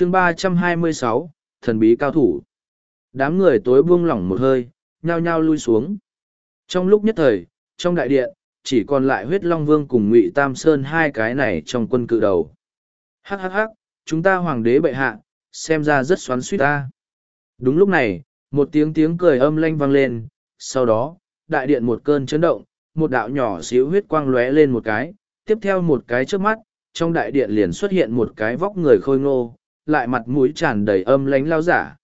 chương ba trăm hai mươi sáu, thần bí cao thủ. Đám người tối buông lỏng một hơi, nhao nhao lui xuống. Trong lúc nhất thời, trong đại điện, chỉ còn lại huyết long vương cùng ngụy tam sơn hai cái này trong quân cự đầu. Hhh chúng ta hoàng đế bệ hạ, xem ra rất xoắn suýt ta. Đúng lúc này, một tiếng tiếng cười âm lanh vang lên, sau đó, đại điện một cơn chấn động, một đạo nhỏ xíu huyết quang lóe lên một cái, tiếp theo một cái trước mắt, trong đại điện liền xuất hiện một cái vóc người khôi ngô lại mặt mũi tràn đầy âm lánh lao giả.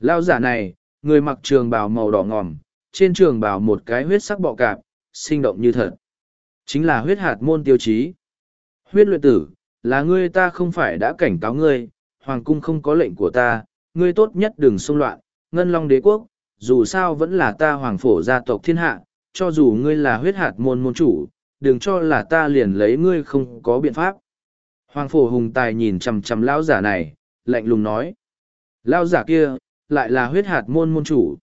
Lao giả này, người mặc trường bào màu đỏ ngòm, trên trường bào một cái huyết sắc bọ cạp, sinh động như thật. Chính là huyết hạt môn tiêu chí. Huyết luyện tử, là ngươi ta không phải đã cảnh cáo ngươi, hoàng cung không có lệnh của ta, ngươi tốt nhất đừng xung loạn, ngân long đế quốc, dù sao vẫn là ta hoàng phổ gia tộc thiên hạ, cho dù ngươi là huyết hạt môn môn chủ, đừng cho là ta liền lấy ngươi không có biện pháp hoàng phổ hùng tài nhìn chằm chằm lão giả này, lạnh lùng nói, lão giả kia lại là huyết hạt môn môn chủ.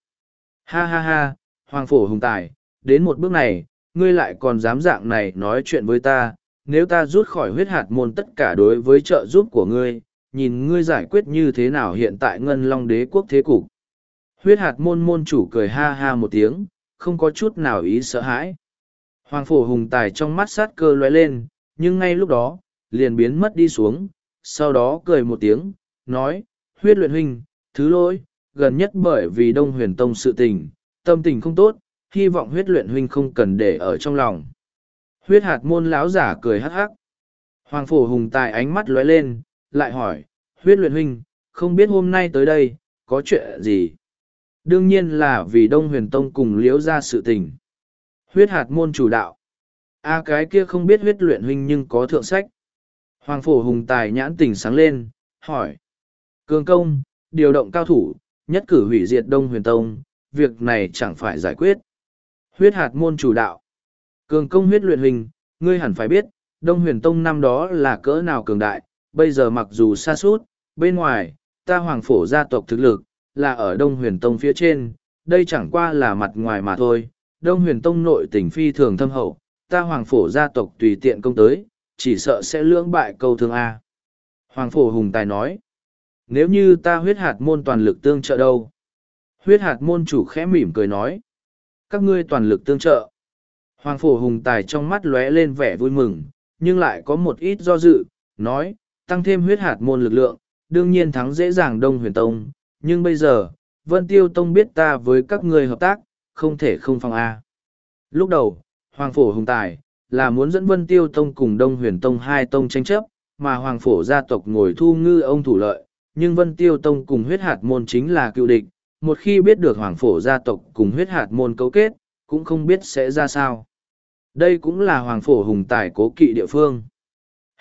Ha ha ha, hoàng phổ hùng tài, đến một bước này, ngươi lại còn dám dạng này nói chuyện với ta, nếu ta rút khỏi huyết hạt môn tất cả đối với trợ giúp của ngươi, nhìn ngươi giải quyết như thế nào hiện tại ngân long đế quốc thế cục. Huyết hạt môn môn chủ cười ha ha một tiếng, không có chút nào ý sợ hãi. Hoàng phổ hùng tài trong mắt sát cơ lóe lên, nhưng ngay lúc đó liền biến mất đi xuống, sau đó cười một tiếng, nói, huyết luyện huynh, thứ lỗi, gần nhất bởi vì đông huyền tông sự tình, tâm tình không tốt, hy vọng huyết luyện huynh không cần để ở trong lòng. Huyết hạt môn lão giả cười hắc hắc. Hoàng phổ hùng tài ánh mắt lóe lên, lại hỏi, huyết luyện huynh, không biết hôm nay tới đây, có chuyện gì? Đương nhiên là vì đông huyền tông cùng liễu ra sự tình. Huyết hạt môn chủ đạo. A cái kia không biết huyết luyện huynh nhưng có thượng sách hoàng phổ hùng tài nhãn tình sáng lên hỏi. Cường công điều động cao thủ nhất cử hủy diệt đông huyền tông việc này chẳng phải giải quyết. Huyết hạt môn chủ đạo. Cường công huyết luyện hình, ngươi hẳn phải biết đông huyền tông năm đó là cỡ nào cường đại bây giờ mặc dù xa suốt bên ngoài ta hoàng phổ gia tộc thực lực là ở đông huyền tông phía trên đây chẳng qua là mặt ngoài mà thôi. Đông huyền tông nội tỉnh phi thường thâm hậu ta hoàng phổ gia tộc tùy tiện công tới chỉ sợ sẽ lưỡng bại câu thương a. Hoàng phổ hùng tài nói, nếu như ta huyết hạt môn toàn lực tương trợ đâu? Huyết hạt môn chủ khẽ mỉm cười nói, các ngươi toàn lực tương trợ. Hoàng phổ hùng tài trong mắt lóe lên vẻ vui mừng, nhưng lại có một ít do dự, nói, tăng thêm huyết hạt môn lực lượng, đương nhiên thắng dễ dàng đông huyền tông, nhưng bây giờ, vân tiêu tông biết ta với các ngươi hợp tác, không thể không phòng a. Lúc đầu, hoàng phổ hùng tài là muốn dẫn vân tiêu tông cùng đông huyền tông hai tông tranh chấp mà hoàng phổ gia tộc ngồi thu ngư ông thủ lợi nhưng vân tiêu tông cùng huyết hạt môn chính là cựu địch. Một khi biết được hoàng phổ gia tộc cùng huyết hạt môn cấu kết cũng không biết sẽ ra sao. Đây cũng là hoàng phổ hùng tài cố kỵ địa phương.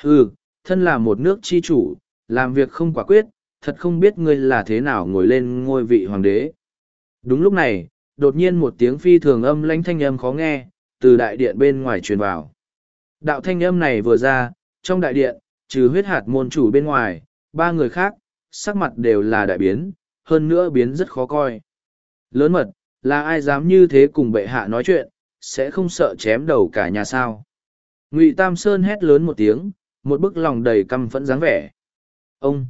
Hừ, thân là một nước chi chủ làm việc không quả quyết thật không biết ngươi là thế nào ngồi lên ngôi vị hoàng đế. Đúng lúc này đột nhiên một tiếng phi thường âm lãnh thanh âm khó nghe từ đại điện bên ngoài truyền vào. Đạo thanh âm này vừa ra, trong đại điện, trừ huyết hạt môn chủ bên ngoài, ba người khác, sắc mặt đều là đại biến, hơn nữa biến rất khó coi. Lớn mật, là ai dám như thế cùng bệ hạ nói chuyện, sẽ không sợ chém đầu cả nhà sao? Ngụy tam sơn hét lớn một tiếng, một bức lòng đầy căm phẫn dáng vẻ. Ông!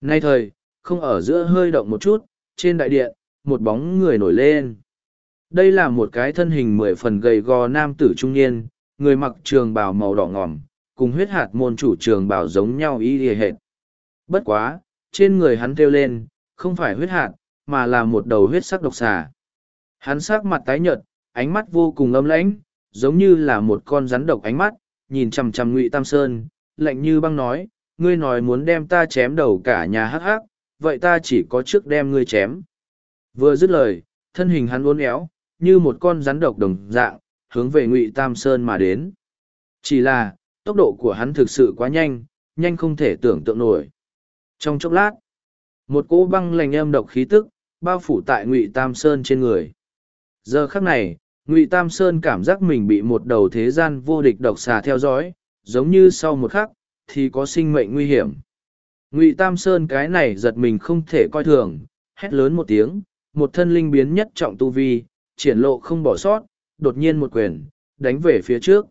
Nay thời, không ở giữa hơi động một chút, trên đại điện, một bóng người nổi lên đây là một cái thân hình mười phần gầy gò nam tử trung niên, người mặc trường bào màu đỏ ngòm cùng huyết hạt môn chủ trường bào giống nhau y ỉa hệt. Bất quá, trên người hắn kêu lên, không phải huyết hạt, mà là một đầu huyết sắc độc xà. Hắn sắc mặt tái nhợt, ánh mắt vô cùng âm lãnh, giống như là một con rắn độc ánh mắt, nhìn chằm chằm ngụy tam sơn, lạnh như băng nói, ngươi nói muốn đem ta chém đầu cả nhà hắc hắc, vậy ta chỉ có trước đem ngươi chém. Vừa dứt lời, thân hình hắn uốn éo như một con rắn độc đồng dạng, hướng về ngụy tam sơn mà đến. Chỉ là, tốc độ của hắn thực sự quá nhanh nhanh không thể tưởng tượng nổi. Trong chốc lát, một cỗ băng lành âm độc khí tức bao phủ tại ngụy tam sơn trên người. Giờ khắc này, ngụy tam sơn cảm giác mình bị một đầu thế gian vô địch độc xà theo dõi, giống như sau một khắc, thì có sinh mệnh nguy hiểm. Ngụy tam sơn cái này giật mình không thể coi thường, hét lớn một tiếng, một thân linh biến nhất trọng tu vi triển lộ không bỏ sót đột nhiên một quyền đánh về phía trước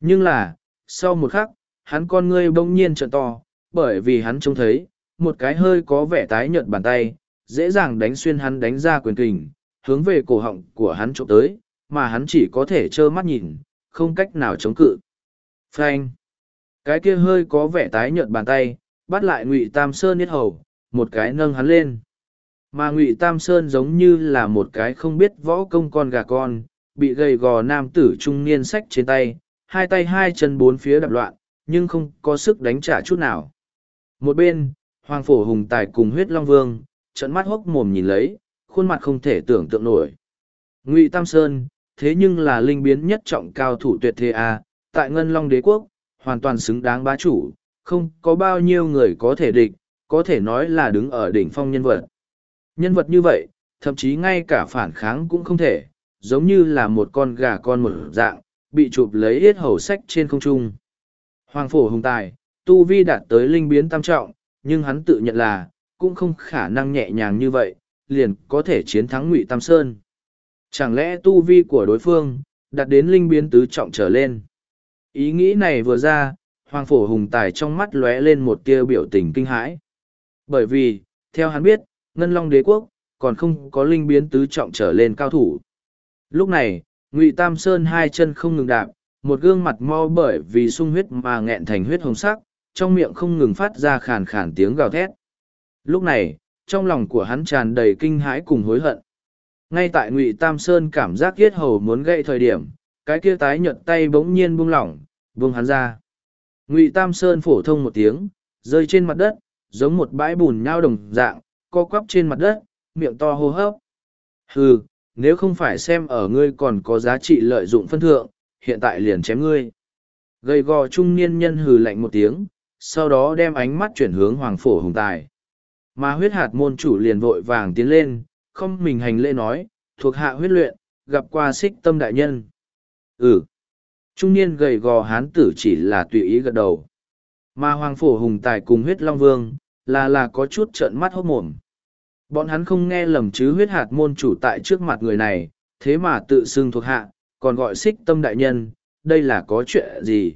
nhưng là sau một khắc hắn con ngươi bỗng nhiên trợn to bởi vì hắn trông thấy một cái hơi có vẻ tái nhợt bàn tay, dễ dàng đánh xuyên hắn đánh ra quyền kình, hướng về cổ họng của hắn trộm tới, mà hắn chỉ có thể trơ mắt nhìn, không cách nào chống cự. Phanh! Cái kia hơi có vẻ tái nhợt bàn tay, bắt lại Ngụy Tam Sơn niết hầu, một cái nâng hắn lên. Mà Ngụy Tam Sơn giống như là một cái không biết võ công con gà con, bị gầy gò nam tử trung niên sách trên tay, hai tay hai chân bốn phía đập loạn, nhưng không có sức đánh trả chút nào. Một bên, Hoàng Phổ Hùng Tài cùng huyết Long Vương, trận mắt hốc mồm nhìn lấy, khuôn mặt không thể tưởng tượng nổi. Ngụy Tam Sơn, thế nhưng là linh biến nhất trọng cao thủ tuyệt thế A, tại Ngân Long Đế Quốc, hoàn toàn xứng đáng bá chủ, không có bao nhiêu người có thể địch, có thể nói là đứng ở đỉnh phong nhân vật. Nhân vật như vậy, thậm chí ngay cả phản kháng cũng không thể, giống như là một con gà con một dạng, bị chụp lấy yết hầu sách trên không trung. Hoàng phổ hùng tài, tu vi đạt tới linh biến tam trọng, nhưng hắn tự nhận là, cũng không khả năng nhẹ nhàng như vậy, liền có thể chiến thắng ngụy Tam Sơn. Chẳng lẽ tu vi của đối phương, đạt đến linh biến tứ trọng trở lên? Ý nghĩ này vừa ra, Hoàng phổ hùng tài trong mắt lóe lên một tia biểu tình kinh hãi. Bởi vì, theo hắn biết, Ngân Long đế quốc, còn không có linh biến tứ trọng trở lên cao thủ. Lúc này, Ngụy Tam Sơn hai chân không ngừng đạp, một gương mặt mo bởi vì sung huyết mà nghẹn thành huyết hồng sắc, trong miệng không ngừng phát ra khàn khàn tiếng gào thét. Lúc này, trong lòng của hắn tràn đầy kinh hãi cùng hối hận. Ngay tại Ngụy Tam Sơn cảm giác yết hầu muốn gãy thời điểm, cái kia tái nhợt tay bỗng nhiên buông lỏng, buông hắn ra. Ngụy Tam Sơn phổ thông một tiếng, rơi trên mặt đất, giống một bãi bùn nhao đồng dạng, co quắp trên mặt đất, miệng to hô hấp. Hừ, nếu không phải xem ở ngươi còn có giá trị lợi dụng phân thượng, hiện tại liền chém ngươi. Gầy gò trung niên nhân hừ lạnh một tiếng, sau đó đem ánh mắt chuyển hướng hoàng phổ hùng tài. Mà huyết hạt môn chủ liền vội vàng tiến lên, không mình hành lễ nói, thuộc hạ huyết luyện, gặp qua xích tâm đại nhân. Ừ. Trung niên gầy gò hán tử chỉ là tùy ý gật đầu. Mà hoàng phổ hùng tài cùng huyết long vương, là là có chút trợn mắt hốt mồm. Bọn hắn không nghe lầm chứ huyết hạt môn chủ tại trước mặt người này, thế mà tự xưng thuộc hạ, còn gọi xích tâm đại nhân, đây là có chuyện gì?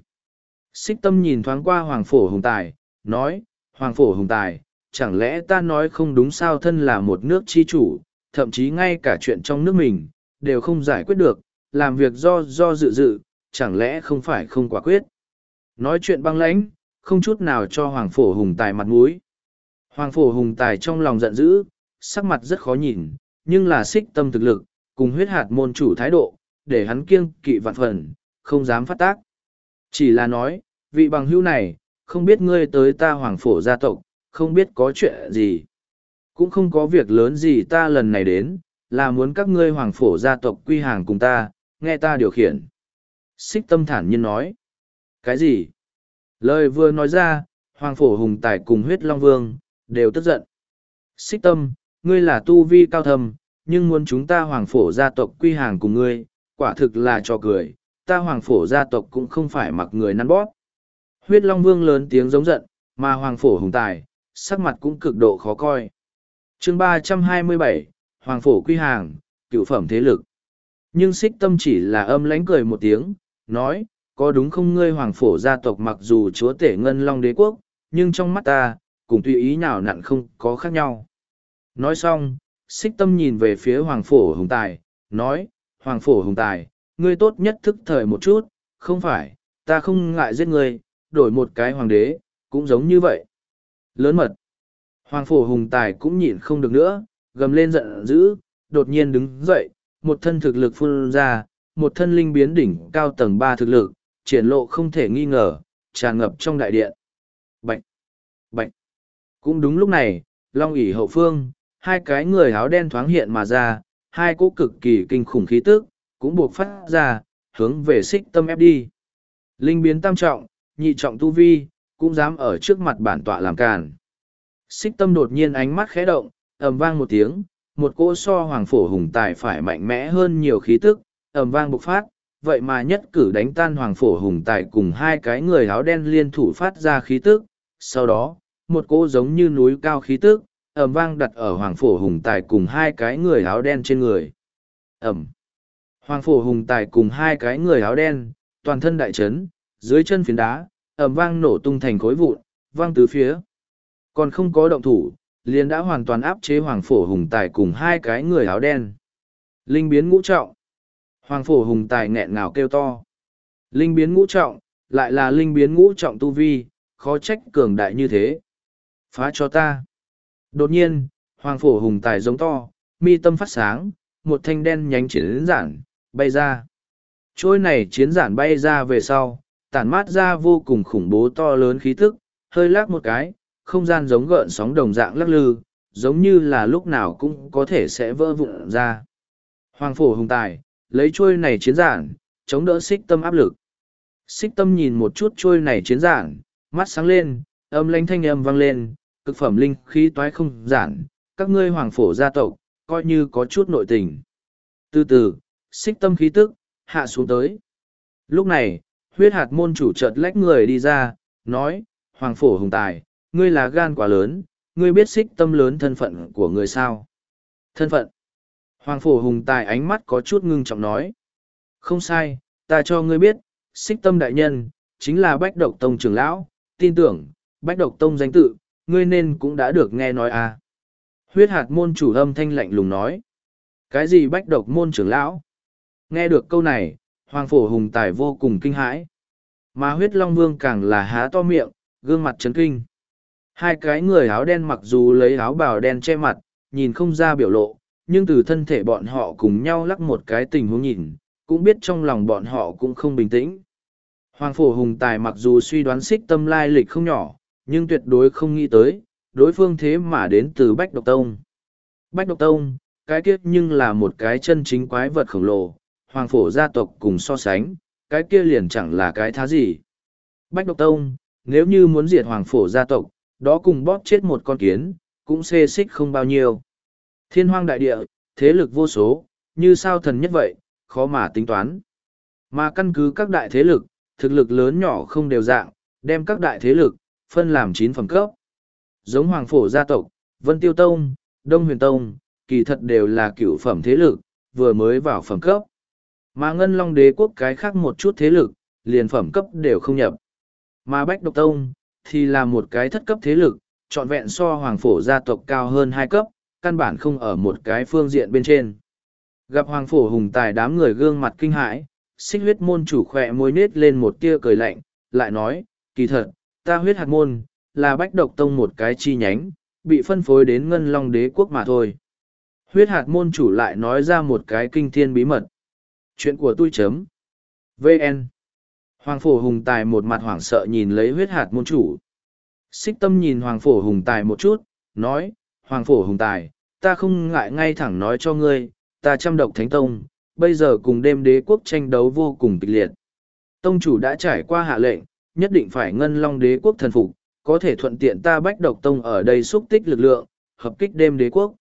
Xích tâm nhìn thoáng qua hoàng phổ hùng tài, nói, hoàng phổ hùng tài, chẳng lẽ ta nói không đúng sao thân là một nước chi chủ, thậm chí ngay cả chuyện trong nước mình, đều không giải quyết được, làm việc do do dự dự, chẳng lẽ không phải không quả quyết. Nói chuyện băng lãnh, không chút nào cho hoàng phổ hùng tài mặt mũi. Hoàng phổ hùng tài trong lòng giận dữ, sắc mặt rất khó nhìn, nhưng là xích tâm thực lực, cùng huyết hạt môn chủ thái độ, để hắn kiêng kỵ vạn phần, không dám phát tác. Chỉ là nói, vị bằng hữu này, không biết ngươi tới ta hoàng phổ gia tộc, không biết có chuyện gì. Cũng không có việc lớn gì ta lần này đến, là muốn các ngươi hoàng phổ gia tộc quy hàng cùng ta, nghe ta điều khiển. Xích tâm thản nhiên nói. Cái gì? Lời vừa nói ra, hoàng phổ hùng tài cùng huyết long vương, đều tức giận. Xích tâm, ngươi là tu vi cao thâm, nhưng muốn chúng ta hoàng phổ gia tộc quy hàng cùng ngươi, quả thực là cho cười, ta hoàng phổ gia tộc cũng không phải mặc người năn bóp. Huyết Long Vương lớn tiếng giống giận, mà hoàng phổ hùng tài, sắc mặt cũng cực độ khó coi. chương ba trăm hai mươi bảy Hoàng phổ quy hàng, cựu phẩm thế lực. Nhưng xích tâm chỉ là âm lánh cười một tiếng, nói, có đúng không ngươi hoàng phổ gia tộc mặc dù chúa tể ngân long đế quốc, nhưng trong mắt ta, cùng tùy ý nào nặn không có khác nhau. Nói xong, xích tâm nhìn về phía hoàng phổ hùng tài, nói, hoàng phổ hùng tài, ngươi tốt nhất thức thời một chút, không phải, ta không ngại giết ngươi, đổi một cái hoàng đế, cũng giống như vậy. Lớn mật. Hoàng phổ hùng tài cũng nhịn không được nữa, gầm lên giận dữ, đột nhiên đứng dậy, một thân thực lực phun ra, một thân linh biến đỉnh cao tầng ba thực lực, triển lộ không thể nghi ngờ, tràn ngập trong đại điện. Bạch! Bạch! Cũng đúng lúc này, Long ỉ hậu phương, hai cái người áo đen thoáng hiện mà ra, hai cỗ cực kỳ kinh khủng khí tức, cũng buộc phát ra, hướng về xích tâm ép đi. Linh biến tam trọng, nhị trọng tu vi, cũng dám ở trước mặt bản tọa làm càn. Xích tâm đột nhiên ánh mắt khẽ động, ầm vang một tiếng, một cỗ so hoàng phổ hùng tài phải mạnh mẽ hơn nhiều khí tức, ầm vang bộc phát, vậy mà nhất cử đánh tan hoàng phổ hùng tài cùng hai cái người áo đen liên thủ phát ra khí tức, sau đó, một cỗ giống như núi cao khí tức, ẩm vang đặt ở hoàng phổ hùng tài cùng hai cái người áo đen trên người. Ẩm. Hoàng phổ hùng tài cùng hai cái người áo đen, toàn thân đại trấn, dưới chân phiến đá, ẩm vang nổ tung thành khối vụn, vang tứ phía. Còn không có động thủ, liền đã hoàn toàn áp chế Hoàng Phổ Hùng Tài cùng hai cái người áo đen. Linh biến ngũ trọng. Hoàng Phổ Hùng Tài nghẹn ngào kêu to. Linh biến ngũ trọng, lại là linh biến ngũ trọng tu vi, khó trách cường đại như thế. Phá cho ta. Đột nhiên, Hoàng Phổ Hùng Tài giống to, mi tâm phát sáng, một thanh đen nhánh chiến giản, bay ra. Trôi này chiến giản bay ra về sau, tản mát ra vô cùng khủng bố to lớn khí tức, hơi lắc một cái, không gian giống gợn sóng đồng dạng lắc lư, giống như là lúc nào cũng có thể sẽ vỡ vụn ra. Hoàng phổ hùng tài, lấy trôi này chiến giản, chống đỡ xích tâm áp lực. Xích tâm nhìn một chút trôi này chiến giản, mắt sáng lên, âm lãnh thanh âm vang lên, cực phẩm linh khí toái không giản, các ngươi hoàng phổ gia tộc, coi như có chút nội tình. Từ từ, xích tâm khí tức, hạ xuống tới. Lúc này, huyết hạt môn chủ chợt lách người đi ra, nói, Hoàng phổ hùng tài, ngươi là gan quá lớn, ngươi biết xích tâm lớn thân phận của người sao? Thân phận. Hoàng phổ hùng tài ánh mắt có chút ngưng trọng nói. Không sai, ta cho ngươi biết, xích tâm đại nhân, chính là bách độc tông trưởng lão, tin tưởng, bách độc tông danh tự, ngươi nên cũng đã được nghe nói à. Huyết hạt môn chủ âm thanh lạnh lùng nói. Cái gì bách độc môn trưởng lão? Nghe được câu này, Hoàng phổ hùng tài vô cùng kinh hãi. Mà huyết long vương càng là há to miệng, gương mặt chấn kinh. Hai cái người áo đen mặc dù lấy áo bào đen che mặt, nhìn không ra biểu lộ, nhưng từ thân thể bọn họ cùng nhau lắc một cái tình huống nhìn, cũng biết trong lòng bọn họ cũng không bình tĩnh. Hoàng phổ hùng tài mặc dù suy đoán xích tâm lai lịch không nhỏ, nhưng tuyệt đối không nghĩ tới, đối phương thế mà đến từ Bách Độc Tông. Bách Độc Tông, cái kiếp nhưng là một cái chân chính quái vật khổng lồ, hoàng phổ gia tộc cùng so sánh, cái kia liền chẳng là cái thá gì. Bách Độc Tông, nếu như muốn diệt hoàng phổ gia tộc, đó cùng bóp chết một con kiến, cũng xê xích không bao nhiêu. Thiên hoang đại địa, thế lực vô số, như sao thần nhất vậy, khó mà tính toán. Mà căn cứ các đại thế lực, thực lực lớn nhỏ không đều dạng, đem các đại thế lực, phân làm chín phẩm cấp. Giống hoàng phổ gia tộc, Vân Tiêu Tông, Đông Huyền Tông, kỳ thật đều là cựu phẩm thế lực, vừa mới vào phẩm cấp. Mà Ngân Long Đế quốc cái khác một chút thế lực, liền phẩm cấp đều không nhập. Mà Bách Độc Tông, thì là một cái thất cấp thế lực, trọn vẹn so Hoàng Phổ gia tộc cao hơn hai cấp, căn bản không ở một cái phương diện bên trên. Gặp Hoàng Phổ hùng tài đám người gương mặt kinh hãi, xích huyết môn chủ khỏe môi nết lên một tia cười lạnh, lại nói, kỳ thật, ta huyết hạt môn, là Bách Độc Tông một cái chi nhánh, bị phân phối đến Ngân Long Đế quốc mà thôi. Huyết hạt môn chủ lại nói ra một cái kinh thiên bí mật. Chuyện của tôi chấm. VN. Hoàng phổ hùng tài một mặt hoảng sợ nhìn lấy huyết hạt môn chủ. Xích tâm nhìn hoàng phổ hùng tài một chút, nói, hoàng phổ hùng tài, ta không ngại ngay thẳng nói cho ngươi, ta chăm độc thánh tông, bây giờ cùng đêm đế quốc tranh đấu vô cùng kịch liệt. Tông chủ đã trải qua hạ lệnh, nhất định phải ngân long đế quốc thần phục, có thể thuận tiện ta bách độc tông ở đây xúc tích lực lượng, hợp kích đêm đế quốc.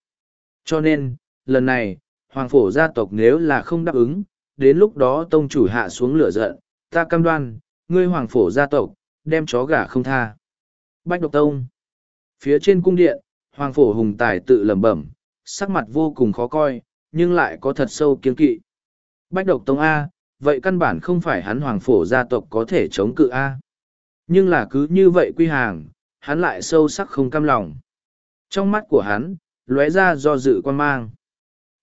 Cho nên, lần này, hoàng phổ gia tộc nếu là không đáp ứng, đến lúc đó tông chủ hạ xuống lửa giận, ta cam đoan, ngươi hoàng phổ gia tộc, đem chó gà không tha. Bách độc tông. Phía trên cung điện, hoàng phổ hùng tài tự lẩm bẩm, sắc mặt vô cùng khó coi, nhưng lại có thật sâu kiên kỵ. Bách độc tông A, vậy căn bản không phải hắn hoàng phổ gia tộc có thể chống cự A. Nhưng là cứ như vậy quy hàng, hắn lại sâu sắc không cam lòng. Trong mắt của hắn, lóe ra do dự quan mang.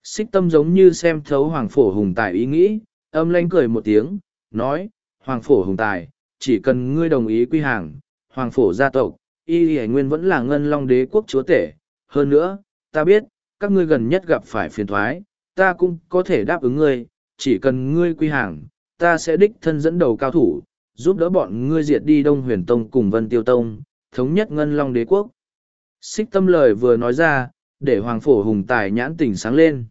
Xích tâm giống như xem thấu hoàng phổ hùng tài ý nghĩ, âm lanh cười một tiếng, nói, Hoàng Phổ Hùng Tài, chỉ cần ngươi đồng ý quy hàng, Hoàng Phổ gia tộc, y hải nguyên vẫn là ngân long đế quốc chúa tể. Hơn nữa, ta biết, các ngươi gần nhất gặp phải phiền thoái, ta cũng có thể đáp ứng ngươi, chỉ cần ngươi quy hàng, ta sẽ đích thân dẫn đầu cao thủ, giúp đỡ bọn ngươi diệt đi Đông Huyền Tông cùng Vân Tiêu Tông, thống nhất ngân long đế quốc. Xích tâm lời vừa nói ra, để Hoàng Phổ Hùng Tài nhãn tỉnh sáng lên.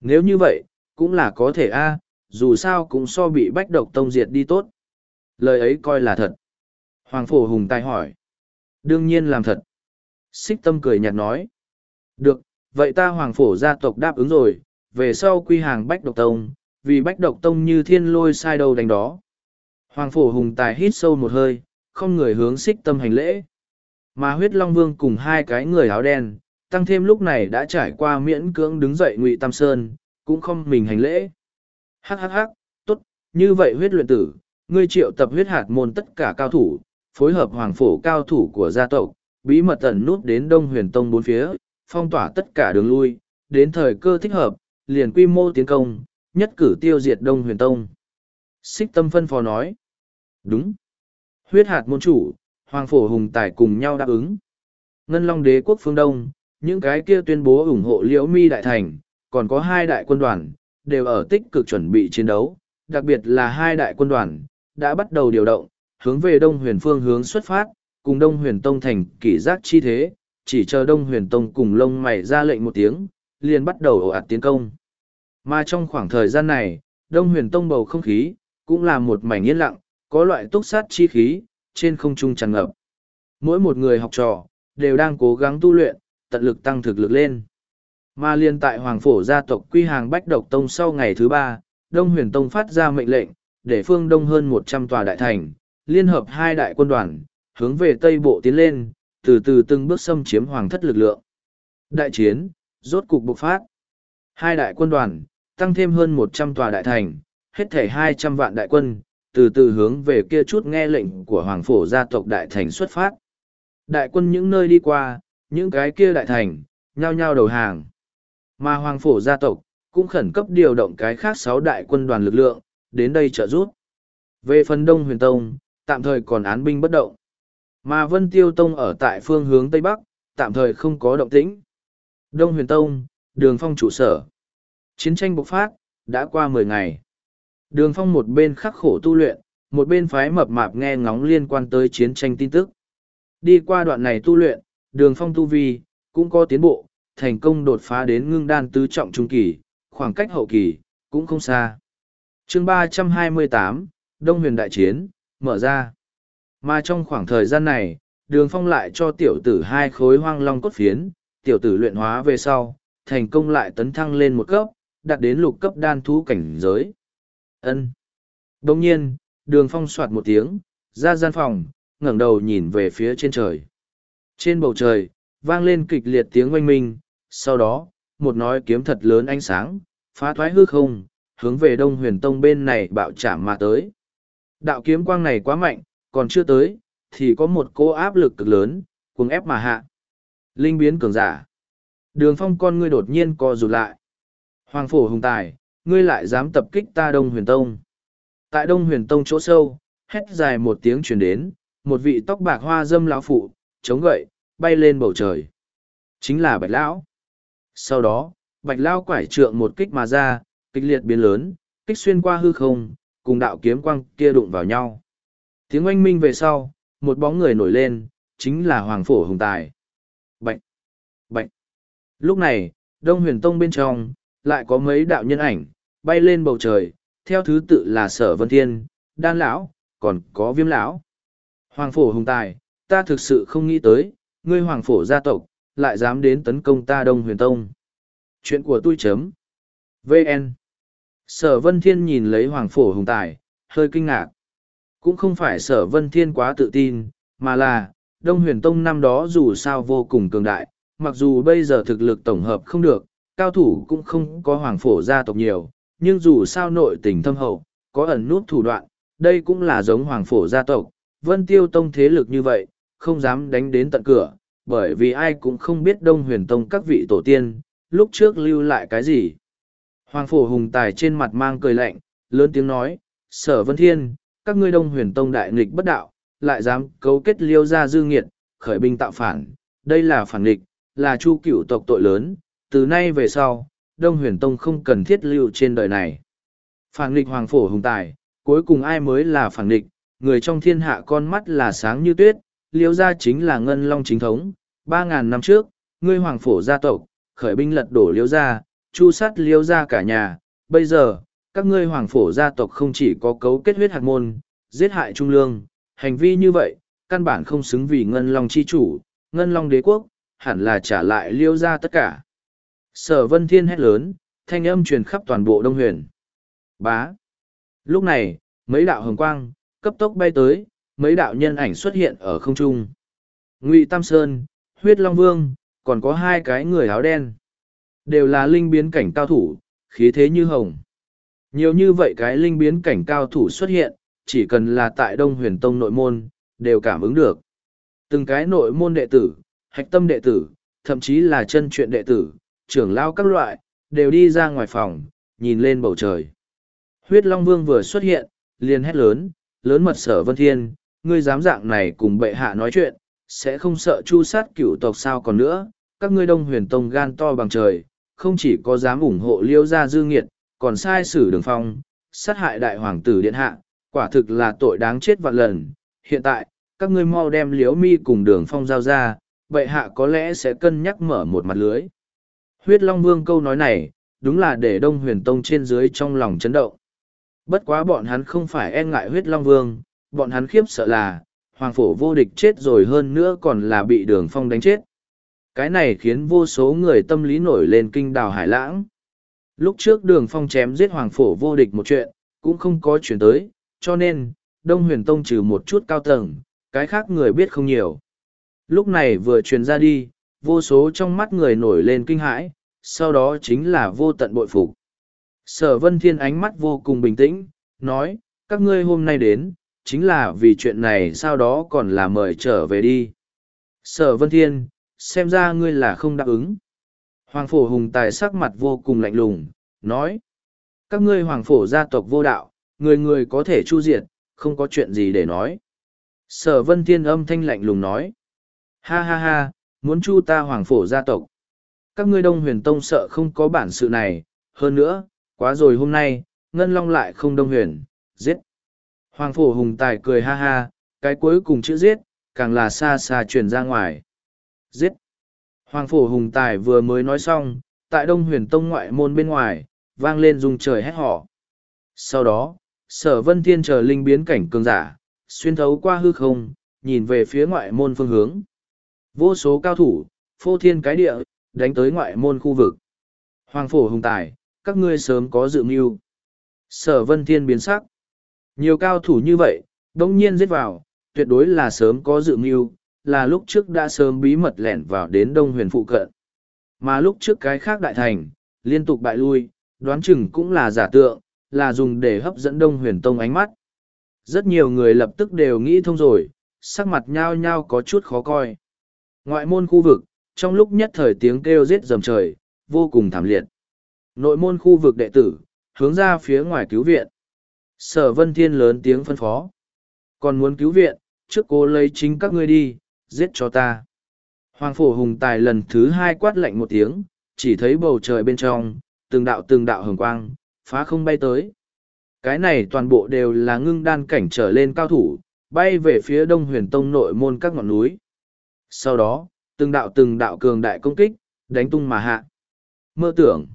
Nếu như vậy, cũng là có thể a dù sao cũng so bị bách độc tông diệt đi tốt. Lời ấy coi là thật. Hoàng phổ hùng tài hỏi. Đương nhiên làm thật. Xích tâm cười nhạt nói. Được, vậy ta hoàng phổ gia tộc đáp ứng rồi, về sau quy hàng bách độc tông, vì bách độc tông như thiên lôi sai đầu đánh đó. Hoàng phổ hùng tài hít sâu một hơi, không người hướng xích tâm hành lễ. Mà huyết long vương cùng hai cái người áo đen, tăng thêm lúc này đã trải qua miễn cưỡng đứng dậy ngụy tam sơn, cũng không mình hành lễ. Hắc hắc hắc, tốt, như vậy huyết luyện tử, ngươi triệu tập huyết hạt môn tất cả cao thủ, phối hợp hoàng phổ cao thủ của gia tộc, bí mật tẩn nút đến đông huyền tông bốn phía phong tỏa tất cả đường lui đến thời cơ thích hợp liền quy mô tiến công nhất cử tiêu diệt đông huyền tông xích tâm phân phó nói đúng. Huyết hạt môn chủ, hoàng phổ hùng tài cùng nhau đáp ứng. Ngân long đế quốc phương đông, những cái kia tuyên bố ủng hộ liễu mi đại thành, còn có hai đại quân đoàn, đều ở tích cực chuẩn bị chiến đấu. Đặc biệt là hai đại quân đoàn, đã bắt đầu điều động, hướng về đông huyền phương hướng xuất phát, cùng đông huyền tông thành kỷ giác chi thế. Chỉ chờ đông huyền tông cùng lông mày ra lệnh một tiếng, liền bắt đầu ồ ạt tiến công. Mà trong khoảng thời gian này, đông huyền tông bầu không khí cũng là một mảnh yên lặng có loại túc sát chi khí, trên không trung tràn ngập. Mỗi một người học trò, đều đang cố gắng tu luyện, tận lực tăng thực lực lên. Mà liên tại hoàng phổ gia tộc quy hàng bách độc tông sau ngày thứ ba, đông huyền tông phát ra mệnh lệnh, để phương đông hơn một trăm tòa đại thành, liên hợp hai đại quân đoàn, hướng về tây bộ tiến lên, từ từ từng bước xâm chiếm hoàng thất lực lượng. Đại chiến, rốt cục bộc phát. Hai đại quân đoàn, tăng thêm hơn một trăm tòa đại thành, hết thể hai trăm vạn đại quân từ từ hướng về kia chút nghe lệnh của hoàng phổ gia tộc đại thành xuất phát đại quân những nơi đi qua những cái kia đại thành nhao nhao đầu hàng mà hoàng phổ gia tộc cũng khẩn cấp điều động cái khác sáu đại quân đoàn lực lượng đến đây trợ giúp về phần đông huyền tông tạm thời còn án binh bất động mà Vân Tiêu Tông ở tại phương hướng Tây Bắc, tạm thời không có động tĩnh. Đông Huyền Tông, Đường Phong trụ sở. Chiến tranh bộc phát, đã qua mười ngày. Đường Phong một bên khắc khổ tu luyện, một bên phái mập mạp nghe ngóng liên quan tới chiến tranh tin tức. Đi qua đoạn này tu luyện, Đường Phong tu vi, cũng có tiến bộ, thành công đột phá đến ngưng đan tứ trọng trung kỳ, khoảng cách hậu kỳ, cũng không xa. chương ba trăm hai mươi tám Đông Huyền Đại Chiến, mở ra. Mà trong khoảng thời gian này, đường phong lại cho tiểu tử hai khối hoang long cốt phiến, tiểu tử luyện hóa về sau, thành công lại tấn thăng lên một cấp, đạt đến lục cấp đan thú cảnh giới ân Đồng nhiên, đường phong soạt một tiếng, ra gian phòng, ngẩng đầu nhìn về phía trên trời. Trên bầu trời, vang lên kịch liệt tiếng oanh minh, sau đó, một nói kiếm thật lớn ánh sáng, phá thoái hư không, hướng về đông huyền tông bên này bạo chạm mà tới. Đạo kiếm quang này quá mạnh, còn chưa tới, thì có một cô áp lực cực lớn, cuồng ép mà hạ. Linh biến cường giả. Đường phong con ngươi đột nhiên co rụt lại. Hoàng phổ hùng tài, ngươi lại dám tập kích ta Đông Huyền Tông. Tại Đông Huyền Tông chỗ sâu, hét dài một tiếng truyền đến, một vị tóc bạc hoa dâm lão phụ, chống gậy, bay lên bầu trời. Chính là Bạch Lão. Sau đó, Bạch Lão quải trượng một kích mà ra, kích liệt biến lớn, kích xuyên qua hư không, cùng đạo kiếm quang kia đụng vào nhau. Tiếng oanh minh về sau, một bóng người nổi lên, chính là Hoàng Phổ Hùng Tài. Bạch! Bạch! Lúc này, Đông Huyền Tông bên trong, lại có mấy đạo nhân ảnh, bay lên bầu trời, theo thứ tự là Sở Vân Thiên, Đan Lão, còn có Viêm Lão. Hoàng Phổ Hùng Tài, ta thực sự không nghĩ tới, ngươi Hoàng Phổ gia tộc, lại dám đến tấn công ta Đông Huyền Tông. Chuyện của tôi chấm. VN. Sở Vân Thiên nhìn lấy Hoàng Phổ Hùng Tài, hơi kinh ngạc cũng không phải sở vân thiên quá tự tin, mà là, Đông Huyền Tông năm đó dù sao vô cùng cường đại, mặc dù bây giờ thực lực tổng hợp không được, cao thủ cũng không có hoàng phổ gia tộc nhiều, nhưng dù sao nội tình thâm hậu, có ẩn nút thủ đoạn, đây cũng là giống hoàng phổ gia tộc, vân tiêu tông thế lực như vậy, không dám đánh đến tận cửa, bởi vì ai cũng không biết Đông Huyền Tông các vị tổ tiên, lúc trước lưu lại cái gì. Hoàng phổ hùng tài trên mặt mang cười lạnh, lớn tiếng nói, sở vân thiên, các ngươi đông huyền tông đại nghịch bất đạo, lại dám cấu kết liêu ra dư nghiệt, khởi binh tạo phản, đây là phản nghịch, là chu cửu tộc tội lớn, từ nay về sau, đông huyền tông không cần thiết lưu trên đời này. Phản nghịch hoàng phổ hùng tài, cuối cùng ai mới là phản nghịch, người trong thiên hạ con mắt là sáng như tuyết, liêu gia chính là ngân long chính thống, ba ngàn năm trước, ngươi hoàng phổ gia tộc, khởi binh lật đổ liêu gia, chu sát liêu gia cả nhà, bây giờ, các ngươi hoàng phổ gia tộc không chỉ có cấu kết huyết hạt môn, giết hại trung lương, hành vi như vậy, căn bản không xứng vì ngân long chi chủ, ngân long đế quốc, hẳn là trả lại liêu gia tất cả. Sở vân thiên hét lớn, thanh âm truyền khắp toàn bộ đông huyền. Bá. Lúc này, mấy đạo hồng quang, cấp tốc bay tới, mấy đạo nhân ảnh xuất hiện ở không trung. Ngụy Tam Sơn, Huyết Long Vương, còn có hai cái người áo đen. Đều là linh biến cảnh cao thủ, khí thế như hồng. Nhiều như vậy cái linh biến cảnh cao thủ xuất hiện, chỉ cần là tại Đông Huyền Tông nội môn, đều cảm ứng được. Từng cái nội môn đệ tử, hạch tâm đệ tử, thậm chí là chân truyện đệ tử, trưởng lao các loại, đều đi ra ngoài phòng, nhìn lên bầu trời. Huyết Long Vương vừa xuất hiện, liền hét lớn, lớn mật sở vân thiên, ngươi dám dạng này cùng bệ hạ nói chuyện, sẽ không sợ chu sát cửu tộc sao còn nữa, các ngươi đông huyền tông gan to bằng trời, không chỉ có dám ủng hộ liêu gia dư nghiệt, còn sai sử đường phong, sát hại đại hoàng tử điện hạ, quả thực là tội đáng chết vạn lần. Hiện tại, các ngươi mau đem liếu mi cùng đường phong giao ra, bệ hạ có lẽ sẽ cân nhắc mở một mặt lưới. Huyết Long Vương câu nói này, đúng là để Đông Huyền Tông trên dưới trong lòng chấn động. Bất quá bọn hắn không phải e ngại huyết Long Vương, bọn hắn khiếp sợ là, Hoàng Phổ vô địch chết rồi hơn nữa còn là bị đường phong đánh chết. Cái này khiến vô số người tâm lý nổi lên kinh đào hải lãng. Lúc trước đường phong chém giết Hoàng Phổ vô địch một chuyện, cũng không có chuyển tới, cho nên, Đông Huyền Tông trừ một chút cao tầng, cái khác người biết không nhiều. Lúc này vừa truyền ra đi, vô số trong mắt người nổi lên kinh hãi, sau đó chính là vô tận bội phục. Sở Vân Thiên ánh mắt vô cùng bình tĩnh, nói, các ngươi hôm nay đến, chính là vì chuyện này sau đó còn là mời trở về đi. Sở Vân Thiên, xem ra ngươi là không đáp ứng. Hoàng Phổ Hùng Tài sắc mặt vô cùng lạnh lùng, nói, các ngươi Hoàng Phổ gia tộc vô đạo, người người có thể chu diệt, không có chuyện gì để nói. Sở Vân Thiên âm thanh lạnh lùng nói, ha ha ha, muốn chu ta Hoàng Phổ gia tộc. Các ngươi Đông Huyền Tông sợ không có bản sự này, hơn nữa, quá rồi hôm nay, Ngân Long lại không đông huyền, giết. Hoàng phổ hùng tài cười ha ha, cái cuối cùng chữ giết, càng là xa xa truyền ra ngoài. Giết. Hoàng phổ hùng tài vừa mới nói xong, tại đông huyền tông ngoại môn bên ngoài, vang lên rung trời hét họ. Sau đó, sở vân thiên chờ linh biến cảnh cường giả, xuyên thấu qua hư không, nhìn về phía ngoại môn phương hướng. Vô số cao thủ, phô thiên cái địa, đánh tới ngoại môn khu vực. Hoàng phổ hùng tài, các ngươi sớm có dự mưu. Sở vân thiên biến sắc. Nhiều cao thủ như vậy, đông nhiên giết vào, tuyệt đối là sớm có dự mưu, là lúc trước đã sớm bí mật lẻn vào đến đông huyền phụ cận. Mà lúc trước cái khác đại thành, liên tục bại lui, đoán chừng cũng là giả tượng, là dùng để hấp dẫn đông huyền tông ánh mắt. Rất nhiều người lập tức đều nghĩ thông rồi, sắc mặt nhao nhao có chút khó coi. Ngoại môn khu vực, trong lúc nhất thời tiếng kêu giết dầm trời, vô cùng thảm liệt. Nội môn khu vực đệ tử, hướng ra phía ngoài cứu viện. Sở Vân Thiên lớn tiếng phân phó. Còn muốn cứu viện, trước cô lấy chính các ngươi đi, giết cho ta. Hoàng phổ hùng tài lần thứ hai quát lạnh một tiếng, chỉ thấy bầu trời bên trong, từng đạo từng đạo hồng quang, phá không bay tới. Cái này toàn bộ đều là ngưng đan cảnh trở lên cao thủ, bay về phía đông huyền tông nội môn các ngọn núi. Sau đó, từng đạo từng đạo cường đại công kích, đánh tung mà hạ. Mơ tưởng.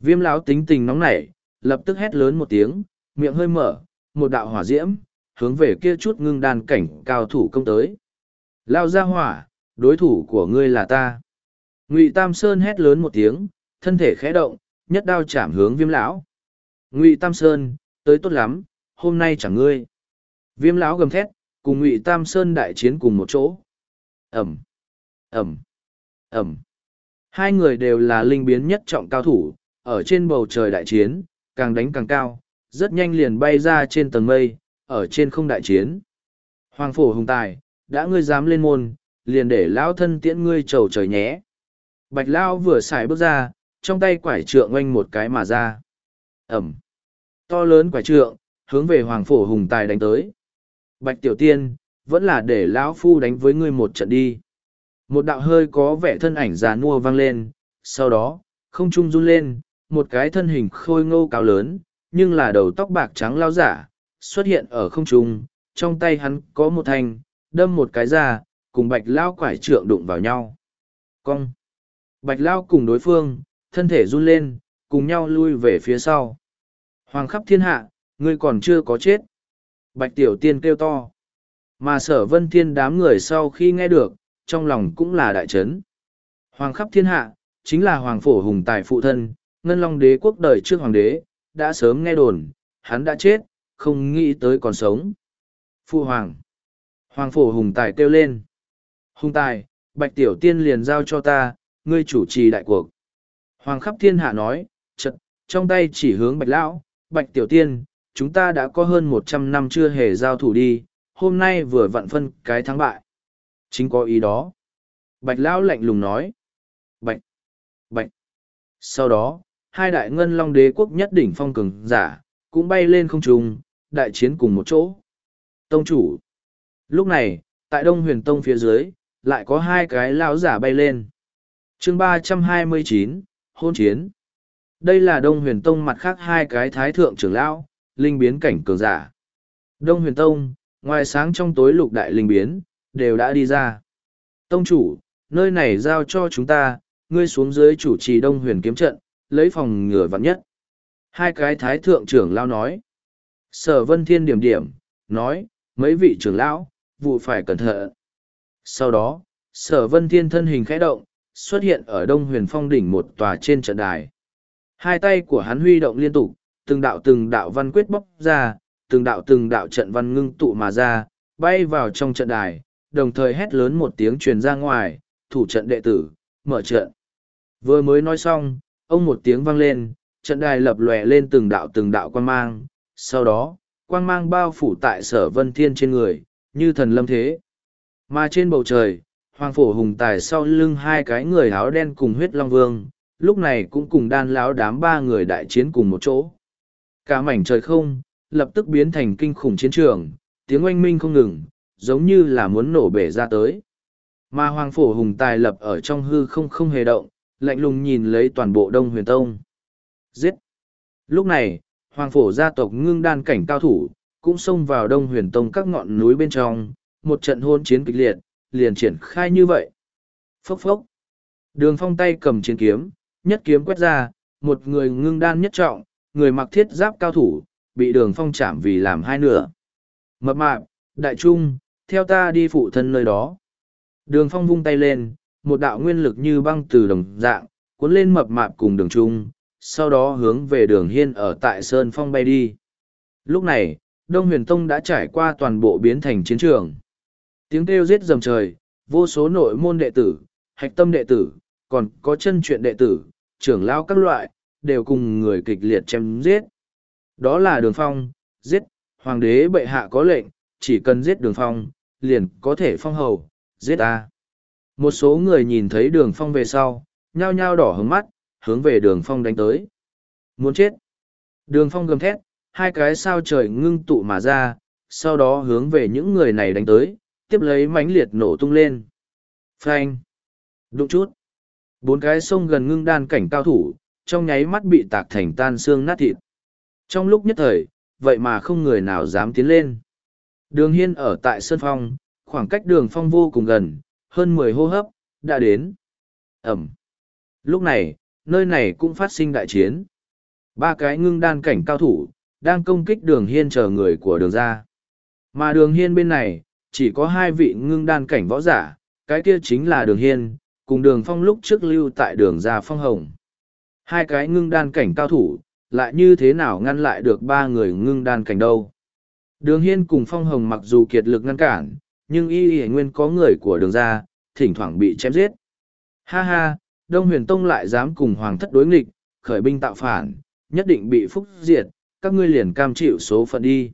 Viêm lão tính tình nóng nảy, lập tức hét lớn một tiếng, miệng hơi mở, một đạo hỏa diễm, hướng về kia chút ngưng đan cảnh cao thủ công tới. Lao ra hỏa, đối thủ của ngươi là ta. Ngụy Tam Sơn hét lớn một tiếng, thân thể khẽ động, nhất đao chạm hướng viêm lão. Ngụy Tam Sơn, tới tốt lắm, hôm nay chẳng ngươi. Viêm lão gầm thét, cùng Ngụy Tam Sơn đại chiến cùng một chỗ. Ẩm, Ẩm, Ẩm. Hai người đều là linh biến nhất trọng cao thủ, ở trên bầu trời đại chiến, càng đánh càng cao, rất nhanh liền bay ra trên tầng mây, ở trên không đại chiến. Hoàng phổ hùng tài, đã ngươi dám lên môn, liền để lão thân tiễn ngươi trầu trời nhé. Bạch Lao vừa xài bước ra, trong tay quải trượng oanh một cái mà ra. Ẩm. To lớn quải trượng, hướng về Hoàng phổ hùng tài đánh tới. Bạch Tiểu Tiên, vẫn là để lão phu đánh với ngươi một trận đi. Một đạo hơi có vẻ thân ảnh già nua vang lên, sau đó, không trung run lên, một cái thân hình khôi ngô cao lớn, nhưng là đầu tóc bạc trắng lao giả, xuất hiện ở không trung, trong tay hắn có một thanh, đâm một cái ra, cùng bạch lao quải trượng đụng vào nhau. Cong! Bạch lao cùng đối phương, thân thể run lên, cùng nhau lui về phía sau. Hoàng khắp thiên hạ, ngươi còn chưa có chết. Bạch tiểu tiên kêu to. Mà sở vân thiên đám người sau khi nghe được, trong lòng cũng là đại trấn. Hoàng khắp thiên hạ, chính là hoàng phổ hùng tài phụ thân, ngân long đế quốc đời trước hoàng đế, đã sớm nghe đồn, hắn đã chết, không nghĩ tới còn sống. Phụ hoàng. Hoàng phổ hùng tài kêu lên. Hùng tài, bạch tiểu tiên liền giao cho ta, ngươi chủ trì đại cuộc. Hoàng khắp thiên hạ nói, chật, trong tay chỉ hướng bạch lão, bạch tiểu tiên, chúng ta đã có hơn một trăm năm chưa hề giao thủ đi, hôm nay vừa vặn phân cái thắng bại. Chính có ý đó. Bạch Lão lạnh lùng nói. Bạch. Bạch. Sau đó, hai đại ngân long đế quốc nhất đỉnh phong cường giả, cũng bay lên không trung, đại chiến cùng một chỗ. Tông chủ. Lúc này, tại Đông Huyền Tông phía dưới, lại có hai cái lão giả bay lên. chương ba trăm hai mươi chín hôn chiến. Đây là Đông Huyền Tông mặt khác hai cái thái thượng trưởng lão, linh biến cảnh cường giả. Đông Huyền Tông, ngoài sáng trong tối lục đại linh biến, đều đã đi ra. Tông chủ, nơi này giao cho chúng ta, ngươi xuống dưới chủ trì Đông Huyền kiếm trận, lấy phòng ngừa vặn nhất. Hai cái thái thượng trưởng lao nói. Sở Vân Thiên điểm điểm, nói, mấy vị trưởng lão, vụ phải cẩn thận. Sau đó, Sở Vân Thiên thân hình khẽ động, xuất hiện ở Đông Huyền Phong đỉnh một tòa trên trận đài. Hai tay của hắn huy động liên tục, từng đạo từng đạo văn quyết bóc ra, từng đạo từng đạo trận văn ngưng tụ mà ra, bay vào trong trận đài, đồng thời hét lớn một tiếng truyền ra ngoài, thủ trận đệ tử, mở trận. Vừa mới nói xong, ông một tiếng vang lên, trận đài lập lòe lên từng đạo từng đạo quan mang, sau đó, quang mang bao phủ tại sở vân thiên trên người, như thần lâm thế. Mà trên bầu trời, hoàng phổ hùng tài sau lưng hai cái người áo đen cùng huyết long vương, lúc này cũng cùng đan láo đám ba người đại chiến cùng một chỗ. Cả mảnh trời không, lập tức biến thành kinh khủng chiến trường, tiếng oanh minh không ngừng, giống như là muốn nổ bể ra tới. Mà hoàng phổ hùng tài lập ở trong hư không không hề động, lạnh lùng nhìn lấy toàn bộ đông huyền tông. Giết! Lúc này, hoàng phổ gia tộc ngưng đan cảnh cao thủ, cũng xông vào đông huyền tông các ngọn núi bên trong, một trận hôn chiến kịch liệt, liền triển khai như vậy. Phốc phốc! Đường phong tay cầm chiến kiếm, nhất kiếm quét ra, một người ngưng đan nhất trọng, người mặc thiết giáp cao thủ, bị đường phong chạm vì làm hai nửa. Mập mạp, đại trung, theo ta đi phụ thân nơi đó. Đường phong vung tay lên, một đạo nguyên lực như băng từ đồng dạng, cuốn lên mập mạp cùng đường trung, sau đó hướng về đường hiên ở tại Sơn Phong bay đi. Lúc này, Đông Huyền Tông đã trải qua toàn bộ biến thành chiến trường. Tiếng kêu giết dầm trời, vô số nội môn đệ tử, hạch tâm đệ tử, còn có chân truyện đệ tử, trưởng lao các loại, đều cùng người kịch liệt chém giết. Đó là đường phong, giết, hoàng đế bệ hạ có lệnh, chỉ cần giết đường phong, liền có thể phong hầu, giết ta. Một số người nhìn thấy đường phong về sau, nhao nhao đỏ hứng mắt, hướng về đường phong đánh tới. Muốn chết. Đường phong gầm thét, hai cái sao trời ngưng tụ mà ra, sau đó hướng về những người này đánh tới, tiếp lấy mãnh liệt nổ tung lên. Phanh. Đụng chút. Bốn cái sông gần ngưng đan cảnh cao thủ, trong nháy mắt bị tạc thành tan xương nát thịt. Trong lúc nhất thời, vậy mà không người nào dám tiến lên. Đường Hiên ở tại Sơn Phong, khoảng cách đường phong vô cùng gần, hơn mười hô hấp, đã đến. Ẩm. Lúc này, nơi này cũng phát sinh đại chiến. Ba cái ngưng đan cảnh cao thủ, đang công kích đường hiên chờ người của đường ra. Mà đường hiên bên này, chỉ có hai vị ngưng đan cảnh võ giả, cái kia chính là đường hiên, cùng đường phong lúc trước lưu tại đường ra phong hồng. Hai cái ngưng đan cảnh cao thủ, lại như thế nào ngăn lại được ba người ngưng đan cảnh đâu. Đường hiên cùng phong hồng mặc dù kiệt lực ngăn cản, nhưng y y nguyên có người của đường ra, thỉnh thoảng bị chém giết. Ha ha, Đông Huyền Tông lại dám cùng Hoàng thất đối nghịch, khởi binh tạo phản, nhất định bị phúc diệt, các ngươi liền cam chịu số phận đi.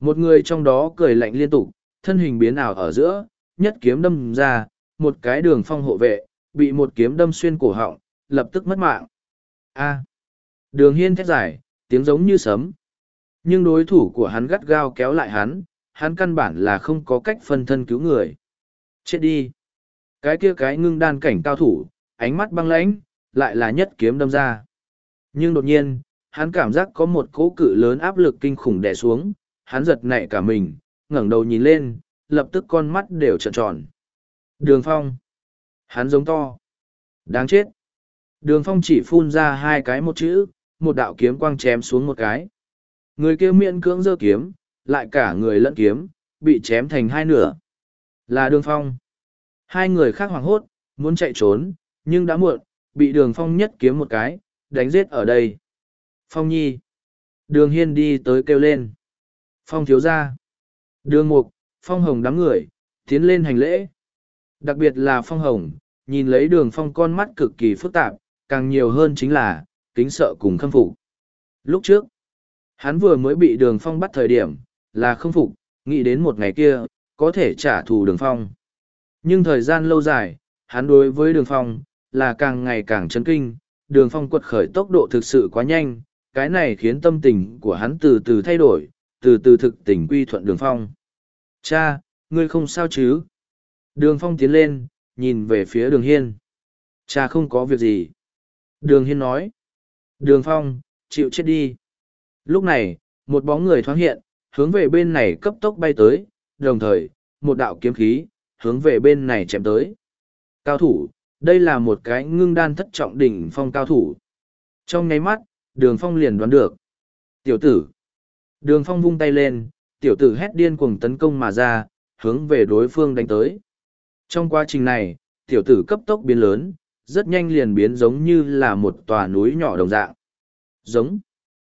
Một người trong đó cười lạnh liên tục, thân hình biến ảo ở giữa, nhất kiếm đâm ra, một cái đường phong hộ vệ, bị một kiếm đâm xuyên cổ họng, lập tức mất mạng. A. Đường hiên thét dài, tiếng giống như sấm. Nhưng đối thủ của hắn gắt gao kéo lại hắn, hắn căn bản là không có cách phân thân cứu người. Chết đi. Cái kia cái ngưng đan cảnh cao thủ, ánh mắt băng lãnh, lại là nhất kiếm đâm ra. Nhưng đột nhiên, hắn cảm giác có một cỗ cự lớn áp lực kinh khủng đè xuống, hắn giật nảy cả mình, ngẩng đầu nhìn lên, lập tức con mắt đều trợn tròn. Đường phong. Hắn giống to. Đáng chết. Đường phong chỉ phun ra hai cái một chữ, một đạo kiếm quang chém xuống một cái. Người kia miễn cưỡng giơ kiếm, lại cả người lẫn kiếm, bị chém thành hai nửa. Là đường phong. Hai người khác hoảng hốt, muốn chạy trốn, nhưng đã muộn, bị đường phong nhất kiếm một cái, đánh giết ở đây. Phong nhi. Đường hiên đi tới kêu lên. Phong thiếu ra. Đường mục, phong hồng đám người, tiến lên hành lễ. Đặc biệt là phong hồng, nhìn lấy đường phong con mắt cực kỳ phức tạp, càng nhiều hơn chính là, kính sợ cùng khâm phục. Lúc trước, hắn vừa mới bị đường phong bắt thời điểm, là khâm phục, nghĩ đến một ngày kia, có thể trả thù đường phong. Nhưng thời gian lâu dài, hắn đối với đường phong, là càng ngày càng chấn kinh, đường phong quật khởi tốc độ thực sự quá nhanh, cái này khiến tâm tình của hắn từ từ thay đổi, từ từ thực tình quy thuận đường phong. Cha, ngươi không sao chứ? Đường phong tiến lên, nhìn về phía đường hiên. Cha không có việc gì. Đường hiên nói. Đường phong, chịu chết đi. Lúc này, một bóng người thoáng hiện, hướng về bên này cấp tốc bay tới, đồng thời, một đạo kiếm khí, hướng về bên này chém tới. Cao thủ, đây là một cái ngưng đan thất trọng đỉnh phong cao thủ. Trong nháy mắt, đường phong liền đoán được. Tiểu tử. Đường phong vung tay lên, tiểu tử hét điên cuồng tấn công mà ra, hướng về đối phương đánh tới. Trong quá trình này, tiểu tử cấp tốc biến lớn, rất nhanh liền biến giống như là một tòa núi nhỏ đồng dạng. Giống.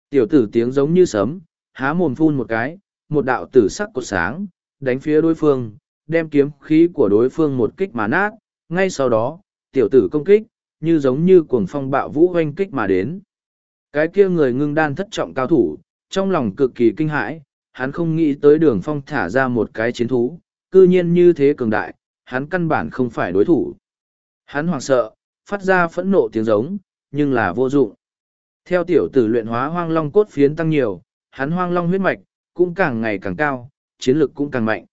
Tiểu tử tiếng giống như sấm, há mồm phun một cái, một đạo tử sắc cột sáng, đánh phía đối phương, đem kiếm khí của đối phương một kích mà nát, ngay sau đó, tiểu tử công kích, như giống như cuồng phong bạo vũ oanh kích mà đến. Cái kia người ngưng đan thất trọng cao thủ, trong lòng cực kỳ kinh hãi, hắn không nghĩ tới đường phong thả ra một cái chiến thú, cư nhiên như thế cường đại, hắn căn bản không phải đối thủ. Hắn hoảng sợ, phát ra phẫn nộ tiếng giống, nhưng là vô dụng. Theo tiểu tử luyện hóa hoang long cốt phiến tăng nhiều, hắn hoang long huyết mạch, cũng càng ngày càng cao, chiến lực cũng càng mạnh.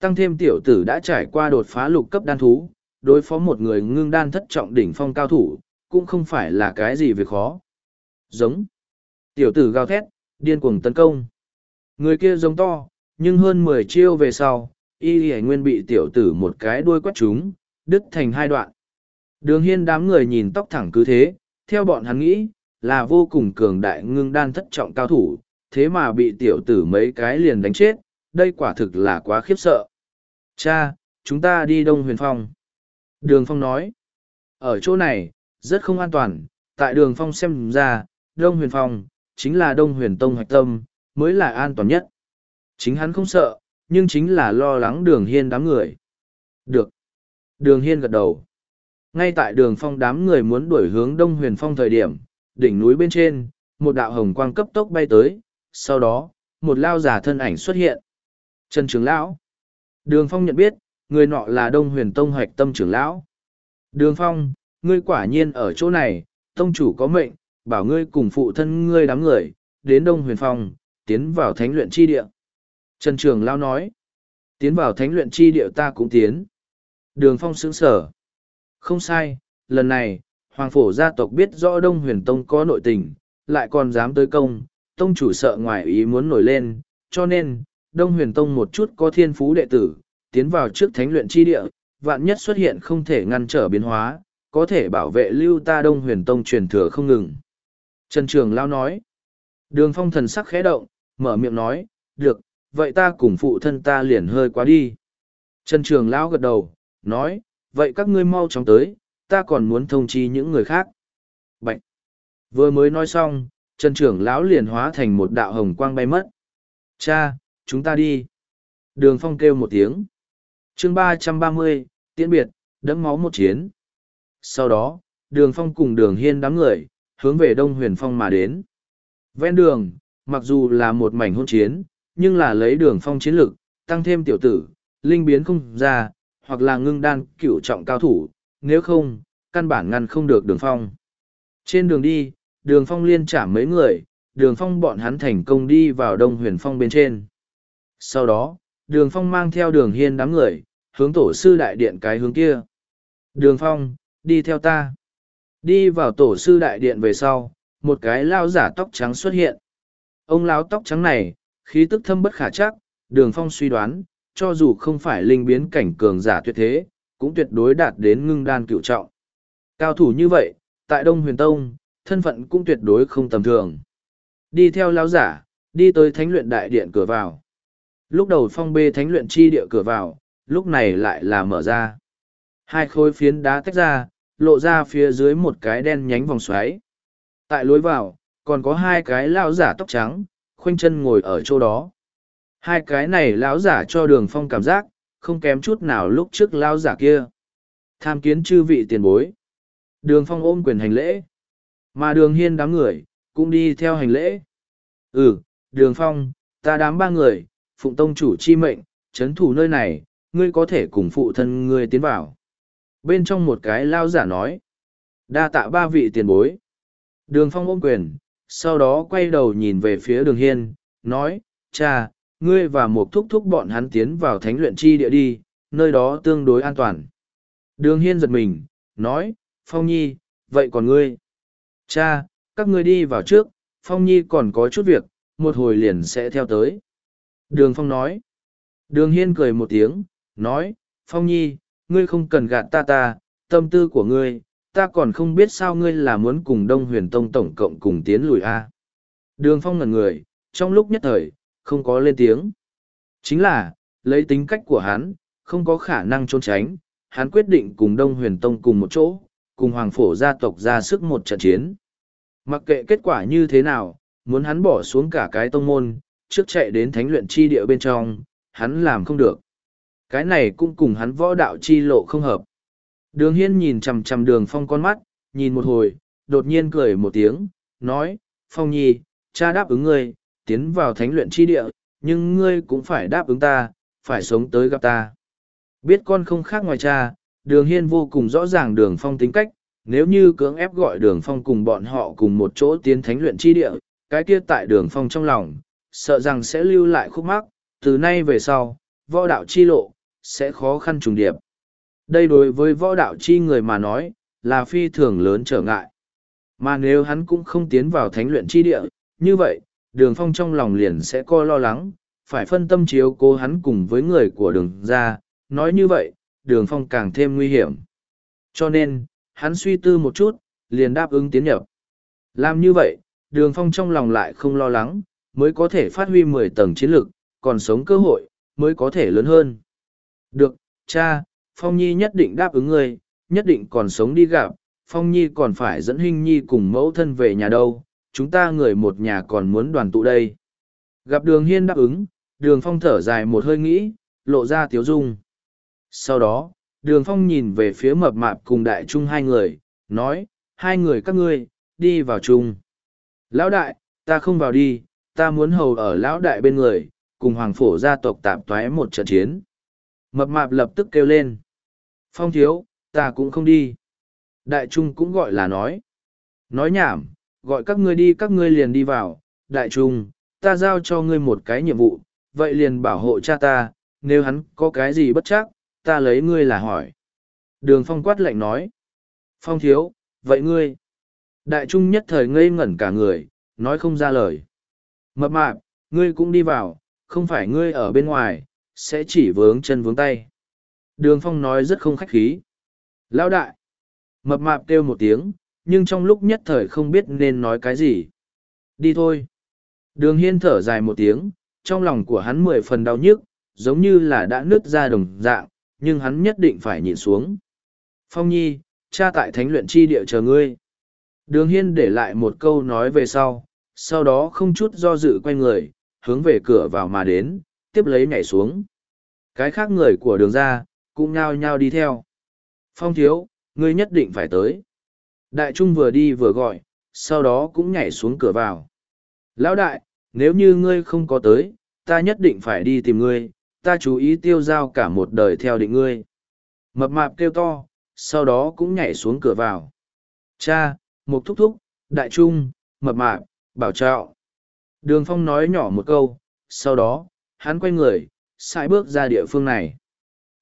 Tăng thêm tiểu tử đã trải qua đột phá lục cấp đan thú, đối phó một người ngưng đan thất trọng đỉnh phong cao thủ, cũng không phải là cái gì việc khó. Giống. Tiểu tử gào thét, điên cuồng tấn công. Người kia giống to, nhưng hơn mười chiêu về sau, y y nguyên bị tiểu tử một cái đuôi quét trúng, đứt thành hai đoạn. Đường hiên đám người nhìn tóc thẳng cứ thế, theo bọn hắn nghĩ, là vô cùng cường đại ngưng đan thất trọng cao thủ, thế mà bị tiểu tử mấy cái liền đánh chết, đây quả thực là quá khiếp sợ. Cha, chúng ta đi Đông Huyền Phong. Đường Phong nói, ở chỗ này, rất không an toàn, tại đường Phong xem ra, Đông Huyền Phong, chính là Đông Huyền Tông Hạch Tâm, mới là an toàn nhất. Chính hắn không sợ, nhưng chính là lo lắng đường hiên đám người. Được. Đường hiên gật đầu. Ngay tại đường phong đám người muốn đuổi hướng Đông Huyền Phong thời điểm, đỉnh núi bên trên, một đạo hồng quang cấp tốc bay tới, sau đó, một lao giả thân ảnh xuất hiện. Trần Trường Lão. Đường Phong nhận biết, người nọ là Đông Huyền Tông Hoạch Tâm Trưởng Lão. Đường Phong, ngươi quả nhiên ở chỗ này, Tông chủ có mệnh, bảo ngươi cùng phụ thân ngươi đám người, đến Đông Huyền Phong, tiến vào thánh luyện chi địa. Trần Trường Lão nói, tiến vào thánh luyện chi địa ta cũng tiến. Đường Phong sững sở. Không sai, lần này, Hoàng Phổ gia tộc biết rõ Đông Huyền Tông có nội tình, lại còn dám tới công, Tông chủ sợ ngoài ý muốn nổi lên, cho nên, Đông Huyền Tông một chút có thiên phú đệ tử, tiến vào trước thánh luyện chi địa, vạn nhất xuất hiện không thể ngăn trở biến hóa, có thể bảo vệ lưu ta Đông Huyền Tông truyền thừa không ngừng. Trần Trường Lao nói, đường phong thần sắc khẽ động, mở miệng nói, được, vậy ta cùng phụ thân ta liền hơi quá đi. Trần Trường Lao gật đầu, nói, vậy các ngươi mau chóng tới, ta còn muốn thông chi những người khác. Bạch! Vừa mới nói xong, Trần trưởng Lão liền hóa thành một đạo hồng quang bay mất. Cha, chúng ta đi. Đường phong kêu một tiếng. chương ba trăm ba mươi tiễn biệt, đẫm máu một chiến. Sau đó, đường phong cùng đường hiên đám người, hướng về đông huyền phong mà đến. Ven đường, mặc dù là một mảnh hôn chiến, nhưng là lấy đường phong chiến lực, tăng thêm tiểu tử, linh biến không ra, hoặc là ngưng đan cửu trọng cao thủ, nếu không, căn bản ngăn không được đường phong. Trên đường đi, đường phong liên trả mấy người, đường phong bọn hắn thành công đi vào đông huyền phong bên trên. Sau đó, đường phong mang theo đường hiên đám người, hướng tổ sư đại điện cái hướng kia. Đường phong, đi theo ta. Đi vào tổ sư đại điện về sau, một cái lao giả tóc trắng xuất hiện. Ông lão tóc trắng này, khí tức thâm bất khả chắc, đường phong suy đoán, cho dù không phải linh biến cảnh cường giả tuyệt thế, cũng tuyệt đối đạt đến ngưng đan cựu trọng. Cao thủ như vậy, tại Đông Huyền Tông, thân phận cũng tuyệt đối không tầm thường. Đi theo lão giả, đi tới thánh luyện đại điện cửa vào. Lúc đầu phong bê thánh luyện chi địa cửa vào, lúc này lại là mở ra. Hai khối phiến đá tách ra, lộ ra phía dưới một cái đen nhánh vòng xoáy. Tại lối vào, còn có hai cái lão giả tóc trắng, khoanh chân ngồi ở chỗ đó. Hai cái này lão giả cho đường phong cảm giác, không kém chút nào lúc trước lão giả kia. Tham kiến chư vị tiền bối. Đường phong ôm quyền hành lễ. Mà đường hiên đám người, cũng đi theo hành lễ. Ừ, đường phong, ta đám ba người, phụng tông chủ chi mệnh, chấn thủ nơi này, ngươi có thể cùng phụ thân ngươi tiến vào. Bên trong một cái lao giả nói, đa tạ ba vị tiền bối. Đường phong ôm quyền, sau đó quay đầu nhìn về phía đường hiên, nói, cha, ngươi và một thúc thúc bọn hắn tiến vào thánh luyện chi địa đi, nơi đó tương đối an toàn. Đường hiên giật mình, nói, Phong Nhi, vậy còn ngươi? Cha, các ngươi đi vào trước, Phong Nhi còn có chút việc, một hồi liền sẽ theo tới. Đường Phong nói. Đường Hiên cười một tiếng, nói, Phong Nhi, ngươi không cần gạt ta ta, tâm tư của ngươi, ta còn không biết sao ngươi là muốn cùng Đông Huyền Tông tổng cộng cùng tiến lùi a. Đường Phong ngẩn người, trong lúc nhất thời, không có lên tiếng. Chính là, lấy tính cách của hắn, không có khả năng trốn tránh, hắn quyết định cùng Đông Huyền Tông cùng một chỗ, cùng Hoàng Phổ gia tộc ra sức một trận chiến. Mặc kệ kết quả như thế nào, muốn hắn bỏ xuống cả cái tông môn, trước chạy đến thánh luyện chi địa bên trong, hắn làm không được. Cái này cũng cùng hắn võ đạo chi lộ không hợp. Đường Hiên nhìn chằm chằm đường phong con mắt, nhìn một hồi, đột nhiên cười một tiếng, nói, Phong Nhi, cha đáp ứng ngươi, tiến vào thánh luyện chi địa, nhưng ngươi cũng phải đáp ứng ta, phải sống tới gặp ta. Biết con không khác ngoài cha, đường hiên vô cùng rõ ràng đường phong tính cách, nếu như cưỡng ép gọi đường phong cùng bọn họ cùng một chỗ tiến thánh luyện chi địa, cái kia tại đường phong trong lòng, sợ rằng sẽ lưu lại khúc mắc, từ nay về sau, võ đạo chi lộ, sẽ khó khăn trùng điệp. Đây đối với võ đạo chi người mà nói, là phi thường lớn trở ngại. Mà nếu hắn cũng không tiến vào thánh luyện chi địa, như vậy, đường phong trong lòng liền sẽ co lo lắng, phải phân tâm chiếu cố hắn cùng với người của đường ra, nói như vậy, đường phong càng thêm nguy hiểm. Cho nên, hắn suy tư một chút, liền đáp ứng tiến nhập. Làm như vậy, đường phong trong lòng lại không lo lắng, mới có thể phát huy mười tầng chiến lược, còn sống cơ hội, mới có thể lớn hơn. Được, cha, Phong Nhi nhất định đáp ứng ngươi, nhất định còn sống đi gặp, Phong Nhi còn phải dẫn Hinh Nhi cùng mẫu thân về nhà đâu, chúng ta người một nhà còn muốn đoàn tụ đây. Gặp đường hiên đáp ứng, đường phong thở dài một hơi nghĩ, lộ ra tiếu dung. Sau đó, đường phong nhìn về phía mập mạp cùng đại trung hai người, nói, hai người các ngươi, đi vào chung. Lão đại, ta không vào đi, ta muốn hầu ở lão đại bên người, cùng hoàng phổ gia tộc tạp toái một trận chiến. Mập mạp lập tức kêu lên. Phong thiếu, ta cũng không đi. Đại trung cũng gọi là nói. Nói nhảm, gọi các ngươi đi các ngươi liền đi vào. Đại trung, ta giao cho ngươi một cái nhiệm vụ, vậy liền bảo hộ cha ta, nếu hắn có cái gì bất chắc, ta lấy ngươi là hỏi. Đường phong quát lạnh nói. Phong thiếu, vậy ngươi? Đại trung nhất thời ngây ngẩn cả người, nói không ra lời. Mập mạp, ngươi cũng đi vào, không phải ngươi ở bên ngoài, sẽ chỉ vướng chân vướng tay. Đường phong nói rất không khách khí. Lão đại! Mập mạp kêu một tiếng, nhưng trong lúc nhất thời không biết nên nói cái gì. Đi thôi! Đường hiên thở dài một tiếng, trong lòng của hắn mười phần đau nhức, giống như là đã nứt ra đồng dạng, nhưng hắn nhất định phải nhìn xuống. Phong nhi, cha tại thánh luyện chi địa chờ ngươi. Đường hiên để lại một câu nói về sau, sau đó không chút do dự quay người, hướng về cửa vào mà đến, tiếp lấy nhảy xuống. Cái khác người của đường ra, cũng nhao nhao đi theo. Phong thiếu, ngươi nhất định phải tới. Đại trung vừa đi vừa gọi, sau đó cũng nhảy xuống cửa vào. Lão đại, nếu như ngươi không có tới, ta nhất định phải đi tìm ngươi, ta chú ý tiêu giao cả một đời theo định ngươi. Mập mạp kêu to, sau đó cũng nhảy xuống cửa vào. Cha, một thúc thúc, đại trung, mập mạp, bảo trạo. Đường phong nói nhỏ một câu, sau đó, hắn quay người, sai bước ra địa phương này.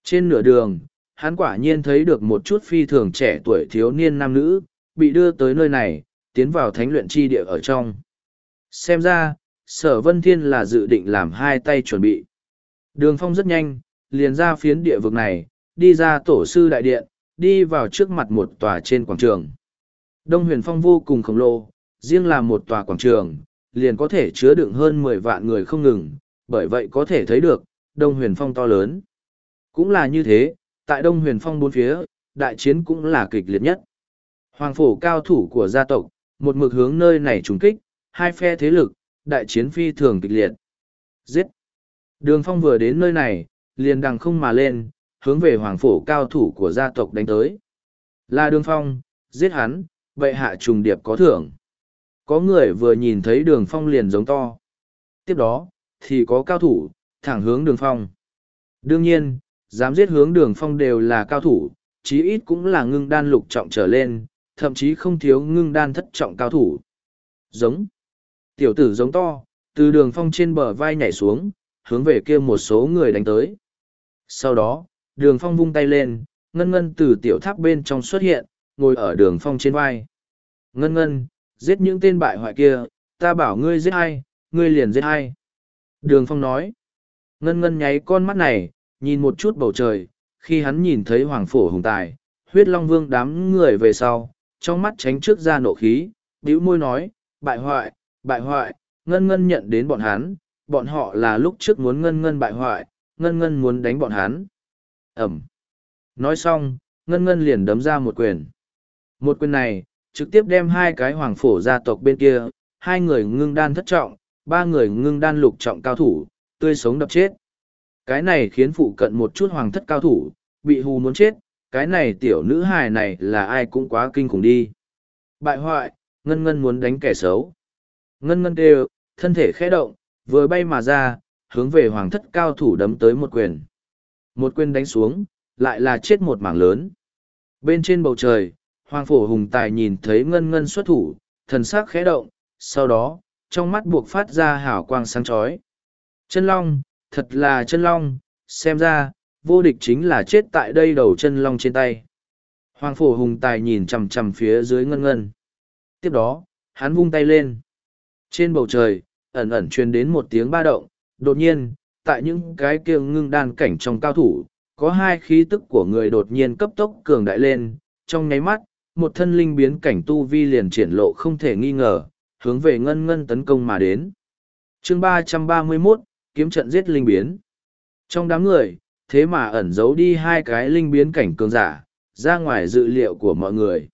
Trên nửa đường, hắn quả nhiên thấy được một chút phi thường trẻ tuổi thiếu niên nam nữ, bị đưa tới nơi này, tiến vào thánh luyện chi địa ở trong. Xem ra, sở vân thiên là dự định làm hai tay chuẩn bị. Đường phong rất nhanh, liền ra phiến địa vực này, đi ra tổ sư đại điện, đi vào trước mặt một tòa trên quảng trường. Đông huyền phong vô cùng khổng lồ, riêng là một tòa quảng trường, liền có thể chứa đựng hơn mười vạn người không ngừng, bởi vậy có thể thấy được, Đông huyền phong to lớn. Cũng là như thế, tại Đông huyền phong bốn phía, đại chiến cũng là kịch liệt nhất. Hoàng phổ cao thủ của gia tộc, một mực hướng nơi này trùng kích, hai phe thế lực, đại chiến phi thường kịch liệt. Giết! Đường phong vừa đến nơi này, liền đằng không mà lên, hướng về hoàng phổ cao thủ của gia tộc đánh tới. Là đường phong, giết hắn, vậy hạ trùng điệp có thưởng. Có người vừa nhìn thấy đường phong liền giống to. Tiếp đó, thì có cao thủ, thẳng hướng đường phong. Đương nhiên, Dám giết hướng đường phong đều là cao thủ, chí ít cũng là ngưng đan lục trọng trở lên, thậm chí không thiếu ngưng đan thất trọng cao thủ. Giống. Tiểu tử giống to, từ đường phong trên bờ vai nhảy xuống, hướng về kia một số người đánh tới. Sau đó, đường phong vung tay lên, ngân ngân từ tiểu tháp bên trong xuất hiện, ngồi ở đường phong trên vai. Ngân ngân, giết những tên bại hoại kia, ta bảo ngươi giết ai, ngươi liền giết ai. Đường phong nói. Ngân ngân nháy con mắt này, nhìn một chút bầu trời, khi hắn nhìn thấy hoàng phổ hùng tài, huyết long vương đám người về sau, trong mắt tránh trước ra nộ khí, bĩu môi nói, bại hoại, bại hoại, ngân ngân nhận đến bọn hắn, bọn họ là lúc trước muốn ngân ngân bại hoại, ngân ngân muốn đánh bọn hắn. Ẩm. Nói xong, ngân ngân liền đấm ra một quyền. Một quyền này, trực tiếp đem hai cái hoàng phổ gia tộc bên kia, hai người ngưng đan thất trọng, ba người ngưng đan lục trọng cao thủ, tươi sống đập chết. Cái này khiến phụ cận một chút hoàng thất cao thủ, bị hù muốn chết, cái này tiểu nữ hài này là ai cũng quá kinh khủng đi. Bại hoại, ngân ngân muốn đánh kẻ xấu. Ngân ngân đều, thân thể khẽ động, vừa bay mà ra, hướng về hoàng thất cao thủ đấm tới một quyền. Một quyền đánh xuống, lại là chết một mảng lớn. Bên trên bầu trời, hoàng phổ hùng tài nhìn thấy ngân ngân xuất thủ, thần sắc khẽ động, sau đó, trong mắt buộc phát ra hào quang sáng chói. Chân long, thật là chân long, xem ra, vô địch chính là chết tại đây đầu chân long trên tay. Hoàng phổ hùng tài nhìn chằm chằm phía dưới ngân ngân. Tiếp đó, hắn vung tay lên. Trên bầu trời, ẩn ẩn truyền đến một tiếng ba động, đột nhiên, tại những cái kia ngưng đan cảnh trong cao thủ, có hai khí tức của người đột nhiên cấp tốc cường đại lên, trong nháy mắt, một thân linh biến cảnh tu vi liền triển lộ không thể nghi ngờ, hướng về ngân ngân tấn công mà đến. chương ba trăm ba mươi 331, kiếm trận giết linh biến. Trong đám người, thế mà ẩn giấu đi hai cái linh biến cảnh cường giả, ra ngoài dự liệu của mọi người.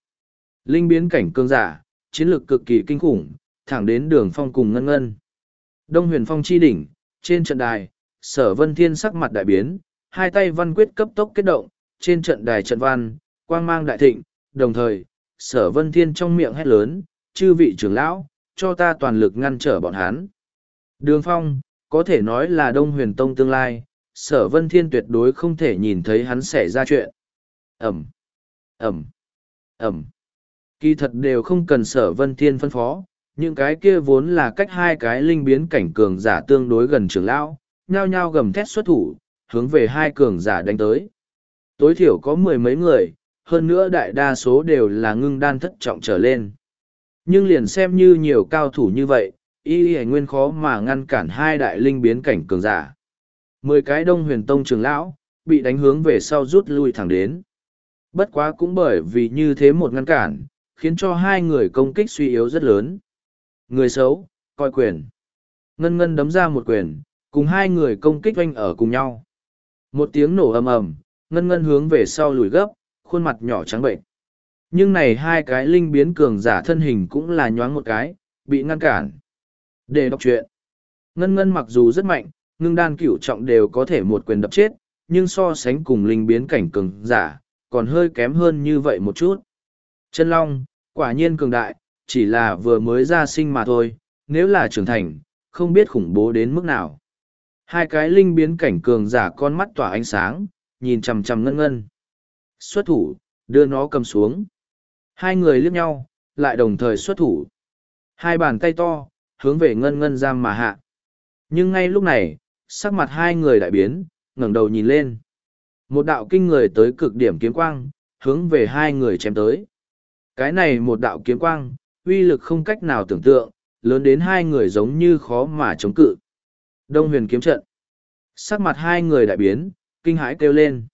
Linh biến cảnh cường giả, chiến lược cực kỳ kinh khủng, thẳng đến đường phong cùng ngân ngân. Đông huyền phong chi đỉnh, trên trận đài, sở vân thiên sắc mặt đại biến, hai tay văn quyết cấp tốc kết động, trên trận đài trận văn, quang mang đại thịnh, đồng thời, sở vân thiên trong miệng hét lớn, chư vị trưởng lão, cho ta toàn lực ngăn trở bọn hắn. Đường phong, có thể nói là đông huyền tông tương lai, sở vân thiên tuyệt đối không thể nhìn thấy hắn xảy ra chuyện. Ẩm, Ẩm, Ẩm. Kỳ thật đều không cần sở vân thiên phân phó, những cái kia vốn là cách hai cái linh biến cảnh cường giả tương đối gần trưởng lão, nhao nhao gầm thét xuất thủ, hướng về hai cường giả đánh tới. Tối thiểu có mười mấy người, hơn nữa đại đa số đều là ngưng đan thất trọng trở lên. Nhưng liền xem như nhiều cao thủ như vậy, y y nguyên khó mà ngăn cản hai đại linh biến cảnh cường giả. Mười cái đông huyền tông trường lão, bị đánh hướng về sau rút lui thẳng đến. Bất quá cũng bởi vì như thế một ngăn cản, khiến cho hai người công kích suy yếu rất lớn. Người xấu, coi quyền. Ngân ngân đấm ra một quyền, cùng hai người công kích oanh ở cùng nhau. Một tiếng nổ ầm ầm, ngân ngân hướng về sau lùi gấp, khuôn mặt nhỏ trắng bệnh. Nhưng này hai cái linh biến cường giả thân hình cũng là nhoáng một cái, bị ngăn cản. Để đọc chuyện. Ngân ngân mặc dù rất mạnh, ngưng đan cửu trọng đều có thể một quyền đập chết, nhưng so sánh cùng linh biến cảnh cường giả, còn hơi kém hơn như vậy một chút. Chân Long, quả nhiên cường đại, chỉ là vừa mới ra sinh mà thôi, nếu là trưởng thành, không biết khủng bố đến mức nào. Hai cái linh biến cảnh cường giả con mắt tỏa ánh sáng, nhìn chằm chằm ngân ngân. Xuất thủ, đưa nó cầm xuống. Hai người liếc nhau, lại đồng thời xuất thủ. Hai bàn tay to, hướng về ngân ngân giam mà hạ. Nhưng ngay lúc này, sắc mặt hai người đại biến, ngẩng đầu nhìn lên. Một đạo kinh người tới cực điểm kiếm quang, hướng về hai người chém tới. Cái này một đạo kiếm quang, uy lực không cách nào tưởng tượng, lớn đến hai người giống như khó mà chống cự. Đông huyền kiếm trận. Sắc mặt hai người đại biến, kinh hãi kêu lên.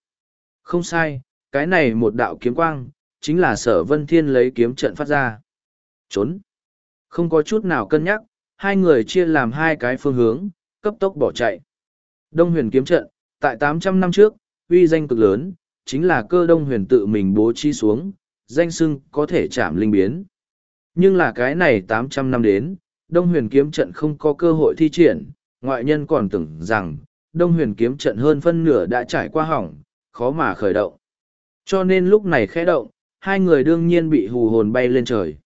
Không sai, cái này một đạo kiếm quang, chính là sở vân thiên lấy kiếm trận phát ra. Trốn. Không có chút nào cân nhắc, hai người chia làm hai cái phương hướng, cấp tốc bỏ chạy. Đông huyền kiếm trận, tại 800 năm trước, uy danh cực lớn, chính là cơ đông huyền tự mình bố trí xuống, danh sưng có thể chạm linh biến. Nhưng là cái này 800 năm đến, Đông huyền kiếm trận không có cơ hội thi triển, ngoại nhân còn tưởng rằng, Đông huyền kiếm trận hơn phân nửa đã trải qua hỏng, khó mà khởi động. Cho nên lúc này khẽ động, hai người đương nhiên bị hù hồn bay lên trời.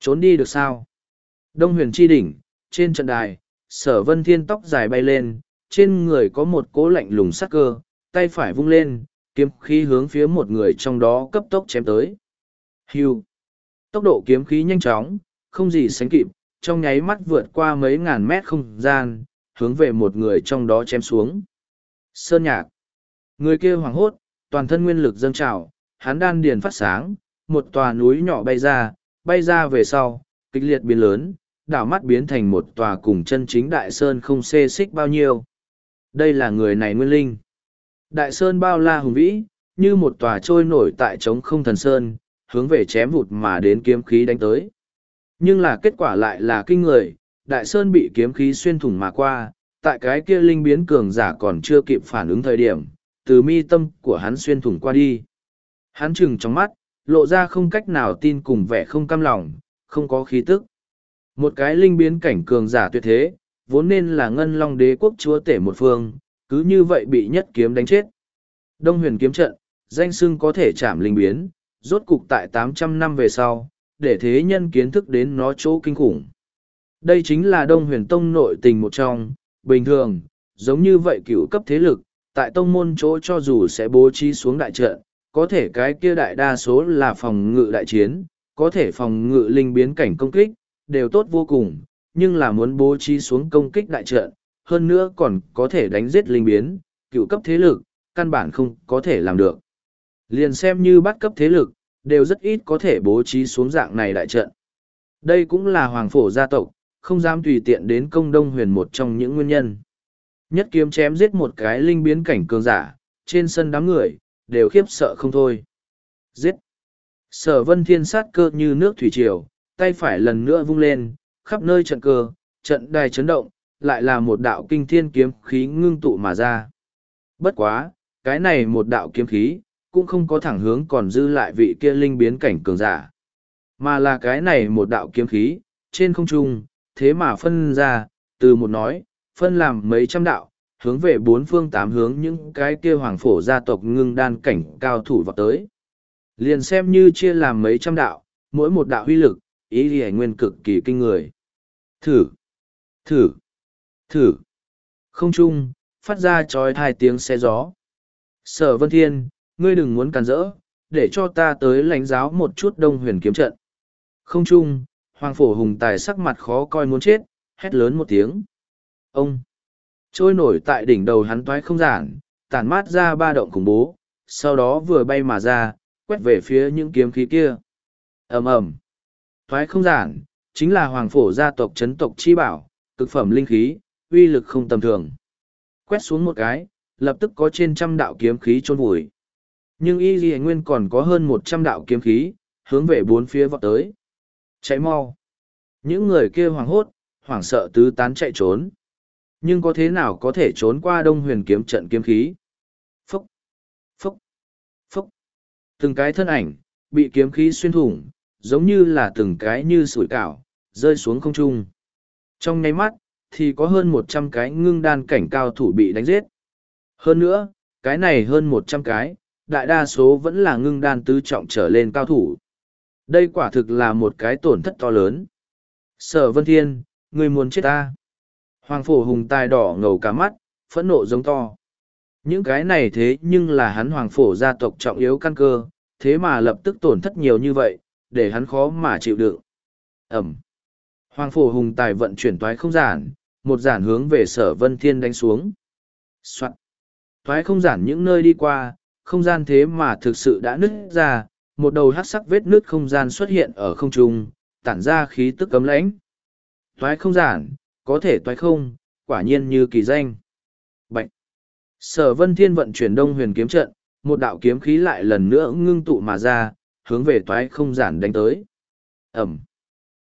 Trốn đi được sao? Đông huyền chi đỉnh, trên trận đài, sở vân thiên tóc dài bay lên, trên người có một cố lạnh lùng sắc cơ, tay phải vung lên, kiếm khí hướng phía một người trong đó cấp tốc chém tới. Hưu. Tốc độ kiếm khí nhanh chóng, không gì sánh kịp, trong nháy mắt vượt qua mấy ngàn mét không gian, hướng về một người trong đó chém xuống. Sơn nhạc. Người kia hoảng hốt, toàn thân nguyên lực dâng trào, hắn đan điền phát sáng, một tòa núi nhỏ bay ra, bay ra về sau, kịch liệt biến lớn, đảo mắt biến thành một tòa cùng chân chính đại sơn không xê xích bao nhiêu. Đây là người này nguyên linh. Đại sơn bao la hùng vĩ, như một tòa trôi nổi tại trống không thần sơn, hướng về chém vụt mà đến kiếm khí đánh tới. Nhưng là kết quả lại là kinh người, đại sơn bị kiếm khí xuyên thủng mà qua, tại cái kia linh biến cường giả còn chưa kịp phản ứng thời điểm, từ mi tâm của hắn xuyên thủng qua đi. Hắn chừng trong mắt, lộ ra không cách nào tin cùng vẻ không cam lòng, không có khí tức. Một cái linh biến cảnh cường giả tuyệt thế, vốn nên là ngân long đế quốc chúa tể một phương, cứ như vậy bị nhất kiếm đánh chết. Đông huyền kiếm trận, danh sưng có thể chạm linh biến, rốt cục tại tám trăm năm về sau, để thế nhân kiến thức đến nó chỗ kinh khủng. Đây chính là Đông huyền tông nội tình một trong, bình thường, giống như vậy cựu cấp thế lực, tại tông môn chỗ cho dù sẽ bố trí xuống đại trận, có thể cái kia đại đa số là phòng ngự đại chiến, có thể phòng ngự linh biến cảnh công kích, đều tốt vô cùng, nhưng là muốn bố trí xuống công kích đại trận, hơn nữa còn có thể đánh giết linh biến, cựu cấp thế lực, căn bản không có thể làm được. Liền xem như bắt cấp thế lực, đều rất ít có thể bố trí xuống dạng này đại trận. Đây cũng là hoàng phổ gia tộc, không dám tùy tiện đến công đông huyền một trong những nguyên nhân. Nhất kiếm chém giết một cái linh biến cảnh cường giả, trên sân đám người, đều khiếp sợ không thôi. Giết! Sở vân thiên sát cơ như nước thủy triều, tay phải lần nữa vung lên, khắp nơi trận cơ, trận đài chấn động, lại là một đạo kinh thiên kiếm khí ngưng tụ mà ra. Bất quá, cái này một đạo kiếm khí, cũng không có thẳng hướng còn dư lại vị kia linh biến cảnh cường giả. Mà là cái này một đạo kiếm khí, trên không trung, thế mà phân ra, từ một nói, phân làm mấy trăm đạo, hướng về bốn phương tám hướng những cái kia hoàng phổ gia tộc ngưng đan cảnh cao thủ vào tới. Liền xem như chia làm mấy trăm đạo, mỗi một đạo huy lực, ý thì nguyên cực kỳ kinh người. Thử! Thử! Thử! Không chung, phát ra trói hai tiếng xe gió. Sở Vân Thiên, ngươi đừng muốn cản rỡ, để cho ta tới lãnh giáo một chút đông huyền kiếm trận. Không chung, Hoàng Phổ Hùng Tài sắc mặt khó coi muốn chết, hét lớn một tiếng. Ông! Trôi nổi tại đỉnh đầu hắn toái không giản, tản mát ra ba động khủng bố, sau đó vừa bay mà ra, quét về phía những kiếm khí kia. ầm ầm Toái không giản, chính là hoàng phổ gia tộc chấn tộc chi bảo, cực phẩm linh khí, uy lực không tầm thường. Quét xuống một cái, lập tức có trên trăm đạo kiếm khí trôn vùi. Nhưng y ghi nguyên còn có hơn một trăm đạo kiếm khí, hướng về bốn phía vọt tới. Chạy mau. Những người kia hoảng hốt, hoảng sợ tứ tán chạy trốn. Nhưng có thế nào có thể trốn qua đông huyền kiếm trận kiếm khí? Phúc! Phúc! Phúc! Từng cái thân ảnh, bị kiếm khí xuyên thủng, giống như là từng cái như sủi cảo, rơi xuống không trung. Trong nháy mắt, thì có hơn một trăm cái ngưng đan cảnh cao thủ bị đánh giết. Hơn nữa, cái này hơn một trăm cái, đại đa số vẫn là ngưng đan tứ trọng trở lên cao thủ. Đây quả thực là một cái tổn thất to lớn. Sở Vân Thiên, người muốn chết ta. Hoàng phổ hùng tài đỏ ngầu cả mắt, phẫn nộ giống to. Những cái này thế nhưng là hắn hoàng phổ gia tộc trọng yếu căn cơ, thế mà lập tức tổn thất nhiều như vậy, để hắn khó mà chịu đựng. Ẩm. Hoàng phổ hùng tài vận chuyển toái không giản, một giản hướng về sở vân thiên đánh xuống. Soạn. Toái không giản những nơi đi qua, không gian thế mà thực sự đã nứt ra, một đầu hát sắc vết nứt không gian xuất hiện ở không trung, tản ra khí tức cấm lãnh. Toái không giản, có thể toái không, quả nhiên như kỳ danh. Bạch. Sở Vân Thiên vận chuyển Đông Huyền kiếm trận, một đạo kiếm khí lại lần nữa ngưng tụ mà ra, hướng về toái không giản đánh tới. Ẩm.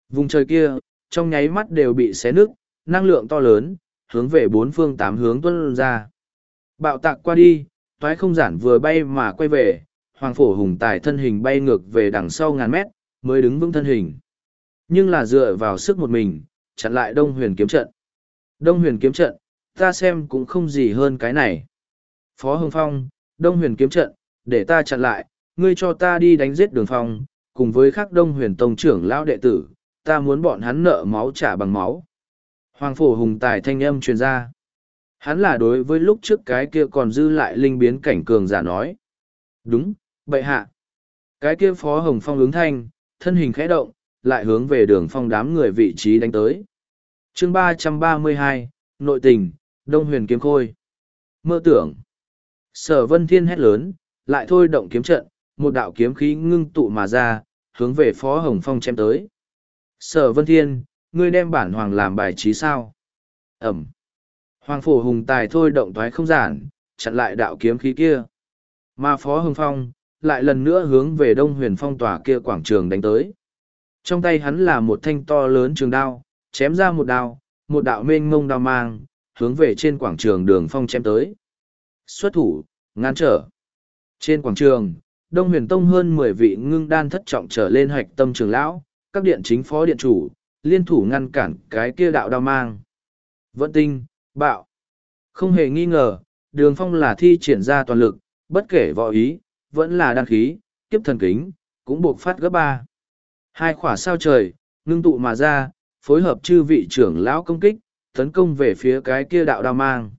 Vùng trời kia, trong nháy mắt đều bị xé nứt, năng lượng to lớn, hướng về bốn phương tám hướng tuôn ra. Bạo tạc qua đi, toái không giản vừa bay mà quay về, hoàng phổ hùng tài thân hình bay ngược về đằng sau ngàn mét, mới đứng vững thân hình. Nhưng là dựa vào sức một mình, chặn lại đông huyền kiếm trận. Đông huyền kiếm trận, ta xem cũng không gì hơn cái này. Phó Hồng Phong, đông huyền kiếm trận, để ta chặn lại, ngươi cho ta đi đánh giết đường phong, cùng với khắc đông huyền tông trưởng lão đệ tử, ta muốn bọn hắn nợ máu trả bằng máu. Hoàng phổ hùng tài thanh âm truyền ra. Hắn là đối với lúc trước cái kia còn dư lại linh biến cảnh cường giả nói. Đúng, bệ hạ. Cái kia phó hồng phong ứng thanh, thân hình khẽ động, lại hướng về đường phong đám người vị trí đánh tới. chương ba trăm ba mươi hai Nội tình, Đông huyền kiếm khôi. Mơ tưởng. Sở vân thiên hét lớn, lại thôi động kiếm trận, một đạo kiếm khí ngưng tụ mà ra, hướng về phó hồng phong chém tới. Sở vân thiên, ngươi đem bản hoàng làm bài trí sao? Ẩm. Hoàng phổ hùng tài thôi động thoái không giản, chặn lại đạo kiếm khí kia. Mà phó hưng phong, lại lần nữa hướng về đông huyền phong tỏa kia quảng trường đánh tới. Trong tay hắn là một thanh to lớn trường đao, chém ra một đao, một đạo mênh mông đao mang, hướng về trên quảng trường đường phong chém tới. Xuất thủ, ngăn trở. Trên quảng trường, Đông huyền tông hơn mười vị ngưng đan thất trọng trở lên hoạch tâm trường lão, các điện chính phó điện chủ, liên thủ ngăn cản cái kia đạo đao mang. Vận tinh, bạo. Không hề nghi ngờ, đường phong là thi triển ra toàn lực, bất kể võ ý, vẫn là đăng khí, kiếp thần kính, cũng buộc phát gấp ba. Hai khỏa sao trời, ngưng tụ mà ra, phối hợp chư vị trưởng lão công kích, tấn công về phía cái kia đạo đao mang.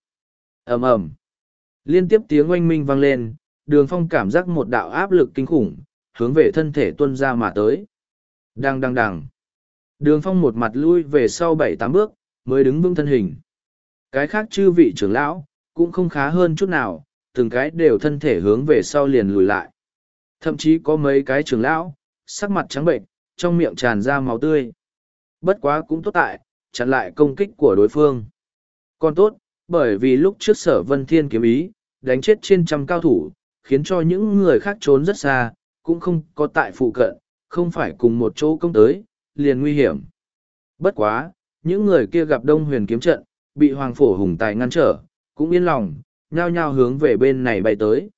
ầm ầm Liên tiếp tiếng oanh minh vang lên, đường phong cảm giác một đạo áp lực kinh khủng, hướng về thân thể tuân ra mà tới. Đang đang đằng. Đường phong một mặt lui về sau bảy tám bước, mới đứng vững thân hình. Cái khác chư vị trưởng lão, cũng không khá hơn chút nào, từng cái đều thân thể hướng về sau liền lùi lại. Thậm chí có mấy cái trưởng lão, sắc mặt trắng bệnh, trong miệng tràn ra máu tươi. Bất quá cũng tốt tại, chặn lại công kích của đối phương. Còn tốt, bởi vì lúc trước sở vân thiên kiếm ý, đánh chết trên trăm cao thủ, khiến cho những người khác trốn rất xa, cũng không có tại phụ cận, không phải cùng một chỗ công tới, liền nguy hiểm. Bất quá, những người kia gặp đông huyền kiếm trận, bị hoàng phổ hùng tài ngăn trở, cũng yên lòng, nhao nhao hướng về bên này bay tới.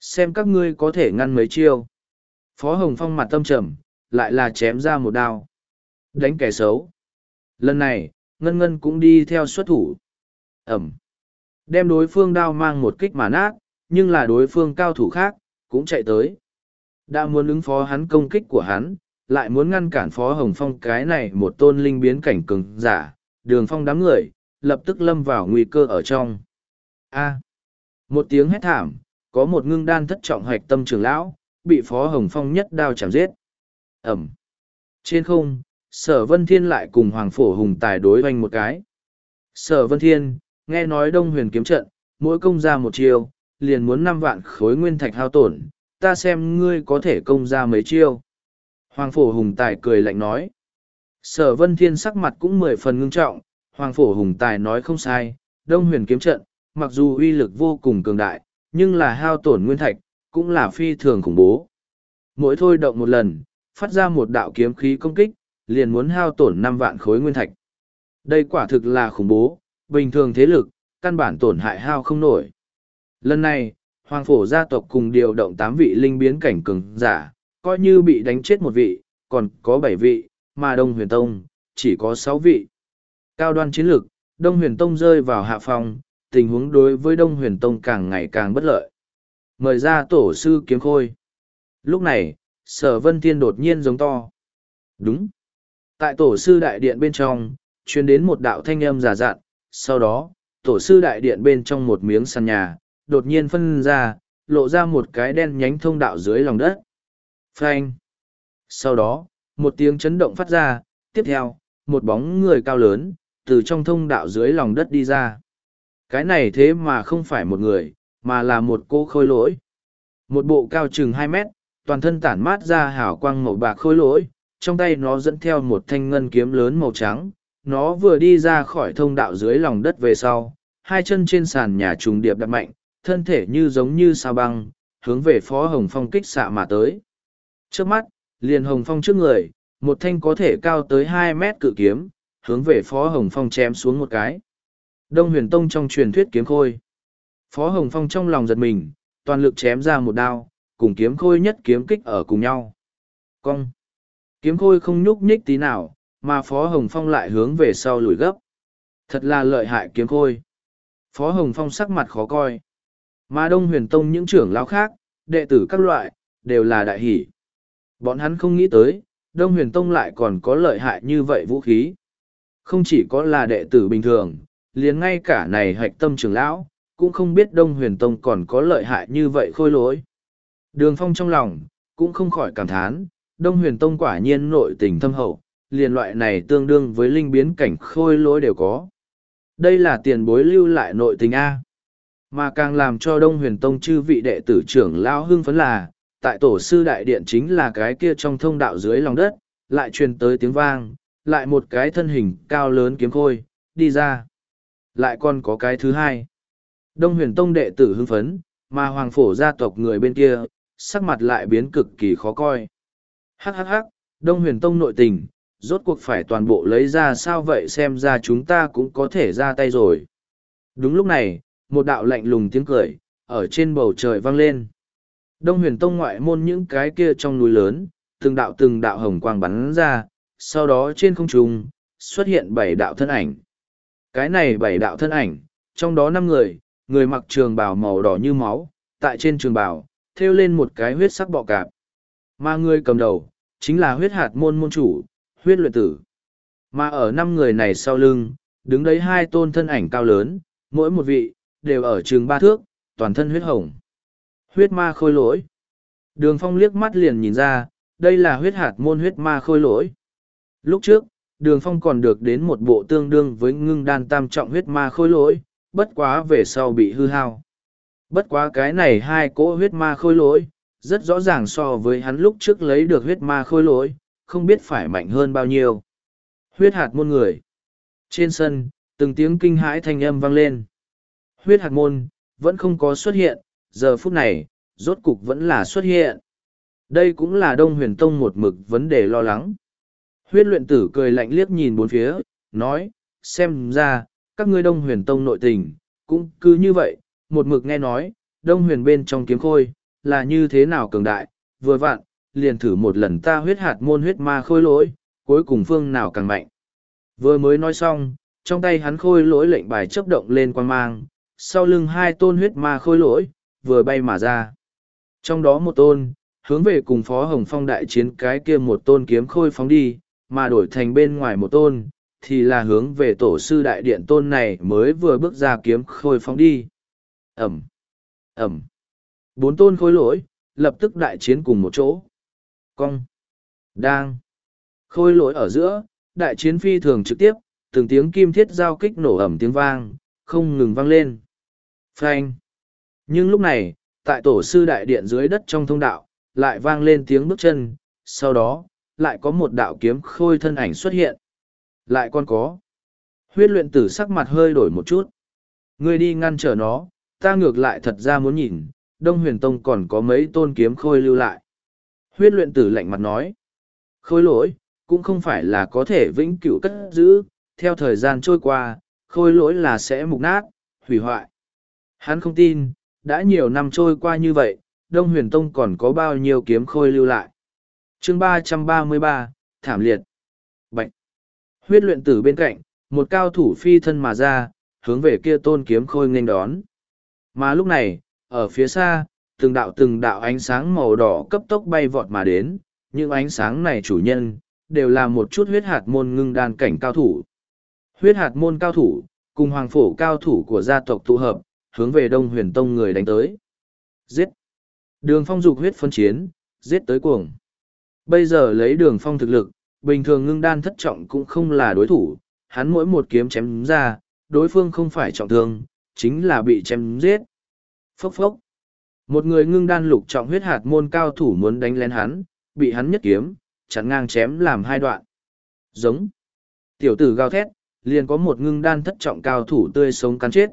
Xem các ngươi có thể ngăn mấy chiêu. Phó Hồng Phong mặt tâm trầm, lại là chém ra một đao. Đánh kẻ xấu. Lần này, Ngân Ngân cũng đi theo xuất thủ. Ẩm. Đem đối phương đao mang một kích mà nát, nhưng là đối phương cao thủ khác, cũng chạy tới. Đã muốn ứng phó hắn công kích của hắn, lại muốn ngăn cản Phó Hồng Phong cái này một tôn linh biến cảnh cường giả, đường phong đám người, lập tức lâm vào nguy cơ ở trong. A. Một tiếng hét thảm, có một ngưng đan thất trọng hoạch tâm trưởng lão, bị Phó Hồng Phong nhất đao chạm giết. Ẩm. Trên không, Sở Vân Thiên lại cùng Hoàng Phổ Hùng tài đối hoành một cái. Sở Vân Thiên, nghe nói Đông Huyền kiếm trận, mỗi công ra một chiêu, liền muốn năm vạn khối nguyên thạch hao tổn, ta xem ngươi có thể công ra mấy chiêu. Hoàng Phổ Hùng Tài cười lạnh nói. Sở Vân Thiên sắc mặt cũng mười phần ngưng trọng, Hoàng Phổ Hùng Tài nói không sai, Đông Huyền kiếm trận, mặc dù uy lực vô cùng cường đại, nhưng là hao tổn nguyên thạch, cũng là phi thường khủng bố. Mỗi thôi động một lần, phát ra một đạo kiếm khí công kích, liền muốn hao tổn năm vạn khối nguyên thạch. Đây quả thực là khủng bố, bình thường thế lực, căn bản tổn hại hao không nổi. Lần này, Hoàng Phổ gia tộc cùng điều động tám vị linh biến cảnh cường giả, coi như bị đánh chết một vị, còn có bảy vị, mà Đông Huyền Tông, chỉ có sáu vị. Cao đoan chiến lược, Đông Huyền Tông rơi vào hạ phòng, tình huống đối với Đông Huyền Tông càng ngày càng bất lợi. Mời ra tổ sư kiếm khôi. Lúc này, sở vân thiên đột nhiên giống to. Đúng. Tại tổ sư đại điện bên trong, truyền đến một đạo thanh âm giả dặn, sau đó, tổ sư đại điện bên trong một miếng sàn nhà, đột nhiên phân ra, lộ ra một cái đen nhánh thông đạo dưới lòng đất. Phanh. Sau đó, một tiếng chấn động phát ra, tiếp theo, một bóng người cao lớn, từ trong thông đạo dưới lòng đất đi ra. Cái này thế mà không phải một người, mà là một cô khôi lỗi. Một bộ cao chừng hai mét, toàn thân tản mát ra hào quang màu bạc khôi lỗi, trong tay nó dẫn theo một thanh ngân kiếm lớn màu trắng. Nó vừa đi ra khỏi thông đạo dưới lòng đất về sau, hai chân trên sàn nhà trùng điệp đập mạnh, thân thể như giống như sao băng, hướng về Phó Hồng Phong kích xạ mà tới. Trước mắt, liền Hồng Phong trước người, một thanh có thể cao tới hai mét cự kiếm, hướng về Phó Hồng Phong chém xuống một cái. Đông huyền tông trong truyền thuyết kiếm khôi. Phó Hồng Phong trong lòng giật mình, toàn lực chém ra một đao, cùng kiếm khôi nhất kiếm kích ở cùng nhau. Cong. Kiếm khôi không nhúc nhích tí nào, mà Phó Hồng Phong lại hướng về sau lùi gấp. Thật là lợi hại kiếm khôi. Phó Hồng Phong sắc mặt khó coi. Mà Đông Huyền Tông những trưởng lão khác, đệ tử các loại, đều là đại hỷ. Bọn hắn không nghĩ tới, Đông Huyền Tông lại còn có lợi hại như vậy vũ khí. Không chỉ có là đệ tử bình thường, liền ngay cả này hạch tâm trưởng lão, cũng không biết Đông Huyền Tông còn có lợi hại như vậy khôi lỗi. Đường Phong trong lòng, cũng không khỏi cảm thán, Đông Huyền Tông quả nhiên nội tình thâm hậu, liền loại này tương đương với linh biến cảnh khôi lỗi đều có. Đây là tiền bối lưu lại nội tình A. Mà càng làm cho Đông Huyền Tông chư vị đệ tử trưởng lão hưng phấn là, tại tổ sư đại điện chính là cái kia trong thông đạo dưới lòng đất, lại truyền tới tiếng vang, lại một cái thân hình cao lớn kiếm khôi, đi ra. Lại còn có cái thứ hai. Đông huyền tông đệ tử hưng phấn, mà hoàng phổ gia tộc người bên kia, sắc mặt lại biến cực kỳ khó coi. Hắc hắc hắc, đông huyền tông nội tình, rốt cuộc phải toàn bộ lấy ra sao vậy xem ra chúng ta cũng có thể ra tay rồi. Đúng lúc này, một đạo lạnh lùng tiếng cười, ở trên bầu trời vang lên. Đông huyền tông ngoại môn những cái kia trong núi lớn, từng đạo từng đạo hồng quang bắn ra, sau đó trên không trung xuất hiện bảy đạo thân ảnh. Cái này bảy đạo thân ảnh, trong đó năm người, người mặc trường bào màu đỏ như máu, tại trên trường bào, thêu lên một cái huyết sắc bọ cạp. Mà người cầm đầu, chính là huyết hạt môn môn chủ, huyết luyện tử. Mà ở năm người này sau lưng, đứng đấy hai tôn thân ảnh cao lớn, mỗi một vị, đều ở trường ba thước, toàn thân huyết hồng. Huyết ma khôi lỗi. Đường phong liếc mắt liền nhìn ra, đây là huyết hạt môn huyết ma khôi lỗi. Lúc trước, đường phong còn được đến một bộ tương đương với ngưng đan tam trọng huyết ma khôi lỗi, bất quá về sau bị hư hao. Bất quá cái này hai cỗ huyết ma khôi lỗi, rất rõ ràng so với hắn lúc trước lấy được huyết ma khôi lỗi, không biết phải mạnh hơn bao nhiêu. Huyết hạt môn người. Trên sân, từng tiếng kinh hãi thanh âm vang lên. Huyết hạt môn, vẫn không có xuất hiện, giờ phút này, rốt cục vẫn là xuất hiện. Đây cũng là Đông Huyền Tông một mực vấn đề lo lắng. Huyết luyện tử cười lạnh liếc nhìn bốn phía, nói, xem ra, các ngươi Đông Huyền Tông nội tình, cũng cứ như vậy, một mực nghe nói, Đông Huyền bên trong kiếm khôi, là như thế nào cường đại, vừa vặn, liền thử một lần ta huyết hạt môn huyết ma khôi lỗi, cuối cùng phương nào càng mạnh. Vừa mới nói xong, trong tay hắn khôi lỗi lệnh bài chấp động lên quan mang, sau lưng hai tôn huyết ma khôi lỗi, vừa bay mà ra. Trong đó một tôn, hướng về cùng Phó Hồng Phong đại chiến cái kia một tôn kiếm khôi phóng đi, mà đổi thành bên ngoài một tôn, thì là hướng về tổ sư đại điện tôn này mới vừa bước ra kiếm khôi phóng đi. Ẩm, Ẩm. Bốn tôn khôi lỗi, lập tức đại chiến cùng một chỗ. Cong, đang. Khôi lỗi ở giữa, đại chiến phi thường trực tiếp, từng tiếng kim thiết giao kích nổ ẩm tiếng vang, không ngừng vang lên. Phanh. Nhưng lúc này, tại tổ sư đại điện dưới đất trong thông đạo, lại vang lên tiếng bước chân, sau đó, lại có một đạo kiếm khôi thân ảnh xuất hiện. Lại còn có. Huyết luyện tử sắc mặt hơi đổi một chút. Ngươi đi ngăn trở nó, ta ngược lại thật ra muốn nhìn, Đông Huyền Tông còn có mấy tôn kiếm khôi lưu lại. Huyết luyện tử lạnh mặt nói. Khôi lỗi, cũng không phải là có thể vĩnh cửu cất giữ, theo thời gian trôi qua, khôi lỗi là sẽ mục nát, hủy hoại. Hắn không tin, đã nhiều năm trôi qua như vậy, Đông Huyền Tông còn có bao nhiêu kiếm khôi lưu lại. chương ba trăm ba mươi ba Thảm liệt. Bệnh. Huyết luyện tử bên cạnh, một cao thủ phi thân mà ra, hướng về kia tôn kiếm khôi nghênh đón. Mà lúc này, ở phía xa, từng đạo từng đạo ánh sáng màu đỏ cấp tốc bay vọt mà đến, những ánh sáng này chủ nhân, đều là một chút huyết hạt môn ngưng đan cảnh cao thủ. Huyết hạt môn cao thủ, cùng hoàng phổ cao thủ của gia tộc tụ hợp, hướng về đông huyền tông người đánh tới. Giết! Đường phong dục huyết phân chiến, giết tới cuồng. Bây giờ lấy đường phong thực lực, bình thường ngưng đan thất trọng cũng không là đối thủ, hắn mỗi một kiếm chém ra, đối phương không phải trọng thương, chính là bị chém giết. Phốc phốc. Một người ngưng đan lục trọng huyết hạt môn cao thủ muốn đánh lén hắn, bị hắn nhất kiếm, chặn ngang chém làm hai đoạn. Giống. Tiểu tử gào thét, liền có một ngưng đan thất trọng cao thủ tươi sống cắn chết.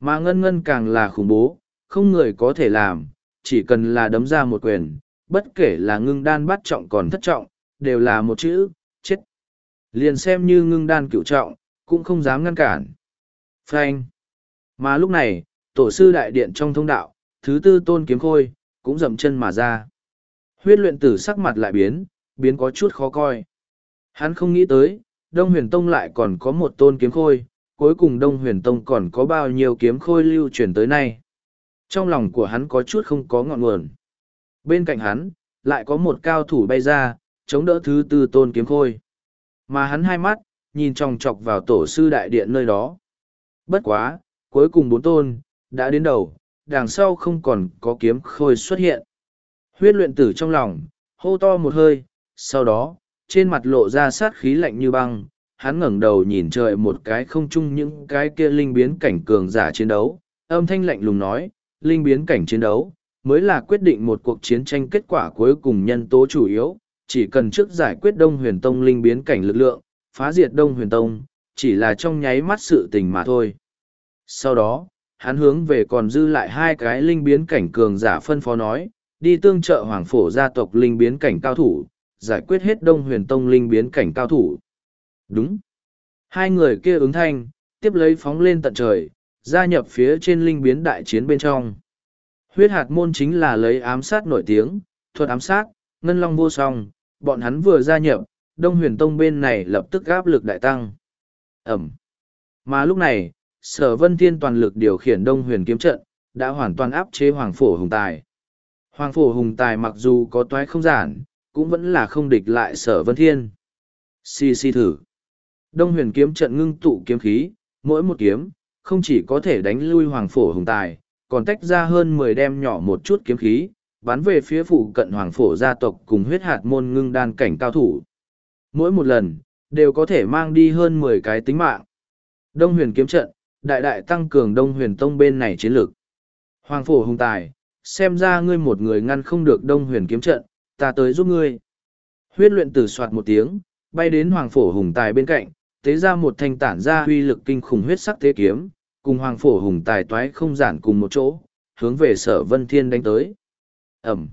Mà ngân ngân càng là khủng bố, không người có thể làm, chỉ cần là đấm ra một quyền, bất kể là ngưng đan bắt trọng còn thất trọng, đều là một chữ, chết. Liền xem như ngưng đan cựu trọng, cũng không dám ngăn cản. Frank. Mà lúc này, tổ sư đại điện trong thông đạo, thứ tư tôn kiếm khôi, cũng dậm chân mà ra. Huyết luyện tử sắc mặt lại biến, biến có chút khó coi. Hắn không nghĩ tới, Đông Huyền Tông lại còn có một tôn kiếm khôi, cuối cùng Đông Huyền Tông còn có bao nhiêu kiếm khôi lưu truyền tới nay. Trong lòng của hắn có chút không có ngọn nguồn. Bên cạnh hắn, lại có một cao thủ bay ra, chống đỡ thứ tư tôn kiếm khôi. Mà hắn hai mắt, nhìn tròng trọc vào tổ sư đại điện nơi đó. Bất quá, cuối cùng bốn tôn, đã đến đầu, đằng sau không còn có kiếm khôi xuất hiện. Huyết luyện tử trong lòng, hô to một hơi, sau đó, trên mặt lộ ra sát khí lạnh như băng, hắn ngẩng đầu nhìn trời một cái không chung những cái kia linh biến cảnh cường giả chiến đấu, âm thanh lạnh lùng nói, linh biến cảnh chiến đấu, mới là quyết định một cuộc chiến tranh kết quả cuối cùng nhân tố chủ yếu, chỉ cần trước giải quyết Đông Huyền Tông linh biến cảnh lực lượng, phá diệt Đông Huyền Tông, chỉ là trong nháy mắt sự tình mà thôi. Sau đó, hắn hướng về còn dư lại hai cái linh biến cảnh cường giả phân phó nói, đi tương trợ hoàng phổ gia tộc linh biến cảnh cao thủ, giải quyết hết Đông Huyền Tông linh biến cảnh cao thủ. Đúng. Hai người kia ứng thanh, tiếp lấy phóng lên tận trời, gia nhập phía trên linh biến đại chiến bên trong. Huyết hạt môn chính là lấy ám sát nổi tiếng, thuật ám sát, ngân long vô song, bọn hắn vừa gia nhập, Đông Huyền Tông bên này lập tức áp lực đại tăng. Ẩm. Mà lúc này, Sở Vân Thiên toàn lực điều khiển Đông Huyền kiếm trận, đã hoàn toàn áp chế Hoàng Phổ Hùng Tài. Hoàng Phổ Hùng Tài mặc dù có toái không giản, cũng vẫn là không địch lại Sở Vân Thiên. Si si thử. Đông Huyền kiếm trận ngưng tụ kiếm khí, mỗi một kiếm, không chỉ có thể đánh lui Hoàng Phổ Hùng Tài, còn tách ra hơn mười đem nhỏ một chút kiếm khí, bắn về phía phụ cận Hoàng Phổ gia tộc cùng huyết hạt môn ngưng đan cảnh cao thủ. Mỗi một lần, đều có thể mang đi hơn mười cái tính mạng. Đông huyền kiếm trận, đại đại tăng cường đông huyền tông bên này chiến lược. Hoàng phổ hùng tài, xem ra ngươi một người ngăn không được đông huyền kiếm trận, ta tới giúp ngươi. Huyết luyện tử soạt một tiếng, bay đến hoàng phổ hùng tài bên cạnh, tế ra một thanh tản ra huy lực kinh khủng huyết sắc tế kiếm, cùng hoàng phổ hùng tài toái không giản cùng một chỗ, hướng về sở vân thiên đánh tới. Ẩm.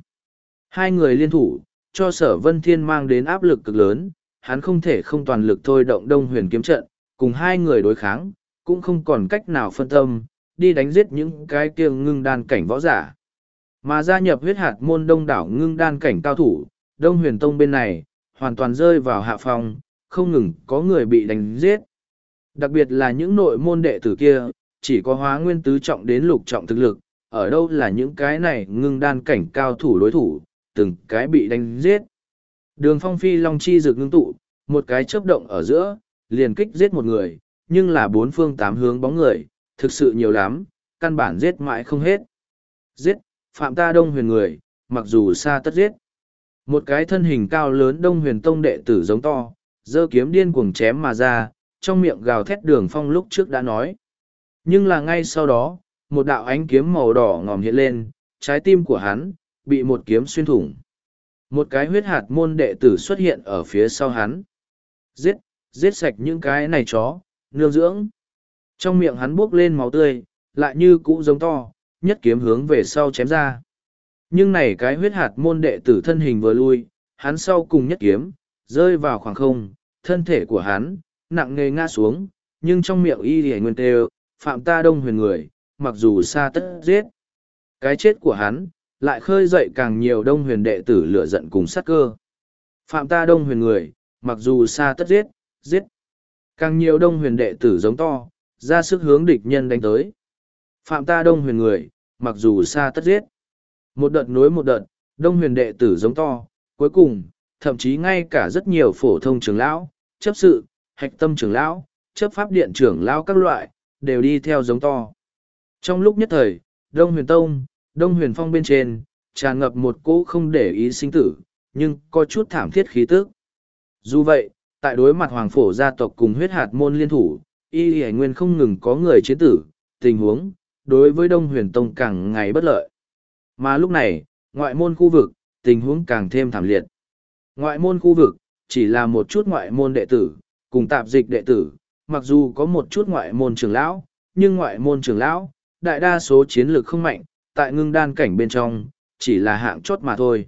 Hai người liên thủ, cho sở vân thiên mang đến áp lực cực lớn, hắn không thể không toàn lực thôi động đông huyền kiếm trận, cùng hai người đối kháng, cũng không còn cách nào phân tâm, đi đánh giết những cái kia ngưng đan cảnh võ giả. Mà gia nhập huyết hạt môn đông đảo ngưng đan cảnh cao thủ, đông huyền tông bên này, hoàn toàn rơi vào hạ phòng, không ngừng có người bị đánh giết. Đặc biệt là những nội môn đệ tử kia, chỉ có hóa nguyên tứ trọng đến lục trọng thực lực, ở đâu là những cái này ngưng đan cảnh cao thủ đối thủ, từng cái bị đánh giết. Đường phong phi long chi rực ngưng tụ, một cái chớp động ở giữa, liền kích giết một người, nhưng là bốn phương tám hướng bóng người, thực sự nhiều lắm, căn bản giết mãi không hết. Giết, phạm ta đông huyền người, mặc dù xa tất giết. Một cái thân hình cao lớn đông huyền tông đệ tử giống to, dơ kiếm điên cuồng chém mà ra, trong miệng gào thét đường phong lúc trước đã nói. Nhưng là ngay sau đó, một đạo ánh kiếm màu đỏ ngòm hiện lên, trái tim của hắn, bị một kiếm xuyên thủng. Một cái huyết hạt môn đệ tử xuất hiện ở phía sau hắn. Giết, giết sạch những cái này chó, nương dưỡng. Trong miệng hắn buốc lên máu tươi, lại như cũ giống to, nhất kiếm hướng về sau chém ra. Nhưng này cái huyết hạt môn đệ tử thân hình vừa lui, hắn sau cùng nhất kiếm, rơi vào khoảng không, thân thể của hắn, nặng nề ngã xuống, nhưng trong miệng y hề nguyên tê phạm ta đông huyền người, mặc dù xa tất giết. Cái chết của hắn, lại khơi dậy càng nhiều đông huyền đệ tử lửa giận cùng sát cơ. Phạm ta đông huyền người, mặc dù xa tất giết, giết. Càng nhiều đông huyền đệ tử giống to, ra sức hướng địch nhân đánh tới. Phạm ta đông huyền người, mặc dù xa tất giết. Một đợt nối một đợt, đông huyền đệ tử giống to, cuối cùng, thậm chí ngay cả rất nhiều phổ thông trưởng lão, chấp sự, hạch tâm trưởng lão, chấp pháp điện trưởng lão các loại, đều đi theo giống to. Trong lúc nhất thời, Đông Huyền Tông, Đông Huyền Phong bên trên, tràn ngập một cỗ không để ý sinh tử, nhưng có chút thảm thiết khí tức. Dù vậy, tại đối mặt Hoàng Phổ gia tộc cùng huyết hạt môn liên thủ, y hải nguyên không ngừng có người chiến tử, tình huống, đối với Đông Huyền Tông càng ngày bất lợi. Mà lúc này, ngoại môn khu vực, tình huống càng thêm thảm liệt. Ngoại môn khu vực, chỉ là một chút ngoại môn đệ tử, cùng tạp dịch đệ tử, mặc dù có một chút ngoại môn trưởng lão, nhưng ngoại môn trưởng lão, đại đa số chiến lược không mạnh, tại ngưng đan cảnh bên trong, chỉ là hạng chốt mà thôi.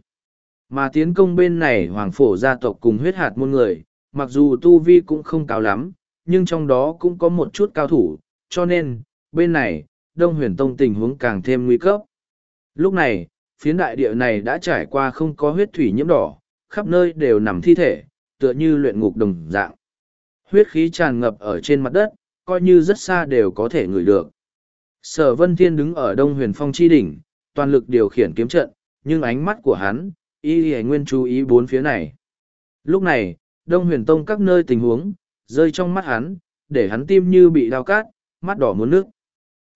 Mà tiến công bên này hoàng phổ gia tộc cùng huyết hạt môn người, mặc dù tu vi cũng không cao lắm, nhưng trong đó cũng có một chút cao thủ, cho nên, bên này, Đông Huyền Tông tình huống càng thêm nguy cấp. Lúc này, phiến đại địa này đã trải qua không có huyết thủy nhiễm đỏ, khắp nơi đều nằm thi thể, tựa như luyện ngục đồng dạng. Huyết khí tràn ngập ở trên mặt đất, coi như rất xa đều có thể ngửi được. Sở Vân Thiên đứng ở Đông Huyền Phong chi đỉnh, toàn lực điều khiển kiếm trận, nhưng ánh mắt của hắn, y y nguyên chú ý bốn phía này. Lúc này, Đông Huyền Tông các nơi tình huống, rơi trong mắt hắn, để hắn tim như bị đau cát, mắt đỏ muốn nước.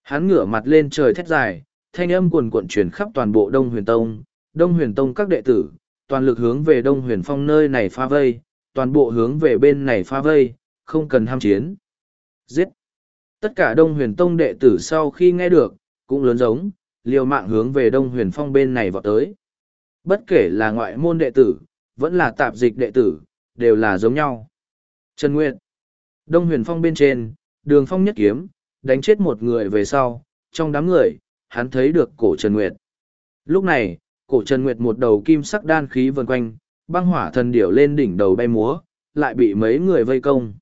Hắn ngửa mặt lên trời thét dài, thanh âm cuồn cuộn truyền khắp toàn bộ Đông Huyền Tông, Đông Huyền Tông các đệ tử, toàn lực hướng về Đông Huyền Phong nơi này pha vây, toàn bộ hướng về bên này pha vây, không cần ham chiến. Giết! Tất cả Đông Huyền Tông đệ tử sau khi nghe được, cũng lớn giống, liều mạng hướng về Đông Huyền Phong bên này vọt tới. Bất kể là ngoại môn đệ tử, vẫn là tạp dịch đệ tử, đều là giống nhau. Trần Nguyệt Đông Huyền Phong bên trên, đường phong nhất kiếm, đánh chết một người về sau, trong đám người, hắn thấy được cổ Trần Nguyệt. Lúc này, cổ Trần Nguyệt một đầu kim sắc đan khí vần quanh, băng hỏa thần điểu lên đỉnh đầu bay múa, lại bị mấy người vây công.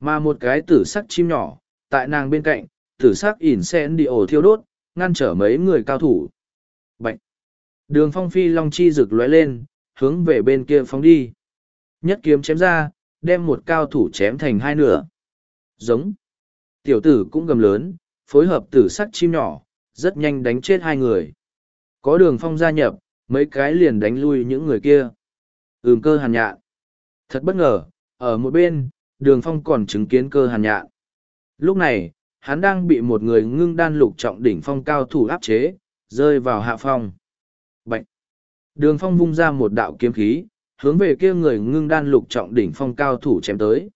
Mà một cái tử sắc chim nhỏ, tại nàng bên cạnh, tử sắc ỉn sen đi ổ thiêu đốt, ngăn trở mấy người cao thủ. Bạch! Đường phong phi long chi rực lóe lên, hướng về bên kia phóng đi. Nhất kiếm chém ra, đem một cao thủ chém thành hai nửa. Giống! Tiểu tử cũng gầm lớn, phối hợp tử sắc chim nhỏ, rất nhanh đánh chết hai người. Có đường phong gia nhập, mấy cái liền đánh lui những người kia. Ừm cơ hàn nhạn. Thật bất ngờ, ở một bên, đường phong còn chứng kiến cơ hàn nhạn. Lúc này, hắn đang bị một người ngưng đan lục trọng đỉnh phong cao thủ áp chế, rơi vào hạ phong. bệnh Đường phong vung ra một đạo kiếm khí, hướng về kia người ngưng đan lục trọng đỉnh phong cao thủ chém tới.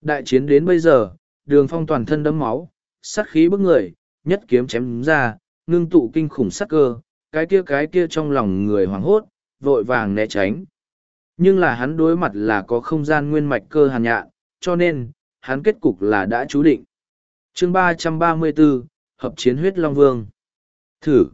Đại chiến đến bây giờ, đường phong toàn thân đấm máu, sát khí bức người, nhất kiếm chém ra, ngưng tụ kinh khủng sát cơ, cái kia cái kia trong lòng người hoảng hốt, vội vàng né tránh. Nhưng là hắn đối mặt là có không gian nguyên mạch cơ hàn nhạn, cho nên, hắn kết cục là đã chú định. chương ba trăm ba mươi bốn Hợp chiến huyết Long Vương. Thử.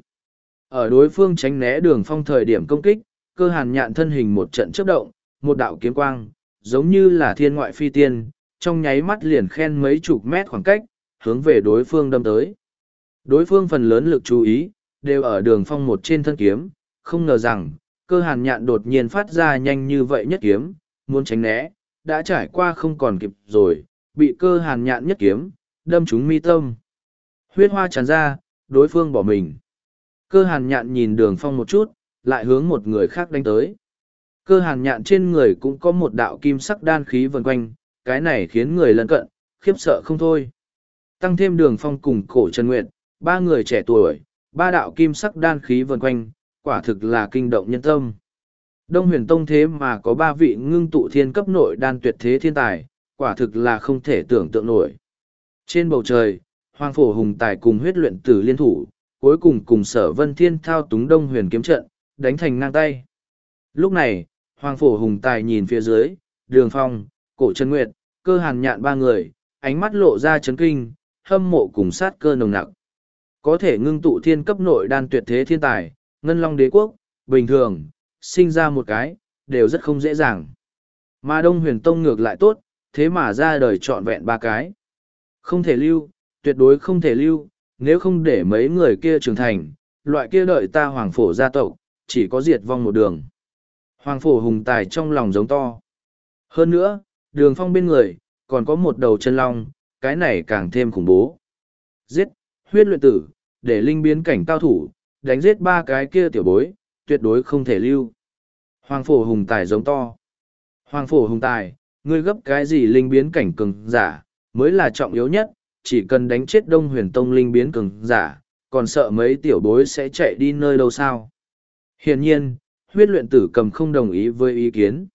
Ở đối phương tránh né đường phong thời điểm công kích, cơ hàn nhạn thân hình một trận chấp động, một đạo kiếm quang, giống như là thiên ngoại phi tiên, trong nháy mắt liền khen mấy chục mét khoảng cách, hướng về đối phương đâm tới. Đối phương phần lớn lực chú ý, đều ở đường phong một trên thân kiếm, không ngờ rằng, cơ hàn nhạn đột nhiên phát ra nhanh như vậy nhất kiếm, muốn tránh né, đã trải qua không còn kịp rồi, bị cơ hàn nhạn nhất kiếm, đâm trúng mi tâm. Huyết hoa tràn ra, đối phương bỏ mình. Cơ hàn nhạn nhìn đường phong một chút, lại hướng một người khác đánh tới. Cơ hàn nhạn trên người cũng có một đạo kim sắc đan khí vần quanh, cái này khiến người lân cận, khiếp sợ không thôi. Tăng thêm đường phong cùng cổ Trần Nguyệt, ba người trẻ tuổi, ba đạo kim sắc đan khí vần quanh, quả thực là kinh động nhân tâm. Đông huyền tông thế mà có ba vị ngưng tụ thiên cấp nội đan tuyệt thế thiên tài, quả thực là không thể tưởng tượng nổi. Trên bầu trời, Hoàng Phổ Hùng Tài cùng huyết luyện tử liên thủ, cuối cùng cùng sở vân thiên thao túng đông huyền kiếm trận, đánh thành ngang tay. Lúc này, Hoàng Phổ Hùng Tài nhìn phía dưới, đường phong, cổ chân nguyệt, cơ hàn nhạn ba người, ánh mắt lộ ra chấn kinh, hâm mộ cùng sát cơ nồng nặc. Có thể ngưng tụ thiên cấp nội đan tuyệt thế thiên tài, ngân long đế quốc, bình thường, sinh ra một cái, đều rất không dễ dàng. Mà Đông Huyền Tông ngược lại tốt, thế mà ra đời trọn vẹn ba cái. Không thể lưu, tuyệt đối không thể lưu, nếu không để mấy người kia trưởng thành, loại kia đợi ta hoàng phổ gia tộc, chỉ có diệt vong một đường. Hoàng phổ hùng tài trong lòng giống to. Hơn nữa, đường phong bên người, còn có một đầu chân long, cái này càng thêm khủng bố. Giết, huyết luyện tử, để linh biến cảnh cao thủ, đánh giết ba cái kia tiểu bối, tuyệt đối không thể lưu. Hoàng phổ hùng tài giống to. Hoàng phổ hùng tài, ngươi gấp cái gì linh biến cảnh cường giả, mới là trọng yếu nhất, chỉ cần đánh chết đông huyền tông linh biến cường giả, còn sợ mấy tiểu bối sẽ chạy đi nơi đâu sao. Hiển nhiên, huyết luyện tử cầm không đồng ý với ý kiến.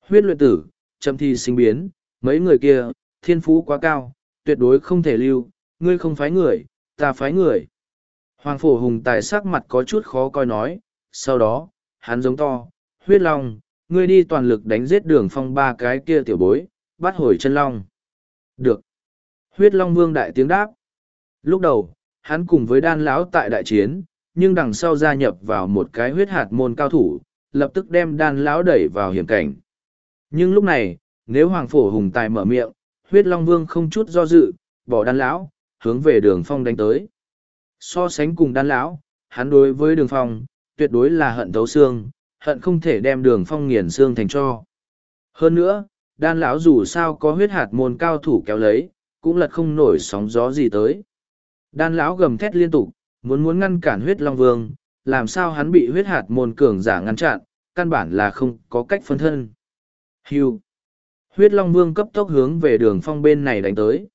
Huyết luyện tử, châm thi sinh biến, mấy người kia, thiên phú quá cao, tuyệt đối không thể lưu, ngươi không phái người, ta phái người. Hoàng phổ hùng tài sắc mặt có chút khó coi nói, sau đó, hắn giống to, huyết long, ngươi đi toàn lực đánh giết đường phong ba cái kia tiểu bối, bắt hồi chân long. Được. Huyết long vương đại tiếng đáp. Lúc đầu, hắn cùng với đan lão tại đại chiến, nhưng đằng sau gia nhập vào một cái huyết hạt môn cao thủ, lập tức đem đan lão đẩy vào hiểm cảnh. Nhưng lúc này, nếu hoàng phổ hùng tài mở miệng, huyết long vương không chút do dự, bỏ đan lão, hướng về đường phong đánh tới. So sánh cùng đan lão, hắn đối với đường phong, tuyệt đối là hận thấu xương, hận không thể đem đường phong nghiền xương thành cho. Hơn nữa, đan lão dù sao có huyết hạt môn cao thủ kéo lấy, cũng lật không nổi sóng gió gì tới. Đan lão gầm thét liên tục, muốn muốn ngăn cản huyết long vương, làm sao hắn bị huyết hạt môn cường giả ngăn chặn, căn bản là không có cách phân thân. Hưu. Huyết long vương cấp tốc hướng về đường phong bên này đánh tới.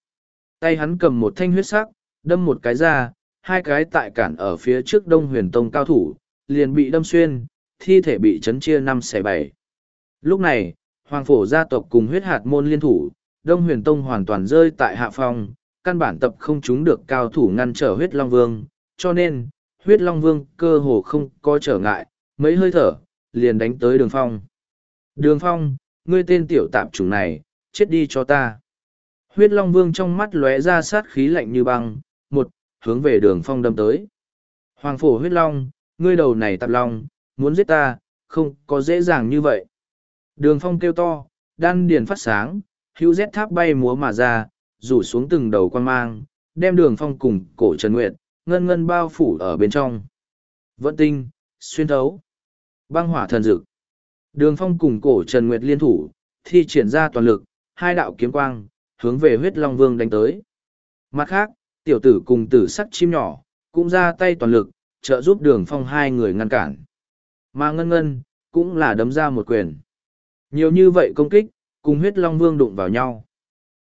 Tay hắn cầm một thanh huyết sắc, đâm một cái ra, hai cái tại cản ở phía trước đông huyền tông cao thủ, liền bị đâm xuyên, thi thể bị chấn chia năm xẻ bảy. Lúc này, hoàng phổ gia tộc cùng huyết hạt môn liên thủ, đông huyền tông hoàn toàn rơi tại hạ phong, căn bản tập không chúng được cao thủ ngăn trở huyết long vương, cho nên, huyết long vương cơ hồ không có trở ngại, mấy hơi thở, liền đánh tới đường phong. Đường phong, ngươi tên tiểu tạp chủng này, chết đi cho ta. Huyết long vương trong mắt lóe ra sát khí lạnh như băng, một, hướng về đường phong đâm tới. Hoàng phổ huyết long, ngươi đầu này tạp long, muốn giết ta, không có dễ dàng như vậy. Đường phong kêu to, đan điền phát sáng, hữu rét tháp bay múa mà ra, rủ xuống từng đầu quan mang, đem đường phong cùng cổ Trần Nguyệt, ngân ngân bao phủ ở bên trong. Vận tinh, xuyên thấu, băng hỏa thần dực. Đường phong cùng cổ Trần Nguyệt liên thủ, thi triển ra toàn lực, hai đạo kiếm quang, hướng về huyết long vương đánh tới. Mặt khác, tiểu tử cùng tử sắc chim nhỏ, cũng ra tay toàn lực, trợ giúp đường phong hai người ngăn cản. Mà ngân ngân, cũng là đấm ra một quyền. Nhiều như vậy công kích, cùng huyết long vương đụng vào nhau.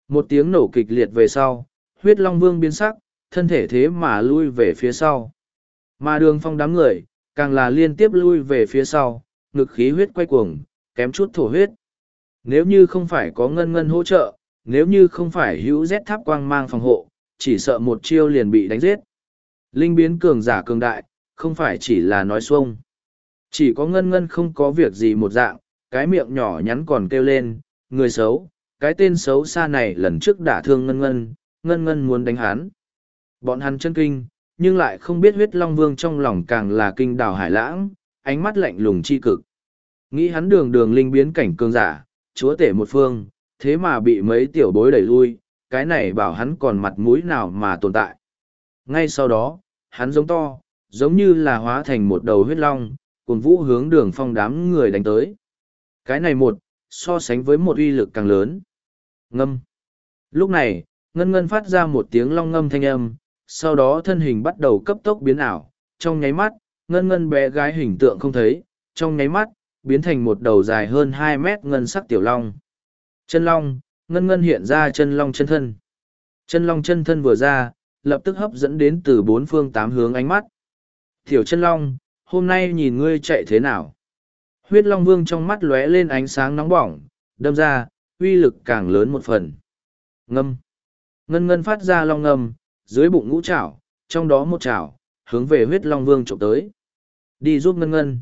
Một tiếng nổ kịch liệt về sau, huyết long vương biến sắc, thân thể thế mà lui về phía sau. Mà đường phong đám người, càng là liên tiếp lui về phía sau, ngực khí huyết quay cuồng, kém chút thổ huyết. Nếu như không phải có ngân ngân hỗ trợ, nếu như không phải hữu rét tháp quang mang phòng hộ, chỉ sợ một chiêu liền bị đánh giết. Linh biến cường giả cường đại, không phải chỉ là nói xuông. Chỉ có ngân ngân không có việc gì một dạng, cái miệng nhỏ nhắn còn kêu lên, người xấu, cái tên xấu xa này lần trước đả thương ngân ngân, ngân ngân muốn đánh hắn. Bọn hắn chân kinh, nhưng lại không biết huyết long vương trong lòng càng là kinh đào hải lãng, ánh mắt lạnh lùng chi cực. Nghĩ hắn đường đường linh biến cảnh cường giả, chúa tể một phương, thế mà bị mấy tiểu bối đẩy lui, cái này bảo hắn còn mặt mũi nào mà tồn tại. Ngay sau đó, hắn giống to, giống như là hóa thành một đầu huyết long, cùng vũ hướng đường phong đám người đánh tới. Cái này một, so sánh với một uy lực càng lớn. Ngâm. Lúc này, ngân ngân phát ra một tiếng long ngâm thanh âm, sau đó thân hình bắt đầu cấp tốc biến ảo, trong nháy mắt, ngân ngân bé gái hình tượng không thấy, trong nháy mắt, biến thành một đầu dài hơn hai mét ngân sắc tiểu long. Chân long, ngân ngân hiện ra chân long chân thân. Chân long chân thân vừa ra, lập tức hấp dẫn đến từ bốn phương tám hướng ánh mắt. Thiểu chân long, hôm nay nhìn ngươi chạy thế nào? Huyết long vương trong mắt lóe lên ánh sáng nóng bỏng, đâm ra, uy lực càng lớn một phần. Ngâm. Ngân ngân phát ra long ngâm, dưới bụng ngũ chảo, trong đó một chảo, hướng về huyết long vương trộm tới. Đi giúp ngân ngân.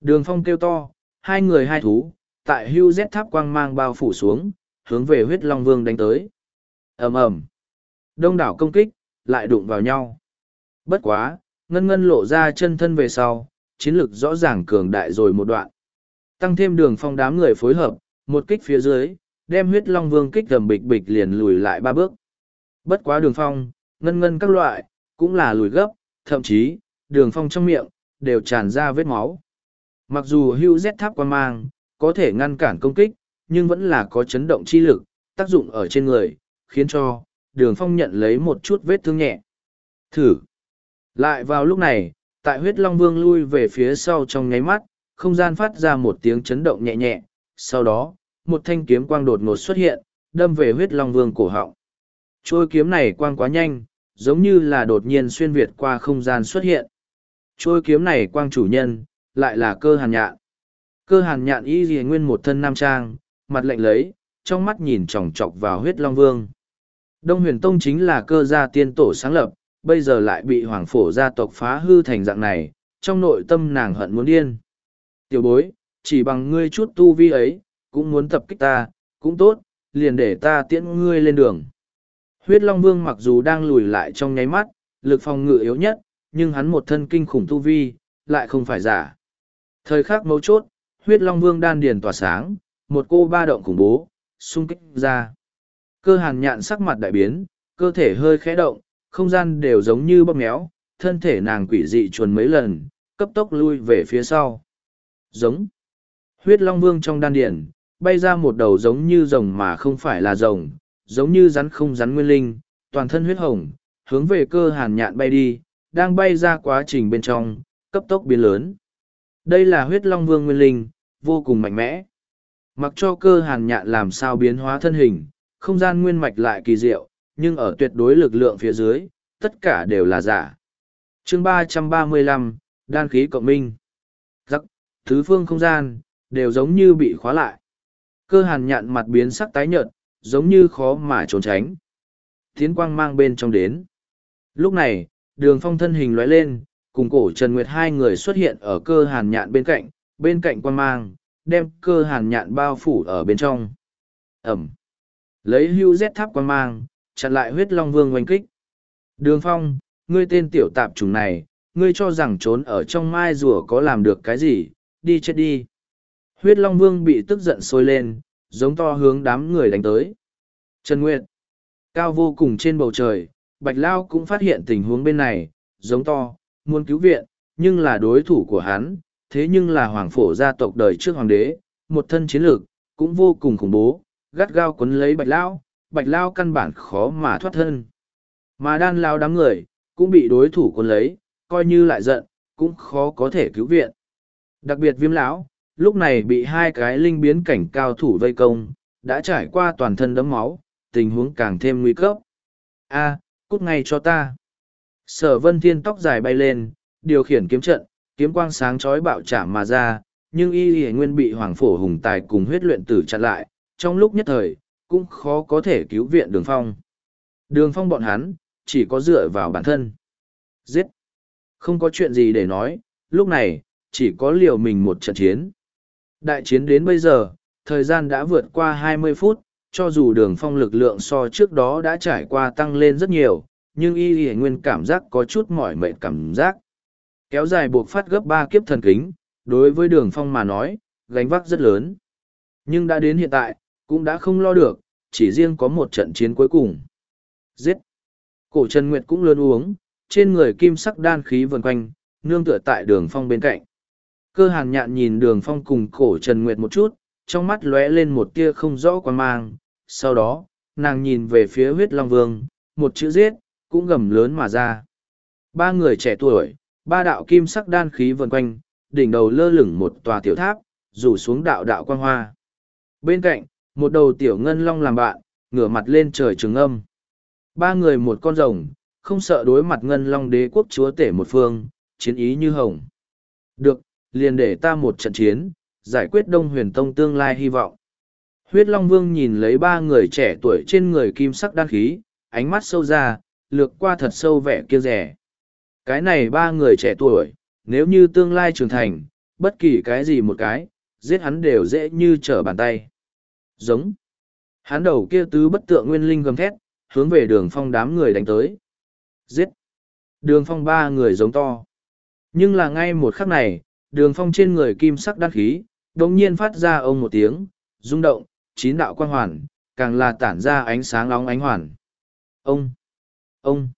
Đường phong kêu to, hai người hai thú, tại hưu rét tháp quang mang bao phủ xuống, hướng về huyết long vương đánh tới. ầm ầm Đông đảo công kích, lại đụng vào nhau. Bất quá, ngân ngân lộ ra chân thân về sau, chiến lực rõ ràng cường đại rồi một đoạn. Tăng thêm đường phong đám người phối hợp, một kích phía dưới, đem huyết long vương kích gầm bịch bịch liền lùi lại ba bước. Bất quá đường phong, ngân ngân các loại, cũng là lùi gấp, thậm chí, đường phong trong miệng, đều tràn ra vết máu. Mặc dù hưu rét tháp quan mang, có thể ngăn cản công kích, nhưng vẫn là có chấn động chi lực, tác dụng ở trên người, khiến cho, đường phong nhận lấy một chút vết thương nhẹ. Thử. Lại vào lúc này, tại huyết long vương lui về phía sau trong nháy mắt, không gian phát ra một tiếng chấn động nhẹ nhẹ, sau đó, một thanh kiếm quang đột ngột xuất hiện, đâm về huyết long vương cổ họng. Trôi kiếm này quang quá nhanh, giống như là đột nhiên xuyên việt qua không gian xuất hiện. Trôi kiếm này quang chủ nhân, lại là cơ hàn nhạn. Cơ hàn nhạn y dì nguyên một thân nam trang, mặt lạnh lấy, trong mắt nhìn chòng chọc vào huyết long vương. Đông huyền tông chính là cơ gia tiên tổ sáng lập, bây giờ lại bị hoàng phổ gia tộc phá hư thành dạng này, trong nội tâm nàng hận muốn điên. Tiểu bối, chỉ bằng ngươi chút tu vi ấy, cũng muốn tập kích ta, cũng tốt, liền để ta tiễn ngươi lên đường. Huyết Long Vương mặc dù đang lùi lại trong nháy mắt, lực phòng ngự yếu nhất, nhưng hắn một thân kinh khủng tu vi, lại không phải giả. Thời khắc mấu chốt, huyết Long Vương đan điền tỏa sáng, một cô ba động khủng bố, xung kích ra. Cơ hàn nhạn sắc mặt đại biến, cơ thể hơi khẽ động, không gian đều giống như bóp méo, thân thể nàng quỷ dị chuồn mấy lần, cấp tốc lui về phía sau. Giống. Huyết Long Vương trong đan điển, bay ra một đầu giống như rồng mà không phải là rồng, giống như rắn không rắn nguyên linh, toàn thân huyết hồng, hướng về cơ hàn nhạn bay đi, đang bay ra quá trình bên trong, cấp tốc biến lớn. Đây là huyết Long Vương nguyên linh, vô cùng mạnh mẽ. Mặc cho cơ hàn nhạn làm sao biến hóa thân hình, không gian nguyên mạch lại kỳ diệu, nhưng ở tuyệt đối lực lượng phía dưới, tất cả đều là giả. chương ba trăm ba mươi lăm đan khí cộng minh. Giắc, thứ phương không gian, đều giống như bị khóa lại. Cơ hàn nhạn mặt biến sắc tái nhợt, giống như khó mà trốn tránh. Tiến quang mang bên trong đến. Lúc này, đường phong thân hình lóe lên, cùng cổ Trần Nguyệt hai người xuất hiện ở cơ hàn nhạn bên cạnh, bên cạnh quang mang, đem cơ hàn nhạn bao phủ ở bên trong. Ẩm. Lấy hưu rét tháp quan mang, chặn lại huyết long vương oanh kích. Đường phong, ngươi tên tiểu tạp chủng này, ngươi cho rằng trốn ở trong mai rùa có làm được cái gì, đi chết đi. Huyết long vương bị tức giận sôi lên, giống to hướng đám người đánh tới. Trần Nguyệt. Cao vô cùng trên bầu trời, Bạch Lao cũng phát hiện tình huống bên này, giống to, muốn cứu viện, nhưng là đối thủ của hắn, thế nhưng là hoàng phổ gia tộc đời trước hoàng đế, một thân chiến lược, cũng vô cùng khủng bố, gắt gao quấn lấy Bạch Lao, Bạch Lao căn bản khó mà thoát thân. Mà đan lao đám người, cũng bị đối thủ quấn lấy, coi như lại giận, cũng khó có thể cứu viện. Đặc biệt viêm lão, lúc này bị hai cái linh biến cảnh cao thủ vây công, đã trải qua toàn thân đấm máu, tình huống càng thêm nguy cấp. A, cút ngay cho ta. Sở vân thiên tóc dài bay lên, điều khiển kiếm trận, kiếm quang sáng chói bạo trả mà ra, nhưng y y nguyên bị hoàng phổ hùng tài cùng huyết luyện tử chặn lại, trong lúc nhất thời, cũng khó có thể cứu viện đường phong. Đường phong bọn hắn, chỉ có dựa vào bản thân. Giết! Không có chuyện gì để nói, lúc này, chỉ có liều mình một trận chiến. Đại chiến đến bây giờ, thời gian đã vượt qua 20 phút, cho dù đường phong lực lượng so trước đó đã trải qua tăng lên rất nhiều, nhưng y y nguyên cảm giác có chút mỏi mệt cảm giác. Kéo dài buộc phát gấp ba kiếp thần kính, đối với đường phong mà nói, gánh vác rất lớn. Nhưng đã đến hiện tại, cũng đã không lo được, chỉ riêng có một trận chiến cuối cùng. Giết! Cổ Trần Nguyệt cũng lớn uống, trên người kim sắc đan khí vần quanh, nương tựa tại đường phong bên cạnh. Cơ hàn nhạn nhìn đường phong cùng cổ Trần Nguyệt một chút, trong mắt lóe lên một tia không rõ quan mang. Sau đó, nàng nhìn về phía huyết long vương, một chữ giết, cũng gầm lớn mà ra. Ba người trẻ tuổi, ba đạo kim sắc đan khí vần quanh, đỉnh đầu lơ lửng một tòa tiểu tháp, rủ xuống đạo đạo quan hoa. Bên cạnh, một đầu tiểu ngân long làm bạn, ngửa mặt lên trời trường âm. Ba người một con rồng, không sợ đối mặt ngân long đế quốc chúa tể một phương, chiến ý như hồng. Được, liền để ta một trận chiến, giải quyết đông huyền tông tương lai hy vọng. Huyết Long Vương nhìn lấy ba người trẻ tuổi trên người kim sắc đan khí, ánh mắt sâu ra, lược qua thật sâu vẻ kia rẻ. Cái này ba người trẻ tuổi, nếu như tương lai trưởng thành, bất kỳ cái gì một cái, giết hắn đều dễ như trở bàn tay. Giống. Hắn đầu kia tứ bất tượng nguyên linh gầm thét, hướng về đường phong đám người đánh tới. Giết! Đường phong ba người giống to. Nhưng là ngay một khắc này, đường phong trên người kim sắc đăng khí, đồng nhiên phát ra ông một tiếng, rung động, chín đạo quan hoàn, càng là tản ra ánh sáng nóng ánh hoàn. Ông! Ông!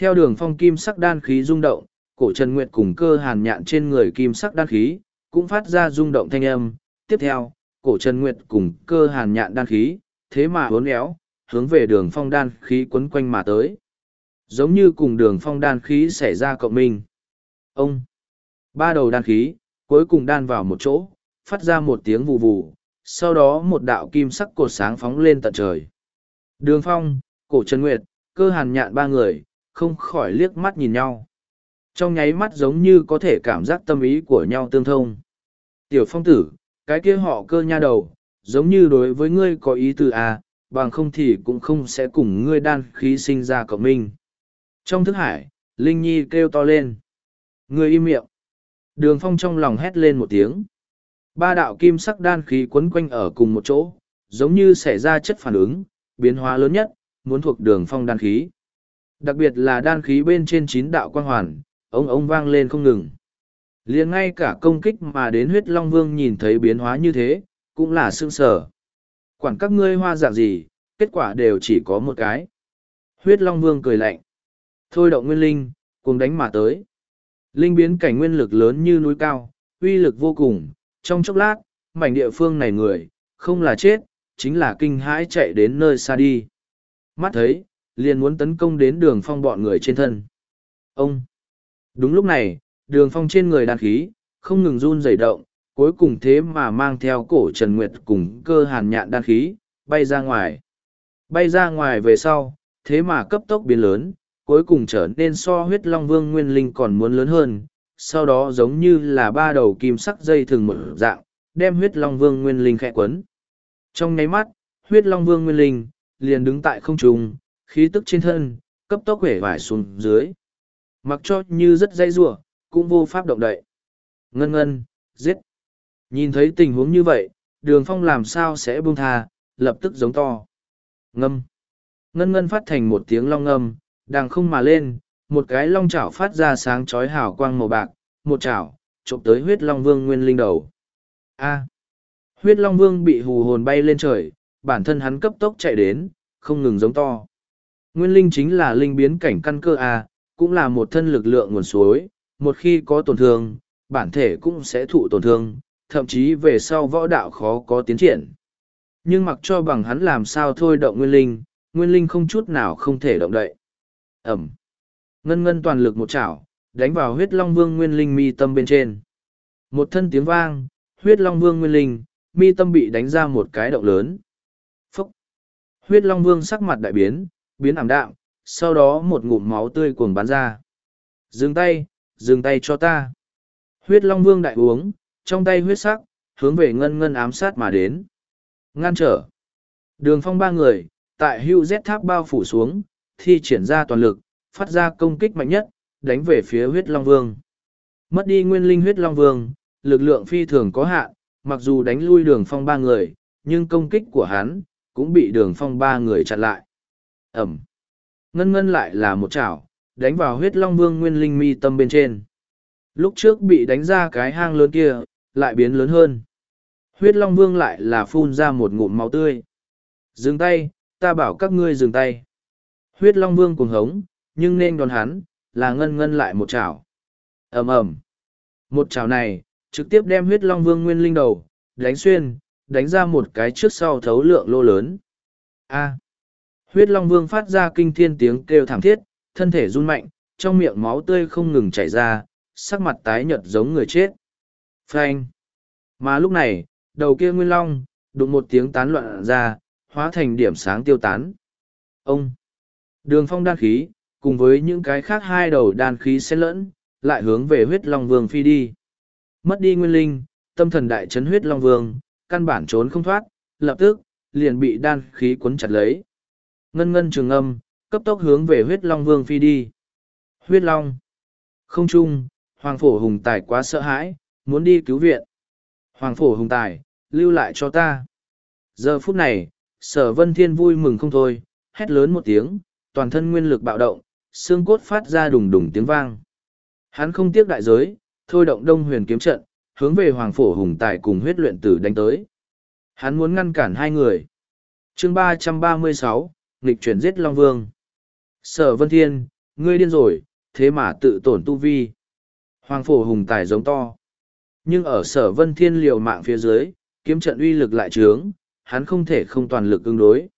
Theo đường phong kim sắc đan khí rung động, cổ Trần Nguyệt cùng cơ hàn nhạn trên người kim sắc đan khí, cũng phát ra rung động thanh âm. Tiếp theo, cổ Trần Nguyệt cùng cơ hàn nhạn đan khí, thế mà hốn éo, hướng về đường phong đan khí quấn quanh mà tới. Giống như cùng đường phong đan khí xảy ra cộng minh. Ông! Ba đầu đan khí, cuối cùng đan vào một chỗ, phát ra một tiếng vù vù, sau đó một đạo kim sắc cột sáng phóng lên tận trời. Đường phong, cổ Trần Nguyệt, cơ hàn nhạn ba người, không khỏi liếc mắt nhìn nhau. Trong nháy mắt giống như có thể cảm giác tâm ý của nhau tương thông. Tiểu phong tử, cái kia họ cơ nha đầu, giống như đối với ngươi có ý từ à, bằng không thì cũng không sẽ cùng ngươi đan khí sinh ra cộng minh. Trong thức hải, Linh Nhi kêu to lên. Ngươi im miệng. Đường phong trong lòng hét lên một tiếng. Ba đạo kim sắc đan khí quấn quanh ở cùng một chỗ, giống như xảy ra chất phản ứng, biến hóa lớn nhất, muốn thuộc đường phong đan khí. Đặc biệt là đan khí bên trên chín đạo quang hoàn, ông ông vang lên không ngừng. liền ngay cả công kích mà đến huyết long vương nhìn thấy biến hóa như thế, cũng là sương sở. Quản các ngươi hoa dạng gì, kết quả đều chỉ có một cái. Huyết long vương cười lạnh. Thôi động nguyên linh, cùng đánh mà tới. Linh biến cảnh nguyên lực lớn như núi cao, uy lực vô cùng. Trong chốc lát, mảnh địa phương này người, không là chết, chính là kinh hãi chạy đến nơi xa đi. Mắt thấy, liền muốn tấn công đến đường phong bọn người trên thân. Ông! Đúng lúc này, đường phong trên người đàn khí, không ngừng run rẩy động, cuối cùng thế mà mang theo cổ Trần Nguyệt cùng cơ hàn nhạn đan khí, bay ra ngoài. Bay ra ngoài về sau, thế mà cấp tốc biến lớn, cuối cùng trở nên so huyết long vương nguyên linh còn muốn lớn hơn, sau đó giống như là ba đầu kim sắc dây thường một dạng, đem huyết long vương nguyên linh khẽ quấn. Trong nháy mắt, huyết long vương nguyên linh, liền đứng tại không trung, khí tức trên thân, cấp tốc hể vải xuống dưới. Mặc cho như rất dây rủa cũng vô pháp động đậy. Ngân ngân, giết. Nhìn thấy tình huống như vậy, đường phong làm sao sẽ buông tha, lập tức giống to. Ngâm. Ngân ngân phát thành một tiếng long ngâm, đang không mà lên, một cái long chảo phát ra sáng chói hào quang màu bạc, một chảo, trộm tới huyết long vương nguyên linh đầu. A. À. Huyết long vương bị hù hồn bay lên trời, bản thân hắn cấp tốc chạy đến, không ngừng giống to. Nguyên linh chính là linh biến cảnh căn cơ A, cũng là một thân lực lượng nguồn suối, một khi có tổn thương, bản thể cũng sẽ thụ tổn thương, thậm chí về sau võ đạo khó có tiến triển. Nhưng mặc cho bằng hắn làm sao thôi động nguyên linh, nguyên linh không chút nào không thể động đậy. Ẩm. Ngân ngân toàn lực một chảo, đánh vào huyết long vương nguyên linh mi tâm bên trên. Một thân tiếng vang, huyết long vương nguyên linh, mi tâm bị đánh ra một cái động lớn. Phúc. Huyết long vương sắc mặt đại biến, biến ảm đạm, sau đó một ngụm máu tươi cuồng bắn ra. Dừng tay, dừng tay cho ta. Huyết long vương đại uống, trong tay huyết sắc, hướng về ngân ngân ám sát mà đến. Ngăn trở. Đường phong ba người, tại hưu z tháp bao phủ xuống, thi triển ra toàn lực, phát ra công kích mạnh nhất, đánh về phía huyết long vương. Mất đi nguyên linh huyết long vương, lực lượng phi thường có hạn, mặc dù đánh lui đường phong ba người, nhưng công kích của hắn, cũng bị đường phong ba người chặn lại. Ẩm. Ngân ngân lại là một chảo, đánh vào huyết long vương nguyên linh mi tâm bên trên. Lúc trước bị đánh ra cái hang lớn kia, lại biến lớn hơn. Huyết long vương lại là phun ra một ngụm máu tươi. Dừng tay, ta bảo các ngươi dừng tay. Huyết long vương cuồng hống, nhưng nên đòn hắn, là ngân ngân lại một chảo. ầm ầm Một chảo này, trực tiếp đem huyết long vương nguyên linh đầu, đánh xuyên, đánh ra một cái trước sau thấu lượng lô lớn. A. Huyết long vương phát ra kinh thiên tiếng kêu thảm thiết, thân thể run mạnh, trong miệng máu tươi không ngừng chảy ra, sắc mặt tái nhợt giống người chết. Phanh. Mà lúc này, đầu kia nguyên long, đụng một tiếng tán loạn ra, hóa thành điểm sáng tiêu tán. Ông. Đường phong đan khí, cùng với những cái khác hai đầu đan khí xen lẫn, lại hướng về huyết long vương phi đi. Mất đi nguyên linh, tâm thần đại chấn huyết long vương, căn bản trốn không thoát, lập tức, liền bị đan khí cuốn chặt lấy. Ngân ngân trường âm, cấp tốc hướng về huyết long vương phi đi. Huyết long. Không chung, hoàng phổ hùng tài quá sợ hãi, muốn đi cứu viện. Hoàng phổ hùng tài, lưu lại cho ta. Giờ phút này, sở vân thiên vui mừng không thôi, hét lớn một tiếng, toàn thân nguyên lực bạo động, xương cốt phát ra đùng đùng tiếng vang. Hắn không tiếc đại giới, thôi động đông huyền kiếm trận, hướng về Hoàng Phổ Hùng Tài cùng huyết luyện tử đánh tới. Hắn muốn ngăn cản hai người. chương ba trăm ba mươi sáu nghịch chuyển giết Long Vương. Sở Vân Thiên, ngươi điên rồi, thế mà tự tổn tu vi. Hoàng Phổ Hùng Tài giống to. Nhưng ở sở Vân Thiên liều mạng phía dưới, kiếm trận uy lực lại trướng, hắn không thể không toàn lực ứng đối.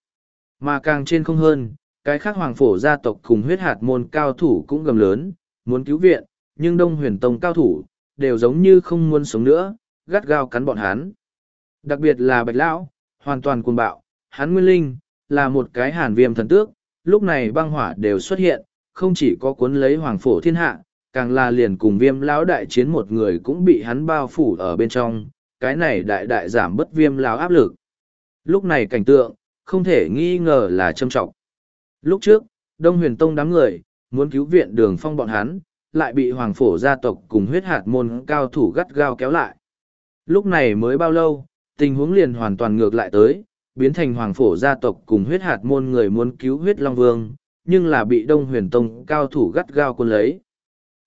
Mà càng trên không hơn, cái khác hoàng phổ gia tộc cùng huyết hạt môn cao thủ cũng gầm lớn, muốn cứu viện, nhưng đông huyền tông cao thủ, đều giống như không muốn sống nữa, gắt gao cắn bọn hắn. Đặc biệt là bạch lão, hoàn toàn cuồng bạo, hắn nguyên linh, là một cái hàn viêm thần tước, lúc này băng hỏa đều xuất hiện, không chỉ có cuốn lấy hoàng phổ thiên hạ, càng là liền cùng viêm lão đại chiến một người cũng bị hắn bao phủ ở bên trong, cái này đại đại giảm bất viêm lão áp lực. Lúc này cảnh tượng, không thể nghi ngờ là châm trọng. Lúc trước, Đông Huyền Tông đám người, muốn cứu viện đường phong bọn hắn, lại bị Hoàng Phổ gia tộc cùng huyết hạt môn cao thủ gắt gao kéo lại. Lúc này mới bao lâu, tình huống liền hoàn toàn ngược lại tới, biến thành Hoàng Phổ gia tộc cùng huyết hạt môn người muốn cứu huyết Long Vương, nhưng là bị Đông Huyền Tông cao thủ gắt gao quân lấy.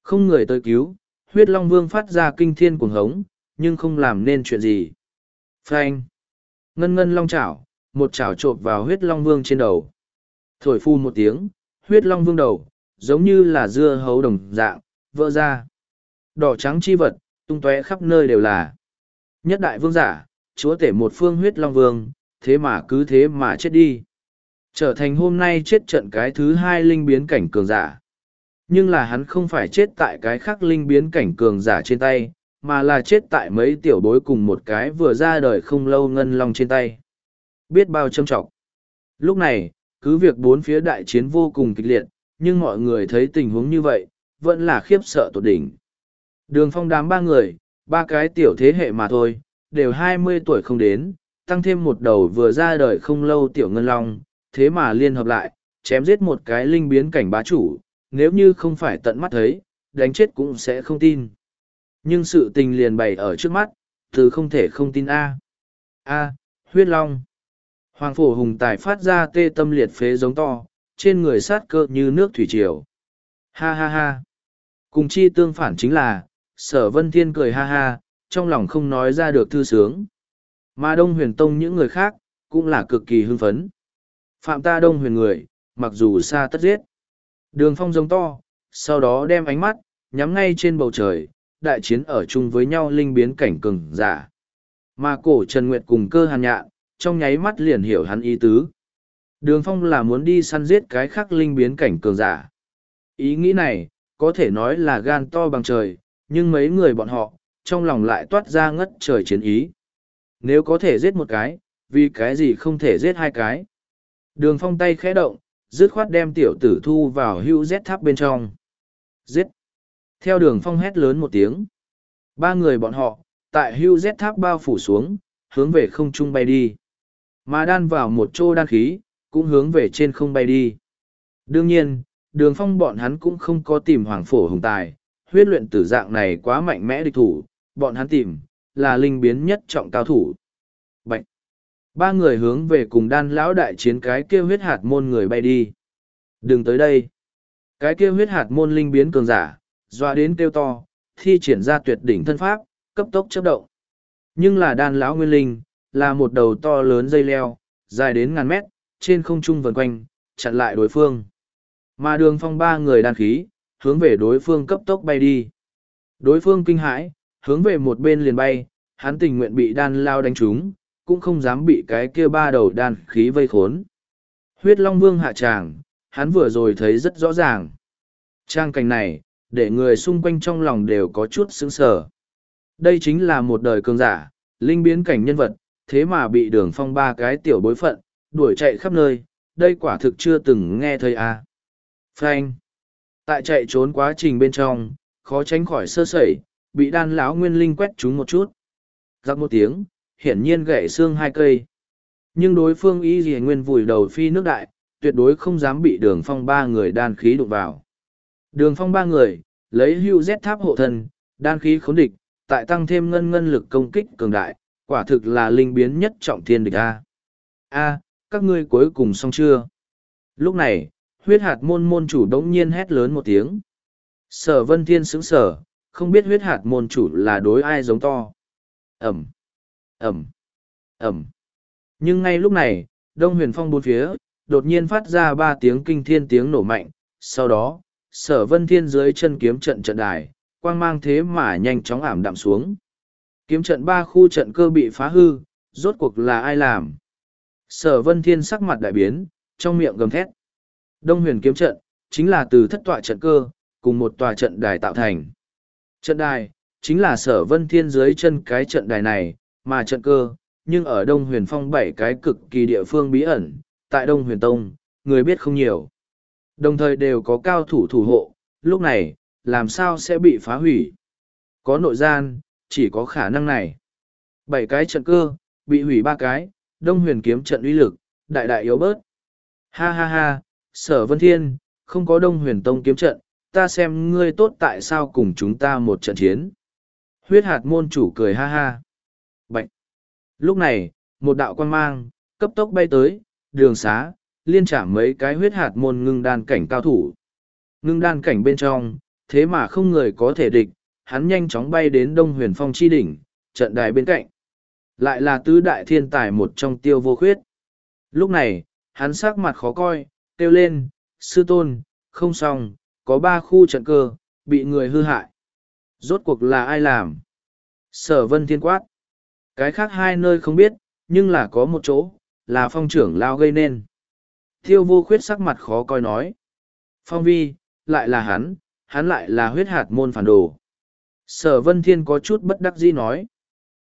Không người tới cứu, huyết Long Vương phát ra kinh thiên cuồng hống, nhưng không làm nên chuyện gì. Phanh! Ngân ngân long chảo, một chảo trộp vào huyết Long Vương trên đầu. Thổi phu một tiếng, huyết long vương đầu, giống như là dưa hấu đồng dạng, vỡ ra. Đỏ trắng chi vật, tung tóe khắp nơi đều là. Nhất đại vương giả, chúa tể một phương huyết long vương, thế mà cứ thế mà chết đi. Trở thành hôm nay chết trận cái thứ hai linh biến cảnh cường giả. Nhưng là hắn không phải chết tại cái khác linh biến cảnh cường giả trên tay, mà là chết tại mấy tiểu bối cùng một cái vừa ra đời không lâu ngân long trên tay. Biết bao châm trọng. Lúc này, Cứ việc bốn phía đại chiến vô cùng kịch liệt, nhưng mọi người thấy tình huống như vậy, vẫn là khiếp sợ tột đỉnh. Đường phong đám ba người, ba cái tiểu thế hệ mà thôi, đều hai mươi tuổi không đến, tăng thêm một đầu vừa ra đời không lâu tiểu ngân long, thế mà liên hợp lại, chém giết một cái linh biến cảnh bá chủ, nếu như không phải tận mắt thấy, đánh chết cũng sẽ không tin. Nhưng sự tình liền bày ở trước mắt, từ không thể không tin A. A, huyết long. Hoàng phổ hùng tài phát ra tê tâm liệt phế giống to, trên người sát cơ như nước thủy triều. Ha ha ha. Cùng chi tương phản chính là, sở vân thiên cười ha ha, trong lòng không nói ra được thư sướng. Mà đông huyền tông những người khác, cũng là cực kỳ hưng phấn. Phạm ta đông huyền người, mặc dù xa tất giết. Đường phong giống to, sau đó đem ánh mắt, nhắm ngay trên bầu trời, đại chiến ở chung với nhau linh biến cảnh cường giả. Mà cổ Trần Nguyệt cùng cơ hàn nhạn, trong nháy mắt liền hiểu hắn ý tứ. Đường phong là muốn đi săn giết cái khác linh biến cảnh cường giả. Ý nghĩ này, có thể nói là gan to bằng trời, nhưng mấy người bọn họ, trong lòng lại toát ra ngất trời chiến ý. Nếu có thể giết một cái, vì cái gì không thể giết hai cái. Đường phong tay khẽ động, dứt khoát đem tiểu tử thu vào hữu z tháp bên trong. Giết! Theo đường phong hét lớn một tiếng. Ba người bọn họ, tại hưu z tháp bao phủ xuống, hướng về không trung bay đi. Mà đan vào một chỗ đan khí, cũng hướng về trên không bay đi. Đương nhiên, đường phong bọn hắn cũng không có tìm hoàng phổ hùng tài, huyết luyện tử dạng này quá mạnh mẽ địch thủ, bọn hắn tìm, là linh biến nhất trọng cao thủ. Bạch! Ba người hướng về cùng đan lão đại chiến cái kia huyết hạt môn người bay đi. Đừng tới đây! Cái kia huyết hạt môn linh biến cường giả, doa đến kêu to, thi triển ra tuyệt đỉnh thân pháp, cấp tốc chấp động. Nhưng là đan lão nguyên linh, là một đầu to lớn dây leo, dài đến ngàn mét, trên không trung vần quanh, chặn lại đối phương. Mà đường phong ba người đan khí, hướng về đối phương cấp tốc bay đi. Đối phương kinh hãi, hướng về một bên liền bay, hắn tình nguyện bị đan lao đánh trúng, cũng không dám bị cái kia ba đầu đan khí vây khốn. Huyết Long Vương hạ tràng, hắn vừa rồi thấy rất rõ ràng. Trang cảnh này, để người xung quanh trong lòng đều có chút sững sờ. Đây chính là một đời cường giả, linh biến cảnh nhân vật, thế mà bị đường phong ba cái tiểu bối phận, đuổi chạy khắp nơi, đây quả thực chưa từng nghe thấy à. Frank! Tại chạy trốn quá trình bên trong, khó tránh khỏi sơ sẩy, bị đan lão nguyên linh quét trúng một chút. Giặc một tiếng, hiển nhiên gãy xương hai cây. Nhưng đối phương y gì nguyên vùi đầu phi nước đại, tuyệt đối không dám bị đường phong ba người đan khí đụng vào. Đường phong ba người, lấy hưu z tháp hộ thân, đan khí khốn địch, tại tăng thêm ngân ngân lực công kích cường đại, quả thực là linh biến nhất trọng thiên địch A. A, các ngươi cuối cùng xong chưa? Lúc này, huyết hạt môn môn chủ đống nhiên hét lớn một tiếng. Sở vân thiên xứng sở, không biết huyết hạt môn chủ là đối ai giống to. Ẩm, Ẩm, Ẩm. Nhưng ngay lúc này, đông huyền phong bốn phía, đột nhiên phát ra ba tiếng kinh thiên tiếng nổ mạnh, sau đó, sở vân thiên dưới chân kiếm trận trận đài, quang mang thế mà nhanh chóng ảm đạm xuống. Kiếm trận ba khu trận cơ bị phá hư, rốt cuộc là ai làm? Sở vân thiên sắc mặt đại biến, trong miệng gầm thét. Đông huyền kiếm trận, chính là từ thất tọa trận cơ, cùng một tòa trận đài tạo thành. Trận đài, chính là sở vân thiên dưới chân cái trận đài này, mà trận cơ, nhưng ở Đông huyền phong bảy cái cực kỳ địa phương bí ẩn, tại Đông huyền tông, người biết không nhiều. Đồng thời đều có cao thủ thủ hộ, lúc này, làm sao sẽ bị phá hủy. Có nội gian, chỉ có khả năng này. Bảy cái trận cơ, bị hủy ba cái, Đông huyền kiếm trận uy lực, đại đại yếu bớt. Ha ha ha, sở vân thiên, không có Đông huyền tông kiếm trận, ta xem ngươi tốt tại sao cùng chúng ta một trận chiến. Huyết hạt môn chủ cười ha ha. Bạch. Lúc này, một đạo quan mang, cấp tốc bay tới, đường xá, liên trả mấy cái huyết hạt môn ngưng đan cảnh cao thủ. Ngưng đan cảnh bên trong, thế mà không người có thể địch, hắn nhanh chóng bay đến Đông Huyền Phong chi đỉnh, trận đài bên cạnh. Lại là tứ đại thiên tài một trong tiêu vô khuyết. Lúc này, hắn sắc mặt khó coi, kêu lên, sư tôn, không xong, có ba khu trận cơ, bị người hư hại. Rốt cuộc là ai làm? Sở vân thiên quát. Cái khác hai nơi không biết, nhưng là có một chỗ, là phong trưởng lao gây nên. Thiêu vô khuyết sắc mặt khó coi nói. Phong vi, lại là hắn, hắn lại là huyết hạt môn phản đồ. Sở vân thiên có chút bất đắc dĩ nói.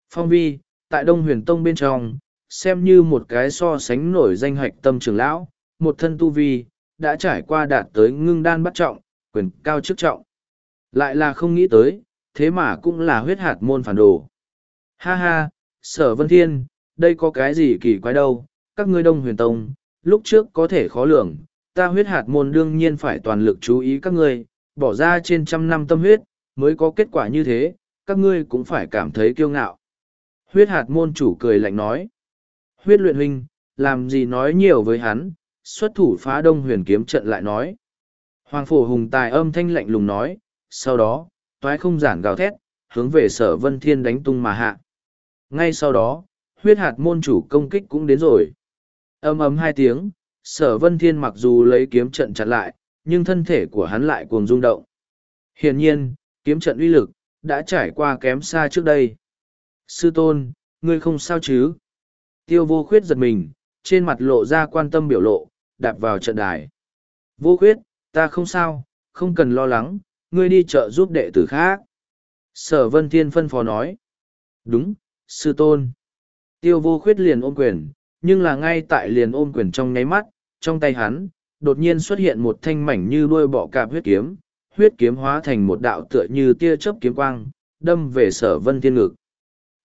Phong vi, tại Đông huyền tông bên trong, xem như một cái so sánh nổi danh hạch tâm trưởng lão, một thân tu vi, đã trải qua đạt tới ngưng đan bắt trọng, quyền cao chức trọng. Lại là không nghĩ tới, thế mà cũng là huyết hạt môn phản đồ. Ha ha, sở vân thiên, đây có cái gì kỳ quái đâu, các ngươi đông huyền tông, lúc trước có thể khó lường, ta huyết hạt môn đương nhiên phải toàn lực chú ý các ngươi, bỏ ra trên trăm năm tâm huyết, mới có kết quả như thế, các ngươi cũng phải cảm thấy kiêu ngạo. Huyết hạt môn chủ cười lạnh nói. Huyết luyện huynh, làm gì nói nhiều với hắn, xuất thủ phá đông huyền kiếm trận lại nói. Hoàng phổ hùng tài âm thanh lạnh lùng nói, sau đó, toái không giản gào thét, hướng về sở vân thiên đánh tung mà hạ. Ngay sau đó, huyết hạt môn chủ công kích cũng đến rồi. Âm ấm hai tiếng, sở vân thiên mặc dù lấy kiếm trận chặn lại, nhưng thân thể của hắn lại cuồng rung động. Hiển nhiên, kiếm trận uy lực, đã trải qua kém xa trước đây. Sư tôn, ngươi không sao chứ? Tiêu vô khuyết giật mình, trên mặt lộ ra quan tâm biểu lộ, đạp vào trận đài. Vô khuyết, ta không sao, không cần lo lắng, ngươi đi chợ giúp đệ tử khác. Sở Vân Thiên phân phó nói. Đúng, sư tôn. Tiêu vô khuyết liền ôm quyền, nhưng là ngay tại liền ôm quyền trong nháy mắt, trong tay hắn, đột nhiên xuất hiện một thanh mảnh như đuôi bọ cạp huyết kiếm, huyết kiếm hóa thành một đạo tựa như tia chớp kiếm quang, đâm về sở Vân Thiên ngực.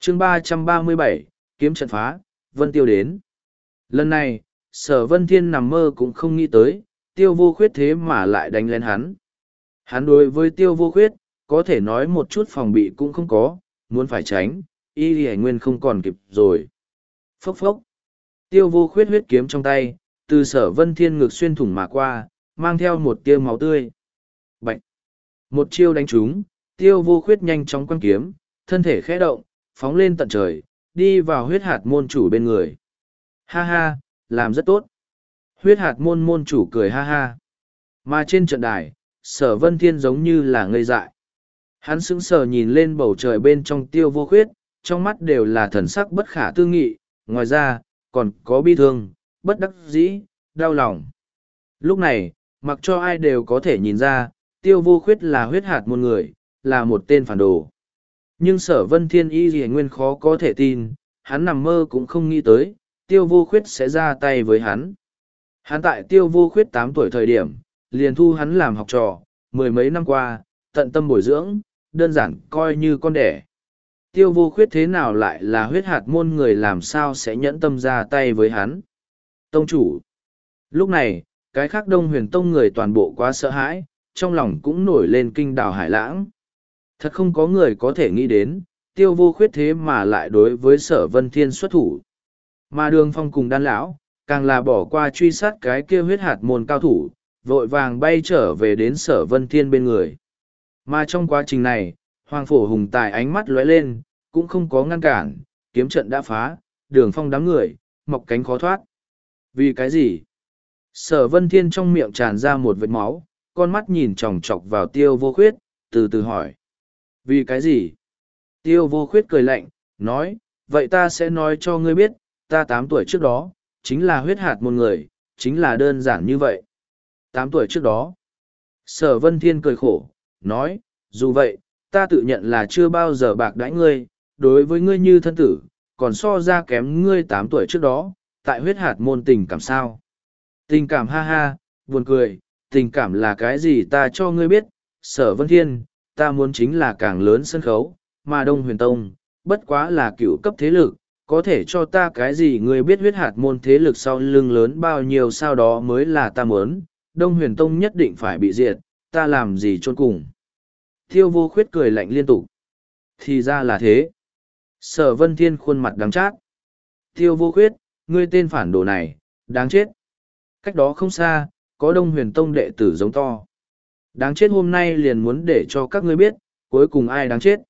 chương ba trăm ba mươi bảy kiếm trận phá, Vân Tiêu đến. Lần này, sở Vân Thiên nằm mơ cũng không nghĩ tới, tiêu vô khuyết thế mà lại đánh lên hắn. Hắn đối với tiêu vô khuyết, có thể nói một chút phòng bị cũng không có, muốn phải tránh, y lì nguyên không còn kịp rồi. Phốc phốc. Tiêu vô khuyết huyết kiếm trong tay, từ sở vân thiên ngực xuyên thủng mà qua, mang theo một tia máu tươi. Bạch. Một chiêu đánh trúng, tiêu vô khuyết nhanh chóng quăng kiếm, thân thể khẽ động, phóng lên tận trời, đi vào huyết hạt môn chủ bên người. Ha ha, làm rất tốt. Huyết hạt môn môn chủ cười ha ha. Mà trên trận đài, sở vân thiên giống như là ngây dại. Hắn sững sờ nhìn lên bầu trời bên trong tiêu vô khuyết, trong mắt đều là thần sắc bất khả tư nghị, ngoài ra, còn có bi thương, bất đắc dĩ, đau lòng. Lúc này, mặc cho ai đều có thể nhìn ra, tiêu vô khuyết là huyết hạt một người, là một tên phản đồ. Nhưng sở vân thiên y gì nguyên khó có thể tin, hắn nằm mơ cũng không nghĩ tới, tiêu vô khuyết sẽ ra tay với hắn. Hắn tại tiêu vô khuyết tám tuổi thời điểm, liền thu hắn làm học trò, mười mấy năm qua, tận tâm bồi dưỡng, đơn giản coi như con đẻ. Tiêu vô khuyết thế nào lại là huyết hạt môn người làm sao sẽ nhẫn tâm ra tay với hắn. Tông chủ. Lúc này, cái khác đông huyền tông người toàn bộ quá sợ hãi, trong lòng cũng nổi lên kinh đào hải lãng. Thật không có người có thể nghĩ đến, tiêu vô khuyết thế mà lại đối với sở vân thiên xuất thủ. Mà đường phong cùng đan lão, càng là bỏ qua truy sát cái kia huyết hạt môn cao thủ, vội vàng bay trở về đến sở vân thiên bên người. Mà trong quá trình này, Hoàng Phổ Hùng Tài ánh mắt lóe lên, cũng không có ngăn cản, kiếm trận đã phá, đường phong đám người, mọc cánh khó thoát. Vì cái gì? Sở Vân Thiên trong miệng tràn ra một vệt máu, con mắt nhìn chòng chọc vào tiêu vô khuyết, từ từ hỏi. Vì cái gì? Tiêu vô khuyết cười lạnh, nói, vậy ta sẽ nói cho ngươi biết, ta tám tuổi trước đó, chính là huyết hạt một người, chính là đơn giản như vậy. Tám tuổi trước đó, sở vân thiên cười khổ, nói, dù vậy, ta tự nhận là chưa bao giờ bạc đãi ngươi, đối với ngươi như thân tử, còn so ra kém ngươi tám tuổi trước đó, tại huyết hạt môn tình cảm sao. Tình cảm ha ha, buồn cười, tình cảm là cái gì ta cho ngươi biết, sở vân thiên, ta muốn chính là càng lớn sân khấu, mà đông huyền tông, bất quá là cựu cấp thế lực, có thể cho ta cái gì ngươi biết huyết hạt môn thế lực sau lưng lớn bao nhiêu sao đó mới là ta muốn, đông huyền tông nhất định phải bị diệt, ta làm gì chôn cùng. Thiêu vô khuyết cười lạnh liên tục. Thì ra là thế. Sở vân thiên khuôn mặt đắng chát. Thiêu vô khuyết, ngươi tên phản đồ này, đáng chết. Cách đó không xa, có đông huyền tông đệ tử giống to. Đáng chết hôm nay liền muốn để cho các ngươi biết, cuối cùng ai đáng chết.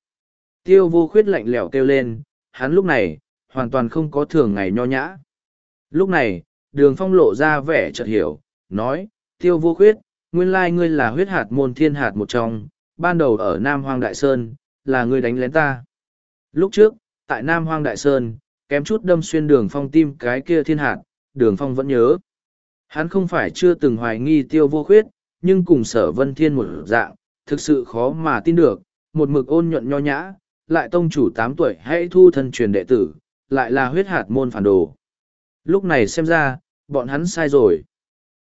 Tiêu vô khuyết lạnh lẽo kêu lên, hắn lúc này, hoàn toàn không có thường ngày nho nhã. Lúc này, đường phong lộ ra vẻ chợt hiểu, nói, tiêu vô khuyết, nguyên lai ngươi là huyết hạt môn thiên hạt một trong, ban đầu ở Nam Hoang Đại Sơn, là ngươi đánh lén ta. Lúc trước, tại Nam Hoang Đại Sơn, kém chút đâm xuyên đường phong tim cái kia thiên hạt, đường phong vẫn nhớ. Hắn không phải chưa từng hoài nghi tiêu vô khuyết, nhưng cùng sở vân thiên một dạng, thực sự khó mà tin được, một mực ôn nhuận nho nhã, lại tông chủ tám tuổi hãy thu thân truyền đệ tử, lại là huyết hạt môn phản đồ. Lúc này xem ra, bọn hắn sai rồi.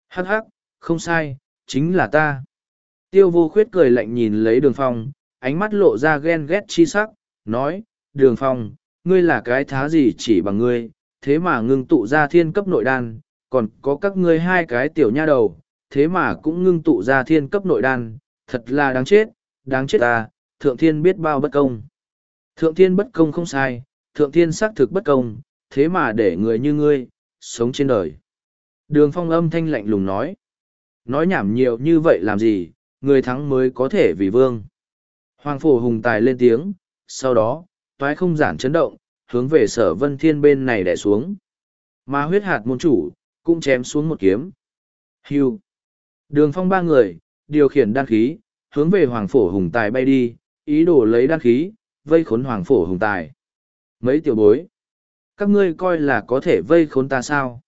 Hắc hắc, không sai, chính là ta. Tiêu vô khuyết cười lạnh nhìn lấy đường phong, ánh mắt lộ ra ghen ghét chi sắc, nói, đường phong, ngươi là cái thá gì chỉ bằng ngươi, thế mà ngưng tụ ra thiên cấp nội đan, còn có các ngươi hai cái tiểu nha đầu, thế mà cũng ngưng tụ ra thiên cấp nội đan, thật là đáng chết, đáng chết ta, thượng thiên biết bao bất công. Thượng thiên bất công không sai, thượng thiên xác thực bất công, thế mà để người như ngươi, sống trên đời. Đường phong âm thanh lạnh lùng nói. Nói nhảm nhiều như vậy làm gì, người thắng mới có thể vì vương. Hoàng phổ hùng tài lên tiếng, sau đó, toái không giản chấn động, hướng về sở vân thiên bên này đẻ xuống. Mà huyết hạt môn chủ, cũng chém xuống một kiếm. Hưu. Đường phong ba người, điều khiển đan khí, hướng về hoàng phổ hùng tài bay đi, ý đồ lấy đan khí, vây khốn hoàng phổ hùng tài. Mấy tiểu bối. Các ngươi coi là có thể vây khốn ta sao?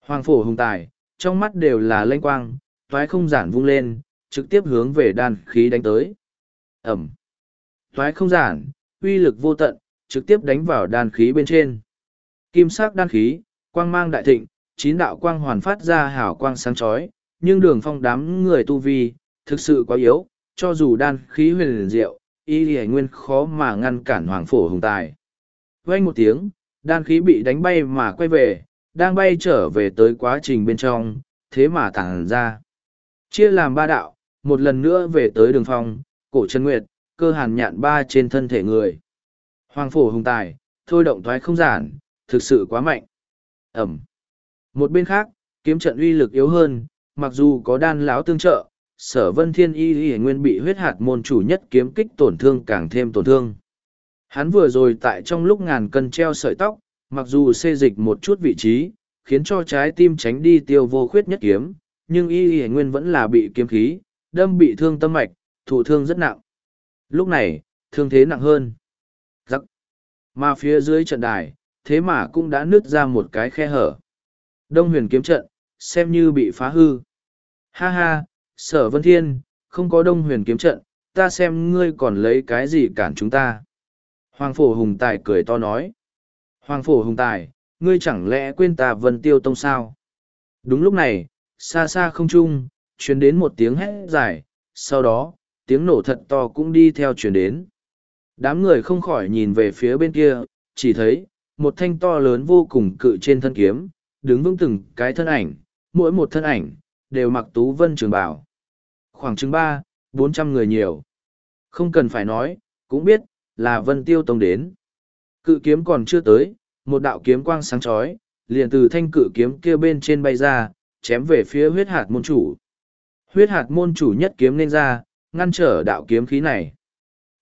Hoàng phổ hùng tài, trong mắt đều là lanh quang, toái không giản vung lên, trực tiếp hướng về đan khí đánh tới. Ẩm. Toái không giản, uy lực vô tận, trực tiếp đánh vào đan khí bên trên. Kim sắc đan khí, quang mang đại thịnh, chín đạo quang hoàn phát ra hào quang sáng chói, nhưng đường phong đám người tu vi, thực sự quá yếu, cho dù đan khí huyền liền diệu, y lì nguyên khó mà ngăn cản hoàng phổ hùng tài. Vang một tiếng, đan khí bị đánh bay mà quay về, đang bay trở về tới quá trình bên trong, thế mà tàng ra. Chia làm ba đạo, một lần nữa về tới đường phong, cổ chân nguyệt, cơ hàn nhạn ba trên thân thể người. Hoàng phổ hùng tài, thôi động thoái không giản, thực sự quá mạnh. Ẩm. Một bên khác, kiếm trận uy lực yếu hơn, mặc dù có đan lão tương trợ, sở vân thiên y y nguyên bị huyết hạt môn chủ nhất kiếm kích tổn thương càng thêm tổn thương. Hắn vừa rồi tại trong lúc ngàn cân treo sợi tóc, mặc dù xê dịch một chút vị trí, khiến cho trái tim tránh đi tiêu vô khuyết nhất kiếm, nhưng y y nguyên vẫn là bị kiếm khí, đâm bị thương tâm mạch, thụ thương rất nặng. Lúc này, thương thế nặng hơn. Giắc. Mà phía dưới trận đài, thế mà cũng đã nứt ra một cái khe hở. Đông huyền kiếm trận, xem như bị phá hư. Ha ha, sở vân thiên, không có đông huyền kiếm trận, ta xem ngươi còn lấy cái gì cản chúng ta. Hoàng phổ hùng tài cười to nói. Hoàng phổ hùng tài, ngươi chẳng lẽ quên ta vân tiêu tông sao? Đúng lúc này, xa xa không trung, truyền đến một tiếng hét dài, sau đó, tiếng nổ thật to cũng đi theo truyền đến. Đám người không khỏi nhìn về phía bên kia, chỉ thấy, một thanh to lớn vô cùng cự trên thân kiếm, đứng vững từng cái thân ảnh, mỗi một thân ảnh, đều mặc tú vân trường bảo. Khoảng chừng ba, bốn trăm người nhiều. Không cần phải nói, cũng biết, là vân tiêu tông đến. Cự kiếm còn chưa tới, một đạo kiếm quang sáng chói liền từ thanh cự kiếm kia bên trên bay ra, chém về phía huyết hạt môn chủ. Huyết hạt môn chủ nhất kiếm nên ra, ngăn trở đạo kiếm khí này.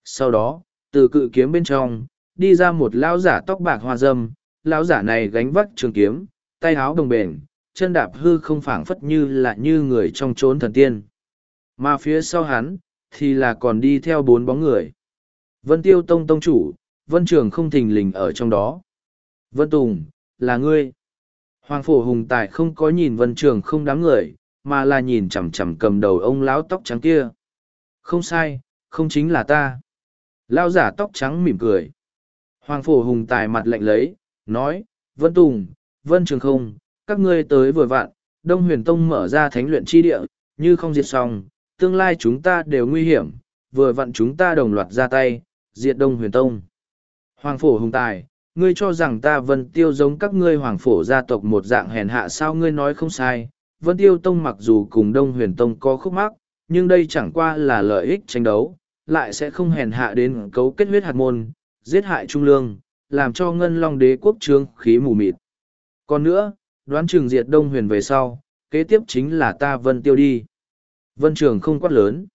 Sau đó, từ cự kiếm bên trong, đi ra một lão giả tóc bạc hoa dâm, lão giả này gánh vác trường kiếm, tay áo đồng bền, chân đạp hư không phảng phất như là như người trong chốn thần tiên. Mà phía sau hắn, thì là còn đi theo bốn bóng người. Vân Tiêu Tông Tông chủ, Vân Trường không thình lình ở trong đó. Vân Tùng, là ngươi. Hoàng Phổ Hùng Tài không có nhìn Vân Trường không đám người, mà là nhìn chằm chằm cầm đầu ông lão tóc trắng kia. Không sai, không chính là ta. Lão giả tóc trắng mỉm cười. Hoàng Phổ Hùng Tài mặt lạnh lấy, nói, Vân Tùng, Vân Trường không, các ngươi tới vừa vặn, Đông Huyền Tông mở ra thánh luyện chi địa, như không diệt xong, tương lai chúng ta đều nguy hiểm, vừa vặn chúng ta đồng loạt ra tay, diệt Đông Huyền Tông. Hoàng Phổ Hùng Tài, ngươi cho rằng ta Vân Tiêu giống các ngươi Hoàng Phổ gia tộc một dạng hèn hạ sao ngươi nói không sai, Vân Tiêu Tông mặc dù cùng Đông Huyền Tông có khúc mắc, nhưng đây chẳng qua là lợi ích tranh đấu, lại sẽ không hèn hạ đến cấu kết huyết hạt môn, giết hại trung lương, làm cho ngân long đế quốc trương khí mù mịt. Còn nữa, đoán Trường diệt đông huyền về sau, kế tiếp chính là ta vân tiêu đi. Vân trường không quát lớn.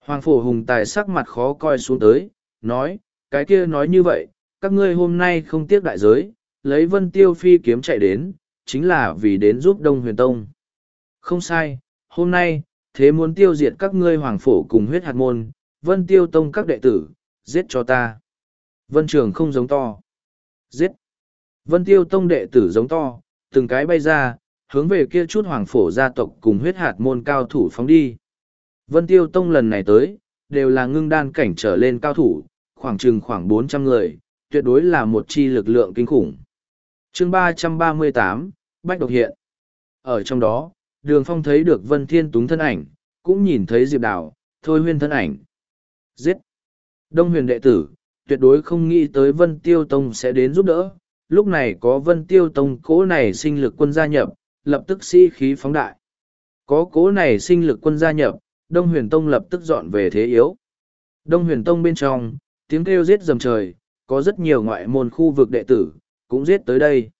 Hoàng phổ hùng tài sắc mặt khó coi xuống tới, nói, cái kia nói như vậy, các ngươi hôm nay không tiếc đại giới, lấy vân tiêu phi kiếm chạy đến, chính là vì đến giúp đông huyền tông. Không sai, hôm nay, thế muốn tiêu diệt các ngươi hoàng phổ cùng huyết hạt môn, vân tiêu tông các đệ tử, giết cho ta. Vân Trường không giống to. Giết. Vân Tiêu Tông đệ tử giống to, từng cái bay ra, hướng về kia chút hoàng phổ gia tộc cùng huyết hạt môn cao thủ phóng đi. Vân Tiêu Tông lần này tới, đều là ngưng đan cảnh trở lên cao thủ, khoảng chừng khoảng bốn trăm người, tuyệt đối là một chi lực lượng kinh khủng. chương ba trăm ba mươi tám Bách Độc Hiện. Ở trong đó, đường phong thấy được vân thiên túng thân ảnh cũng nhìn thấy diệp đào thôi huyên thân ảnh. Giết! Đông huyền đệ tử tuyệt đối không nghĩ tới vân tiêu tông sẽ đến giúp đỡ. Lúc này có vân tiêu tông cố này sinh lực quân gia nhập lập tức sĩ khí phóng đại. Có cố này sinh lực quân gia nhập đông huyền tông lập tức dọn về thế yếu. Đông huyền tông bên trong tiếng kêu giết dầm trời, có rất nhiều ngoại môn khu vực đệ tử, cũng giết tới đây.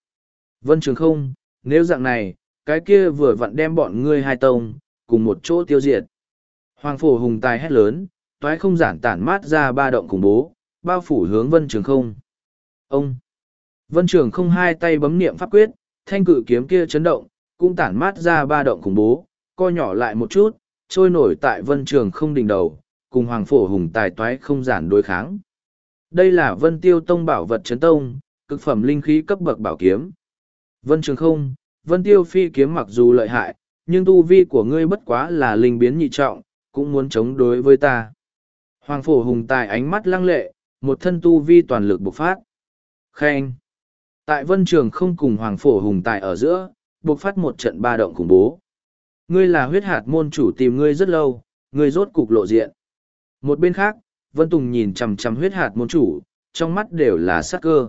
Vân trường không, nếu dạng này, cái kia vừa vặn đem bọn ngươi hai tông, cùng một chỗ tiêu diệt. Hoàng phổ hùng tài hét lớn, toái không giản tản mát ra ba động khủng bố, bao phủ hướng vân trường không. Ông! Vân trường không hai tay bấm niệm pháp quyết, thanh cự kiếm kia chấn động, cũng tản mát ra ba động khủng bố, co nhỏ lại một chút, trôi nổi tại vân trường không đỉnh đầu cùng hoàng phổ hùng tài toái không giản đối kháng. Đây là vân tiêu tông bảo vật chấn tông, cực phẩm linh khí cấp bậc bảo kiếm. Vân trường không, vân tiêu phi kiếm mặc dù lợi hại, nhưng tu vi của ngươi bất quá là linh biến nhị trọng, cũng muốn chống đối với ta. Hoàng phổ hùng tài ánh mắt lăng lệ, một thân tu vi toàn lực bộc phát. Khen. Tại vân trường không cùng hoàng phổ hùng tài ở giữa, bộc phát một trận ba động khủng bố. Ngươi là huyết hạt môn chủ tìm ngươi rất lâu, ngươi rốt cục lộ diện một bên khác, vân tùng nhìn chằm chằm huyết hạt môn chủ, trong mắt đều là sắc cơ.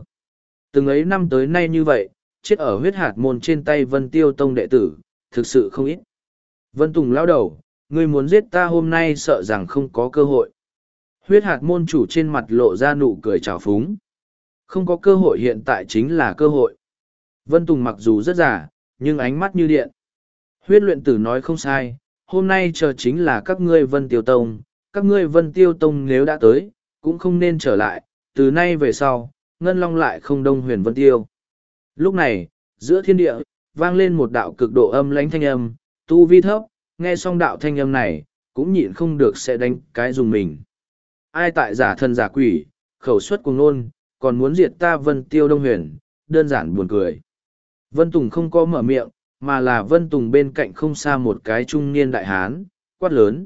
Từng ấy năm tới nay như vậy, chết ở huyết hạt môn trên tay vân tiêu tông đệ tử, thực sự không ít. Vân tùng lao đầu, ngươi muốn giết ta hôm nay sợ rằng không có cơ hội. Huyết hạt môn chủ trên mặt lộ ra nụ cười trào phúng. Không có cơ hội hiện tại chính là cơ hội. Vân tùng mặc dù rất già, nhưng ánh mắt như điện. Huyết luyện tử nói không sai, hôm nay chờ chính là các ngươi vân tiêu tông các ngươi vân tiêu tông nếu đã tới, cũng không nên trở lại, từ nay về sau, ngân long lại không đông huyền vân tiêu. Lúc này, giữa thiên địa, vang lên một đạo cực độ âm lãnh thanh âm, tu vi thấp, nghe xong đạo thanh âm này, cũng nhịn không được sẽ đánh cái dùng mình. Ai tại giả thân giả quỷ, khẩu suất cùng nôn, còn muốn diệt ta vân tiêu đông huyền, đơn giản buồn cười. Vân tùng không có mở miệng, mà là vân tùng bên cạnh không xa một cái trung niên đại hán, quát lớn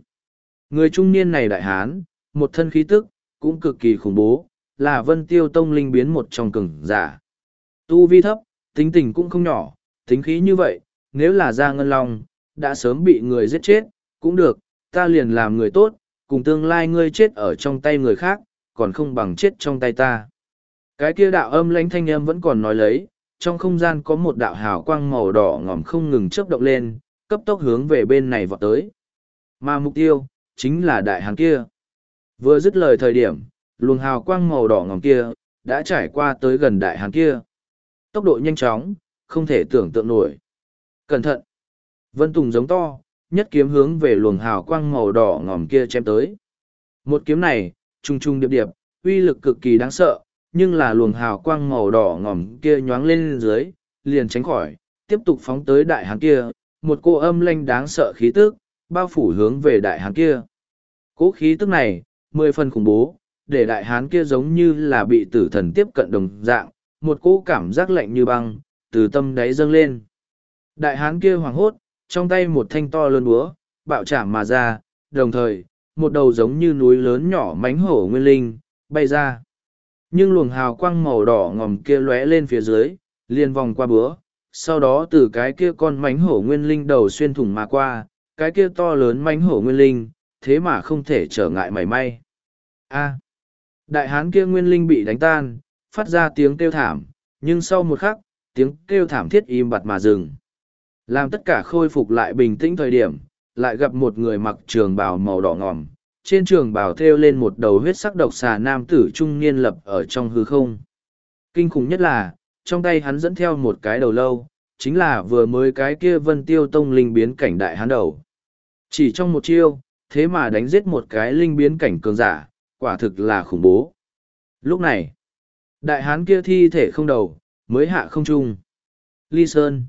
người trung niên này đại hán, một thân khí tức, cũng cực kỳ khủng bố, là vân tiêu tông linh biến một trong cường giả. Tu vi thấp, tính tình cũng không nhỏ, tính khí như vậy, nếu là ra ngân long, đã sớm bị người giết chết, cũng được, ta liền làm người tốt, cùng tương lai ngươi chết ở trong tay người khác, còn không bằng chết trong tay ta. Cái kia đạo âm lãnh thanh âm vẫn còn nói lấy, trong không gian có một đạo hào quang màu đỏ ngòm không ngừng chớp động lên, cấp tốc hướng về bên này vọt tới. Mà mục tiêu chính là đại hán kia. Vừa dứt lời thời điểm, luồng hào quang màu đỏ ngòm kia đã trải qua tới gần đại hán kia. Tốc độ nhanh chóng, không thể tưởng tượng nổi. Cẩn thận! Vân tùng giống to, nhất kiếm hướng về luồng hào quang màu đỏ ngòm kia chém tới. Một kiếm này trung trung điệp điệp, uy lực cực kỳ đáng sợ, nhưng là luồng hào quang màu đỏ ngòm kia nhoáng lên dưới, liền tránh khỏi, tiếp tục phóng tới đại hán kia, một cô âm lanh đáng sợ khí tức bao phủ hướng về đại hán kia. Cố khí tức này, mười phần khủng bố, để đại hán kia giống như là bị tử thần tiếp cận đồng dạng, một cỗ cảm giác lạnh như băng, từ tâm đáy dâng lên. Đại hán kia hoảng hốt, trong tay một thanh to lớn búa, bạo chạm mà ra, đồng thời, một đầu giống như núi lớn nhỏ mánh hổ nguyên linh, bay ra. Nhưng luồng hào quang màu đỏ ngòm kia lóe lên phía dưới, liền vòng qua búa, sau đó từ cái kia con mánh hổ nguyên linh đầu xuyên thủng mà qua cái kia to lớn mánh hổ nguyên linh, thế mà không thể trở ngại mảy may. A, đại hán kia nguyên linh bị đánh tan, phát ra tiếng kêu thảm, nhưng sau một khắc, tiếng kêu thảm thiết im bặt mà dừng. Làm tất cả khôi phục lại bình tĩnh thời điểm, lại gặp một người mặc trường bào màu đỏ ngòm, trên trường bào thêu lên một đầu huyết sắc độc xà nam tử trung niên lập ở trong hư không. Kinh khủng nhất là, trong tay hắn dẫn theo một cái đầu lâu, chính là vừa mới cái kia vân tiêu tông linh biến cảnh đại hắn đầu chỉ trong một chiêu, thế mà đánh giết một cái linh biến cảnh cường giả, quả thực là khủng bố. Lúc này, đại hán kia thi thể không đầu, mới hạ không trung. Ly sơn.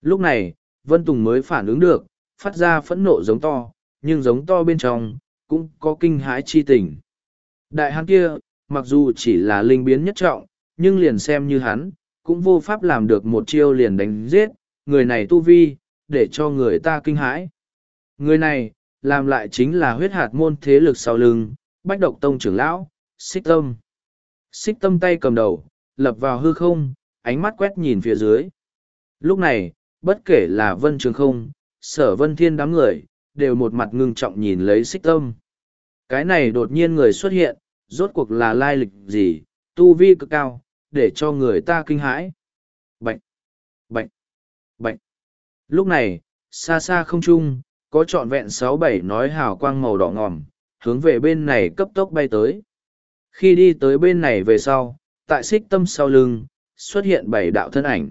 Lúc này, vân tùng mới phản ứng được, phát ra phẫn nộ giống to, nhưng giống to bên trong, cũng có kinh hãi chi tình. Đại hán kia, mặc dù chỉ là linh biến nhất trọng, nhưng liền xem như hắn, cũng vô pháp làm được một chiêu liền đánh giết, người này tu vi, để cho người ta kinh hãi người này làm lại chính là huyết hạt môn thế lực sau lưng bách độc tông trưởng lão xích tâm xích tâm tay cầm đầu lập vào hư không ánh mắt quét nhìn phía dưới lúc này bất kể là vân trường không sở vân thiên đám người, đều một mặt ngưng trọng nhìn lấy xích tâm. Cái này đột nhiên người xuất hiện, rốt cuộc là lai lịch gì, tu vi cực cao, để cho người ta kinh hãi. bệnh bệnh bệnh Lúc này, xa xa không trung, có trọn vẹn sáu bảy nói hào quang màu đỏ ngòm, hướng về bên này cấp tốc bay tới. Khi đi tới bên này về sau, tại xích tâm sau lưng, xuất hiện bảy đạo thân ảnh.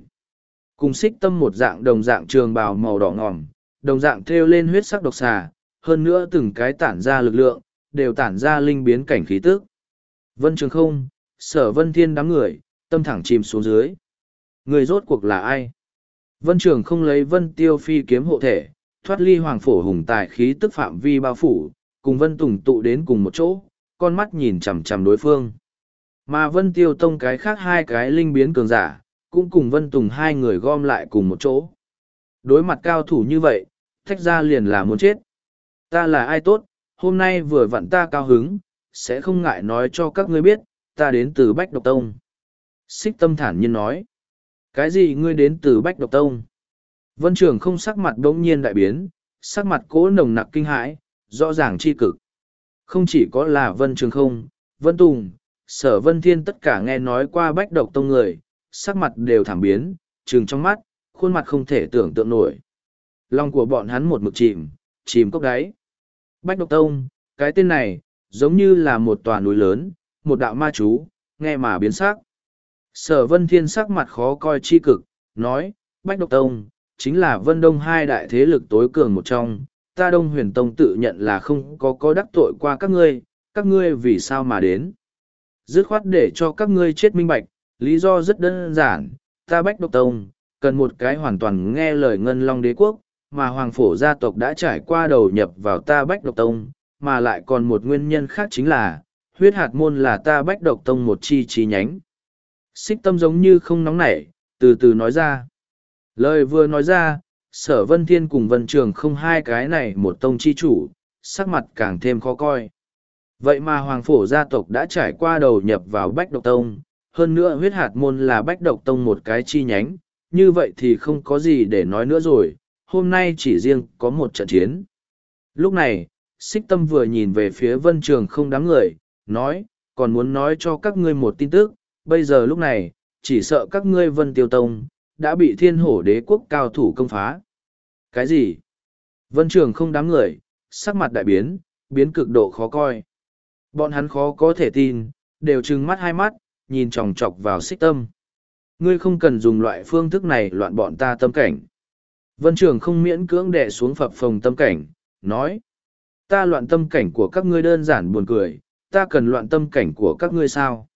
Cùng xích tâm một dạng đồng dạng trường bào màu đỏ ngòm, đồng dạng thêu lên huyết sắc độc xà, hơn nữa từng cái tản ra lực lượng, đều tản ra linh biến cảnh khí tức. Vân Trường không, sở vân thiên đám người, tâm thẳng chìm xuống dưới. Người rốt cuộc là ai? Vân Trường không lấy vân tiêu phi kiếm hộ thể, thoát ly hoàng phổ hùng tài khí tức phạm vi bao phủ, cùng vân tùng tụ đến cùng một chỗ, con mắt nhìn chằm chằm đối phương. Mà vân tiêu tông cái khác hai cái linh biến cường giả, cũng cùng vân tùng hai người gom lại cùng một chỗ. Đối mặt cao thủ như vậy, thách ra liền là muốn chết. Ta là ai tốt, hôm nay vừa vặn ta cao hứng, sẽ không ngại nói cho các ngươi biết, ta đến từ Bách Độc Tông. Xích tâm thản nhiên nói. Cái gì ngươi đến từ Bách Độc Tông? Vân Trường không sắc mặt đống nhiên đại biến, sắc mặt cố nồng nặc kinh hãi, rõ ràng chi cực. Không chỉ có là Vân Trường không, Vân Tùng, Sở Vân Thiên tất cả nghe nói qua Bách Độc Tông người, sắc mặt đều thảm biến, trừng trong mắt, khuôn mặt không thể tưởng tượng nổi. Lòng của bọn hắn một mực chìm, chìm cốc đáy. Bách Độc Tông, cái tên này, giống như là một tòa núi lớn, một đạo ma chú, nghe mà biến sắc. Sở Vân Thiên sắc mặt khó coi chi cực, nói, Bách Độc Tông, chính là Vân Đông hai đại thế lực tối cường một trong, ta Đông Huyền Tông tự nhận là không có có đắc tội qua các ngươi, các ngươi vì sao mà đến. Dứt khoát để cho các ngươi chết minh bạch, lý do rất đơn giản, ta Bách Độc Tông, cần một cái hoàn toàn nghe lời ngân long đế quốc, mà Hoàng Phổ gia tộc đã trải qua đầu nhập vào ta Bách Độc Tông, mà lại còn một nguyên nhân khác chính là, huyết hạt môn là ta Bách Độc Tông một chi chi nhánh. Xích tâm giống như không nóng nảy, từ từ nói ra. Lời vừa nói ra, sở vân thiên cùng vân trường không hai cái này một tông chi chủ, sắc mặt càng thêm khó coi. Vậy mà Hoàng Phổ gia tộc đã trải qua đầu nhập vào Bách Độc Tông, hơn nữa huyết hạt môn là Bách Độc Tông một cái chi nhánh, như vậy thì không có gì để nói nữa rồi, hôm nay chỉ riêng có một trận chiến. Lúc này, xích tâm vừa nhìn về phía vân trường không đám người, nói, còn muốn nói cho các ngươi một tin tức, bây giờ lúc này, chỉ sợ các ngươi vân tiêu tông, đã bị thiên hổ đế quốc cao thủ công phá. Cái gì? Vân trường không đám người, sắc mặt đại biến, biến cực độ khó coi. Bọn hắn khó có thể tin, đều trừng mắt hai mắt, nhìn chòng chọc vào xích tâm. Ngươi không cần dùng loại phương thức này loạn bọn ta tâm cảnh. Vân Trường không miễn cưỡng đè xuống phập phòng tâm cảnh, nói. Ta loạn tâm cảnh của các ngươi đơn giản buồn cười, ta cần loạn tâm cảnh của các ngươi sao?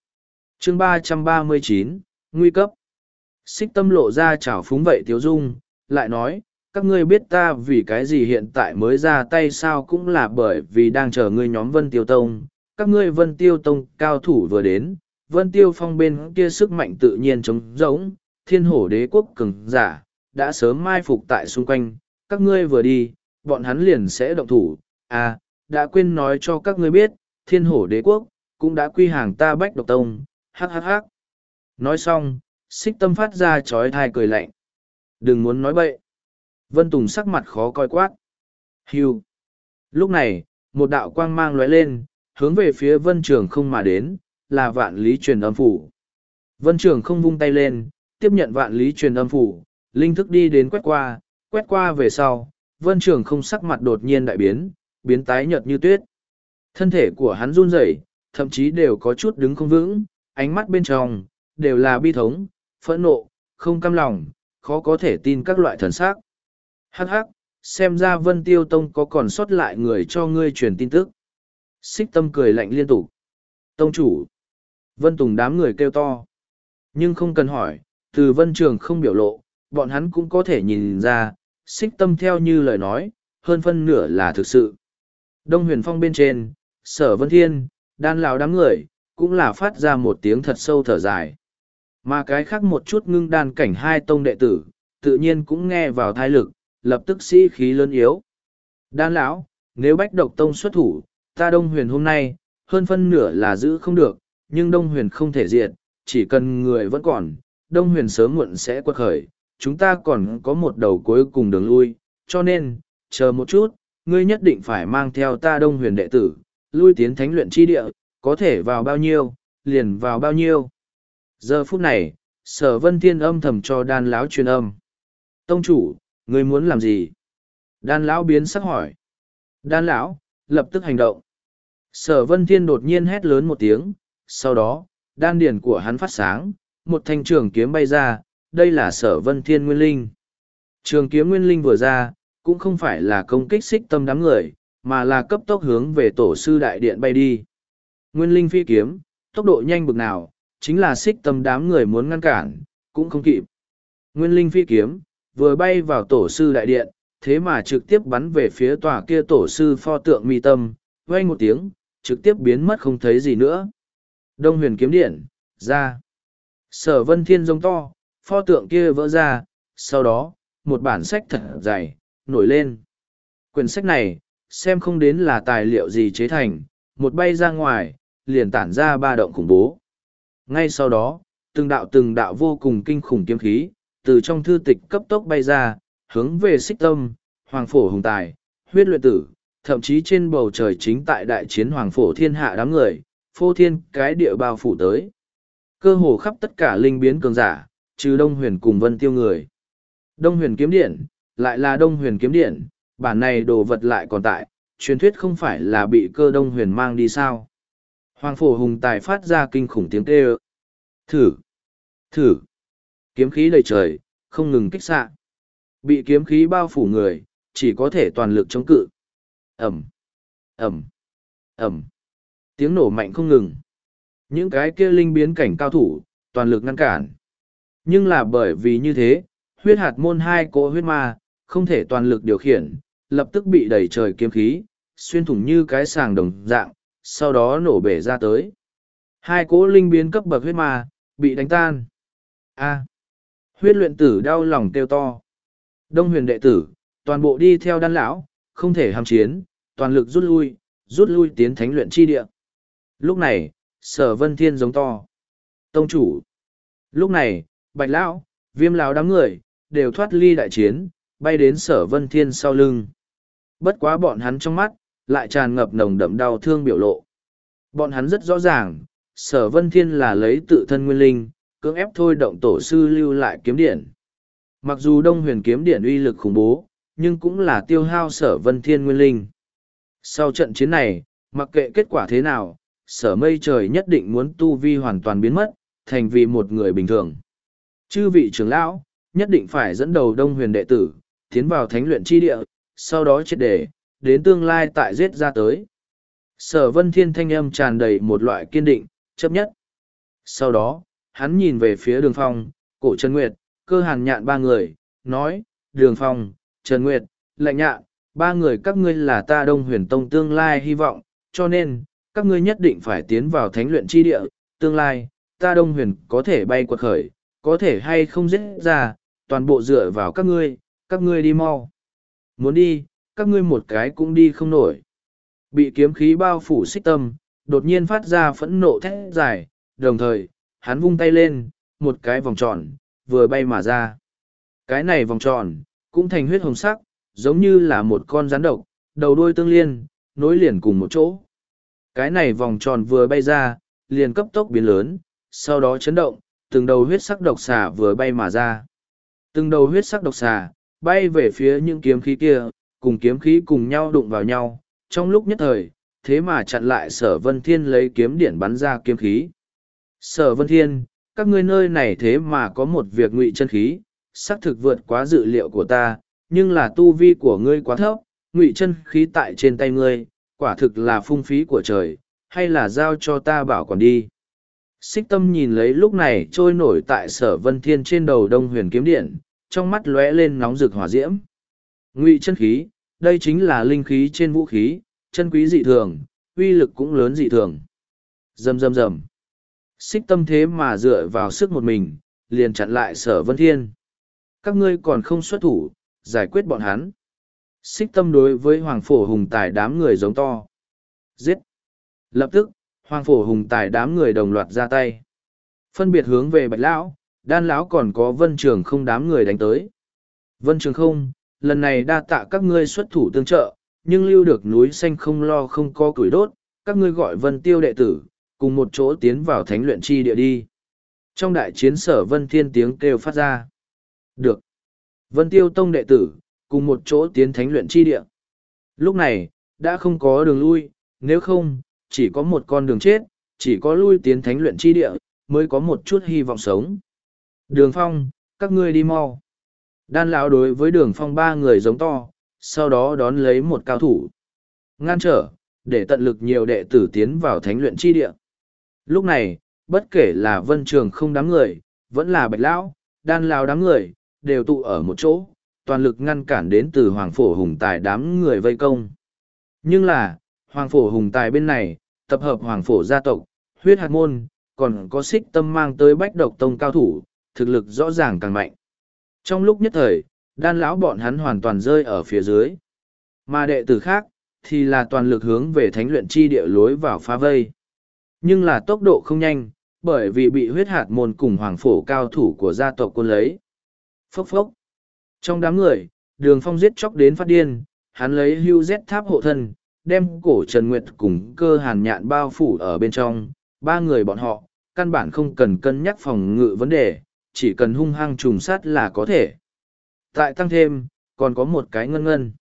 chương ba trăm ba mươi chín Nguy cấp. Xích tâm lộ ra chảo phúng vậy tiếu dung, lại nói, các ngươi biết ta vì cái gì hiện tại mới ra tay sao cũng là bởi vì đang chờ ngươi nhóm Vân Tiêu Tông. Các ngươi Vân Tiêu Tông cao thủ vừa đến, Vân Tiêu Phong bên kia sức mạnh tự nhiên trống rỗng, thiên hổ đế quốc cường giả, đã sớm mai phục tại xung quanh, các ngươi vừa đi, bọn hắn liền sẽ động thủ, à, đã quên nói cho các ngươi biết, thiên hổ đế quốc, cũng đã quy hàng ta bách độc tông, hắc hắc hắc. Nói xong, xích tâm phát ra chói thai cười lạnh. Đừng muốn nói bậy. Vân Tùng sắc mặt khó coi quát. Hưu. Lúc này, một đạo quang mang lóe lên, hướng về phía vân trường không mà đến, là vạn lý truyền âm phủ. Vân trường không vung tay lên, tiếp nhận vạn lý truyền âm phủ, linh thức đi đến quét qua, quét qua về sau, vân trường không sắc mặt đột nhiên đại biến, biến tái nhợt như tuyết. Thân thể của hắn run rẩy, thậm chí đều có chút đứng không vững, ánh mắt bên trong, đều là bi thống, phẫn nộ, không cam lòng, khó có thể tin các loại thần sắc. Hắc hắc, xem ra Vân Tiêu Tông có còn sót lại người cho ngươi truyền tin tức. Xích tâm cười lạnh liên tục. Tông chủ. Vân Tùng đám người kêu to. Nhưng không cần hỏi, từ Vân Trường không biểu lộ, bọn hắn cũng có thể nhìn ra, xích tâm theo như lời nói, hơn phân nửa là thực sự. Đông huyền phong bên trên, sở vân thiên, đan lão đám người, cũng là phát ra một tiếng thật sâu thở dài. Mà cái khác một chút ngưng đan cảnh hai tông đệ tử, tự nhiên cũng nghe vào thai lực, lập tức sĩ khí lớn yếu. Đan lão, nếu bách độc tông xuất thủ, ta đông huyền hôm nay, hơn phân nửa là giữ không được, nhưng đông huyền không thể diệt, chỉ cần người vẫn còn, đông huyền sớm muộn sẽ quật khởi, chúng ta còn có một đầu cuối cùng đường lui, cho nên, chờ một chút, ngươi nhất định phải mang theo ta đông huyền đệ tử, lui tiến thánh luyện chi địa, có thể vào bao nhiêu, liền vào bao nhiêu. Giờ phút này, sở vân thiên âm thầm cho đan lão truyền âm. Tông chủ, ngươi muốn làm gì? Đan lão biến sắc hỏi. Đan lão, lập tức hành động. Sở vân thiên đột nhiên hét lớn một tiếng, sau đó, đan điển của hắn phát sáng, một thanh trường kiếm bay ra, đây là sở vân thiên nguyên linh. Trường kiếm nguyên linh vừa ra, cũng không phải là công kích xích tâm đám người, mà là cấp tốc hướng về tổ sư đại điện bay đi. Nguyên linh phi kiếm, tốc độ nhanh bực nào, chính là xích tâm đám người muốn ngăn cản, cũng không kịp. Nguyên linh phi kiếm, vừa bay vào tổ sư đại điện, thế mà trực tiếp bắn về phía tòa kia tổ sư pho tượng mi tâm, vay một tiếng, trực tiếp biến mất không thấy gì nữa. Đông huyền kiếm điện, ra. Sở vân thiên giống to, pho tượng kia vỡ ra, sau đó, một bản sách thật dày, nổi lên. Quyển sách này, xem không đến là tài liệu gì chế thành, một bay ra ngoài, liền tản ra ba động khủng bố. Ngay sau đó, từng đạo từng đạo vô cùng kinh khủng kiếm khí, từ trong thư tịch cấp tốc bay ra, hướng về xích tâm, hoàng phổ hùng tài, huyết luyện tử, thậm chí trên bầu trời chính tại đại chiến hoàng phổ thiên hạ đám người, phô thiên cái địa bao phủ tới. Cơ hồ khắp tất cả linh biến cường giả, trừ Đông Huyền cùng Vân Tiêu người. Đông Huyền kiếm điện, lại là Đông Huyền kiếm điện, bản này đồ vật lại còn tại, truyền thuyết không phải là bị cơ Đông Huyền mang đi sao. Hoàng phổ hùng tài phát ra kinh khủng tiếng kêu. Thử! Thử! Kiếm khí đầy trời, không ngừng kích xạ. Bị kiếm khí bao phủ người, chỉ có thể toàn lực chống cự. Ẩm! Ẩm! Ẩm! Tiếng nổ mạnh không ngừng. Những cái kia linh biến cảnh cao thủ, toàn lực ngăn cản. Nhưng là bởi vì như thế, huyết hạt môn hai cỗ huyết ma, không thể toàn lực điều khiển, lập tức bị đẩy trời kiếm khí, xuyên thủng như cái sàng đồng dạng, sau đó nổ bể ra tới. Hai cỗ linh biến cấp bậc huyết ma, bị đánh tan. A. huyết luyện tử đau lòng kêu to. Đông huyền đệ tử, toàn bộ đi theo đan lão, không thể ham chiến, toàn lực rút lui, rút lui tiến thánh luyện chi địa. Lúc này, sở vân thiên giống to. Tông chủ. Lúc này, bạch lão, viêm lão đám người, đều thoát ly đại chiến, bay đến sở vân thiên sau lưng. Bất quá bọn hắn trong mắt, lại tràn ngập nồng đậm đau thương biểu lộ. Bọn hắn rất rõ ràng, sở vân thiên là lấy tự thân nguyên linh, cưỡng ép thôi động tổ sư lưu lại kiếm điện. Mặc dù đông huyền kiếm điện uy lực khủng bố, nhưng cũng là tiêu hao sở vân thiên nguyên linh. Sau trận chiến này, mặc kệ kết quả thế nào, sở mây trời nhất định muốn tu vi hoàn toàn biến mất, thành vì một người bình thường. Chư vị trưởng lão, nhất định phải dẫn đầu đông huyền đệ tử, tiến vào thánh luyện chi địa, sau đó triệt đề, đến tương lai tại giết ra tới. Sở vân thiên thanh âm tràn đầy một loại kiên định, chấp nhất. Sau đó, hắn nhìn về phía đường phong, cổ Trần Nguyệt, cơ hàn nhạn ba người, nói, đường phong, Trần Nguyệt, lạnh nhạn, ba người các ngươi là ta đông huyền tông tương lai hy vọng, cho nên, các ngươi nhất định phải tiến vào thánh luyện chi địa, tương lai, ta đông huyền có thể bay quật khởi, có thể hay không giết ra, toàn bộ dựa vào các ngươi, các ngươi đi mau. Muốn đi, các ngươi một cái cũng đi không nổi. Bị kiếm khí bao phủ xích tâm, đột nhiên phát ra phẫn nộ thét dài, đồng thời, hắn vung tay lên, một cái vòng tròn, vừa bay mà ra. Cái này vòng tròn, cũng thành huyết hồng sắc, giống như là một con rắn độc, đầu đuôi tương liên, nối liền cùng một chỗ. Cái này vòng tròn vừa bay ra, liền cấp tốc biến lớn, sau đó chấn động, từng đầu huyết sắc độc xà vừa bay mà ra. Từng đầu huyết sắc độc xà, bay về phía những kiếm khí kia, cùng kiếm khí cùng nhau đụng vào nhau, trong lúc nhất thời, thế mà chặn lại sở vân thiên lấy kiếm điển bắn ra kiếm khí. Sở vân thiên, các ngươi nơi này thế mà có một việc ngụy chân khí, xác thực vượt quá dự liệu của ta, nhưng là tu vi của ngươi quá thấp, ngụy chân khí tại trên tay ngươi, quả thực là phung phí của trời, hay là giao cho ta bảo quản đi. Xích tâm nhìn lấy lúc này trôi nổi tại sở vân thiên trên đầu đông huyền kiếm điện, trong mắt lóe lên nóng rực hỏa diễm. Ngụy chân khí, đây chính là linh khí trên vũ khí, chân quý dị thường, uy lực cũng lớn dị thường. Rầm rầm rầm. Xích tâm thế mà dựa vào sức một mình, liền chặn lại sở vân thiên. Các ngươi còn không xuất thủ, giải quyết bọn hắn. Xích tâm đối với Hoàng Phổ Hùng Tài đám người giống to. Giết! Lập tức, Hoàng Phổ Hùng Tài đám người đồng loạt ra tay. Phân biệt hướng về Bạch Lão, Đan Lão còn có Vân Trường không đám người đánh tới. Vân Trường không, lần này đa tạ các ngươi xuất thủ tương trợ, nhưng lưu được núi xanh không lo không có củi đốt, các ngươi gọi vân tiêu đệ tử, cùng một chỗ tiến vào thánh luyện chi địa đi. Trong đại chiến sở vân thiên tiếng kêu phát ra. Được. Vân tiêu tông đệ tử, cùng một chỗ tiến thánh luyện chi địa. Lúc này, đã không có đường lui, nếu không, chỉ có một con đường chết, chỉ có lui tiến thánh luyện chi địa, mới có một chút hy vọng sống. Đường phong, các ngươi đi mau. Đan lão đối với đường phong ba người giống to, sau đó đón lấy một cao thủ. Ngăn trở, để tận lực nhiều đệ tử tiến vào thánh luyện chi địa. Lúc này, bất kể là vân trường không đám người, vẫn là bạch lão, đan lão đám người, đều tụ ở một chỗ, toàn lực ngăn cản đến từ hoàng phổ hùng tài đám người vây công. Nhưng là, hoàng phổ hùng tài bên này, tập hợp hoàng phổ gia tộc, huyết hạt môn, còn có xích tâm mang tới bách độc tông cao thủ, thực lực rõ ràng càng mạnh. Trong lúc nhất thời, đan lão bọn hắn hoàn toàn rơi ở phía dưới. Mà đệ tử khác, thì là toàn lực hướng về thánh luyện chi địa lối vào phá vây. Nhưng là tốc độ không nhanh, bởi vì bị huyết hạt môn cùng hoàng phổ cao thủ của gia tộc quân lấy. Phốc phốc. Trong đám người, đường phong giết chóc đến phát điên, hắn lấy hưu rét tháp hộ thân, đem cổ Trần Nguyệt cùng cơ hàn nhạn bao phủ ở bên trong, ba người bọn họ, căn bản không cần cân nhắc phòng ngự vấn đề, chỉ cần hung hăng trùng sát là có thể. Tại tăng thêm, còn có một cái ngân ngân.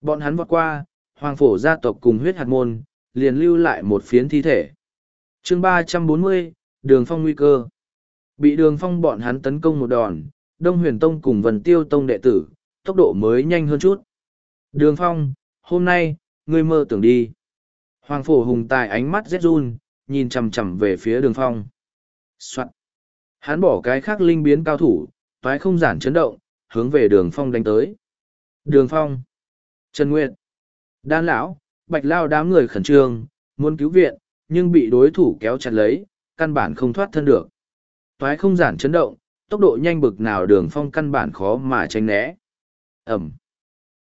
Bọn hắn vọt qua, hoàng phổ gia tộc cùng huyết hạt môn, liền lưu lại một phiến thi thể. chương ba trăm bốn mươi đường phong nguy cơ. Bị đường phong bọn hắn tấn công một đòn, Đông Huyền Tông cùng Vân Tiêu Tông đệ tử, tốc độ mới nhanh hơn chút. Đường phong, hôm nay, ngươi mơ tưởng đi. Hoàng phổ hùng tài ánh mắt rét run, nhìn chằm chằm về phía đường phong. Soạn. Hắn bỏ cái khác linh biến cao thủ, toái không giản chấn động, hướng về đường phong đánh tới. Đường phong. Trần Nguyệt. Đan lão, bạch lao đám người khẩn trương, muốn cứu viện, nhưng bị đối thủ kéo chặt lấy, căn bản không thoát thân được. Toái không giản chấn động, tốc độ nhanh bực nào đường phong căn bản khó mà tránh né. Ẩm.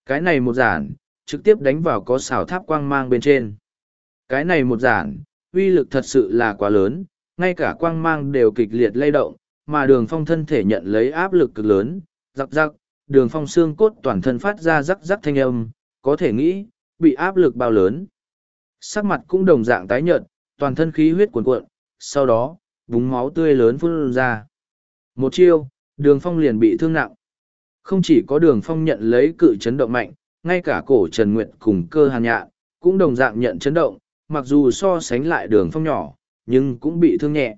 Cái này một giản, trực tiếp đánh vào có xào tháp quang mang bên trên. Cái này một giản, uy lực thật sự là quá lớn, ngay cả quang mang đều kịch liệt lay động, mà đường phong thân thể nhận lấy áp lực cực lớn, rắc rắc, đường phong xương cốt toàn thân phát ra rắc rắc thanh âm, có thể nghĩ, bị áp lực bao lớn. Sắc mặt cũng đồng dạng tái nhợt, toàn thân khí huyết cuồn cuộn, sau đó, búng máu tươi lớn phun ra. Một chiêu, đường phong liền bị thương nặng. Không chỉ có đường phong nhận lấy cự chấn động mạnh, ngay cả cổ Trần Nguyệt cùng cơ hàn nhạn, cũng đồng dạng nhận chấn động, mặc dù so sánh lại đường phong nhỏ, nhưng cũng bị thương nhẹ.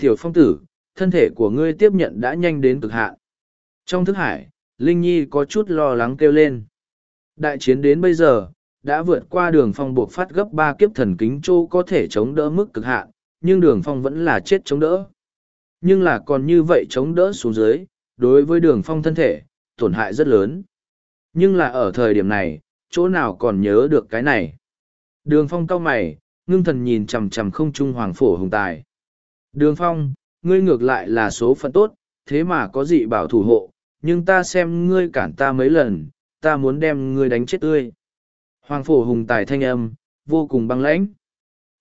Tiểu phong tử, thân thể của ngươi tiếp nhận đã nhanh đến cực hạn. Trong thức hải, Linh Nhi có chút lo lắng kêu lên. Đại chiến đến bây giờ, đã vượt qua đường phong buộc phát gấp ba kiếp thần kính châu có thể chống đỡ mức cực hạn, nhưng đường phong vẫn là chết chống đỡ. Nhưng là còn như vậy chống đỡ xuống dưới, đối với đường phong thân thể, tổn hại rất lớn. Nhưng là ở thời điểm này, chỗ nào còn nhớ được cái này. Đường phong cao mày, ngưng thần nhìn chằm chằm không trung hoàng phổ hùng tài. Đường phong, ngươi ngược lại là số phận tốt, thế mà có dị bảo thủ hộ, nhưng ta xem ngươi cản ta mấy lần, ta muốn đem ngươi đánh chết tươi. Hoàng phổ hùng tài thanh âm, vô cùng băng lãnh.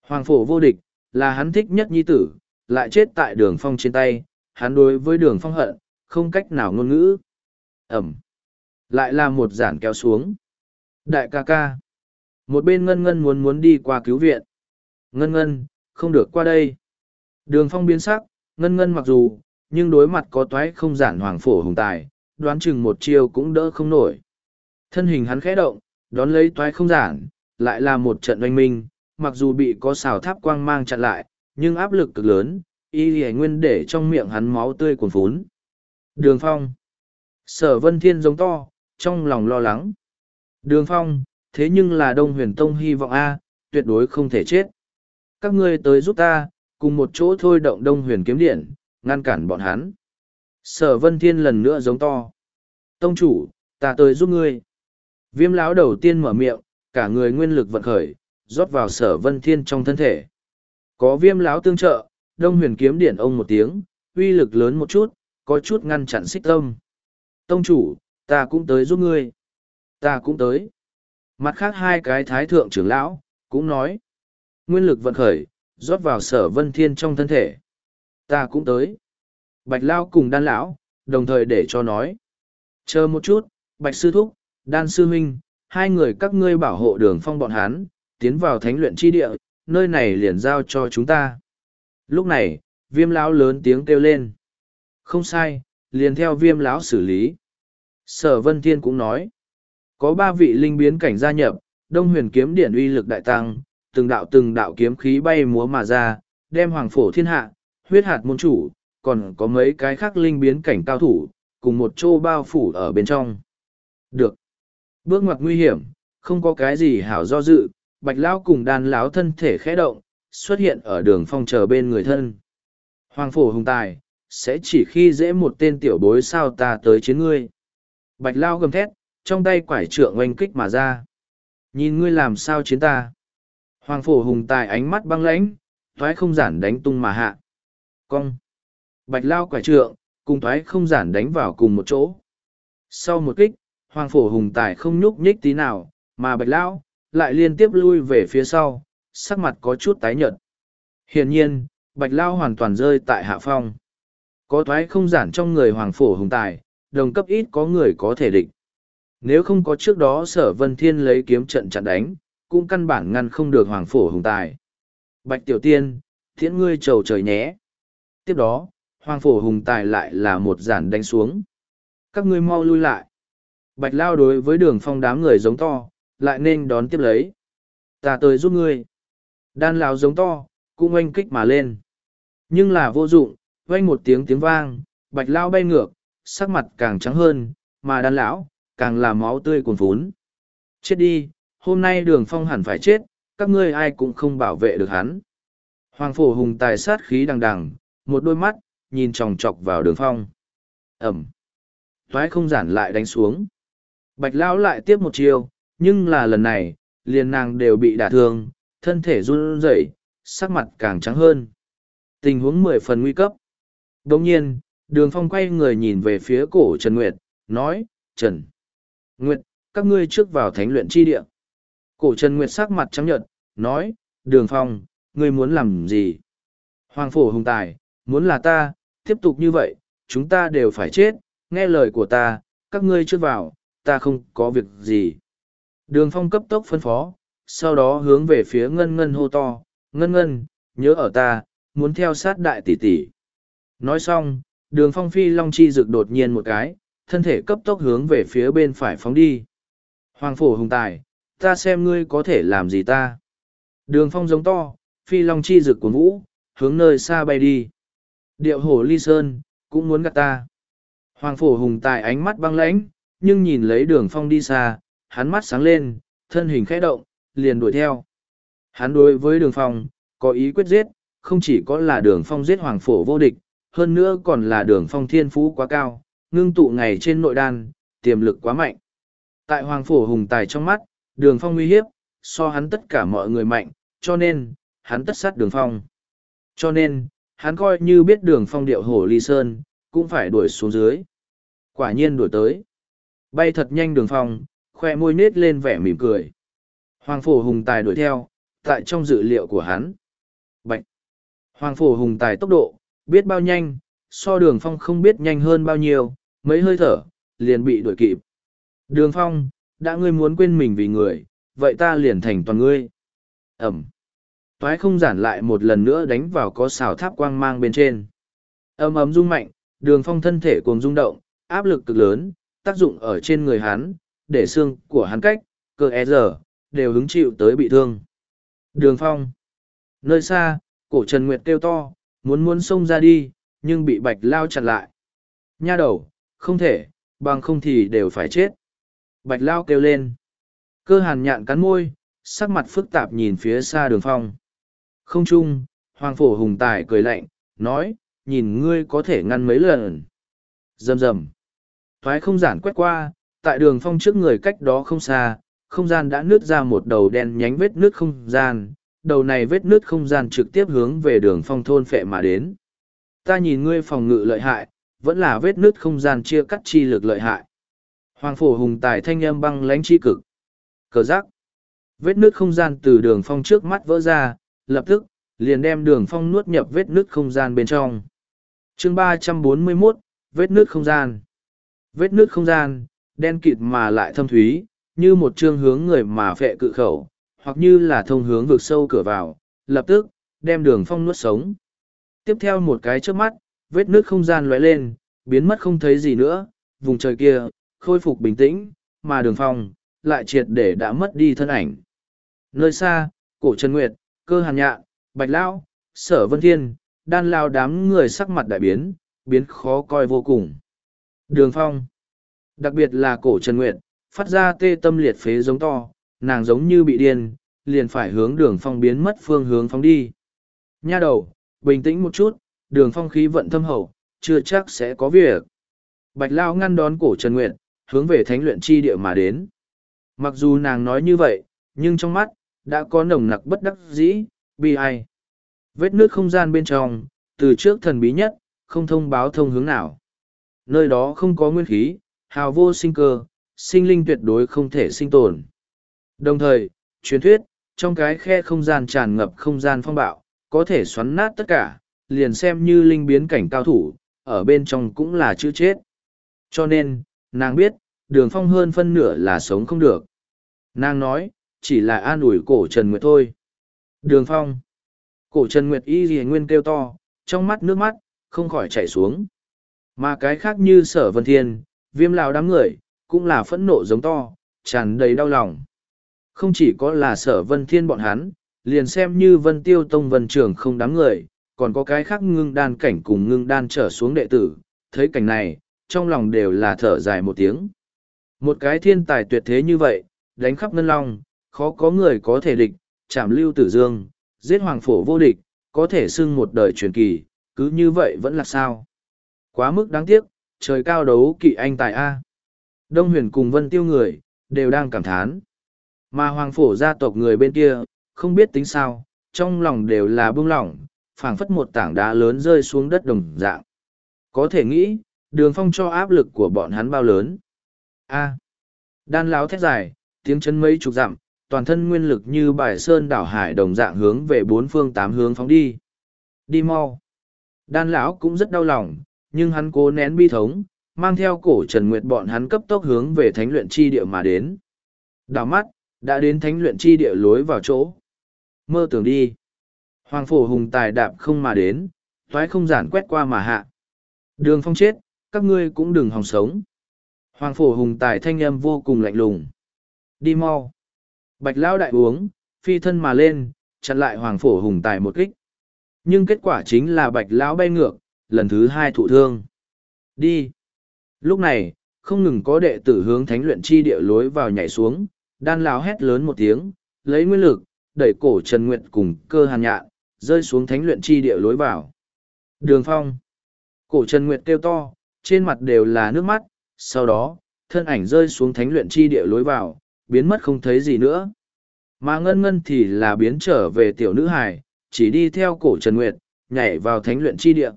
Hoàng phổ vô địch, là hắn thích nhất nhi tử, lại chết tại đường phong trên tay, hắn đối với đường phong hận, không cách nào ngôn ngữ. Ẩm. Lại là một giản kéo xuống. Đại ca ca. Một bên ngân ngân muốn muốn đi qua cứu viện. Ngân ngân, không được qua đây. Đường phong biến sắc, ngân ngân mặc dù, nhưng đối mặt có toái không giản hoàng phổ hùng tài, đoán chừng một chiêu cũng đỡ không nổi. Thân hình hắn khẽ động, đón lấy toái không giản, lại là một trận oanh minh, mặc dù bị có xào tháp quang mang chặn lại, nhưng áp lực cực lớn, y hề nguyên để trong miệng hắn máu tươi cuồn phún. Đường phong. Sở vân thiên giống to, trong lòng lo lắng. Đường phong, thế nhưng là đông huyền tông hy vọng A, tuyệt đối không thể chết. Các ngươi tới giúp ta, cùng một chỗ thôi động đông huyền kiếm điện, ngăn cản bọn hắn. Sở vân thiên lần nữa giống to. Tông chủ, ta tới giúp ngươi. Viêm lão đầu tiên mở miệng, cả người nguyên lực vận khởi, rót vào sở vân thiên trong thân thể. Có viêm lão tương trợ, đông huyền kiếm điện ông một tiếng, uy lực lớn một chút, có chút ngăn chặn xích tâm. Tông chủ, ta cũng tới giúp ngươi. Ta cũng tới. Mặt khác hai cái thái thượng trưởng lão, cũng nói. Nguyên lực vận khởi, rót vào sở vân thiên trong thân thể. Ta cũng tới. Bạch Lao cùng đan lão, đồng thời để cho nói. Chờ một chút, Bạch Sư Thúc, Đan Sư Huynh, hai người các ngươi bảo hộ đường phong bọn hắn, tiến vào thánh luyện chi địa, nơi này liền giao cho chúng ta. Lúc này, viêm lão lớn tiếng kêu lên. Không sai, liền theo viêm lão xử lý. Sở Vân Thiên cũng nói, có ba vị linh biến cảnh gia nhập, đông huyền kiếm Điện uy lực đại tăng, từng đạo từng đạo kiếm khí bay múa mà ra, đem hoàng phổ thiên hạ, huyết hạt môn chủ, còn có mấy cái khác linh biến cảnh cao thủ, cùng một chỗ bao phủ ở bên trong. Được. Bước ngoặt nguy hiểm, không có cái gì hảo do dự, bạch lão cùng đàn lão thân thể khẽ động, xuất hiện ở đường phong chờ bên người thân. Hoàng phổ hùng tài, sẽ chỉ khi dễ một tên tiểu bối sao ta tới chiến ngươi. Bạch lao gầm thét, trong tay quải trượng oanh kích mà ra. Nhìn ngươi làm sao chiến ta. Hoàng phổ hùng tài ánh mắt băng lãnh, thoái không giản đánh tung mà hạ. Cong. Bạch lao quải trượng, cùng thoái không giản đánh vào cùng một chỗ. Sau một kích, hoàng phổ hùng tài không nhúc nhích tí nào, mà bạch lao, lại liên tiếp lui về phía sau, sắc mặt có chút tái nhợt. Hiển nhiên, bạch lao hoàn toàn rơi tại hạ phong. Có thoái không giản trong người hoàng phổ hùng tài, đồng cấp ít có người có thể địch. Nếu không có trước đó sở vân thiên lấy kiếm trận chặn đánh, cũng căn bản ngăn không được hoàng phổ hùng tài. Bạch tiểu tiên, thiễn ngươi trầu trời nhé. Tiếp đó, hoàng phổ hùng tài lại là một giản đánh xuống. Các ngươi mau lui lại. Bạch lao đối với đường phong đám người giống to, lại nên đón tiếp lấy. Ta tới giúp ngươi. Đan lão giống to, cũng oanh kích mà lên. Nhưng là vô dụng, oanh một tiếng tiếng vang, bạch lao bay ngược, sắc mặt càng trắng hơn, mà đan lão, càng là máu tươi cuồn phún. Chết đi, hôm nay đường phong hẳn phải chết, các ngươi ai cũng không bảo vệ được hắn. Hoàng phổ hùng tài sát khí đằng đằng, một đôi mắt, nhìn tròng trọc vào đường phong. Ẩm. Toái không giản lại đánh xuống. Bạch lão lại tiếp một chiêu, nhưng là lần này, liền nàng đều bị đả thương, thân thể run rẩy, sắc mặt càng trắng hơn. Tình huống mười phần nguy cấp. Đồng nhiên, đường phong quay người nhìn về phía cổ Trần Nguyệt, nói, Trần. Nguyệt, các ngươi trước vào thánh luyện chi địa. Cổ Trần Nguyệt sắc mặt trắng nhợt, nói, đường phong, ngươi muốn làm gì? Hoàng phổ hùng tài, muốn là ta, tiếp tục như vậy, chúng ta đều phải chết, nghe lời của ta, các ngươi chưa vào, ta không có việc gì. Đường phong cấp tốc phân phó, sau đó hướng về phía ngân ngân hô to, ngân ngân, nhớ ở ta, muốn theo sát đại tỷ tỷ. Nói xong, đường phong phi long chi rực đột nhiên một cái, thân thể cấp tốc hướng về phía bên phải phóng đi. Hoàng phổ hùng tài, ta xem ngươi có thể làm gì ta. Đường phong giống to, phi long chi rực của vũ, hướng nơi xa bay đi. Điệu hổ ly sơn, cũng muốn gạt ta. Hoàng phổ hùng tài ánh mắt băng lãnh, nhưng nhìn lấy đường phong đi xa, hắn mắt sáng lên, thân hình khẽ động, liền đuổi theo. Hắn đối với đường phong, có ý quyết giết, không chỉ có là đường phong giết hoàng phổ vô địch, hơn nữa còn là đường phong thiên phú quá cao, ngưng tụ ngày trên nội đan, tiềm lực quá mạnh. Tại hoàng phổ hùng tài trong mắt, đường phong uy hiếp, so hắn tất cả mọi người mạnh, cho nên, hắn tất sát đường phong. Cho nên, hắn coi như biết đường phong điệu hổ ly sơn, cũng phải đuổi xuống dưới. Quả nhiên đuổi tới. Bay thật nhanh đường phong, khoe môi nết lên vẻ mỉm cười. Hoàng phổ hùng tài đuổi theo, tại trong dự liệu của hắn. Bạch! Hoàng phổ hùng tài tốc độ, biết bao nhanh, so đường phong không biết nhanh hơn bao nhiêu, mấy hơi thở, liền bị đuổi kịp. Đường phong, đã ngươi muốn quên mình vì người, vậy ta liền thành toàn ngươi. Ẩm! Toái không giản lại một lần nữa đánh vào có xào tháp quang mang bên trên. Ấm ấm rung mạnh, đường phong thân thể cùng rung động, áp lực cực lớn, tác dụng ở trên người hắn, để xương của hắn cách, cơ e giờ, đều hứng chịu tới bị thương. Đường phong. Nơi xa, cổ Trần Nguyệt kêu to, muốn muốn xông ra đi, nhưng bị bạch lao chặn lại. Nha đầu, không thể, bằng không thì đều phải chết. Bạch lao kêu lên. Cơ hàn nhạn cắn môi, sắc mặt phức tạp nhìn phía xa đường phong. Không chung, hoàng phổ hùng tài cười lạnh, nói, nhìn ngươi có thể ngăn mấy lần. Dầm dầm, Thoái không giản quét qua, tại đường phong trước người cách đó không xa, không gian đã nứt ra một đầu đen nhánh vết nứt không gian, đầu này vết nứt không gian trực tiếp hướng về đường phong thôn phệ mà đến. Ta nhìn ngươi phòng ngự lợi hại, vẫn là vết nứt không gian chia cắt chi lực lợi hại. Hoàng phổ hùng tài thanh âm băng lánh chi cực. Cờ giác. Vết nước không gian từ đường phong trước mắt vỡ ra, lập tức, liền đem đường phong nuốt nhập vết nước không gian bên trong. chương ba trăm bốn mươi 341, vết nước không gian. Vết nước không gian, đen kịt mà lại thâm thúy, như một chương hướng người mà phệ cự khẩu, hoặc như là thông hướng vực sâu cửa vào, lập tức, đem đường phong nuốt sống. Tiếp theo một cái trước mắt, vết nước không gian lóe lên, biến mất không thấy gì nữa, vùng trời kia, khôi phục bình tĩnh, mà đường phong, lại triệt để đã mất đi thân ảnh. Nơi xa, cổ Trần Nguyệt, cơ hàn nhạ, bạch lao, sở vân thiên, đan lao đám người sắc mặt đại biến, biến khó coi vô cùng. Đường phong, đặc biệt là cổ Trần Nguyệt, phát ra tê tâm liệt phế giống to, nàng giống như bị điên, liền phải hướng đường phong biến mất phương hướng phóng đi. Nha đầu, bình tĩnh một chút, đường phong khí vận thâm hậu, chưa chắc sẽ có việc. Bạch Lao ngăn đón cổ Trần Nguyệt, hướng về thánh luyện chi địa mà đến. Mặc dù nàng nói như vậy, nhưng trong mắt, đã có nồng nặc bất đắc dĩ, bi ai. Vết nước không gian bên trong, từ trước thần bí nhất, không thông báo thông hướng nào. Nơi đó không có nguyên khí, hào vô sinh cơ, sinh linh tuyệt đối không thể sinh tồn. Đồng thời, truyền thuyết, trong cái khe không gian tràn ngập không gian phong bạo, có thể xoắn nát tất cả, liền xem như linh biến cảnh cao thủ, ở bên trong cũng là chữ chết. Cho nên, nàng biết, đường phong hơn phân nửa là sống không được. Nàng nói, chỉ là an ủi cổ Trần Nguyệt thôi. Đường phong. Cổ Trần Nguyệt y gì nguyên kêu to, trong mắt nước mắt, không khỏi chảy xuống. Mà cái khác như sở vân thiên, viêm lào đám người, cũng là phẫn nộ giống to, tràn đầy đau lòng. Không chỉ có là sở vân thiên bọn hắn, liền xem như vân tiêu tông vân trường không đám người, còn có cái khác ngưng đan cảnh cùng ngưng đan trở xuống đệ tử, thấy cảnh này, trong lòng đều là thở dài một tiếng. Một cái thiên tài tuyệt thế như vậy, đánh khắp ngân long, khó có người có thể địch, chạm lưu tử dương, giết hoàng phổ vô địch, có thể xưng một đời truyền kỳ, cứ như vậy vẫn là sao. Quá mức đáng tiếc, trời cao đấu kỵ anh tài A. Đông huyền cùng vân tiêu người, đều đang cảm thán. Mà hoàng phổ gia tộc người bên kia, không biết tính sao, trong lòng đều là bưng lỏng, phảng phất một tảng đá lớn rơi xuống đất đồng dạng. Có thể nghĩ, đường phong cho áp lực của bọn hắn bao lớn. A. đan láo thét dài, tiếng chân mấy chục dặm, toàn thân nguyên lực như bài sơn đảo hải đồng dạng hướng về bốn phương tám hướng phóng đi. Đi mau. Đan lão cũng rất đau lòng, nhưng hắn cố nén bi thống, mang theo cổ Trần Nguyệt bọn hắn cấp tốc hướng về thánh luyện chi địa mà đến. Đảo mắt, đã đến thánh luyện chi địa lối vào chỗ. Mơ tưởng đi. Hoàng phổ hùng tài đạp không mà đến, toái không giản quét qua mà hạ. Đường phong chết, các ngươi cũng đừng hòng sống. Hoàng phổ hùng tài thanh âm vô cùng lạnh lùng. Đi mau. Bạch lão đại uống, phi thân mà lên, chặn lại hoàng phổ hùng tài một kích. Nhưng kết quả chính là bạch lão bay ngược, lần thứ hai thụ thương. Đi. Lúc này, không ngừng có đệ tử hướng thánh luyện chi địa lối vào nhảy xuống, đan lão hét lớn một tiếng, lấy nguyên lực, đẩy cổ Trần Nguyệt cùng cơ hàn nhạn, rơi xuống thánh luyện chi địa lối vào. Đường phong. Cổ Trần Nguyệt kêu to, trên mặt đều là nước mắt, sau đó, thân ảnh rơi xuống thánh luyện chi địa lối vào, biến mất không thấy gì nữa. Mà ngân ngân thì là biến trở về tiểu nữ hải chỉ đi theo cổ Trần Nguyệt, nhảy vào thánh luyện chi địa.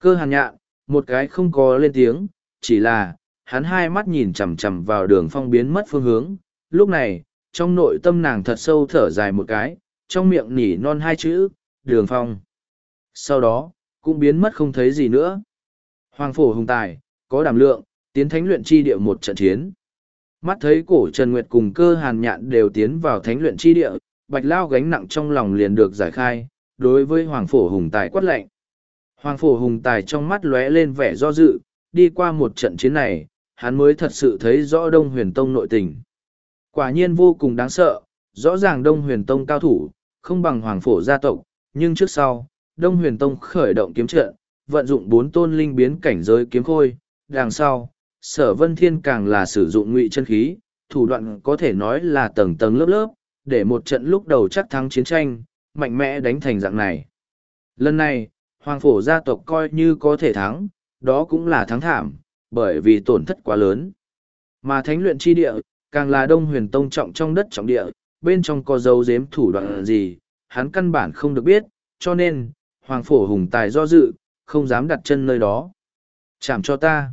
Cơ hàn nhạn, một cái không có lên tiếng, chỉ là, hắn hai mắt nhìn chằm chằm vào đường phong biến mất phương hướng. Lúc này, trong nội tâm nàng thật sâu thở dài một cái, trong miệng nỉ non hai chữ, đường phong. Sau đó, cũng biến mất không thấy gì nữa. Hoàng phổ hùng tài, có đảm lượng, tiến thánh luyện chi địa một trận chiến. Mắt thấy cổ Trần Nguyệt cùng cơ hàn nhạn đều tiến vào thánh luyện chi địa, bạch lao gánh nặng trong lòng liền được giải khai, đối với Hoàng phổ hùng tài quát lệnh. Hoàng phổ hùng tài trong mắt lóe lên vẻ do dự, đi qua một trận chiến này, hắn mới thật sự thấy rõ Đông Huyền Tông nội tình. Quả nhiên vô cùng đáng sợ, rõ ràng Đông Huyền Tông cao thủ, không bằng Hoàng phổ gia tộc, nhưng trước sau, Đông Huyền Tông khởi động kiếm trận, vận dụng bốn tôn linh biến cảnh giới kiếm khôi, đằng sau, sở vân thiên càng là sử dụng ngụy chân khí, thủ đoạn có thể nói là tầng tầng lớp lớp, để một trận lúc đầu chắc thắng chiến tranh, mạnh mẽ đánh thành dạng này. Lần này, Hoàng phổ gia tộc coi như có thể thắng, đó cũng là thắng thảm, bởi vì tổn thất quá lớn. Mà thánh luyện chi địa, càng là đông huyền tông trọng trong đất trọng địa, bên trong có dấu giếm thủ đoạn gì, hắn căn bản không được biết, cho nên, hoàng phổ hùng tài do dự, không dám đặt chân nơi đó. Chạm cho ta.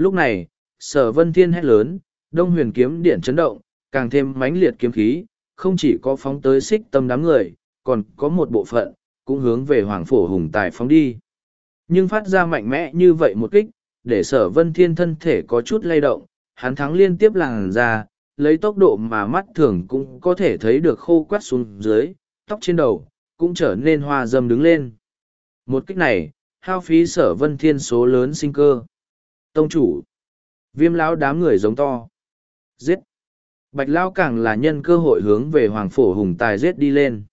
Lúc này, sở vân thiên hét lớn, đông huyền kiếm điện chấn động, càng thêm mãnh liệt kiếm khí, không chỉ có phóng tới xích tâm đám người, còn có một bộ phận, cũng hướng về hoàng phổ hùng tài phóng đi. Nhưng phát ra mạnh mẽ như vậy một kích, để sở vân thiên thân thể có chút lay động, hắn thắng liên tiếp làng ra, lấy tốc độ mà mắt thường cũng có thể thấy được khô quát xuống dưới, tóc trên đầu, cũng trở nên hoa dâm đứng lên. Một kích này, hao phí sở vân thiên số lớn sinh cơ. Tông chủ, viêm lão đám người giống to. Giết! Bạch lão càng là nhân cơ hội hướng về Hoàng Phổ Hùng Tài giết đi lên.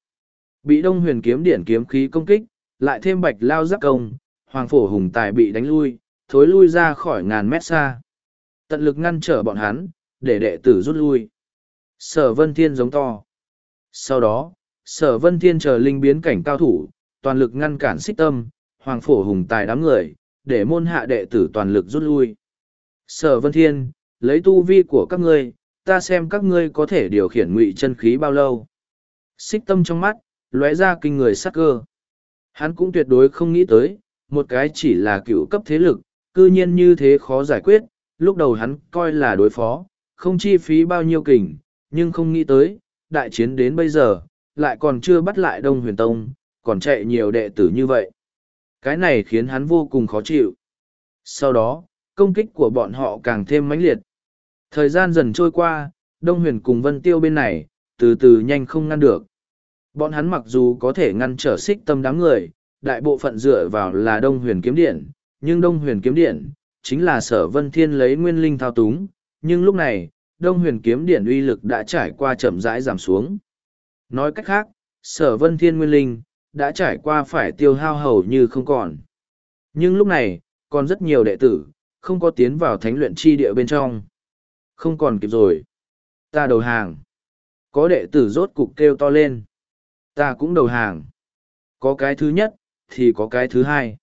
Bị Đông Huyền kiếm điển kiếm khí công kích, lại thêm Bạch Lao giáp công, Hoàng Phổ Hùng Tài bị đánh lui, thối lui ra khỏi ngàn mét xa. Tận lực ngăn trở bọn hắn, để đệ tử rút lui. Sở Vân Thiên giống to. Sau đó, Sở Vân Thiên chờ linh biến cảnh cao thủ, toàn lực ngăn cản xích tâm, Hoàng Phổ Hùng Tài đám người, để môn hạ đệ tử toàn lực rút lui. Sở Vân Thiên, lấy tu vi của các ngươi, ta xem các ngươi có thể điều khiển ngụy chân khí bao lâu. Xích tâm trong mắt, lóe ra kinh người sắc cơ. Hắn cũng tuyệt đối không nghĩ tới, một cái chỉ là cựu cấp thế lực, cư nhiên như thế khó giải quyết, lúc đầu hắn coi là đối phó, không chi phí bao nhiêu kình, nhưng không nghĩ tới, đại chiến đến bây giờ, lại còn chưa bắt lại Đông Huyền Tông, còn chạy nhiều đệ tử như vậy. Cái này khiến hắn vô cùng khó chịu. Sau đó, công kích của bọn họ càng thêm mãnh liệt. Thời gian dần trôi qua, Đông Huyền cùng Vân Tiêu bên này, từ từ nhanh không ngăn được. Bọn hắn mặc dù có thể ngăn trở xích tâm đám người, đại bộ phận dựa vào là Đông Huyền Kiếm Điện, nhưng Đông Huyền Kiếm Điện, chính là sở Vân Thiên lấy nguyên linh thao túng, nhưng lúc này, Đông Huyền Kiếm Điện uy lực đã trải qua chậm rãi giảm xuống. Nói cách khác, sở Vân Thiên nguyên linh, đã trải qua phải tiêu hao hầu như không còn. Nhưng lúc này, còn rất nhiều đệ tử, không có tiến vào thánh luyện chi địa bên trong. Không còn kịp rồi. Ta đầu hàng. Có đệ tử rốt cục kêu to lên. Ta cũng đầu hàng. Có cái thứ nhất, thì có cái thứ hai.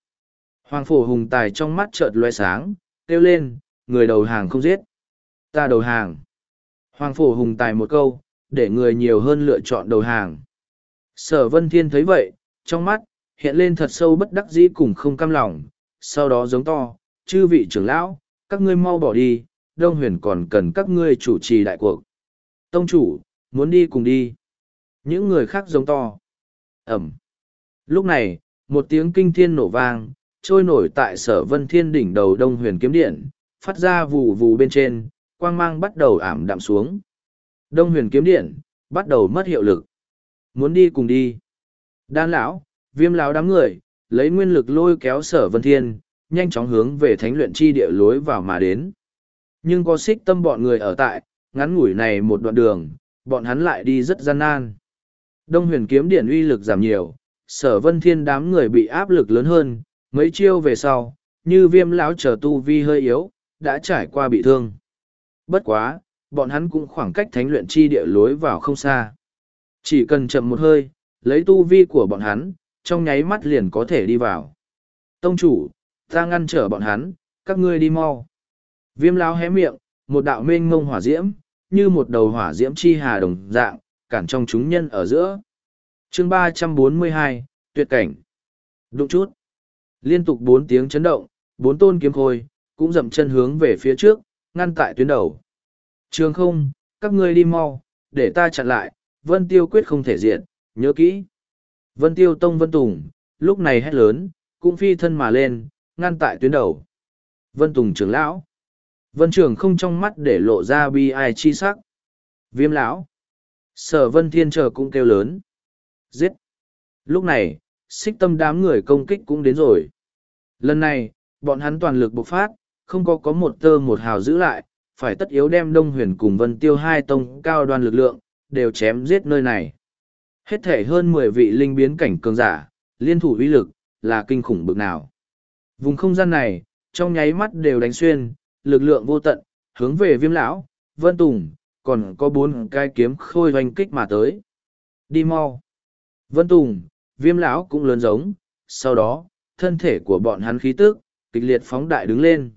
Hoàng phổ hùng tài trong mắt chợt loe sáng, kêu lên, người đầu hàng không giết. Ta đầu hàng. Hoàng phổ hùng tài một câu, để người nhiều hơn lựa chọn đầu hàng. Sở vân thiên thấy vậy, trong mắt, hiện lên thật sâu bất đắc dĩ cùng không cam lòng, sau đó giống to, chư vị trưởng lão, các ngươi mau bỏ đi, Đông Huyền còn cần các ngươi chủ trì đại cuộc. Tông chủ, muốn đi cùng đi. Những người khác giống to. Ẩm. Lúc này, một tiếng kinh thiên nổ vang, trôi nổi tại sở vân thiên đỉnh đầu Đông Huyền kiếm điện, phát ra vù vù bên trên, quang mang bắt đầu ảm đạm xuống. Đông Huyền kiếm điện, bắt đầu mất hiệu lực. Muốn đi cùng đi. Đan lão, viêm lão đám người, lấy nguyên lực lôi kéo sở vân thiên, nhanh chóng hướng về thánh luyện chi địa lối vào mà đến. Nhưng có xích tâm bọn người ở tại, ngắn ngủi này một đoạn đường, bọn hắn lại đi rất gian nan. Đông huyền kiếm điện uy lực giảm nhiều, sở vân thiên đám người bị áp lực lớn hơn, mấy chiêu về sau, như viêm lão chờ tu vi hơi yếu, đã trải qua bị thương. Bất quá, bọn hắn cũng khoảng cách thánh luyện chi địa lối vào không xa. Chỉ cần chậm một hơi, lấy tu vi của bọn hắn, trong nháy mắt liền có thể đi vào. Tông chủ, ta ngăn trở bọn hắn, các ngươi đi mau. Viêm lao hé miệng, một đạo mênh mông hỏa diễm, như một đầu hỏa diễm chi hà đồng dạng, cản trong chúng nhân ở giữa. chương ba trăm bốn mươi hai tuyệt cảnh. Đụng chút. Liên tục bốn tiếng chấn động, bốn tôn kiếm khôi, cũng dậm chân hướng về phía trước, ngăn tại tuyến đầu. Trường không, các ngươi đi mau, để ta chặn lại, vân tiêu quyết không thể diện, nhớ kỹ. Vân tiêu tông vân tùng, lúc này hét lớn, cũng phi thân mà lên, ngăn tại tuyến đầu. Vân tùng trưởng lão. Vân trưởng không trong mắt để lộ ra bi ai chi sắc. Viêm lão. Sở vân thiên chờ cũng kêu lớn. Giết. Lúc này, xích tâm đám người công kích cũng đến rồi. Lần này, bọn hắn toàn lực bộc phát, không có có một tơ một hào giữ lại, phải tất yếu đem đông huyền cùng vân tiêu hai tông cao đoàn lực lượng, đều chém giết nơi này. Hết thể hơn mười vị linh biến cảnh cường giả, liên thủ uy lực, là kinh khủng bực nào. Vùng không gian này, trong nháy mắt đều đánh xuyên, lực lượng vô tận, hướng về viêm lão, vân tùng, còn có bốn cái kiếm khôi hoành kích mà tới. Đi mau. Vân tùng, viêm lão cũng lớn giống, sau đó, thân thể của bọn hắn khí tức, kịch liệt phóng đại đứng lên.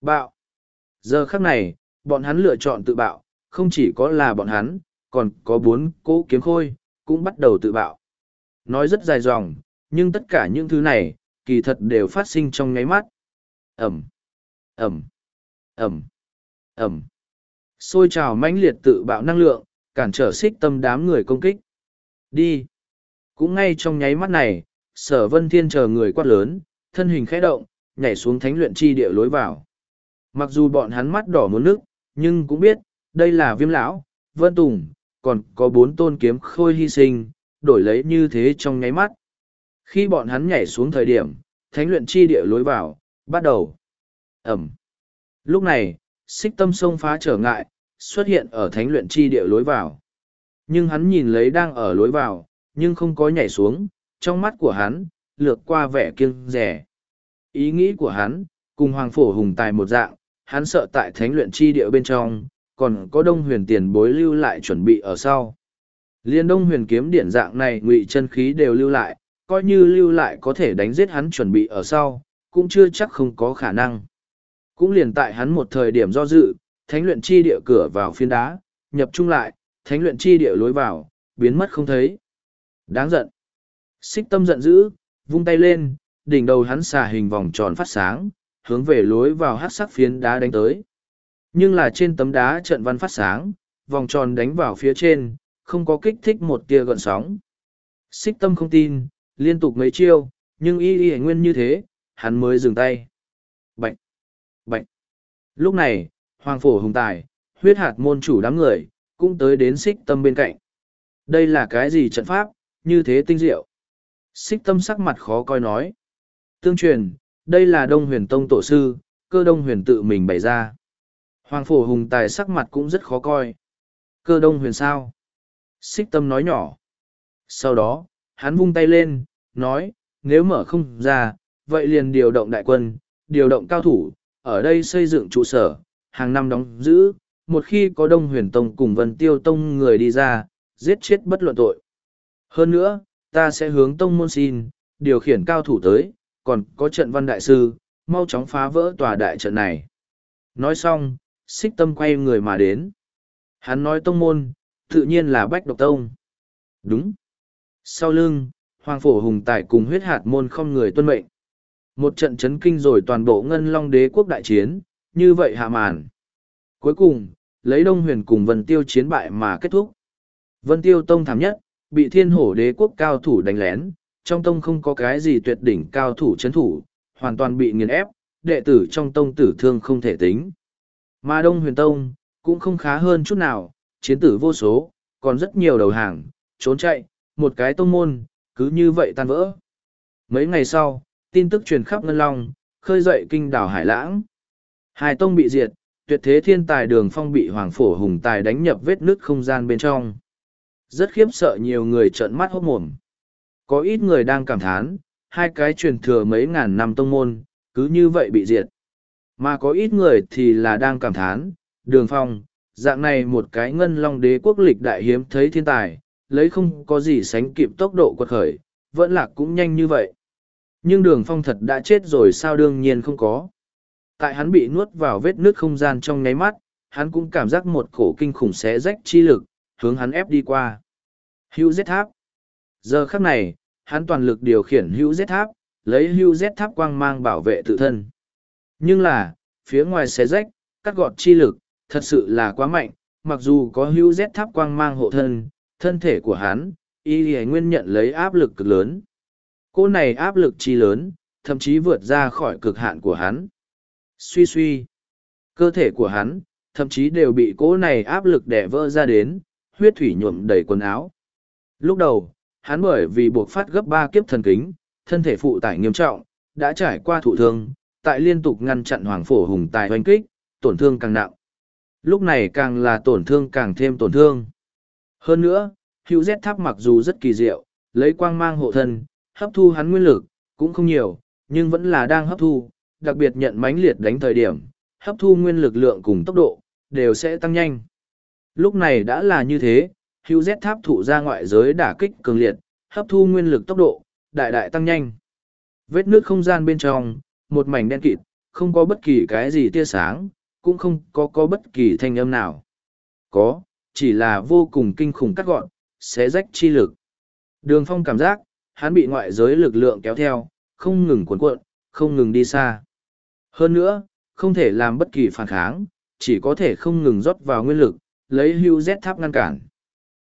Bạo. Giờ khắc này, bọn hắn lựa chọn tự bạo, không chỉ có là bọn hắn, còn có bốn cỗ kiếm khôi, cũng bắt đầu tự bạo. Nói rất dài dòng, nhưng tất cả những thứ này, kỳ thật đều phát sinh trong nháy mắt. Ẩm, Ẩm, Ẩm, Ẩm. Xôi trào mãnh liệt tự bạo năng lượng, cản trở xích tâm đám người công kích. Đi. Cũng ngay trong nháy mắt này, sở vân thiên chờ người quát lớn, thân hình khẽ động, nhảy xuống thánh luyện chi địa lối vào. Mặc dù bọn hắn mắt đỏ muốn nước, nhưng cũng biết, đây là viêm lão, vân tùng, còn có bốn tôn kiếm khôi hy sinh, đổi lấy như thế trong nháy mắt. Khi bọn hắn nhảy xuống thời điểm, thánh luyện chi địa lối vào, bắt đầu. Ẩm. Lúc này, xích tâm sông phá trở ngại, xuất hiện ở thánh luyện chi địa lối vào. Nhưng hắn nhìn lấy đang ở lối vào, nhưng không có nhảy xuống, trong mắt của hắn, lược qua vẻ kiêng rẻ. Ý nghĩ của hắn, cùng hoàng phổ hùng tài một dạng, hắn sợ tại thánh luyện chi địa bên trong, còn có đông huyền tiền bối lưu lại chuẩn bị ở sau. Liên đông huyền kiếm điển dạng này ngụy chân khí đều lưu lại, coi như lưu lại có thể đánh giết hắn chuẩn bị ở sau, cũng chưa chắc không có khả năng. Cũng liền tại hắn một thời điểm do dự, thánh luyện chi địa cửa vào phiên đá, nhập trung lại, thánh luyện chi địa lối vào, biến mất không thấy. Đáng giận. Xích tâm giận dữ, vung tay lên, đỉnh đầu hắn xà hình vòng tròn phát sáng, hướng về lối vào hát sắc phiến đá đánh tới. Nhưng là trên tấm đá trận văn phát sáng, vòng tròn đánh vào phía trên, không có kích thích một tia gợn sóng. Xích tâm không tin, liên tục mấy chiêu, nhưng y y nguyên như thế, hắn mới dừng tay. bệnh bệnh Lúc này, Hoàng Phổ Hùng Tài, huyết hạt môn chủ đám người, cũng tới đến xích tâm bên cạnh. Đây là cái gì trận pháp, như thế tinh diệu. Xích tâm sắc mặt khó coi nói. Tương truyền, đây là Đông Huyền Tông Tổ Sư, cơ Đông Huyền tự mình bày ra. Hoàng Phổ Hùng Tài sắc mặt cũng rất khó coi. Cơ Đông Huyền sao? Xích tâm nói nhỏ. Sau đó, hắn vung tay lên, nói, nếu mở không ra, vậy liền điều động đại quân, điều động cao thủ, ở đây xây dựng trụ sở, hàng năm đóng giữ, một khi có Đông Huyền Tông cùng Vân Tiêu Tông người đi ra, giết chết bất luận tội. Hơn nữa, ta sẽ hướng Tông môn xin, điều khiển cao thủ tới, còn có trận văn đại sư, mau chóng phá vỡ tòa đại trận này. Nói xong, xích tâm quay người mà đến. Hắn nói tông môn, tự nhiên là bách độc tông. Đúng. Sau lưng, Hoàng Phổ Hùng Tài cùng huyết hạt môn không người tuân mệnh. Một trận chấn kinh rồi toàn bộ ngân long đế quốc đại chiến, như vậy hạ màn. Cuối cùng, lấy Đông Huyền cùng Vân Tiêu chiến bại mà kết thúc. Vân Tiêu Tông thảm nhất, bị thiên hổ đế quốc cao thủ đánh lén, trong tông không có cái gì tuyệt đỉnh cao thủ chấn thủ, hoàn toàn bị nghiền ép, đệ tử trong tông tử thương không thể tính. Mà Đông Huyền Tông, cũng không khá hơn chút nào, chiến tử vô số, còn rất nhiều đầu hàng, trốn chạy, một cái tông môn, cứ như vậy tan vỡ. Mấy ngày sau, tin tức truyền khắp Ngân Long, khơi dậy kinh đảo Hải Lãng. Hải Tông bị diệt, tuyệt thế thiên tài đường phong bị Hoàng Phổ Hùng Tài đánh nhập vết nứt không gian bên trong. Rất khiếp sợ nhiều người trợn mắt hốt mồm. Có ít người đang cảm thán, hai cái truyền thừa mấy ngàn năm tông môn, cứ như vậy bị diệt. Mà có ít người thì là đang cảm thán, đường phong, dạng này một cái ngân long đế quốc lịch đại hiếm thấy thiên tài, lấy không có gì sánh kịp tốc độ quật khởi, vẫn lạc cũng nhanh như vậy. Nhưng đường phong thật đã chết rồi sao đương nhiên không có. Tại hắn bị nuốt vào vết nước không gian trong nháy mắt, hắn cũng cảm giác một cổ kinh khủng xé rách chi lực, hướng hắn ép đi qua. Hữu Z tháp. Giờ khắc này, hắn toàn lực điều khiển hữu Z tháp, lấy hữu Z tháp quang mang bảo vệ tự thân. Nhưng là, phía ngoài xé rách, cắt gọt chi lực, thật sự là quá mạnh, mặc dù có hữu Z tháp quang mang hộ thân, thân thể của hắn, y y nguyên nhận lấy áp lực cực lớn. Cô này áp lực chi lớn, thậm chí vượt ra khỏi cực hạn của hắn. Suy suy, cơ thể của hắn, thậm chí đều bị cỗ này áp lực đè vỡ ra đến, huyết thủy nhuộm đầy quần áo. Lúc đầu, hắn bởi vì buộc phát gấp ba kiếp thần kính, thân thể phụ tải nghiêm trọng, đã trải qua thụ thương, tại liên tục ngăn chặn hoàng phổ hùng tài hoành kích, tổn thương càng nặng. Lúc này càng là tổn thương càng thêm tổn thương. Hơn nữa, hữu Z tháp mặc dù rất kỳ diệu, lấy quang mang hộ thân, hấp thu hắn nguyên lực, cũng không nhiều, nhưng vẫn là đang hấp thu, đặc biệt nhận mãnh liệt đánh thời điểm, hấp thu nguyên lực lượng cùng tốc độ, đều sẽ tăng nhanh. Lúc này đã là như thế, hữu Z tháp thụ ra ngoại giới đả kích cường liệt, hấp thu nguyên lực tốc độ, đại đại tăng nhanh. Vết nước không gian bên trong, một mảnh đen kịt, không có bất kỳ cái gì tia sáng, cũng không có có bất kỳ thanh âm nào. Có, chỉ là vô cùng kinh khủng cắt gọn, xé rách chi lực. Đường phong cảm giác, hắn bị ngoại giới lực lượng kéo theo, không ngừng cuốn cuộn, không ngừng đi xa. Hơn nữa, không thể làm bất kỳ phản kháng, chỉ có thể không ngừng rót vào nguyên lực, lấy hưu Z tháp ngăn cản.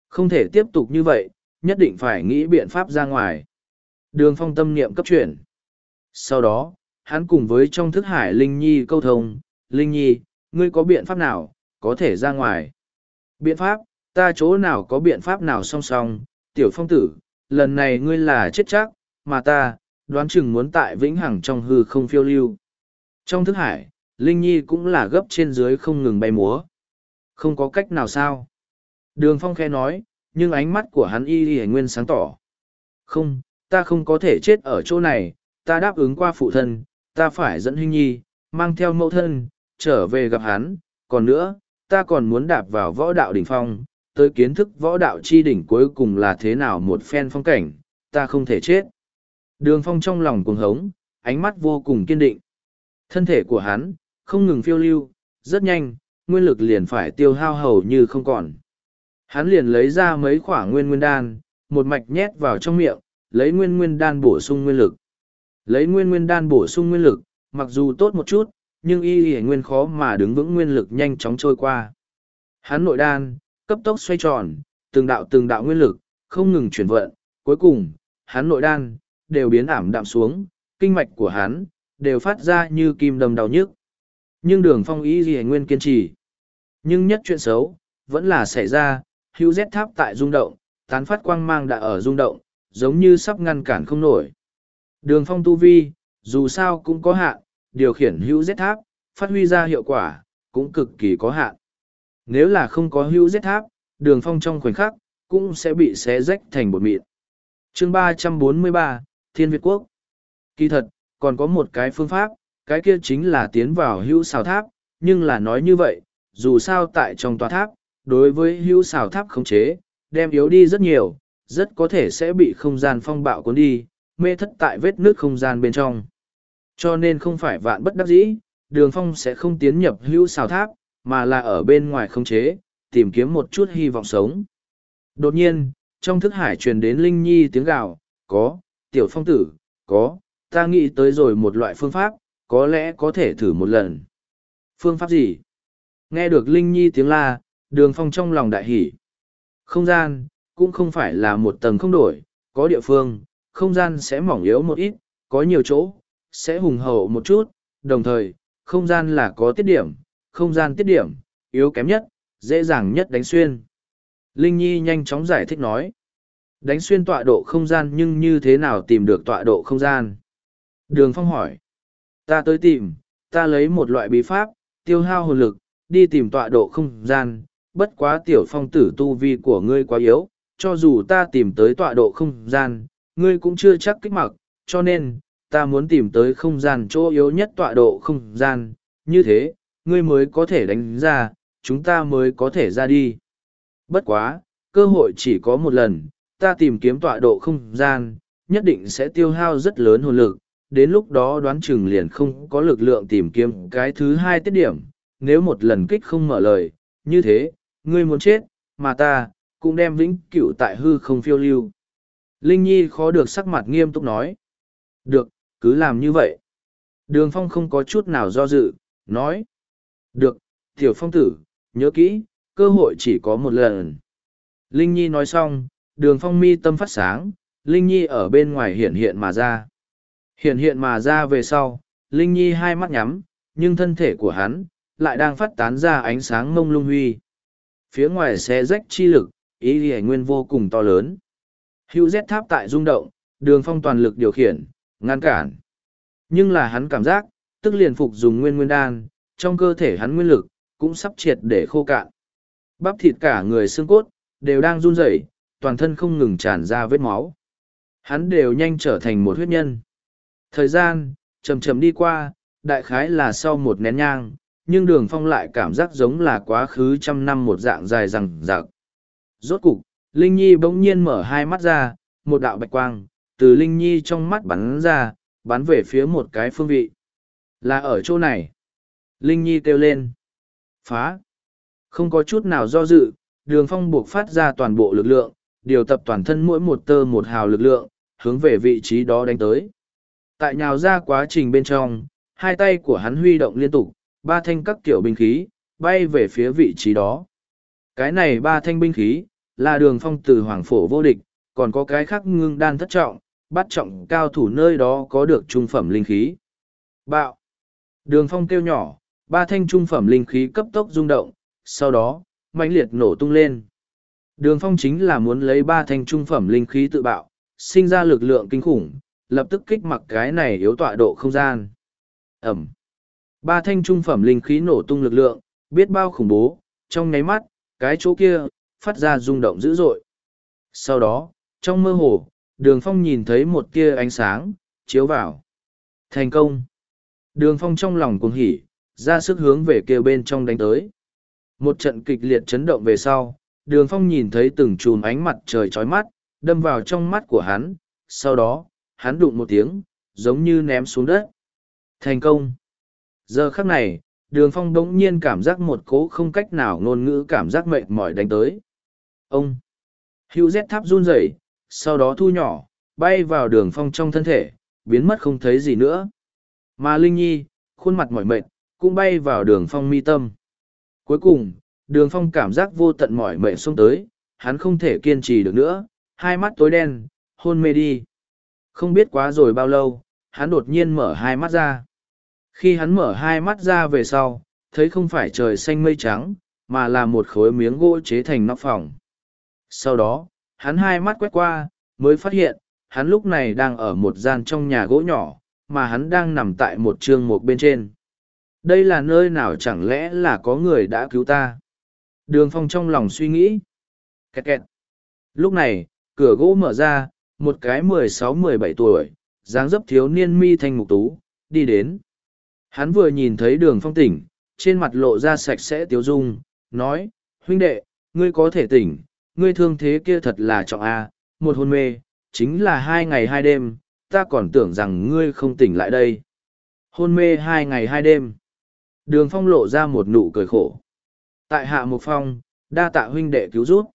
Không thể tiếp tục như vậy, nhất định phải nghĩ biện pháp ra ngoài. Đường phong tâm niệm cấp chuyển. Sau đó, hắn cùng với trong thức hải Linh Nhi câu thông, Linh Nhi, ngươi có biện pháp nào, có thể ra ngoài. Biện pháp, ta chỗ nào có biện pháp nào song song, tiểu phong tử, lần này ngươi là chết chắc, mà ta, đoán chừng muốn tại vĩnh hằng trong hư không phiêu lưu. Trong thức hải, Linh Nhi cũng là gấp trên dưới không ngừng bay múa. Không có cách nào sao. Đường phong khe nói, nhưng ánh mắt của hắn y y nguyên sáng tỏ. Không, ta không có thể chết ở chỗ này, ta đáp ứng qua phụ thân, ta phải dẫn Hinh Nhi, mang theo mẫu thân, trở về gặp hắn, còn nữa, ta còn muốn đạp vào võ đạo đỉnh phong, tới kiến thức võ đạo chi đỉnh cuối cùng là thế nào một phen phong cảnh, ta không thể chết. Đường phong trong lòng cuồng hống, ánh mắt vô cùng kiên định. Thân thể của hắn, không ngừng phiêu lưu, rất nhanh, nguyên lực liền phải tiêu hao hầu như không còn. Hắn liền lấy ra mấy khỏa nguyên nguyên đan, một mạch nhét vào trong miệng, lấy nguyên nguyên đan bổ sung nguyên lực. Lấy nguyên nguyên đan bổ sung nguyên lực, mặc dù tốt một chút, nhưng y y nguyên khó mà đứng vững nguyên lực nhanh chóng trôi qua. Hắn nội đan, cấp tốc xoay tròn, từng đạo từng đạo nguyên lực, không ngừng chuyển vận, cuối cùng, hắn nội đan, đều biến ảm đạm xuống, kinh mạch của hắn, đều phát ra như kim đầm đau nhức. Nhưng đường phong y y nguyên kiên trì. Nhưng nhất chuyện xấu, vẫn là xảy ra, hữu rét tháp tại rung động, tán phát quang mang đã ở rung động, giống như sắp ngăn cản không nổi. Đường phong tu vi, dù sao cũng có hạn, điều khiển hữu Z tháp, phát huy ra hiệu quả, cũng cực kỳ có hạn. Nếu là không có hữu Z tháp, đường phong trong khoảnh khắc, cũng sẽ bị xé rách thành bột mịn. chương ba trăm bốn mươi ba Thiên Việt Quốc Kỳ thật, còn có một cái phương pháp, cái kia chính là tiến vào hữu xào tháp, nhưng là nói như vậy, dù sao tại trong tòa tháp, đối với hữu xào tháp khống chế, đem yếu đi rất nhiều, rất có thể sẽ bị không gian phong bạo cuốn đi, mê thất tại vết nước không gian bên trong. Cho nên không phải vạn bất đắc dĩ, đường phong sẽ không tiến nhập hữu xào tháp, mà là ở bên ngoài không chế, tìm kiếm một chút hy vọng sống. Đột nhiên, trong thức hải truyền đến Linh Nhi tiếng gào, có, tiểu phong tử, có, ta nghĩ tới rồi một loại phương pháp, có lẽ có thể thử một lần. Phương pháp gì? Nghe được Linh Nhi tiếng la, đường phong trong lòng đại hỉ. Không gian, cũng không phải là một tầng không đổi, có địa phương, không gian sẽ mỏng yếu một ít, có nhiều chỗ, sẽ hùng hậu một chút, đồng thời, không gian là có tiết điểm, không gian tiết điểm, yếu kém nhất, dễ dàng nhất đánh xuyên. Linh Nhi nhanh chóng giải thích nói. Đánh xuyên tọa độ không gian nhưng như thế nào tìm được tọa độ không gian? Đường Phong hỏi. Ta tới tìm, ta lấy một loại bí pháp, tiêu hao hồn lực, đi tìm tọa độ không gian, bất quá tiểu phong tử tu vi của ngươi quá yếu, cho dù ta tìm tới tọa độ không gian, ngươi cũng chưa chắc kích mặc, cho nên, ta muốn tìm tới không gian chỗ yếu nhất tọa độ không gian, như thế, ngươi mới có thể đánh ra, chúng ta mới có thể ra đi. Bất quá, cơ hội chỉ có một lần, ta tìm kiếm tọa độ không gian, nhất định sẽ tiêu hao rất lớn hồn lực, đến lúc đó đoán chừng liền không có lực lượng tìm kiếm cái thứ hai tiết điểm, nếu một lần kích không mở lời, như thế, ngươi muốn chết, mà ta, cũng đem vĩnh cửu tại hư không phiêu lưu. Linh Nhi khó được sắc mặt nghiêm túc nói. Được, cứ làm như vậy. Đường Phong không có chút nào do dự, nói. Được, Tiểu Phong tử, nhớ kỹ, cơ hội chỉ có một lần. Linh Nhi nói xong, đường Phong mi tâm phát sáng, Linh Nhi ở bên ngoài hiện hiện mà ra. Hiện hiện mà ra về sau, Linh Nhi hai mắt nhắm, nhưng thân thể của hắn, lại đang phát tán ra ánh sáng mông lung huy. Phía ngoài xe rách chi lực, ý nghĩa nguyên vô cùng to lớn. Hữu Z tháp tại rung động, đường phong toàn lực điều khiển, ngăn cản. Nhưng là hắn cảm giác, tức liền phục dùng nguyên nguyên đan, trong cơ thể hắn nguyên lực, cũng sắp triệt để khô cạn. Bắp thịt cả người xương cốt, đều đang run rẩy, toàn thân không ngừng tràn ra vết máu. Hắn đều nhanh trở thành một huyết nhân. Thời gian, chầm chầm đi qua, đại khái là sau một nén nhang, nhưng đường phong lại cảm giác giống là quá khứ trăm năm một dạng dài rằng rạc. Rốt cục, Linh Nhi bỗng nhiên mở hai mắt ra, một đạo bạch quang, từ Linh Nhi trong mắt bắn ra, bắn về phía một cái phương vị. Là ở chỗ này. Linh Nhi kêu lên. Phá. Không có chút nào do dự, đường phong buộc phát ra toàn bộ lực lượng, điều tập toàn thân mỗi một tơ một hào lực lượng, hướng về vị trí đó đánh tới. Tại nhào ra quá trình bên trong, hai tay của hắn huy động liên tục, ba thanh các kiểu binh khí, bay về phía vị trí đó. Cái này ba thanh binh khí, là đường phong từ hoàng phổ vô địch, còn có cái khác ngưng đan thất trọng, bắt trọng cao thủ nơi đó có được trung phẩm linh khí. Bạo! Đường phong kêu nhỏ, ba thanh trung phẩm linh khí cấp tốc rung động, sau đó, mãnh liệt nổ tung lên. Đường phong chính là muốn lấy ba thanh trung phẩm linh khí tự bạo, sinh ra lực lượng kinh khủng, lập tức kích mặc cái này yếu tọa độ không gian. Ẩm. Ba thanh trung phẩm linh khí nổ tung lực lượng, biết bao khủng bố, trong nháy mắt, cái chỗ kia, phát ra rung động dữ dội. Sau đó, trong mơ hồ, đường phong nhìn thấy một tia ánh sáng, chiếu vào. Thành công. Đường phong trong lòng cuồng hỉ, ra sức hướng về kia bên trong đánh tới. Một trận kịch liệt chấn động về sau, đường phong nhìn thấy từng chùm ánh mặt trời chói mắt, đâm vào trong mắt của hắn, sau đó, hắn đụng một tiếng, giống như ném xuống đất. Thành công. Giờ khắc này, đường phong đống nhiên cảm giác một cố không cách nào ngôn ngữ cảm giác mệt mỏi đánh tới. Ông. Hữu rét tháp run rẩy, sau đó thu nhỏ, bay vào đường phong trong thân thể, biến mất không thấy gì nữa. Mà Linh Nhi, khuôn mặt mỏi mệt, cũng bay vào đường phong mi tâm. Cuối cùng, đường phong cảm giác vô tận mỏi mệt xuống tới, hắn không thể kiên trì được nữa, hai mắt tối đen, hôn mê đi. Không biết quá rồi bao lâu, hắn đột nhiên mở hai mắt ra. Khi hắn mở hai mắt ra về sau, thấy không phải trời xanh mây trắng, mà là một khối miếng gỗ chế thành nóc phòng. Sau đó, hắn hai mắt quét qua, mới phát hiện, hắn lúc này đang ở một gian trong nhà gỗ nhỏ, mà hắn đang nằm tại một trường một bên trên. Đây là nơi nào chẳng lẽ là có người đã cứu ta? Đường phong trong lòng suy nghĩ. Kẹt kẹt. Lúc này, cửa gỗ mở ra, một cái mười sáu mười bảy tuổi, dáng dấp thiếu niên mi thanh mục tú, đi đến. Hắn vừa nhìn thấy đường phong tỉnh, trên mặt lộ ra sạch sẽ tiếu dung, nói, huynh đệ, ngươi có thể tỉnh, ngươi thương thế kia thật là trọng a một hôn mê, chính là hai ngày hai đêm, ta còn tưởng rằng ngươi không tỉnh lại đây. Hôn mê hai ngày hai đêm. Đường phong lộ ra một nụ cười khổ. Tại hạ một phong, đa tạ huynh đệ cứu rút.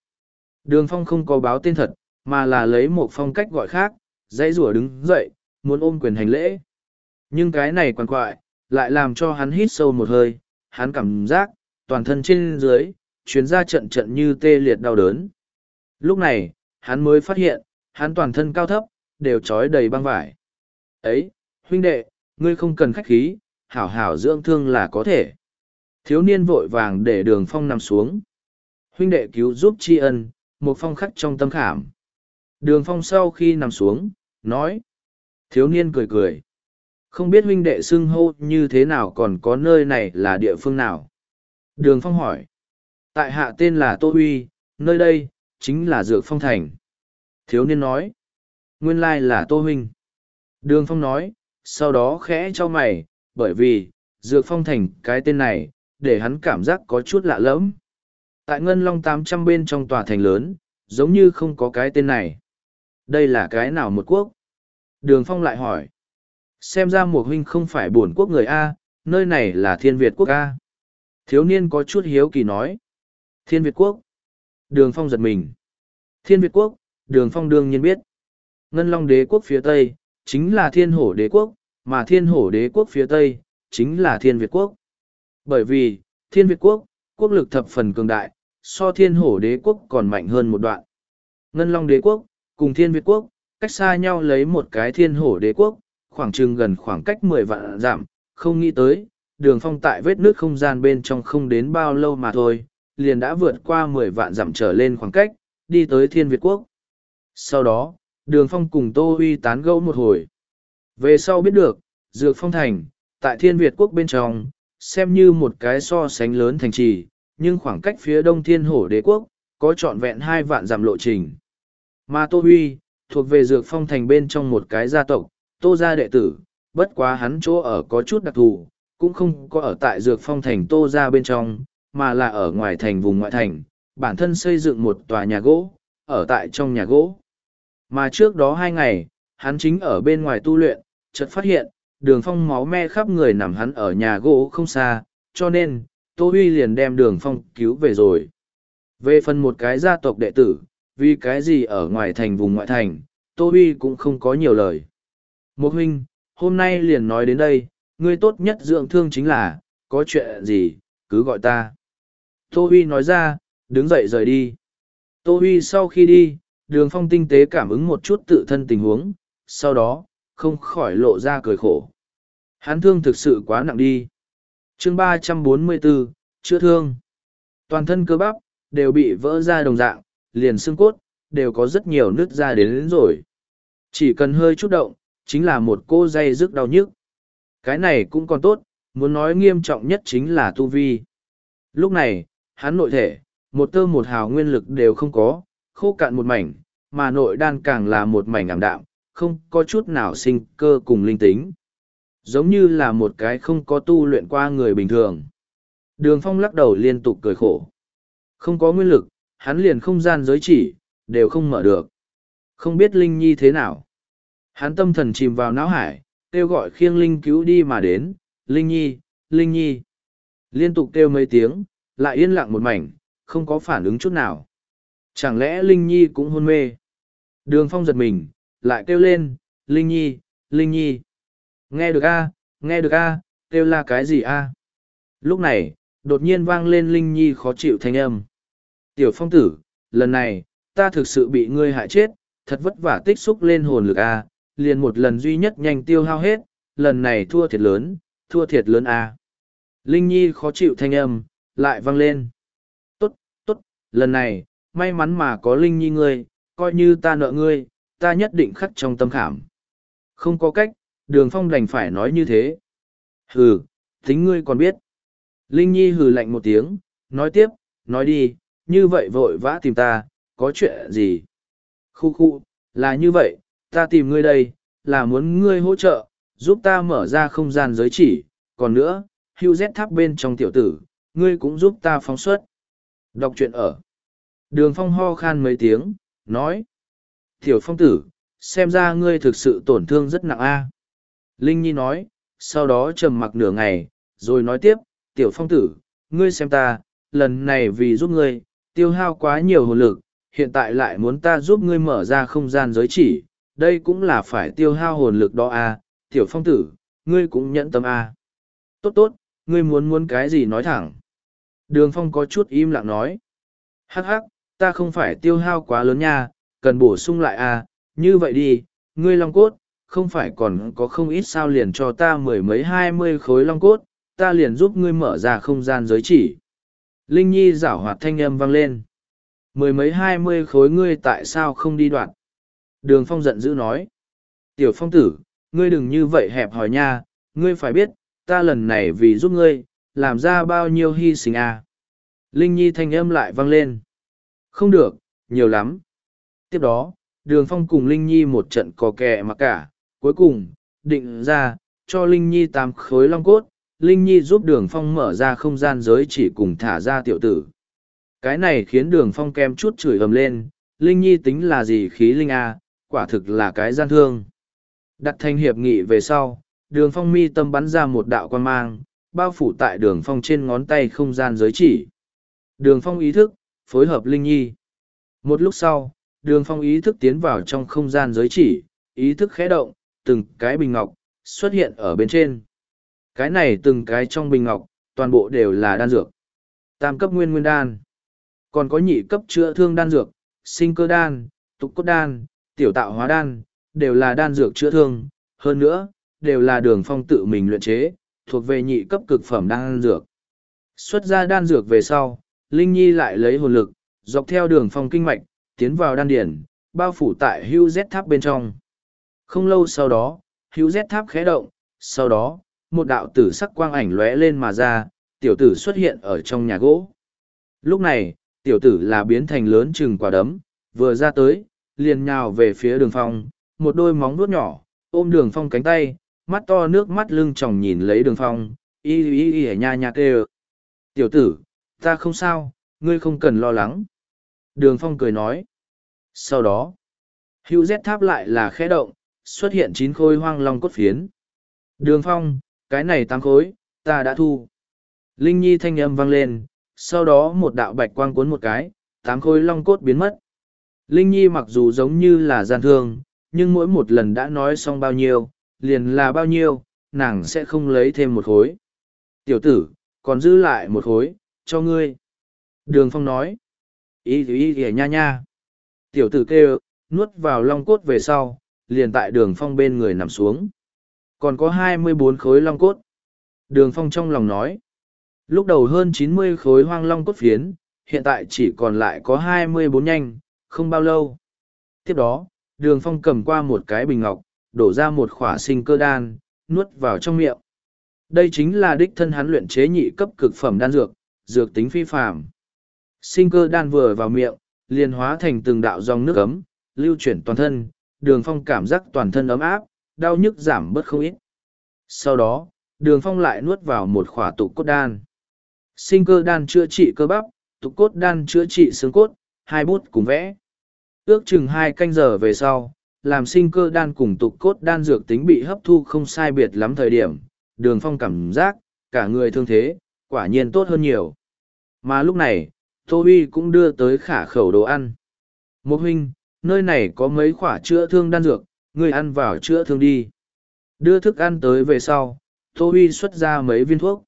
Đường phong không có báo tên thật, mà là lấy một phong cách gọi khác, dãy rủa đứng dậy, muốn ôm quyền hành lễ. Nhưng cái này quằn quại, lại làm cho hắn hít sâu một hơi, hắn cảm giác, toàn thân trên dưới, chuyến ra trận trận như tê liệt đau đớn. Lúc này, hắn mới phát hiện, hắn toàn thân cao thấp, đều trói đầy băng vải. Ấy, huynh đệ, ngươi không cần khách khí, hảo hảo dưỡng thương là có thể. Thiếu niên vội vàng để đường phong nằm xuống. Huynh đệ cứu giúp tri ân, một phong khắc trong tâm khảm. Đường phong sau khi nằm xuống, nói. Thiếu niên cười cười. Không biết huynh đệ xưng hô như thế nào còn có nơi này là địa phương nào? Đường Phong hỏi. Tại hạ tên là Tô Huy, nơi đây, chính là Dược Phong Thành. Thiếu niên nói. Nguyên lai là Tô Huynh. Đường Phong nói, sau đó khẽ cho mày, bởi vì, Dược Phong Thành cái tên này, để hắn cảm giác có chút lạ lẫm. Tại Ngân Long tám trăm bên trong tòa thành lớn, giống như không có cái tên này. Đây là cái nào một quốc? Đường Phong lại hỏi. Xem ra một huynh không phải bổn quốc người A, nơi này là thiên Việt quốc A. Thiếu niên có chút hiếu kỳ nói. Thiên Việt quốc. Đường phong giật mình. Thiên Việt quốc, đường phong đương nhiên biết. Ngân Long đế quốc phía Tây, chính là thiên hổ đế quốc, mà thiên hổ đế quốc phía Tây, chính là thiên Việt quốc. Bởi vì, thiên Việt quốc, quốc lực thập phần cường đại, so thiên hổ đế quốc còn mạnh hơn một đoạn. Ngân Long đế quốc, cùng thiên Việt quốc, cách xa nhau lấy một cái thiên hổ đế quốc, khoảng chừng gần khoảng cách mười vạn giảm, không nghĩ tới, đường phong tại vết nước không gian bên trong không đến bao lâu mà thôi, liền đã vượt qua mười vạn dặm trở lên khoảng cách, đi tới thiên Việt Quốc. Sau đó, đường phong cùng Tô Huy tán gẫu một hồi. Về sau biết được, Dược Phong Thành, tại thiên Việt Quốc bên trong, xem như một cái so sánh lớn thành trì, nhưng khoảng cách phía đông thiên hổ đế quốc, có trọn vẹn hai vạn dặm lộ trình. Mà Tô Huy, thuộc về Dược Phong Thành bên trong một cái gia tộc, tô gia đệ tử, bất quá hắn chỗ ở có chút đặc thù, cũng không có ở tại dược phong thành tô gia bên trong, mà là ở ngoài thành vùng ngoại thành, bản thân xây dựng một tòa nhà gỗ, ở tại trong nhà gỗ. Mà trước đó hai ngày, hắn chính ở bên ngoài tu luyện, chợt phát hiện, đường phong máu me khắp người nằm hắn ở nhà gỗ không xa, cho nên, Tô Huy liền đem đường phong cứu về rồi. Về phần một cái gia tộc đệ tử, vì cái gì ở ngoài thành vùng ngoại thành, Tô Huy cũng không có nhiều lời. Một huynh, hôm nay liền nói đến đây, ngươi tốt nhất dưỡng thương chính là, có chuyện gì, cứ gọi ta. Tô Huy nói ra, đứng dậy rời đi. Tô Huy sau khi đi, đường phong tinh tế cảm ứng một chút tự thân tình huống, sau đó, không khỏi lộ ra cười khổ. Hắn thương thực sự quá nặng đi. chương ba trăm bốn mươi bốn chữa thương. Toàn thân cơ bắp, đều bị vỡ ra đồng dạng, liền xương cốt, đều có rất nhiều nước ra đến, đến rồi. Chỉ cần hơi chút động, chính là một cô dây rức đau nhức. Cái này cũng còn tốt, muốn nói nghiêm trọng nhất chính là tu vi. Lúc này, hắn nội thể, một tơ một hào nguyên lực đều không có, khô cạn một mảnh, mà nội đan càng là một mảnh ảm đạm, không có chút nào sinh cơ cùng linh tính. Giống như là một cái không có tu luyện qua người bình thường. Đường phong lắc đầu liên tục cười khổ. Không có nguyên lực, hắn liền không gian giới chỉ, đều không mở được. Không biết Linh Nhi thế nào. Hắn tâm thần chìm vào não hải, kêu gọi khiêng Linh cứu đi mà đến, Linh Nhi, Linh Nhi. Liên tục kêu mấy tiếng, lại yên lặng một mảnh, không có phản ứng chút nào. Chẳng lẽ Linh Nhi cũng hôn mê? Đường phong giật mình, lại kêu lên, Linh Nhi, Linh Nhi. Nghe được a nghe được a kêu là cái gì a Lúc này, đột nhiên vang lên Linh Nhi khó chịu thanh âm. Tiểu phong tử, lần này, ta thực sự bị ngươi hại chết, thật vất vả tích xúc lên hồn lực a liền một lần duy nhất nhanh tiêu hao hết, lần này thua thiệt lớn, thua thiệt lớn a Linh Nhi khó chịu thanh âm, lại vang lên. Tốt, tốt, lần này, may mắn mà có Linh Nhi ngươi, coi như ta nợ ngươi, ta nhất định khắc trong tâm khảm. Không có cách, đường phong đành phải nói như thế. Hừ, tính ngươi còn biết. Linh Nhi hừ lạnh một tiếng, nói tiếp, nói đi, như vậy vội vã tìm ta, có chuyện gì? Khu khu, là như vậy, ta tìm ngươi đây, là muốn ngươi hỗ trợ, giúp ta mở ra không gian giới chỉ, còn nữa, hưu rét tháp bên trong tiểu tử, ngươi cũng giúp ta phóng xuất. Đọc truyện ở. Đường phong ho khan mấy tiếng, nói. Tiểu phong tử, xem ra ngươi thực sự tổn thương rất nặng a. Linh Nhi nói, sau đó trầm mặc nửa ngày, rồi nói tiếp, tiểu phong tử, ngươi xem ta, lần này vì giúp ngươi, tiêu hao quá nhiều hồn lực, hiện tại lại muốn ta giúp ngươi mở ra không gian giới chỉ, đây cũng là phải tiêu hao hồn lực đó a. tiểu phong tử, ngươi cũng nhẫn tâm a. Tốt tốt, ngươi muốn muốn cái gì nói thẳng. Đường phong có chút im lặng nói. Hắc hắc, ta không phải tiêu hao quá lớn nha, cần bổ sung lại à, như vậy đi, ngươi long cốt, không phải còn có không ít sao liền cho ta mười mấy hai mươi khối long cốt, ta liền giúp ngươi mở ra không gian giới chỉ. Linh Nhi giảo hoạt thanh âm vang lên. Mười mấy hai mươi khối ngươi tại sao không đi đoạn? Đường Phong giận dữ nói. Tiểu Phong tử, ngươi đừng như vậy hẹp hòi nha, ngươi phải biết, ta lần này vì giúp ngươi, làm ra bao nhiêu hy sinh à. Linh Nhi thanh âm lại vang lên. Không được, nhiều lắm. Tiếp đó, Đường Phong cùng Linh Nhi một trận cò kè mà cả, cuối cùng, định ra, cho Linh Nhi tám khối long cốt, Linh Nhi giúp đường phong mở ra không gian giới chỉ cùng thả ra tiểu tử. Cái này khiến đường phong kem chút chửi ầm lên, Linh Nhi tính là gì khí Linh A, quả thực là cái gian thương. Đặt thành hiệp nghị về sau, đường phong mi tâm bắn ra một đạo quan mang, bao phủ tại đường phong trên ngón tay không gian giới chỉ. Đường phong ý thức, phối hợp Linh Nhi. Một lúc sau, đường phong ý thức tiến vào trong không gian giới chỉ, ý thức khẽ động, từng cái bình ngọc, xuất hiện ở bên trên. Cái này từng cái trong bình ngọc, toàn bộ đều là đan dược. Tam cấp nguyên nguyên đan. Còn có nhị cấp chữa thương đan dược, sinh cơ đan, tục cốt đan, tiểu tạo hóa đan, đều là đan dược chữa thương. Hơn nữa, đều là đường phong tự mình luyện chế, thuộc về nhị cấp cực phẩm đan dược. Xuất ra đan dược về sau, Linh Nhi lại lấy hồn lực, dọc theo đường phong kinh mạch, tiến vào đan điển, bao phủ tại hưu Z tháp bên trong. Không lâu sau đó, hưu Z tháp khẽ động, sau đó, một đạo tử sắc quang ảnh lóe lên mà ra, tiểu tử xuất hiện ở trong nhà gỗ. Lúc này, tiểu tử là biến thành lớn chừng quả đấm, vừa ra tới, liền nhào về phía đường phong, một đôi móng vuốt nhỏ, ôm đường phong cánh tay, mắt to nước mắt lưng tròng nhìn lấy đường phong, y y y nha nha kêu. Tiểu tử, ta không sao, ngươi không cần lo lắng. Đường phong cười nói. Sau đó, hữu rét tháp lại là khẽ động, xuất hiện chín khôi hoang long cốt phiến. Đường phong, cái này tám khối, ta đã thu. Linh Nhi thanh âm vang lên, sau đó một đạo bạch quang cuốn một cái, tám khối long cốt biến mất. Linh Nhi mặc dù giống như là gian thương, nhưng mỗi một lần đã nói xong bao nhiêu, liền là bao nhiêu, nàng sẽ không lấy thêm một khối. Tiểu tử, còn giữ lại một khối, cho ngươi. Đường Phong nói. Ý ý thì nha nha. Tiểu tử kêu, nuốt vào long cốt về sau, liền tại đường Phong bên người nằm xuống còn có hai mươi bốn khối long cốt đường phong trong lòng nói lúc đầu hơn chín mươi khối hoang long cốt phiến hiện tại chỉ còn lại có hai mươi bốn nhanh, không bao lâu. Tiếp đó, đường phong cầm qua một cái bình ngọc, đổ ra một khỏa sinh cơ đan, nuốt vào trong miệng. Đây chính là đích thân hắn luyện chế nhị cấp cực phẩm đan dược, dược tính phi phàm. Sinh cơ đan vừa vào miệng, liền hóa thành từng đạo dòng nước ấm, lưu chuyển toàn thân, đường phong cảm giác toàn thân ấm áp, đau nhức giảm bớt không ít. Sau đó, đường phong lại nuốt vào một khỏa tụ cốt đan. Sinh cơ đan chữa trị cơ bắp, tụ cốt đan chữa trị xương cốt, hai bút cùng vẽ. Ước chừng hai canh giờ về sau, làm sinh cơ đan cùng tục cốt đan dược tính bị hấp thu không sai biệt lắm thời điểm, đường phong cảm giác, cả người thương thế, quả nhiên tốt hơn nhiều. Mà lúc này, Tô Huy cũng đưa tới khả khẩu đồ ăn. Một huynh, nơi này có mấy khỏa chữa thương đan dược, người ăn vào chữa thương đi. Đưa thức ăn tới về sau, Tô Huy xuất ra mấy viên thuốc.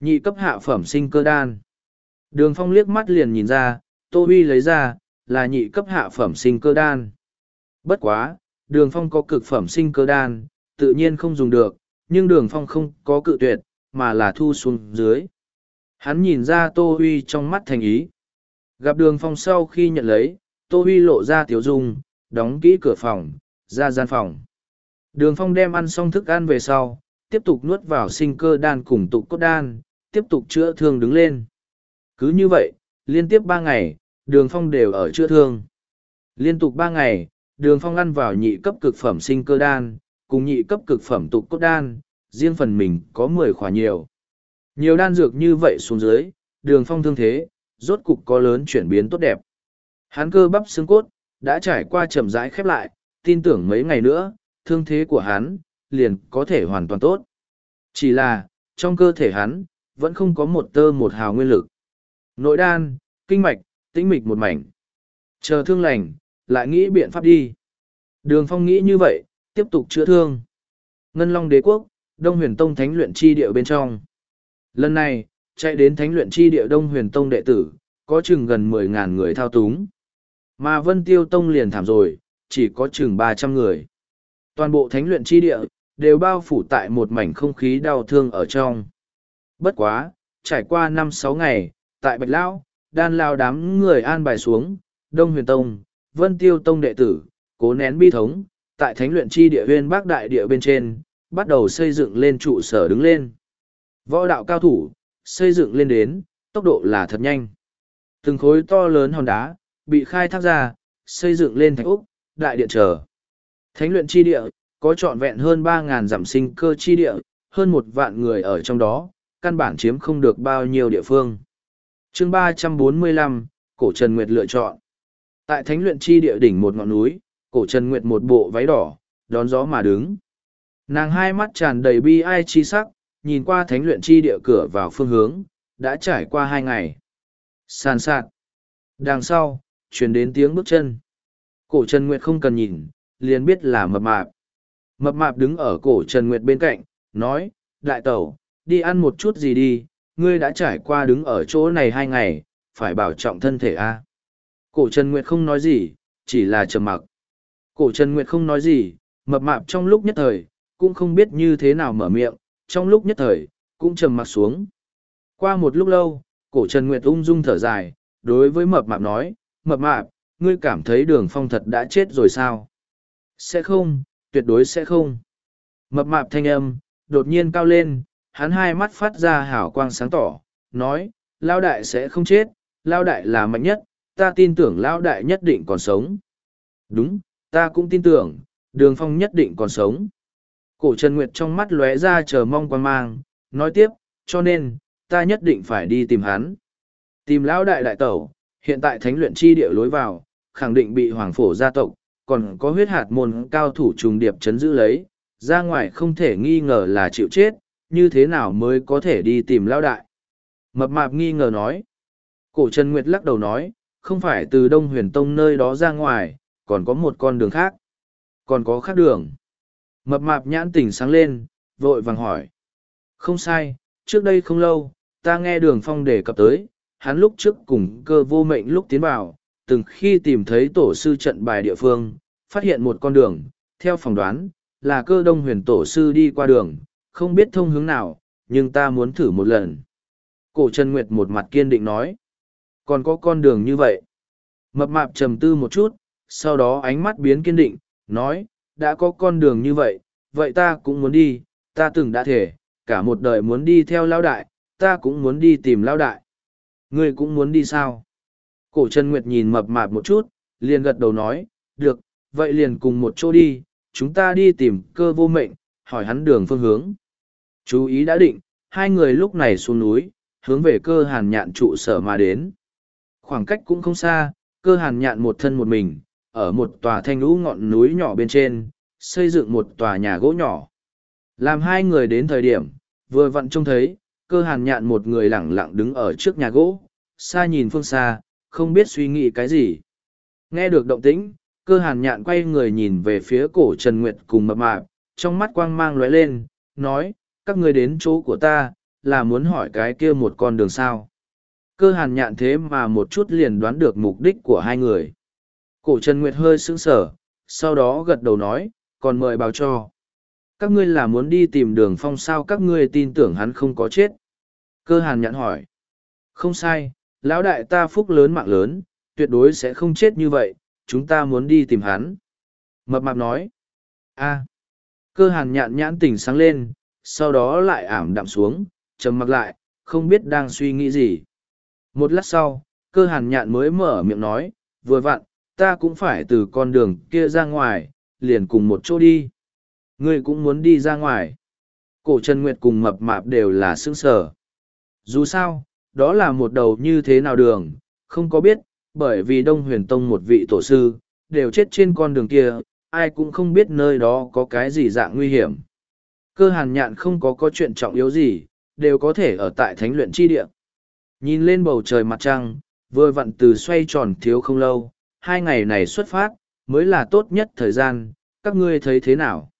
Nhị cấp hạ phẩm sinh cơ đan. Đường phong liếc mắt liền nhìn ra, Tô Huy lấy ra, là nhị cấp hạ phẩm sinh cơ đan. Bất quá, đường phong có cực phẩm sinh cơ đan, tự nhiên không dùng được, nhưng đường phong không có cự tuyệt, mà là thu xuống dưới. Hắn nhìn ra Tô Huy trong mắt thành ý. Gặp đường phong sau khi nhận lấy, Tô Huy lộ ra tiểu dung, đóng kỹ cửa phòng, ra gian phòng. Đường phong đem ăn xong thức ăn về sau, tiếp tục nuốt vào sinh cơ đan cùng tụ cốt đan, tiếp tục chữa thương đứng lên. Cứ như vậy, liên tiếp ba ngày, đường phong đều ở chữa thương. Liên tục ba ngày, đường phong ăn vào nhị cấp cực phẩm sinh cơ đan, cùng nhị cấp cực phẩm tụ cốt đan, riêng phần mình có mười khỏa nhiều. Nhiều đan dược như vậy xuống dưới, đường phong thương thế, rốt cục có lớn chuyển biến tốt đẹp. Hắn cơ bắp xương cốt, đã trải qua chậm rãi khép lại, tin tưởng mấy ngày nữa, thương thế của hắn, liền có thể hoàn toàn tốt. Chỉ là, trong cơ thể hắn, vẫn không có một tơ một hào nguyên lực. Nội đan, kinh mạch, tĩnh mịch một mảnh. Chờ thương lành, lại nghĩ biện pháp đi. Đường phong nghĩ như vậy, tiếp tục chữa thương. Ngân Long đế quốc, Đông huyền tông thánh luyện chi địa bên trong. Lần này, chạy đến thánh luyện chi địa Đông huyền tông đệ tử, có chừng gần mười ngàn người thao túng. Mà Vân Tiêu Tông liền thảm rồi, chỉ có chừng ba trăm người. Toàn bộ thánh luyện chi địa, đều bao phủ tại một mảnh không khí đau thương ở trong. Bất quá, trải qua năm sáu ngày, tại Bạch Lao, đan lao đám người an bài xuống, Đông Huyền Tông, Vân Tiêu Tông đệ tử, cố nén bi thống, tại thánh luyện chi địa huyên bác đại địa bên trên, bắt đầu xây dựng lên trụ sở đứng lên. Võ đạo cao thủ, xây dựng lên đến, tốc độ là thật nhanh. Từng khối to lớn hòn đá, bị khai thác ra, xây dựng lên thành Úc, đại điện trở. Thánh luyện chi địa, có trọn vẹn hơn 3.000 giảm sinh cơ chi địa, hơn một vạn người ở trong đó, căn bản chiếm không được bao nhiêu địa phương. chương 345, Cổ Trần Nguyệt lựa chọn. Tại thánh luyện chi địa đỉnh một ngọn núi, Cổ Trần Nguyệt một bộ váy đỏ, đón gió mà đứng. Nàng hai mắt tràn đầy bi ai chi sắc, nhìn qua thánh luyện chi địa cửa vào phương hướng, đã trải qua hai ngày. Sàn sạt. Đằng sau, truyền đến tiếng bước chân. Cổ Trần Nguyệt không cần nhìn, liền biết là mập mạp. Mập mạp đứng ở cổ Trần Nguyệt bên cạnh, nói, đại tẩu, đi ăn một chút gì đi, ngươi đã trải qua đứng ở chỗ này hai ngày, phải bảo trọng thân thể a. Cổ Trần Nguyệt không nói gì, chỉ là trầm mặc. Cổ Trần Nguyệt không nói gì, mập mạp trong lúc nhất thời, cũng không biết như thế nào mở miệng, trong lúc nhất thời, cũng trầm mặc xuống. Qua một lúc lâu, cổ Trần Nguyệt ung dung thở dài, đối với mập mạp nói, mập mạp, ngươi cảm thấy đường phong thật đã chết rồi sao? Sẽ không, tuyệt đối sẽ không. Mập mạp thanh âm, đột nhiên cao lên, hắn hai mắt phát ra hào quang sáng tỏ, nói, Lao đại sẽ không chết, Lao đại là mạnh nhất, ta tin tưởng lão đại nhất định còn sống. Đúng, ta cũng tin tưởng, đường phong nhất định còn sống. Cổ Trần Nguyệt trong mắt lóe ra chờ mong quan mang, nói tiếp, cho nên, ta nhất định phải đi tìm hắn. Tìm lão đại đại tẩu, hiện tại thánh luyện chi địa lối vào, khẳng định bị hoàng phổ gia tộc, còn có huyết hạt môn cao thủ trùng điệp chấn giữ lấy, ra ngoài không thể nghi ngờ là chịu chết, như thế nào mới có thể đi tìm lão đại. Mập mạp nghi ngờ nói. Cổ Trần Nguyệt lắc đầu nói, không phải từ Đông Huyền Tông nơi đó ra ngoài, còn có một con đường khác. Còn có khác đường. Mập mạp nhãn tỉnh sáng lên, vội vàng hỏi. Không sai, trước đây không lâu, ta nghe đường phong đề cập tới, hắn lúc trước cùng cơ vô mệnh lúc tiến vào, từng khi tìm thấy tổ sư trận bài địa phương, phát hiện một con đường, theo phỏng đoán, là cơ đông huyền tổ sư đi qua đường, không biết thông hướng nào, nhưng ta muốn thử một lần. Cổ Trần Nguyệt một mặt kiên định nói. Còn có con đường như vậy. Mập mạp trầm tư một chút, sau đó ánh mắt biến kiên định, nói, đã có con đường như vậy, vậy ta cũng muốn đi, ta từng đã thể, cả một đời muốn đi theo lao đại, ta cũng muốn đi tìm lao đại. Ngươi cũng muốn đi sao? Cổ Trần Nguyệt nhìn mập mạp một chút, liền gật đầu nói, được, vậy liền cùng một chỗ đi, chúng ta đi tìm cơ vô mệnh, hỏi hắn đường phương hướng. Chú ý đã định, hai người lúc này xuống núi, hướng về cơ hàn nhạn trụ sở mà đến. Khoảng cách cũng không xa, cơ hàn nhạn một thân một mình, ở một tòa thanh lũ ngọn núi nhỏ bên trên, xây dựng một tòa nhà gỗ nhỏ. Làm hai người đến thời điểm, vừa vặn trông thấy, cơ hàn nhạn một người lẳng lặng đứng ở trước nhà gỗ, xa nhìn phương xa, không biết suy nghĩ cái gì. Nghe được động tĩnh, cơ hàn nhạn quay người nhìn về phía cổ Trần Nguyệt cùng mập mạp, trong mắt quang mang lóe lên, nói, các người đến chỗ của ta, là muốn hỏi cái kia một con đường sao. Cơ hàn nhạn thế mà một chút liền đoán được mục đích của hai người. Cổ Trần Nguyệt hơi sững sờ, sau đó gật đầu nói, còn mời báo cho. Các ngươi là muốn đi tìm đường phong sao các ngươi tin tưởng hắn không có chết. Cơ hàn nhạn hỏi. Không sai, lão đại ta phúc lớn mạng lớn, tuyệt đối sẽ không chết như vậy, chúng ta muốn đi tìm hắn. Mập mạp nói. a cơ hàn nhạn nhãn tỉnh sáng lên, sau đó lại ảm đạm xuống, trầm mặc lại, không biết đang suy nghĩ gì. Một lát sau, cơ hàn nhạn mới mở miệng nói, vừa vặn, ta cũng phải từ con đường kia ra ngoài, liền cùng một chỗ đi. Ngươi cũng muốn đi ra ngoài. Cổ Trần Nguyệt cùng mập mạp đều là sững sở. Dù sao, đó là một đầu như thế nào đường, không có biết, bởi vì Đông Huyền Tông một vị tổ sư, đều chết trên con đường kia, ai cũng không biết nơi đó có cái gì dạng nguy hiểm. Cơ hàn nhạn không có có chuyện trọng yếu gì, đều có thể ở tại thánh luyện chi địa. Nhìn lên bầu trời mặt trăng, vừa vặn từ xoay tròn thiếu không lâu, hai ngày này xuất phát, mới là tốt nhất thời gian, các ngươi thấy thế nào?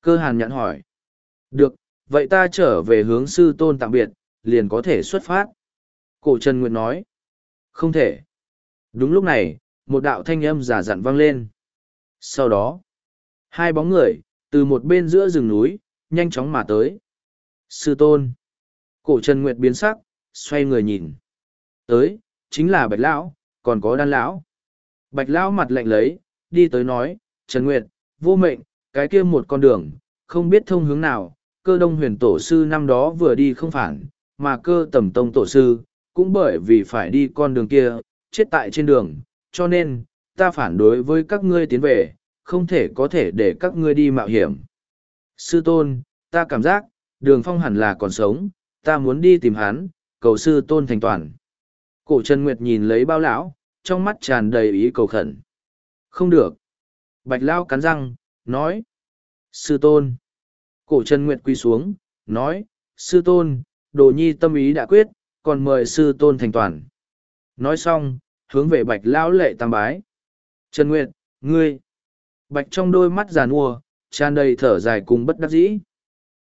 Cơ hàn nhận hỏi. Được, vậy ta trở về hướng sư tôn tạm biệt, liền có thể xuất phát. Cổ Trần Nguyệt nói. Không thể. Đúng lúc này, một đạo thanh âm giả dặn vang lên. Sau đó, hai bóng người, từ một bên giữa rừng núi, nhanh chóng mà tới. Sư tôn. Cổ Trần Nguyệt biến sắc, xoay người nhìn. Tới, chính là Bạch Lão, còn có đan lão. Bạch Lão mặt lạnh lấy, đi tới nói, Trần Nguyệt, vô mệnh, cái kia một con đường, không biết thông hướng nào, cơ đông huyền tổ sư năm đó vừa đi không phản, mà cơ tầm tông tổ sư, cũng bởi vì phải đi con đường kia, chết tại trên đường, cho nên, ta phản đối với các ngươi tiến về, không thể có thể để các ngươi đi mạo hiểm. Sư tôn, ta cảm giác, đường phong hẳn là còn sống, ta muốn đi tìm hắn, cầu sư tôn thành toàn. Cổ Trần Nguyệt nhìn lấy bao lão, trong mắt tràn đầy ý cầu khẩn. Không được. Bạch Lao cắn răng, nói. Sư tôn. Cổ Trần Nguyệt quy xuống, nói. Sư tôn, đồ nhi tâm ý đã quyết, còn mời sư tôn thành toàn. Nói xong, hướng về Bạch Lão lệ tam bái. Trần Nguyệt, ngươi. Bạch trong đôi mắt giàn ua, tràn đầy thở dài cùng bất đắc dĩ.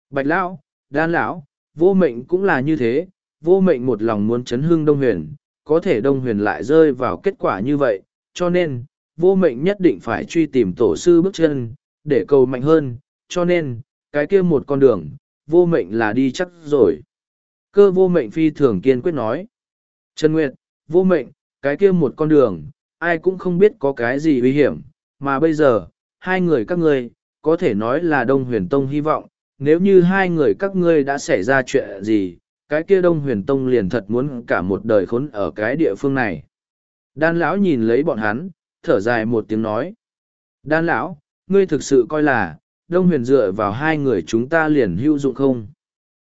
Bạch Lão, Đan Lão, vô mệnh cũng là như thế, vô mệnh một lòng muốn chấn hưng Đông Huyền, có thể Đông Huyền lại rơi vào kết quả như vậy, cho nên, vô mệnh nhất định phải truy tìm tổ sư bước chân, để cầu mạnh hơn, cho nên, cái kia một con đường, vô mệnh là đi chắc rồi. Cơ vô mệnh phi thường kiên quyết nói. Trần Nguyệt, vô mệnh, cái kia một con đường, ai cũng không biết có cái gì nguy hiểm, mà bây giờ, hai người các ngươi, có thể nói là Đông Huyền Tông hy vọng, nếu như hai người các ngươi đã xảy ra chuyện gì, cái kia Đông Huyền Tông liền thật muốn cả một đời khốn ở cái địa phương này. Đan lão nhìn lấy bọn hắn, thở dài một tiếng nói. Đan lão, ngươi thực sự coi là, Đông Huyền dựa vào hai người chúng ta liền hữu dụng không?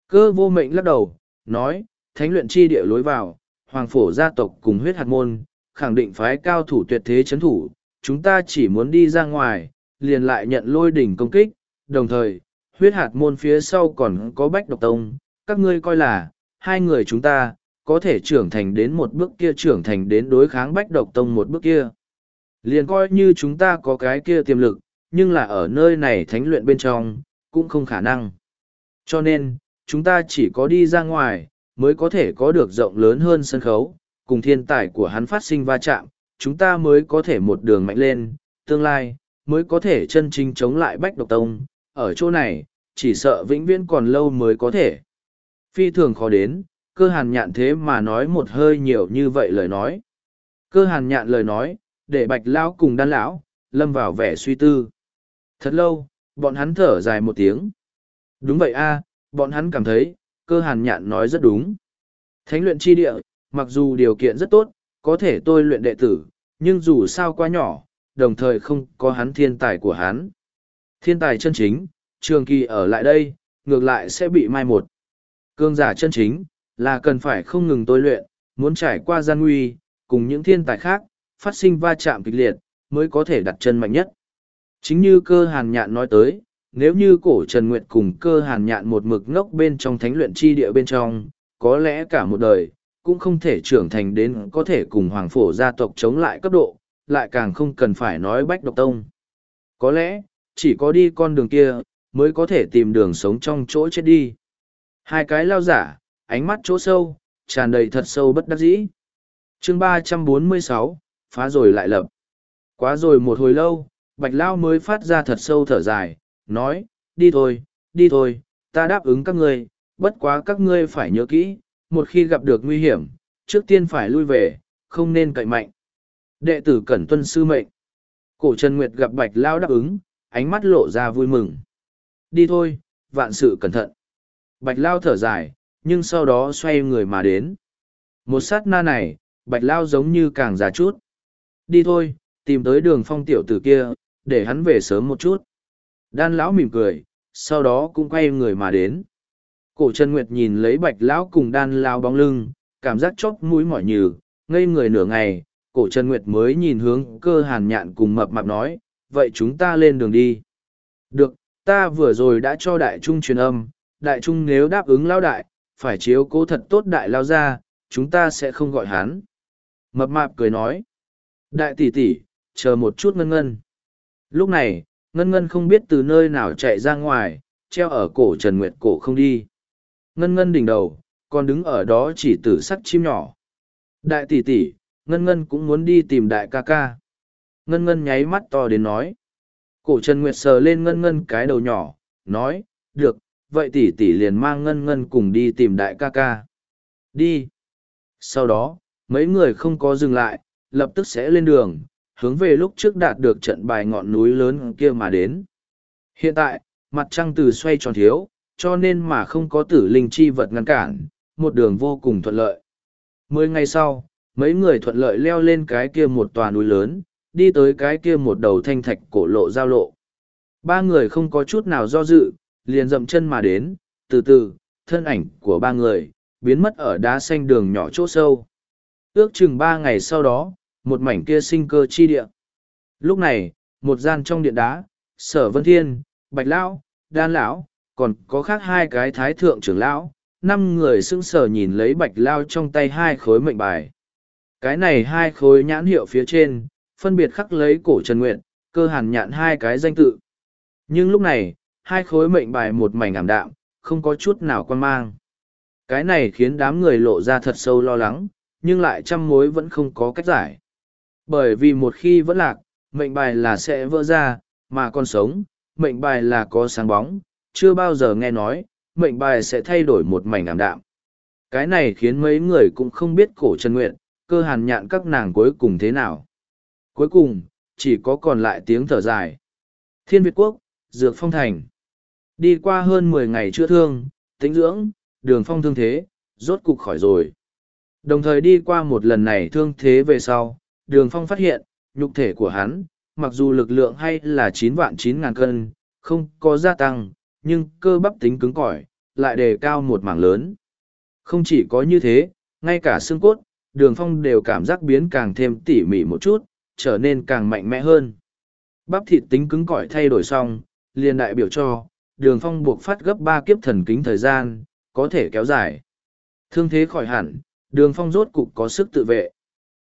Cơ vô mệnh lắc đầu, nói, thánh luyện chi địa lối vào, hoàng phổ gia tộc cùng huyết hạt môn, khẳng định phái cao thủ tuyệt thế chấn thủ, chúng ta chỉ muốn đi ra ngoài, liền lại nhận lôi đỉnh công kích, đồng thời, huyết hạt môn phía sau còn có bách độc tông, các ngươi coi là, hai người chúng ta, có thể trưởng thành đến một bước kia trưởng thành đến đối kháng bách độc tông một bước kia. Liền coi như chúng ta có cái kia tiềm lực, nhưng là ở nơi này thánh luyện bên trong, cũng không khả năng. Cho nên, chúng ta chỉ có đi ra ngoài, mới có thể có được rộng lớn hơn sân khấu, cùng thiên tài của hắn phát sinh va chạm, chúng ta mới có thể một đường mạnh lên, tương lai, mới có thể chân chính chống lại bách độc tông, ở chỗ này, chỉ sợ vĩnh viễn còn lâu mới có thể. Phi thường khó đến, cơ hàn nhạn thế mà nói một hơi nhiều như vậy lời nói. Cơ hàn nhạn lời nói, để bạch lão cùng đan lão, lâm vào vẻ suy tư. Thật lâu, bọn hắn thở dài một tiếng. Đúng vậy a, bọn hắn cảm thấy, cơ hàn nhạn nói rất đúng. Thánh luyện chi địa, mặc dù điều kiện rất tốt, có thể tôi luyện đệ tử, nhưng dù sao quá nhỏ, đồng thời không có hắn thiên tài của hắn. Thiên tài chân chính, trường kỳ ở lại đây, ngược lại sẽ bị mai một. Cương giả chân chính, là cần phải không ngừng tôi luyện, muốn trải qua gian nguy, cùng những thiên tài khác, phát sinh va chạm kịch liệt, mới có thể đặt chân mạnh nhất. Chính như cơ hàn nhạn nói tới, nếu như cổ Trần Nguyệt cùng cơ hàn nhạn một mực ngốc bên trong thánh luyện chi địa bên trong, có lẽ cả một đời, cũng không thể trưởng thành đến có thể cùng hoàng phổ gia tộc chống lại cấp độ, lại càng không cần phải nói bách độc tông. Có lẽ, chỉ có đi con đường kia, mới có thể tìm đường sống trong chỗ chết đi. Hai cái lao giả, ánh mắt chỗ sâu, tràn đầy thật sâu bất đắc dĩ. chương ba trăm bốn mươi sáu phá rồi lại lập. Quá rồi một hồi lâu, bạch lao mới phát ra thật sâu thở dài, nói, đi thôi, đi thôi, ta đáp ứng các ngươi, bất quá các ngươi phải nhớ kỹ, một khi gặp được nguy hiểm, trước tiên phải lui về, không nên cậy mạnh. Đệ tử cẩn tuân sư mệnh. Cổ Trần Nguyệt gặp Bạch Lao đáp ứng, ánh mắt lộ ra vui mừng. Đi thôi, vạn sự cẩn thận. Bạch Lao thở dài, nhưng sau đó xoay người mà đến. Một sát na này, Bạch Lao giống như càng già chút. Đi thôi, tìm tới đường phong tiểu tử kia, để hắn về sớm một chút. Đan lão mỉm cười, sau đó cũng quay người mà đến. Cổ Trần Nguyệt nhìn lấy Bạch Lão cùng đan lao bóng lưng, cảm giác chóp mũi mỏi nhừ, ngây người nửa ngày, cổ Trần Nguyệt mới nhìn hướng cơ hàn nhạn cùng mập mạp nói, vậy chúng ta lên đường đi. Được, ta vừa rồi đã cho đại trung truyền âm, đại trung nếu đáp ứng lao đại, phải chiếu cố thật tốt đại lao ra, chúng ta sẽ không gọi hắn. Mập mạp cười nói, đại tỷ tỷ, chờ một chút ngân ngân. Lúc này, ngân ngân không biết từ nơi nào chạy ra ngoài, treo ở cổ Trần Nguyệt cổ không đi. Ngân ngân đỉnh đầu, còn đứng ở đó chỉ tử sắc chim nhỏ. Đại tỷ tỷ, ngân ngân cũng muốn đi tìm đại ca ca. Ngân ngân nháy mắt to đến nói. Cổ Trần Nguyệt sờ lên ngân ngân cái đầu nhỏ, nói, được, vậy tỷ tỷ liền mang ngân ngân cùng đi tìm đại ca ca. Đi. Sau đó, mấy người không có dừng lại, lập tức sẽ lên đường, hướng về lúc trước đạt được trận bài ngọn núi lớn kia mà đến. Hiện tại, mặt trăng từ xoay tròn thiếu, cho nên mà không có tử linh chi vật ngăn cản, một đường vô cùng thuận lợi. Mười ngày sau, mấy người thuận lợi leo lên cái kia một tòa núi lớn, đi tới cái kia một đầu thanh thạch cổ lộ giao lộ. Ba người không có chút nào do dự, liền dậm chân mà đến, từ từ, thân ảnh của ba người, biến mất ở đá xanh đường nhỏ chỗ sâu. Ước chừng ba ngày sau đó, một mảnh kia sinh cơ chi địa. Lúc này, một gian trong điện đá, sở vân thiên, bạch lão, đan lão, còn có khác hai cái thái thượng trưởng lão, năm người sững sờ nhìn lấy bạch lao trong tay hai khối mệnh bài. Cái này hai khối nhãn hiệu phía trên, phân biệt khắc lấy cổ Trần Nguyện, cơ hàn nhạn hai cái danh tự. Nhưng lúc này, hai khối mệnh bài một mảnh ảm đạm, không có chút nào quan mang. Cái này khiến đám người lộ ra thật sâu lo lắng, nhưng lại trăm mối vẫn không có cách giải. Bởi vì một khi vẫn lạc, mệnh bài là sẽ vỡ ra, mà còn sống, mệnh bài là có sáng bóng, chưa bao giờ nghe nói, mệnh bài sẽ thay đổi một mảnh ảm đạm. Cái này khiến mấy người cũng không biết cổ Trần Nguyện, cơ hàn nhạn các nàng cuối cùng thế nào. Cuối cùng, chỉ có còn lại tiếng thở dài. Thiên Việt Quốc, Dược Phong Thành. Đi qua hơn mười ngày chữa thương, tĩnh dưỡng, đường phong thương thế, rốt cục khỏi rồi. Đồng thời đi qua một lần này thương thế về sau, đường phong phát hiện, nhục thể của hắn, mặc dù lực lượng hay là chín vạn chín ngàn cân, không có gia tăng, nhưng cơ bắp tính cứng cỏi, lại đề cao một mảng lớn. Không chỉ có như thế, ngay cả xương cốt, đường phong đều cảm giác biến càng thêm tỉ mỉ một chút, trở nên càng mạnh mẽ hơn. Bắp thịt tính cứng cỏi thay đổi xong, liền đại biểu cho, đường phong buộc phát gấp ba kiếp thần kính thời gian, có thể kéo dài. Thương thế khỏi hẳn, đường phong rốt cục có sức tự vệ.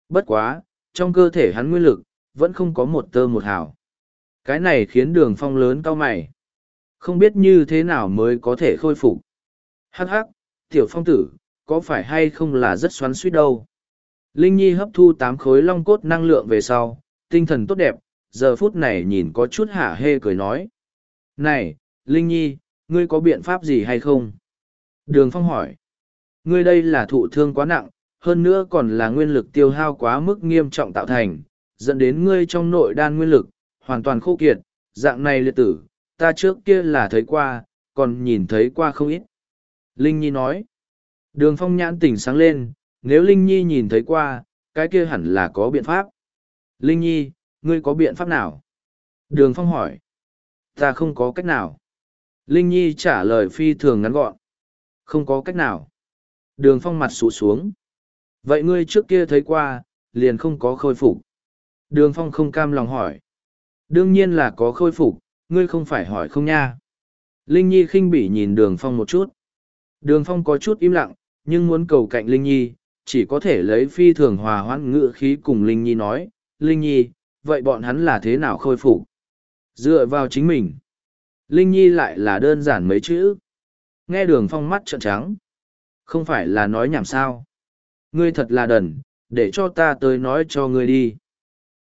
Bất quá, trong cơ thể hắn nguyên lực, vẫn không có một tơ một hào. Cái này khiến đường phong lớn cao mày. Không biết như thế nào mới có thể khôi phục. Hắc hắc, tiểu phong tử, có phải hay không là rất xoắn suýt đâu. Linh Nhi hấp thu tám khối long cốt năng lượng về sau, tinh thần tốt đẹp, giờ phút này nhìn có chút hả hê cười nói. Này, Linh Nhi, ngươi có biện pháp gì hay không? Đường Phong hỏi. ngươi đây là thụ thương quá nặng, hơn nữa còn là nguyên lực tiêu hao quá mức nghiêm trọng tạo thành, dẫn đến ngươi trong nội đan nguyên lực, hoàn toàn khô kiệt, dạng này liệt tử, ta trước kia là thấy qua, còn nhìn thấy qua không ít. Linh Nhi nói, đường phong nhãn tỉnh sáng lên, nếu Linh Nhi nhìn thấy qua, cái kia hẳn là có biện pháp. Linh Nhi, ngươi có biện pháp nào? Đường phong hỏi, ta không có cách nào. Linh Nhi trả lời phi thường ngắn gọn. Không có cách nào. Đường phong mặt sụ xuống. Vậy ngươi trước kia thấy qua, liền không có khôi phục. Đường phong không cam lòng hỏi. Đương nhiên là có khôi phục, ngươi không phải hỏi không nha. Linh Nhi khinh bỉ nhìn đường phong một chút. Đường phong có chút im lặng, nhưng muốn cầu cạnh Linh Nhi, chỉ có thể lấy phi thường hòa hoãn ngữ khí cùng Linh Nhi nói. Linh Nhi, vậy bọn hắn là thế nào khôi phục? Dựa vào chính mình. Linh Nhi lại là đơn giản mấy chữ. Nghe đường phong mắt trợn trắng. Không phải là nói nhảm sao. Ngươi thật là đần, để cho ta tới nói cho ngươi đi.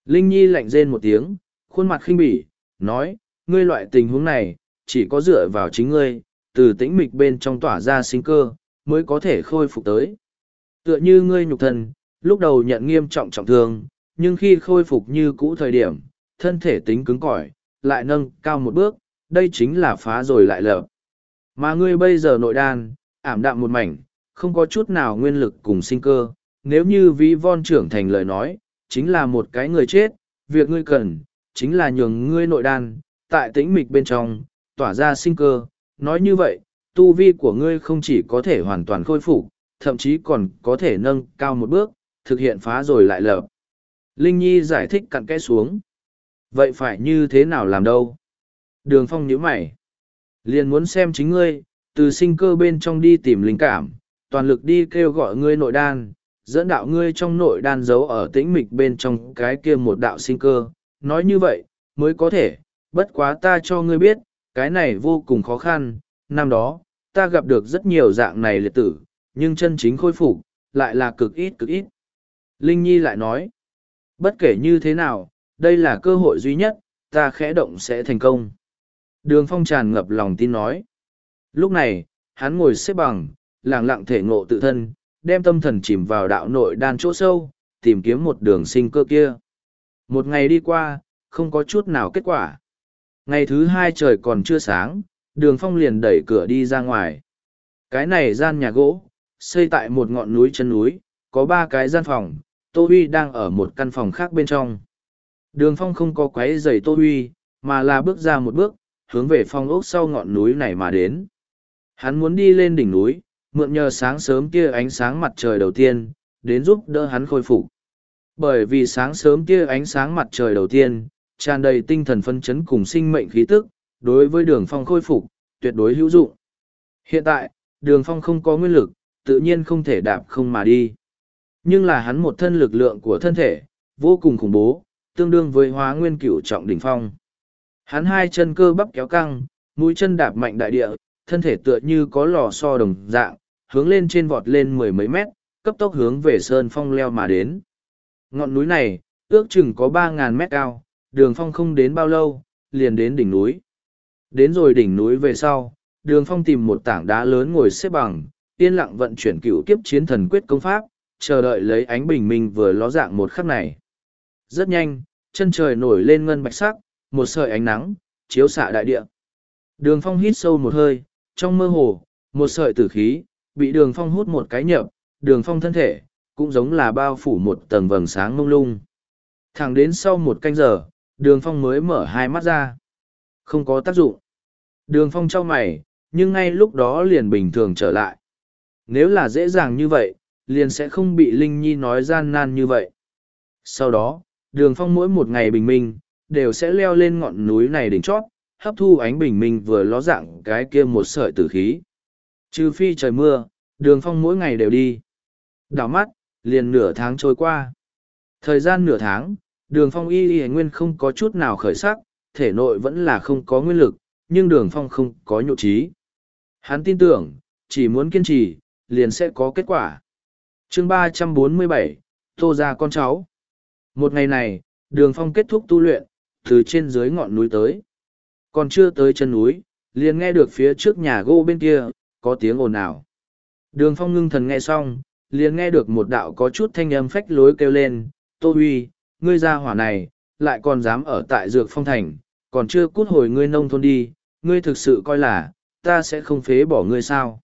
Linh Nhi lạnh rên một tiếng, khuôn mặt khinh bỉ, nói, ngươi loại tình huống này, chỉ có dựa vào chính ngươi, từ tĩnh mịch bên trong tỏa ra sinh cơ, mới có thể khôi phục tới. Tựa như ngươi nhục thân, lúc đầu nhận nghiêm trọng trọng thương, nhưng khi khôi phục như cũ thời điểm, thân thể tính cứng cỏi, lại nâng cao một bước, đây chính là phá rồi lại lở. Mà ngươi bây giờ nội đan, ảm đạm một mảnh, không có chút nào nguyên lực cùng sinh cơ, nếu như ví von trưởng thành lời nói, chính là một cái người chết, việc ngươi cần, chính là nhường ngươi nội đan, tại tĩnh mịch bên trong, tỏa ra sinh cơ, nói như vậy, tu vi của ngươi không chỉ có thể hoàn toàn khôi phục, thậm chí còn có thể nâng cao một bước, thực hiện phá rồi lại lợp. Linh Nhi giải thích cặn kẽ xuống. Vậy phải như thế nào làm đâu? Đường phong nhíu mày. Liền muốn xem chính ngươi, từ sinh cơ bên trong đi tìm linh cảm, toàn lực đi kêu gọi ngươi nội đan, dẫn đạo ngươi trong nội đan giấu ở tĩnh mịch bên trong cái kia một đạo sinh cơ. Nói như vậy, mới có thể, bất quá ta cho ngươi biết, cái này vô cùng khó khăn, năm đó, ta gặp được rất nhiều dạng này liệt tử, nhưng chân chính khôi phục lại là cực ít cực ít. Linh Nhi lại nói, bất kể như thế nào, đây là cơ hội duy nhất, ta khẽ động sẽ thành công. Đường phong tràn ngập lòng tin nói. Lúc này, hắn ngồi xếp bằng, lẳng lặng thể ngộ tự thân, đem tâm thần chìm vào đạo nội đan chỗ sâu, tìm kiếm một đường sinh cơ kia. Một ngày đi qua, không có chút nào kết quả. Ngày thứ hai trời còn chưa sáng, đường phong liền đẩy cửa đi ra ngoài. Cái này gian nhà gỗ, xây tại một ngọn núi chân núi, có ba cái gian phòng, Tô Huy đang ở một căn phòng khác bên trong. Đường phong không có quấy giày Tô Huy, mà là bước ra một bước, hướng về phong ốc sau ngọn núi này mà đến. Hắn muốn đi lên đỉnh núi, mượn nhờ sáng sớm kia ánh sáng mặt trời đầu tiên, đến giúp đỡ hắn khôi phục. Bởi vì sáng sớm kia ánh sáng mặt trời đầu tiên, tràn đầy tinh thần phân chấn cùng sinh mệnh khí tức, đối với đường phong khôi phục, tuyệt đối hữu dụng. Hiện tại, đường phong không có nguyên lực, tự nhiên không thể đạp không mà đi. Nhưng là hắn một thân lực lượng của thân thể, vô cùng khủng bố, tương đương với hóa nguyên cửu trọng đỉnh phong. Hắn hai chân cơ bắp kéo căng, mũi chân đạp mạnh đại địa, thân thể tựa như có lò xo đồng dạng, hướng lên trên vọt lên mười mấy mét, cấp tốc hướng về sơn phong leo mà đến. Ngọn núi này, ước chừng có ba ngàn mét cao, đường phong không đến bao lâu, liền đến đỉnh núi. Đến rồi đỉnh núi về sau, đường phong tìm một tảng đá lớn ngồi xếp bằng, yên lặng vận chuyển cựu kiếp chiến thần quyết công pháp, chờ đợi lấy ánh bình minh vừa ló dạng một khắc này. Rất nhanh, chân trời nổi lên ngân bạch sắc, một sợi ánh nắng, chiếu xạ đại địa. Đường phong hít sâu một hơi, trong mơ hồ, một sợi tử khí, bị đường phong hút một cái nhập, đường phong thân thể, cũng giống là bao phủ một tầng vầng sáng mông lung. Thẳng đến sau một canh giờ, đường phong mới mở hai mắt ra. Không có tác dụng. Đường phong trao mày, nhưng ngay lúc đó liền bình thường trở lại. Nếu là dễ dàng như vậy, liền sẽ không bị Linh Nhi nói gian nan như vậy. Sau đó, đường phong mỗi một ngày bình minh, đều sẽ leo lên ngọn núi này đỉnh chót, hấp thu ánh bình minh vừa ló dạng cái kia một sợi tử khí. Trừ phi trời mưa, đường phong mỗi ngày đều đi. Đảo mắt, liền nửa tháng trôi qua. Thời gian nửa tháng, đường phong y y nguyên không có chút nào khởi sắc, thể nội vẫn là không có nguyên lực, nhưng đường phong không có nhộ trí. Hắn tin tưởng, chỉ muốn kiên trì, liền sẽ có kết quả. chương ba trăm bốn mươi bảy Tô ra con cháu. Một ngày này, đường phong kết thúc tu luyện, từ trên dưới ngọn núi tới. Còn chưa tới chân núi, liền nghe được phía trước nhà gỗ bên kia, có tiếng ồn ào. Đường phong ngưng thần nghe xong, liền nghe được một đạo có chút thanh âm phách lối kêu lên, Tô Huy, ngươi ra hỏa này, lại còn dám ở tại Dược Phong Thành, còn chưa cút hồi ngươi nông thôn đi, ngươi thực sự coi là, ta sẽ không phế bỏ ngươi sao.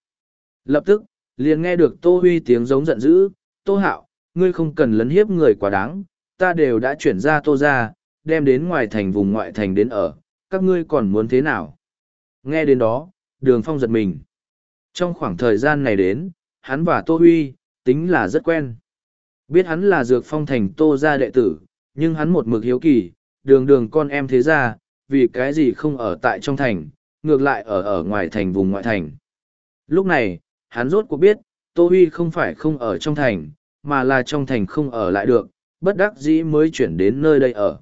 Lập tức, liền nghe được Tô Huy tiếng giống giận dữ, Tô Hạo, ngươi không cần lấn hiếp người quá đáng, ta đều đã chuyển ra Tô ra, đem đến ngoài thành vùng ngoại thành đến ở, các ngươi còn muốn thế nào? Nghe đến đó, đường phong giật mình. Trong khoảng thời gian này đến, hắn và Tô Huy, tính là rất quen. Biết hắn là dược phong thành Tô gia đệ tử, nhưng hắn một mực hiếu kỳ, đường đường con em thế ra, vì cái gì không ở tại trong thành, ngược lại ở ở ngoài thành vùng ngoại thành. Lúc này, hắn rốt cuộc biết, Tô Huy không phải không ở trong thành, mà là trong thành không ở lại được, bất đắc dĩ mới chuyển đến nơi đây ở.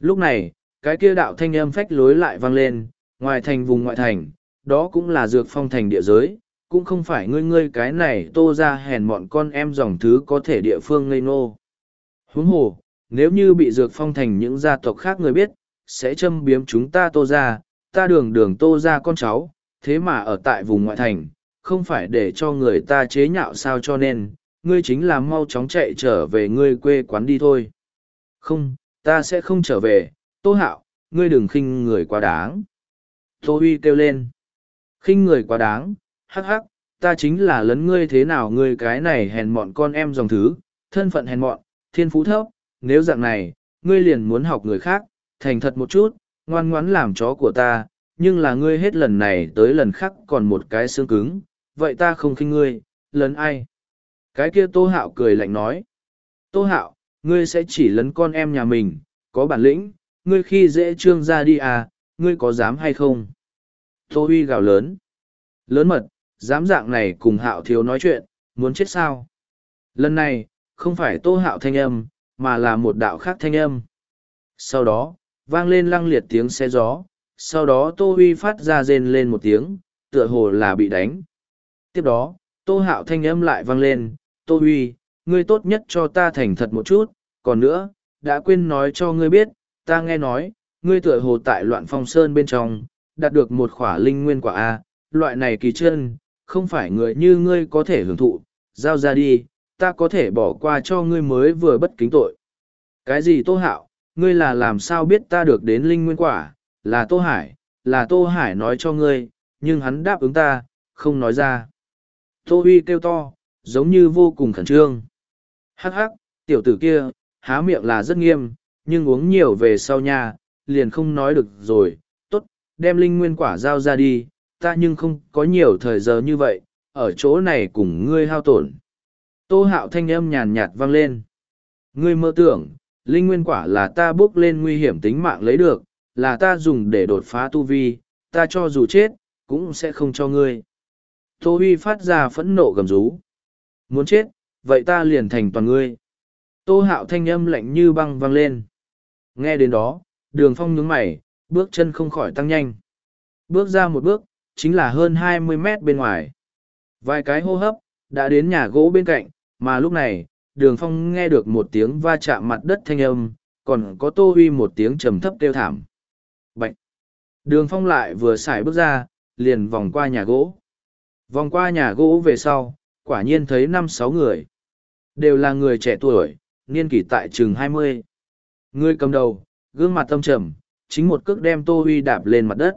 Lúc này, cái kia đạo thanh âm phách lối lại vang lên, ngoài thành vùng ngoại thành, đó cũng là dược phong thành địa giới, cũng không phải ngươi ngươi cái này tô ra hèn mọn con em dòng thứ có thể địa phương ngây nô. Huống hồ, nếu như bị dược phong thành những gia tộc khác người biết, sẽ châm biếm chúng ta tô ra, ta đường đường tô ra con cháu, thế mà ở tại vùng ngoại thành, không phải để cho người ta chế nhạo sao cho nên, ngươi chính là mau chóng chạy trở về ngươi quê quán đi thôi. Không, ta sẽ không trở về, tô hạo, ngươi đừng khinh người quá đáng. Tô Huy kêu lên. khinh người quá đáng, hắc hắc, ta chính là lấn ngươi thế nào ngươi cái này hèn mọn con em dòng thứ, thân phận hèn mọn, thiên phú thấp, nếu dạng này, ngươi liền muốn học người khác, thành thật một chút, ngoan ngoãn làm chó của ta, nhưng là ngươi hết lần này tới lần khác còn một cái xương cứng, vậy ta không khinh ngươi, lấn ai? Cái kia Tô Hạo cười lạnh nói. Tô Hạo, ngươi sẽ chỉ lấn con em nhà mình, có bản lĩnh, ngươi khi dễ trương ra đi à, ngươi có dám hay không? Tô Huy gào lớn. Lớn mật, dám dạng này cùng Hạo thiếu nói chuyện, muốn chết sao? Lần này, không phải Tô Hạo thanh âm, mà là một đạo khác thanh âm. Sau đó, vang lên lăng liệt tiếng xe gió, sau đó Tô Huy phát ra rên lên một tiếng, tựa hồ là bị đánh. Tiếp đó, Tô Hạo thanh âm lại vang lên, Tô Huy, ngươi tốt nhất cho ta thành thật một chút, còn nữa, đã quên nói cho ngươi biết, ta nghe nói, ngươi tựa hồ tại loạn phong sơn bên trong, đạt được một khỏa linh nguyên quả A, loại này kỳ chân, không phải người như ngươi có thể hưởng thụ, giao ra đi, ta có thể bỏ qua cho ngươi mới vừa bất kính tội. Cái gì Tô Hạo, ngươi là làm sao biết ta được đến linh nguyên quả, là Tô Hải, là Tô Hải nói cho ngươi, nhưng hắn đáp ứng ta, không nói ra. Tô Huy kêu to, giống như vô cùng khẩn trương. Hắc hắc, tiểu tử kia, há miệng là rất nghiêm, nhưng uống nhiều về sau nha, liền không nói được rồi, tốt, đem linh nguyên quả giao ra đi, ta nhưng không có nhiều thời giờ như vậy, ở chỗ này cùng ngươi hao tổn. Tô hạo thanh âm nhàn nhạt vang lên. Ngươi mơ tưởng, linh nguyên quả là ta bước lên nguy hiểm tính mạng lấy được, là ta dùng để đột phá tu vi, ta cho dù chết, cũng sẽ không cho ngươi. Tô Huy phát ra phẫn nộ gầm rú. Muốn chết, vậy ta liền thành toàn ngươi. Tô hạo thanh âm lạnh như băng vang lên. Nghe đến đó, đường phong nhướng mày, bước chân không khỏi tăng nhanh. Bước ra một bước, chính là hơn hai mươi mét bên ngoài. Vài cái hô hấp, đã đến nhà gỗ bên cạnh, mà lúc này, đường phong nghe được một tiếng va chạm mặt đất thanh âm, còn có tô huy một tiếng trầm thấp kêu thảm. Bạch! Đường phong lại vừa xài bước ra, liền vòng qua nhà gỗ. Vòng qua nhà gỗ về sau, quả nhiên thấy năm sáu người. Đều là người trẻ tuổi, niên kỷ tại chừng hai mươi. Người cầm đầu, gương mặt tâm trầm, chính một cước đem Tô Huy đạp lên mặt đất.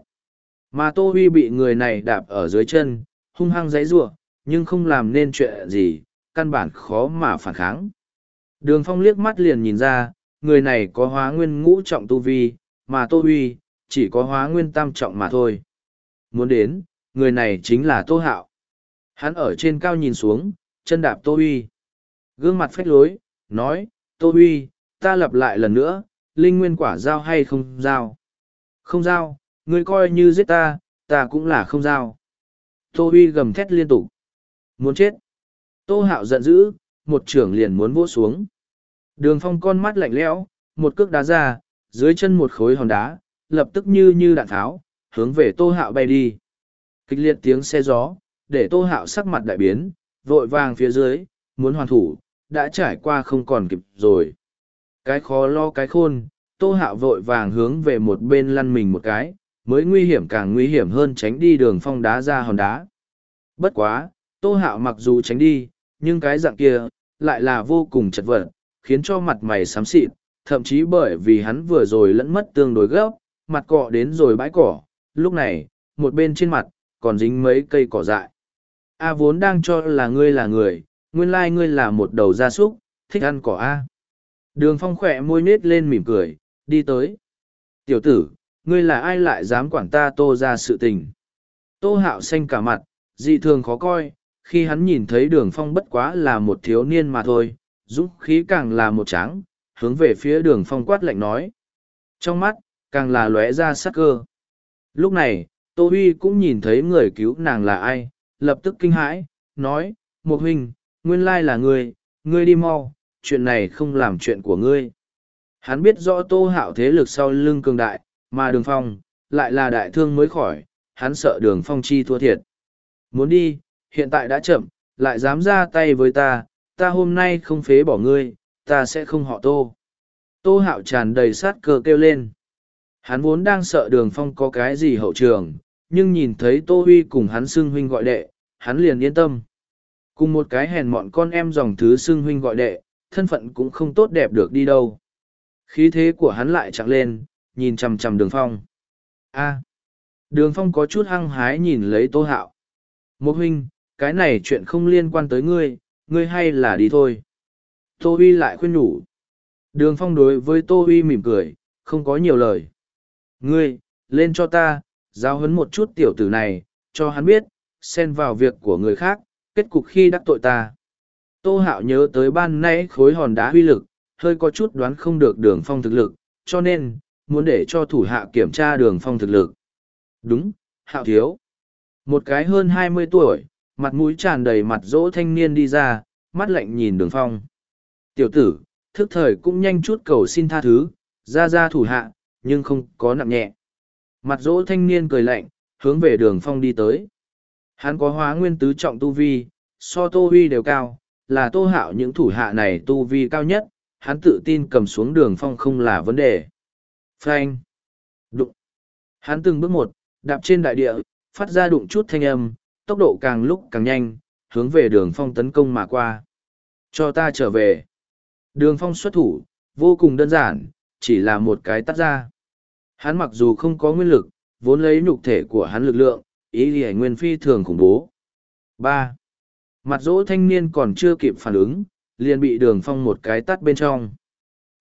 Mà Tô Huy bị người này đạp ở dưới chân, hung hăng giấy rủa nhưng không làm nên chuyện gì, căn bản khó mà phản kháng. Đường Phong liếc mắt liền nhìn ra, người này có hóa nguyên ngũ trọng tu vi, mà Tô Huy, chỉ có hóa nguyên tam trọng mà thôi. Muốn đến, người này chính là Tô Hạo. Hắn ở trên cao nhìn xuống, chân đạp Tô Huy. Gương mặt phách lối, nói, Tô Huy, ta lặp lại lần nữa, linh nguyên quả giao hay không giao? Không giao, ngươi coi như giết ta, ta cũng là không giao. Tô Huy gầm thét liên tục. Muốn chết. Tô Hạo giận dữ, một trưởng liền muốn vỗ xuống. Đường phong con mắt lạnh lẽo, một cước đá ra, dưới chân một khối hòn đá, lập tức như như đạn tháo, hướng về Tô Hạo bay đi. Kịch liệt tiếng xe gió, để Tô Hạo sắc mặt đại biến, vội vàng phía dưới, muốn hoàn thủ, đã trải qua không còn kịp rồi. Cái khó lo cái khôn, Tô Hạo vội vàng hướng về một bên lăn mình một cái, mới nguy hiểm càng nguy hiểm hơn tránh đi đường phong đá ra hòn đá. Bất quá, Tô hạo mặc dù tránh đi, nhưng cái dạng kia, lại là vô cùng chật vật, khiến cho mặt mày xám xịt, thậm chí bởi vì hắn vừa rồi lẫn mất tương đối gấp, mặt cọ đến rồi bãi cỏ, lúc này, một bên trên mặt, còn dính mấy cây cỏ dại. A vốn đang cho là ngươi là người, nguyên lai ngươi là một đầu gia súc, thích ăn cỏ A. Đường phong khỏe môi nết lên mỉm cười, đi tới. Tiểu tử, ngươi là ai lại dám quản ta tô ra sự tình. Tô hạo xanh cả mặt, dị thường khó coi, khi hắn nhìn thấy đường phong bất quá là một thiếu niên mà thôi, dũng khí càng là một tráng, hướng về phía đường phong quát lạnh nói. Trong mắt, càng là lóe ra sắc cơ. Lúc này, Tô Huy cũng nhìn thấy người cứu nàng là ai, lập tức kinh hãi, nói, một huynh, nguyên lai là ngươi, ngươi đi mau, chuyện này không làm chuyện của ngươi. Hắn biết rõ tô hạo thế lực sau lưng cường đại, mà đường phong, lại là đại thương mới khỏi, hắn sợ đường phong chi thua thiệt. Muốn đi, hiện tại đã chậm, lại dám ra tay với ta, ta hôm nay không phế bỏ ngươi, ta sẽ không họ tô. Tô hạo tràn đầy sát cơ kêu lên. Hắn vốn đang sợ đường phong có cái gì hậu trường, nhưng nhìn thấy tô huy cùng hắn xưng huynh gọi đệ, hắn liền yên tâm. Cùng một cái hèn mọn con em dòng thứ xưng huynh gọi đệ, thân phận cũng không tốt đẹp được đi đâu. Khí thế của hắn lại chặng lên, nhìn chằm chằm đường phong. a đường phong có chút hăng hái nhìn lấy tô hạo. Một huynh, cái này chuyện không liên quan tới ngươi, ngươi hay là đi thôi. Tô Huy lại khuyên nhủ. Đường phong đối với Tô Huy mỉm cười, không có nhiều lời. Ngươi, lên cho ta, giao huấn một chút tiểu tử này, cho hắn biết, xen vào việc của người khác, kết cục khi đắc tội ta. Tô Hạo nhớ tới ban nãy khối hòn đá huy lực, hơi có chút đoán không được đường phong thực lực, cho nên, muốn để cho thủ hạ kiểm tra đường phong thực lực. Đúng, Hạo thiếu. Một cái hơn hai mươi tuổi, mặt mũi tràn đầy mặt dỗ thanh niên đi ra, mắt lạnh nhìn đường phong. Tiểu tử, thức thời cũng nhanh chút cầu xin tha thứ, ra ra thủ hạ, nhưng không có nặng nhẹ. Mặt dỗ thanh niên cười lạnh, hướng về đường phong đi tới. Hắn có hóa nguyên tứ trọng tu vi, so tô huy đều cao, là tô hạo những thủ hạ này tu vi cao nhất, hắn tự tin cầm xuống đường phong không là vấn đề. Frank! Đụng! Hắn từng bước một, đạp trên đại địa, phát ra đụng chút thanh âm, tốc độ càng lúc càng nhanh, hướng về đường phong tấn công mà qua. Cho ta trở về. Đường phong xuất thủ, vô cùng đơn giản, chỉ là một cái tắt ra. Hắn mặc dù không có nguyên lực, vốn lấy nhục thể của hắn lực lượng, ý lì nguyên phi thường khủng bố. ba Mặt dỗ thanh niên còn chưa kịp phản ứng, liền bị đường phong một cái tắt bên trong.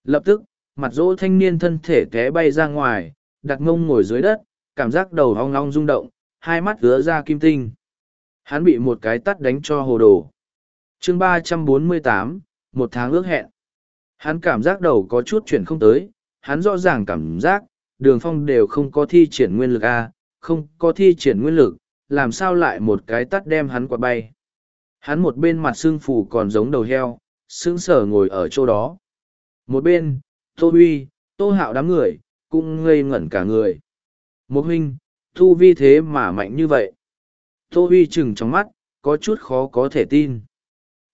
Lập tức, mặt dỗ thanh niên thân thể té bay ra ngoài, đặt ngông ngồi dưới đất, cảm giác đầu hong long rung động, hai mắt ứa ra kim tinh. Hắn bị một cái tắt đánh cho hồ đồ. chương ba trăm bốn mươi tám một tháng ước hẹn. Hắn cảm giác đầu có chút chuyển không tới, hắn rõ ràng cảm giác, đường phong đều không có thi triển nguyên lực A, không có thi triển nguyên lực, làm sao lại một cái tắt đem hắn quạt bay. Hắn một bên mặt xương phù còn giống đầu heo, sững sờ ngồi ở chỗ đó. Một bên, Tô Huy, Tô Hạo đám người, cũng ngây ngẩn cả người. Một huynh, thu vi thế mà mạnh như vậy. Tô Huy chừng trong mắt, có chút khó có thể tin.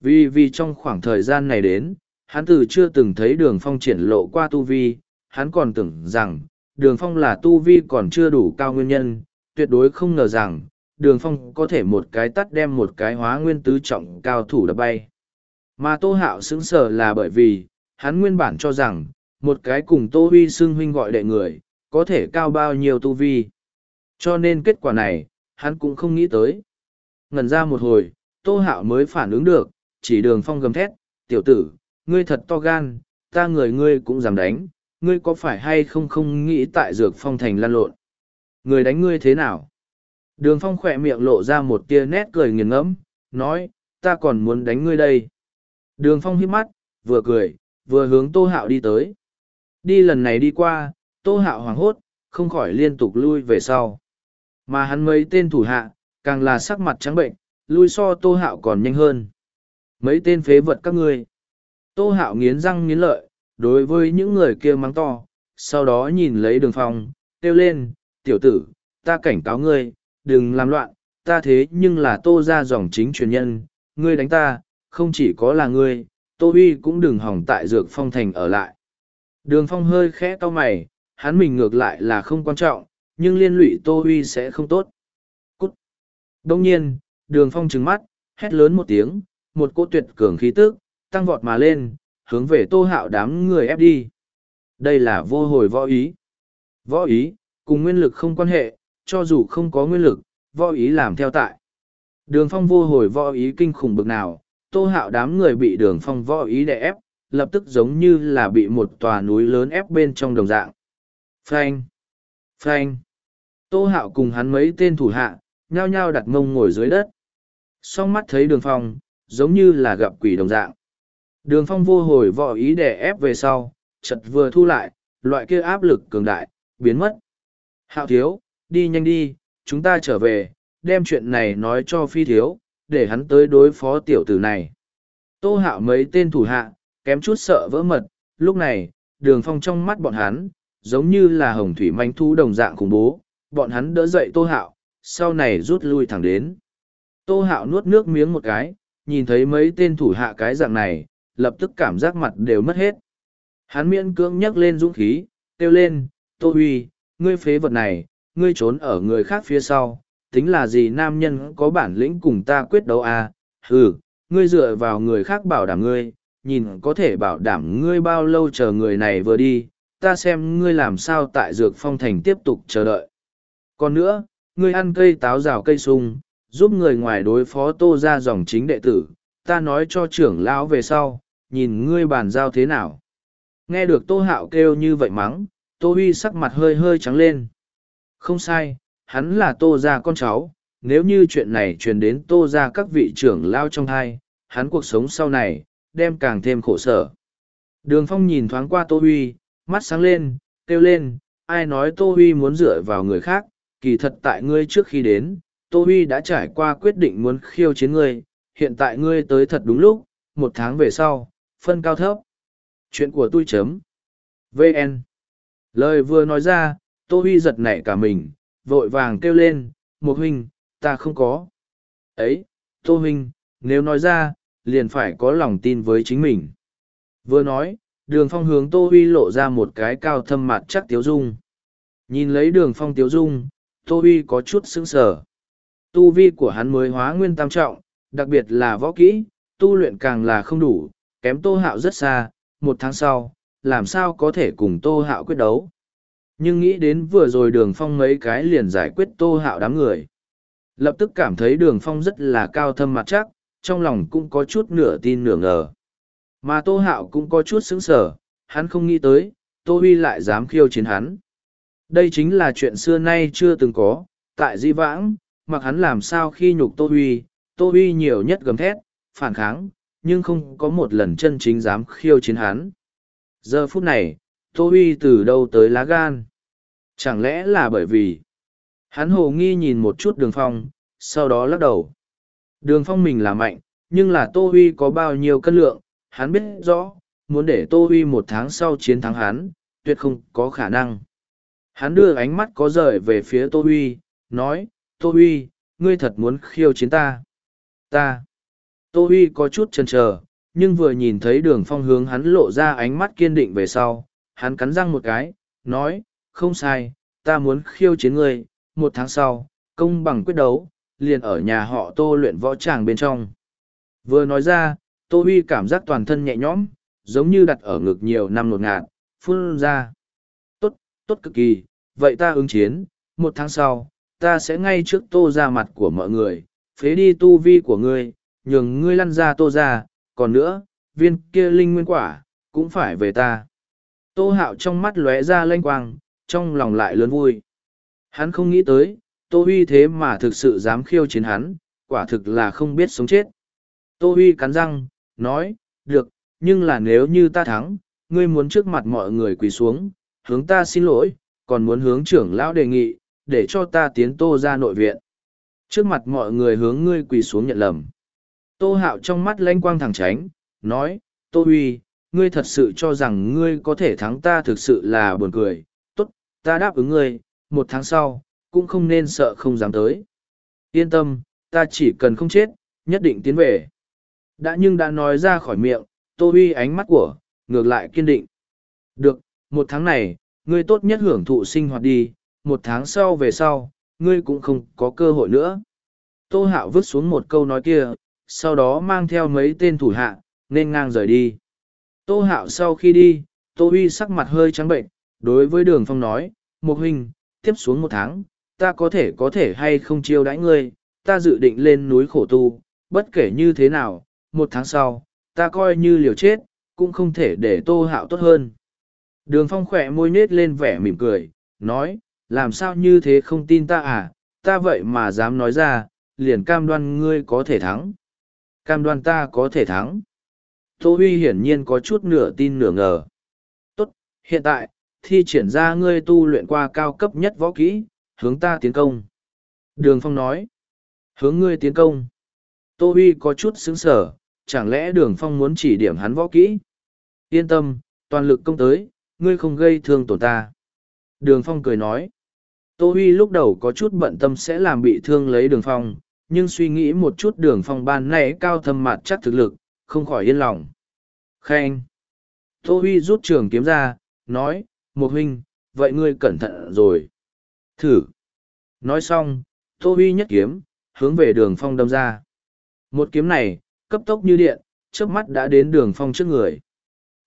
Vì vì trong khoảng thời gian này đến, hắn từ chưa từng thấy đường phong triển lộ qua tu vi, hắn còn tưởng rằng, đường phong là tu vi còn chưa đủ cao nguyên nhân, tuyệt đối không ngờ rằng, đường phong có thể một cái tắt đem một cái hóa nguyên tứ trọng cao thủ đập bay. Mà Tô Hạo sững sờ là bởi vì, hắn nguyên bản cho rằng, một cái cùng Tô Huy xưng huynh gọi đệ người, có thể cao bao nhiêu tu vi. Cho nên kết quả này, hắn cũng không nghĩ tới. Ngần ra một hồi, Tô Hạo mới phản ứng được, chỉ đường phong gầm thét, tiểu tử, ngươi thật to gan, ta người ngươi cũng dám đánh, ngươi có phải hay không không nghĩ tại dược phong thành lan lộn. Người đánh ngươi thế nào? Đường phong khỏe miệng lộ ra một tia nét cười nghiền ngẫm, nói, ta còn muốn đánh ngươi đây. Đường phong hít mắt, vừa cười, vừa hướng tô hạo đi tới. Đi lần này đi qua, tô hạo hoảng hốt, không khỏi liên tục lui về sau. Mà hắn mấy tên thủ hạ, càng là sắc mặt trắng bệnh, lui so tô hạo còn nhanh hơn. Mấy tên phế vật các ngươi. Tô hạo nghiến răng nghiến lợi, đối với những người kia mắng to, sau đó nhìn lấy đường phong, kêu lên, tiểu tử, ta cảnh cáo ngươi, đừng làm loạn, ta thế nhưng là tô ra dòng chính truyền nhân, ngươi đánh ta, không chỉ có là ngươi, tô huy cũng đừng hỏng tại dược phong thành ở lại. Đường phong hơi khẽ to mày, hắn mình ngược lại là không quan trọng, nhưng liên lụy tô huy sẽ không tốt. Cút! Đông nhiên, đường phong trừng mắt, hét lớn một tiếng, một cỗ tuyệt cường khí tức, tăng vọt mà lên, hướng về tô hạo đám người ép đi. Đây là vô hồi võ ý. Võ ý, cùng nguyên lực không quan hệ, cho dù không có nguyên lực, võ ý làm theo tại. Đường phong vô hồi võ ý kinh khủng bực nào, tô hạo đám người bị đường phong võ ý đè ép, lập tức giống như là bị một tòa núi lớn ép bên trong đồng dạng. Phanh! Phanh! Tô hạo cùng hắn mấy tên thủ hạ, nhao nhao đặt mông ngồi dưới đất. Song mắt thấy đường phong, giống như là gặp quỷ đồng dạng. Đường phong vô hồi võ ý đè ép về sau, chật vừa thu lại, loại kia áp lực cường đại, biến mất. Hạo thiếu, đi nhanh đi, chúng ta trở về, đem chuyện này nói cho phi thiếu, để hắn tới đối phó tiểu tử này. Tô hạo mấy tên thủ hạ, kém chút sợ vỡ mật, lúc này, đường phong trong mắt bọn hắn, giống như là hồng thủy manh thu đồng dạng khủng bố, bọn hắn đỡ dậy tô hạo, sau này rút lui thẳng đến. Tô hạo nuốt nước miếng một cái, nhìn thấy mấy tên thủ hạ cái dạng này, lập tức cảm giác mặt đều mất hết. Hắn miễn cưỡng nhấc lên dũng khí, kêu lên, Tô Huy, ngươi phế vật này, ngươi trốn ở người khác phía sau, tính là gì nam nhân có bản lĩnh cùng ta quyết đấu à, ừ, ngươi dựa vào người khác bảo đảm ngươi, nhìn có thể bảo đảm ngươi bao lâu chờ người này vừa đi, ta xem ngươi làm sao tại dược phong thành tiếp tục chờ đợi. Còn nữa, ngươi ăn cây táo rào cây sung, giúp người ngoài đối phó tô ra dòng chính đệ tử, ta nói cho trưởng lão về sau, nhìn ngươi bàn giao thế nào. Nghe được tô hạo kêu như vậy mắng, tô huy sắc mặt hơi hơi trắng lên. Không sai, hắn là tô gia con cháu, nếu như chuyện này truyền đến tô gia các vị trưởng lao trong thai, hắn cuộc sống sau này, đem càng thêm khổ sở. Đường phong nhìn thoáng qua tô huy, mắt sáng lên, kêu lên, ai nói tô huy muốn dựa vào người khác, kỳ thật tại ngươi trước khi đến, tô huy đã trải qua quyết định muốn khiêu chiến ngươi, hiện tại ngươi tới thật đúng lúc, một tháng về sau, phân cao thấp. Chuyện của tôi chấm. VN. Lời vừa nói ra, Tô Huy giật nảy cả mình, vội vàng kêu lên, một huynh, ta không có. Ấy, Tô Huynh, nếu nói ra, liền phải có lòng tin với chính mình. Vừa nói, đường phong hướng Tô Huy lộ ra một cái cao thâm mặt chắc tiếu dung. Nhìn lấy đường phong tiếu dung, Tô Huy có chút sững sờ. Tu vi của hắn mới hóa nguyên tam trọng, đặc biệt là võ kỹ, tu luyện càng là không đủ, kém Tô Hạo rất xa, một tháng sau, làm sao có thể cùng Tô Hạo quyết đấu. Nhưng nghĩ đến vừa rồi đường phong mấy cái liền giải quyết Tô Hạo đám người. Lập tức cảm thấy đường phong rất là cao thâm mặt chắc, trong lòng cũng có chút nửa tin nửa ngờ. Mà Tô Hạo cũng có chút sững sờ, hắn không nghĩ tới, Tô Huy lại dám khiêu chiến hắn. Đây chính là chuyện xưa nay chưa từng có, tại di vãng, mặc hắn làm sao khi nhục Tô Huy, Tô Huy nhiều nhất gầm thét, phản kháng, nhưng không có một lần chân chính dám khiêu chiến hắn. Giờ phút này, Tô Huy từ đâu tới lá gan? Chẳng lẽ là bởi vì... Hắn hồ nghi nhìn một chút đường phong, sau đó lắc đầu. Đường phong mình là mạnh, nhưng là Tô Huy có bao nhiêu cân lượng, hắn biết rõ, muốn để Tô Huy một tháng sau chiến thắng hắn, tuyệt không có khả năng. Hắn đưa ánh mắt có rời về phía Tô Huy, nói, Tô Huy, ngươi thật muốn khiêu chiến ta. Ta. Tô Huy có chút chần chờ, nhưng vừa nhìn thấy đường phong hướng hắn lộ ra ánh mắt kiên định về sau, hắn cắn răng một cái, nói, không sai, ta muốn khiêu chiến ngươi, một tháng sau, công bằng quyết đấu, liền ở nhà họ tô luyện võ tràng bên trong. Vừa nói ra, tô huy cảm giác toàn thân nhẹ nhõm, giống như đặt ở ngực nhiều năm nột ngạt, phun ra. Tốt, tốt cực kỳ, vậy ta ứng chiến, một tháng sau, ta sẽ ngay trước tô ra mặt của mọi người, phế đi tu vi của ngươi, nhường ngươi lăn ra tô ra, còn nữa, viên kia linh nguyên quả, cũng phải về ta. Tô hạo trong mắt lóe ra lanh quang, trong lòng lại lớn vui. Hắn không nghĩ tới, Tô Huy thế mà thực sự dám khiêu chiến hắn, quả thực là không biết sống chết. Tô Huy cắn răng, nói, được, nhưng là nếu như ta thắng, ngươi muốn trước mặt mọi người quỳ xuống, hướng ta xin lỗi, còn muốn hướng trưởng lão đề nghị, để cho ta tiến Tô ra nội viện. Trước mặt mọi người hướng ngươi quỳ xuống nhận lầm. Tô Hạo trong mắt lanh quang thẳng tránh, nói, Tô Huy, ngươi thật sự cho rằng ngươi có thể thắng ta thực sự là buồn cười, tốt, ta đáp ứng ngươi, một tháng sau, cũng không nên sợ không dám tới. Yên tâm, ta chỉ cần không chết, nhất định tiến về. Đã nhưng đã nói ra khỏi miệng, Tô Huy ánh mắt của, ngược lại kiên định. Được, một tháng này, ngươi tốt nhất hưởng thụ sinh hoạt đi, một tháng sau về sau, ngươi cũng không có cơ hội nữa. Tô Hạo vứt xuống một câu nói kia, sau đó mang theo mấy tên thủ hạ, nên ngang rời đi. Tô hạo sau khi đi, Tô Huy sắc mặt hơi trắng bệnh, đối với đường phong nói, một huynh, tiếp xuống một tháng, ta có thể có thể hay không chiêu đãi ngươi, ta dự định lên núi khổ tu, bất kể như thế nào, một tháng sau, ta coi như liều chết, cũng không thể để tô hạo tốt hơn. Đường phong khỏe môi nết lên vẻ mỉm cười, nói, làm sao như thế không tin ta à, ta vậy mà dám nói ra, liền cam đoan ngươi có thể thắng. Cam đoan ta có thể thắng. Tô Huy hiển nhiên có chút nửa tin nửa ngờ. Tốt, hiện tại, thi triển ra ngươi tu luyện qua cao cấp nhất võ kỹ, hướng ta tiến công. Đường Phong nói, hướng ngươi tiến công. Tô Huy có chút sững sở, chẳng lẽ Đường Phong muốn chỉ điểm hắn võ kỹ? Yên tâm, toàn lực công tới, ngươi không gây thương tổn ta. Đường Phong cười nói, Tô Huy lúc đầu có chút bận tâm sẽ làm bị thương lấy Đường Phong, nhưng suy nghĩ một chút Đường Phong ban nãy cao thâm mặt chắc thực lực, không khỏi yên lòng. Khen! Tô Huy rút trường kiếm ra, nói, một huynh, vậy ngươi cẩn thận rồi. Thử! Nói xong, Tô Huy nhất kiếm, hướng về đường phong đâm ra. Một kiếm này, cấp tốc như điện, trước mắt đã đến đường phong trước người.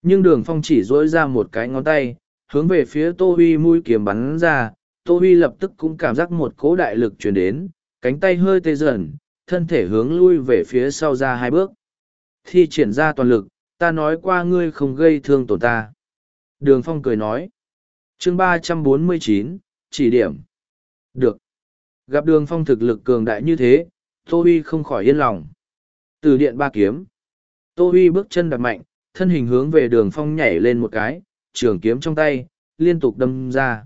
Nhưng đường phong chỉ dỗi ra một cái ngón tay, hướng về phía Tô Huy mũi kiếm bắn ra. Tô Huy lập tức cũng cảm giác một cố đại lực truyền đến, cánh tay hơi tê dần, thân thể hướng lui về phía sau ra hai bước. Thi triển ra toàn lực, ta nói qua ngươi không gây thương tổn ta. Đường Phong cười nói. chương ba trăm bốn mươi chín chỉ điểm. Được. Gặp đường Phong thực lực cường đại như thế, Tô Huy không khỏi yên lòng. Từ điện ba kiếm. Tô Huy bước chân đặt mạnh, thân hình hướng về đường Phong nhảy lên một cái, trường kiếm trong tay, liên tục đâm ra.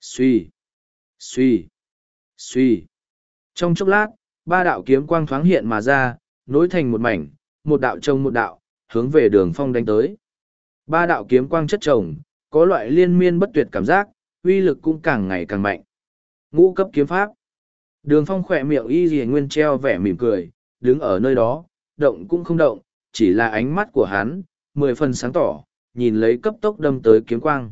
suy, suy, suy. Trong chốc lát, ba đạo kiếm quang thoáng hiện mà ra, nối thành một mảnh, một đạo trông một đạo, hướng về đường phong đánh tới. Ba đạo kiếm quang chất chồng, có loại liên miên bất tuyệt cảm giác, uy lực cũng càng ngày càng mạnh. Ngũ cấp kiếm pháp. Đường phong khỏe miệng y dì nguyên treo vẻ mỉm cười, đứng ở nơi đó, động cũng không động, chỉ là ánh mắt của hắn, mười phần sáng tỏ, nhìn lấy cấp tốc đâm tới kiếm quang.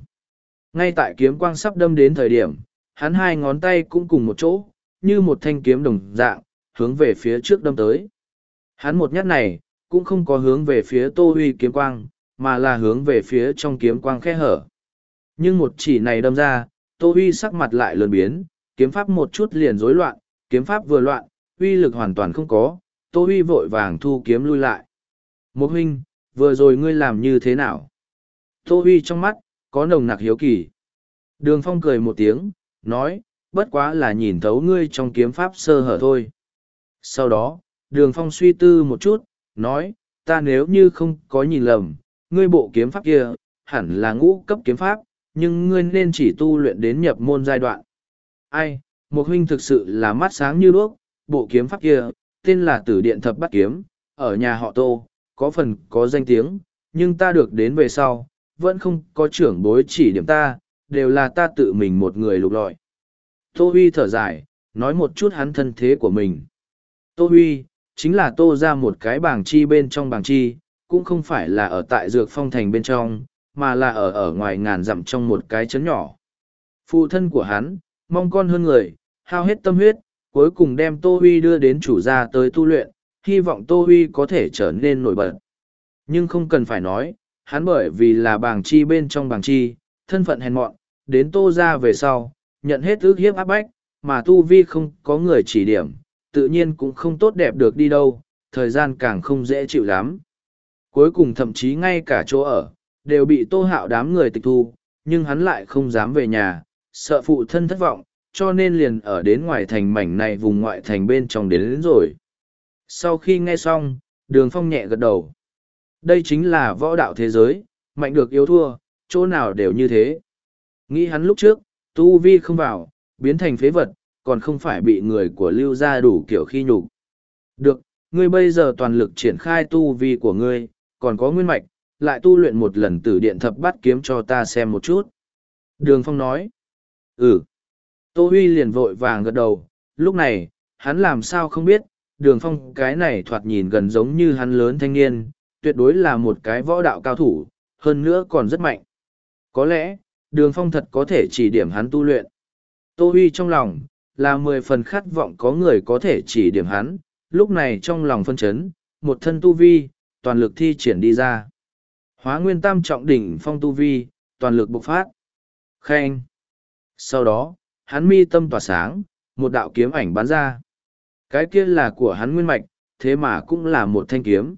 Ngay tại kiếm quang sắp đâm đến thời điểm, hắn hai ngón tay cũng cùng một chỗ, như một thanh kiếm đồng dạng, hướng về phía trước đâm tới. Hắn một nhát này, cũng không có hướng về phía tô huy kiếm quang, mà là hướng về phía trong kiếm quang khe hở. Nhưng một chỉ này đâm ra, tô huy sắc mặt lại lợn biến, kiếm pháp một chút liền rối loạn, kiếm pháp vừa loạn, uy lực hoàn toàn không có, tô huy vội vàng thu kiếm lui lại. Một huynh, vừa rồi ngươi làm như thế nào? Tô huy trong mắt, có nồng nặc hiếu kỳ. Đường phong cười một tiếng, nói, bất quá là nhìn thấu ngươi trong kiếm pháp sơ hở thôi. Sau đó, đường phong suy tư một chút, nói, ta nếu như không có nhìn lầm, ngươi bộ kiếm pháp kia, hẳn là ngũ cấp kiếm pháp, nhưng ngươi nên chỉ tu luyện đến nhập môn giai đoạn. Ai, một huynh thực sự là mắt sáng như đuốc, bộ kiếm pháp kia, tên là tử điện thập bắt kiếm, ở nhà họ tô, có phần có danh tiếng, nhưng ta được đến về sau, vẫn không có trưởng bối chỉ điểm ta, đều là ta tự mình một người lục lọi. Tô Huy thở dài, nói một chút hắn thân thế của mình. Tô Huy, chính là tô ra một cái bảng chi bên trong bảng chi, cũng không phải là ở tại dược phong thành bên trong, mà là ở ở ngoài ngàn dặm trong một cái chấn nhỏ. Phụ thân của hắn, mong con hơn người, hao hết tâm huyết, cuối cùng đem Tô Huy đưa đến chủ gia tới tu luyện, hy vọng Tô Huy có thể trở nên nổi bật. Nhưng không cần phải nói, hắn bởi vì là bảng chi bên trong bảng chi, thân phận hèn mọn, đến Tô ra về sau, nhận hết ước hiếp áp bách, mà Tu Vi không có người chỉ điểm, tự nhiên cũng không tốt đẹp được đi đâu, thời gian càng không dễ chịu lắm. Cuối cùng thậm chí ngay cả chỗ ở, đều bị tô hạo đám người tịch thu, nhưng hắn lại không dám về nhà, sợ phụ thân thất vọng, cho nên liền ở đến ngoài thành mảnh này vùng ngoại thành bên trong đến, đến rồi. Sau khi nghe xong, đường phong nhẹ gật đầu. Đây chính là võ đạo thế giới, mạnh được yếu thua, chỗ nào đều như thế. Nghĩ hắn lúc trước, tu vi không vào, biến thành phế vật, còn không phải bị người của lưu gia đủ kiểu khi nhục. Được, ngươi bây giờ toàn lực triển khai tu vi của ngươi, còn có nguyên mạch, lại tu luyện một lần tử điện thập bát kiếm cho ta xem một chút. Đường Phong nói, ừ. Tô Huy liền vội vàng gật đầu, lúc này, hắn làm sao không biết, đường Phong cái này thoạt nhìn gần giống như hắn lớn thanh niên, tuyệt đối là một cái võ đạo cao thủ, hơn nữa còn rất mạnh. Có lẽ, đường Phong thật có thể chỉ điểm hắn tu luyện. Tô Huy trong lòng, là mười phần khát vọng có người có thể chỉ điểm hắn, lúc này trong lòng phân chấn, một thân tu vi, toàn lực thi triển đi ra. Hóa nguyên tam trọng đỉnh phong tu vi, toàn lực bộc phát. Khen. Sau đó, hắn mi tâm tỏa sáng, một đạo kiếm ảnh bắn ra. Cái kia là của hắn nguyên mạch, thế mà cũng là một thanh kiếm.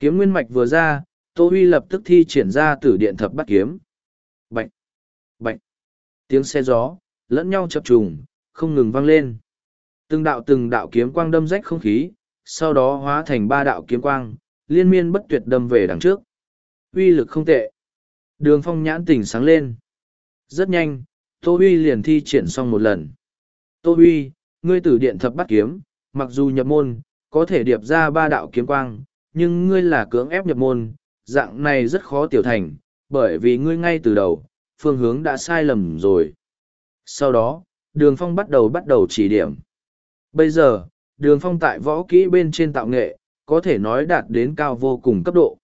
Kiếm nguyên mạch vừa ra, Tô Huy lập tức thi triển ra tử điện thập bắt kiếm. Bạch! Tiếng xe gió, lẫn nhau chập trùng, không ngừng vang lên. Từng đạo từng đạo kiếm quang đâm rách không khí, sau đó hóa thành ba đạo kiếm quang, liên miên bất tuyệt đâm về đằng trước. Uy lực không tệ. Đường phong nhãn tỉnh sáng lên. Rất nhanh, Tô Huy liền thi triển xong một lần. Tô Huy, ngươi tử điện thập bắt kiếm, mặc dù nhập môn, có thể điệp ra ba đạo kiếm quang, nhưng ngươi là cưỡng ép nhập môn, dạng này rất khó tiểu thành, bởi vì ngươi ngay từ đầu, phương hướng đã sai lầm rồi. Sau đó, đường phong bắt đầu bắt đầu chỉ điểm. Bây giờ, đường phong tại võ kỹ bên trên tạo nghệ, có thể nói đạt đến cao vô cùng cấp độ.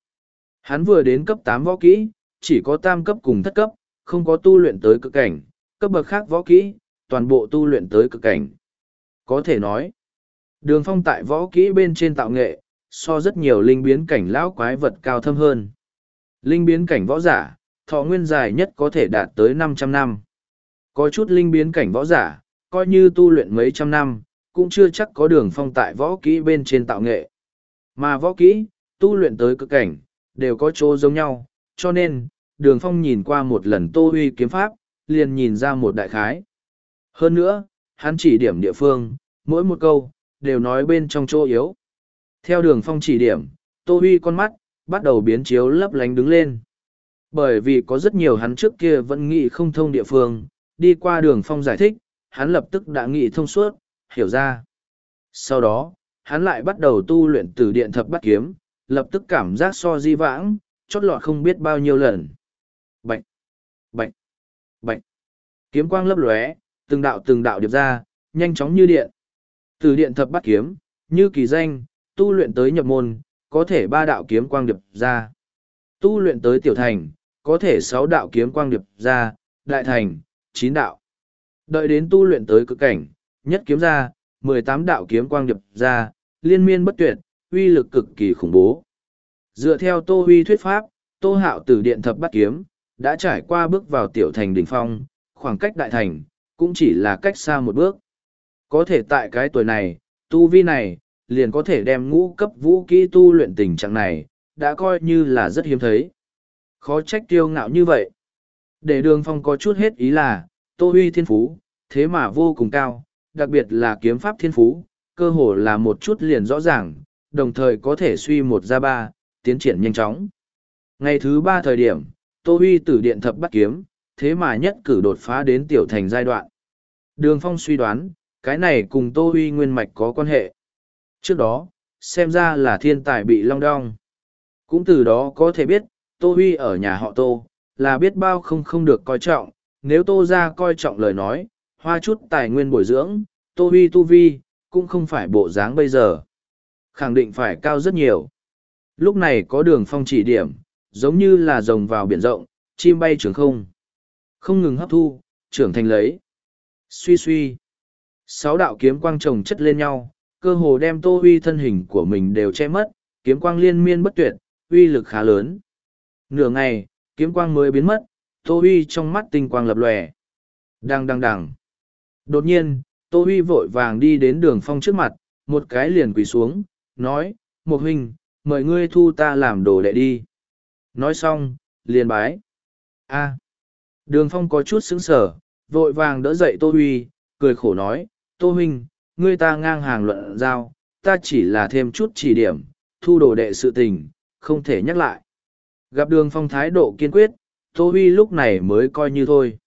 Hắn vừa đến cấp tám võ kỹ, chỉ có tam cấp cùng thất cấp, không có tu luyện tới cực cảnh, cấp bậc khác võ kỹ, toàn bộ tu luyện tới cực cảnh. Có thể nói, đường phong tại võ kỹ bên trên tạo nghệ, so rất nhiều linh biến cảnh lão quái vật cao thâm hơn. Linh biến cảnh võ giả, thọ nguyên dài nhất có thể đạt tới 500 năm. Có chút linh biến cảnh võ giả, coi như tu luyện mấy trăm năm, cũng chưa chắc có đường phong tại võ kỹ bên trên tạo nghệ. Mà võ kỹ, tu luyện tới cực cảnh, đều có chỗ giống nhau, cho nên, đường phong nhìn qua một lần tô huy kiếm pháp, liền nhìn ra một đại khái. Hơn nữa, hắn chỉ điểm địa phương, mỗi một câu, đều nói bên trong chỗ yếu. Theo đường phong chỉ điểm, tô huy con mắt, bắt đầu biến chiếu lấp lánh đứng lên. Bởi vì có rất nhiều hắn trước kia vẫn nghĩ không thông địa phương, đi qua đường phong giải thích, hắn lập tức đã nghĩ thông suốt, hiểu ra. Sau đó, hắn lại bắt đầu tu luyện từ điện thập bắt kiếm, lập tức cảm giác so di vãng, chót lọt không biết bao nhiêu lần. Bạch! Bạch! Bạch! Kiếm quang lấp lóe, từng đạo từng đạo điệp ra, nhanh chóng như điện. Từ điện thập bắt kiếm, như kỳ danh, tu luyện tới nhập môn, có thể ba đạo kiếm quang điệp ra. Tu luyện tới tiểu thành, có thể sáu đạo kiếm quang điệp ra, đại thành, chín đạo. Đợi đến tu luyện tới cực cảnh, nhất kiếm ra, mười tám đạo kiếm quang điệp ra, liên miên bất tuyệt, uy lực cực kỳ khủng bố. Dựa theo Tô Huy thuyết pháp, Tô Hạo từ điện thập bắt kiếm, đã trải qua bước vào tiểu thành đỉnh phong, khoảng cách đại thành, cũng chỉ là cách xa một bước. Có thể tại cái tuổi này, tu vi này, liền có thể đem ngũ cấp vũ kỹ tu luyện tình trạng này, đã coi như là rất hiếm thấy. Khó trách tiêu ngạo như vậy. Để đường phong có chút hết ý là, Tô Huy thiên phú, thế mà vô cùng cao, đặc biệt là kiếm pháp thiên phú, cơ hồ là một chút liền rõ ràng, đồng thời có thể suy một ra ba, tiến triển nhanh chóng. Ngày thứ ba thời điểm, Tô Huy tử điện thập bắt kiếm, thế mà nhất cử đột phá đến tiểu thành giai đoạn. Đường Phong suy đoán, cái này cùng Tô Huy nguyên mạch có quan hệ. Trước đó, xem ra là thiên tài bị long đong. Cũng từ đó có thể biết, Tô Huy ở nhà họ Tô, là biết bao không không được coi trọng, nếu Tô ra coi trọng lời nói, hoa chút tài nguyên bồi dưỡng, Tô Huy Tu Vi, cũng không phải bộ dáng bây giờ. Khẳng định phải cao rất nhiều. Lúc này có đường phong chỉ điểm, giống như là rồng vào biển rộng, chim bay trường không. Không ngừng hấp thu, trưởng thành lấy. Suy suy. Sáu đạo kiếm quang chồng chất lên nhau, cơ hồ đem tô huy thân hình của mình đều che mất, kiếm quang liên miên bất tuyệt, uy lực khá lớn. Nửa ngày, kiếm quang mới biến mất, tô huy trong mắt tinh quang lập lòe. Đang đang đằng. Đột nhiên, tô huy vội vàng đi đến đường phong trước mặt, một cái liền quỳ xuống, nói, một huynh, mời ngươi thu ta làm đồ đệ đi. Nói xong, liền bái. a Đường phong có chút sững sờ, vội vàng đỡ dậy tô huy, cười khổ nói, tô huynh, ngươi ta ngang hàng luận giao, ta chỉ là thêm chút chỉ điểm, thu đồ đệ sự tình, không thể nhắc lại. Gặp đường phong thái độ kiên quyết, Tô Huy lúc này mới coi như thôi.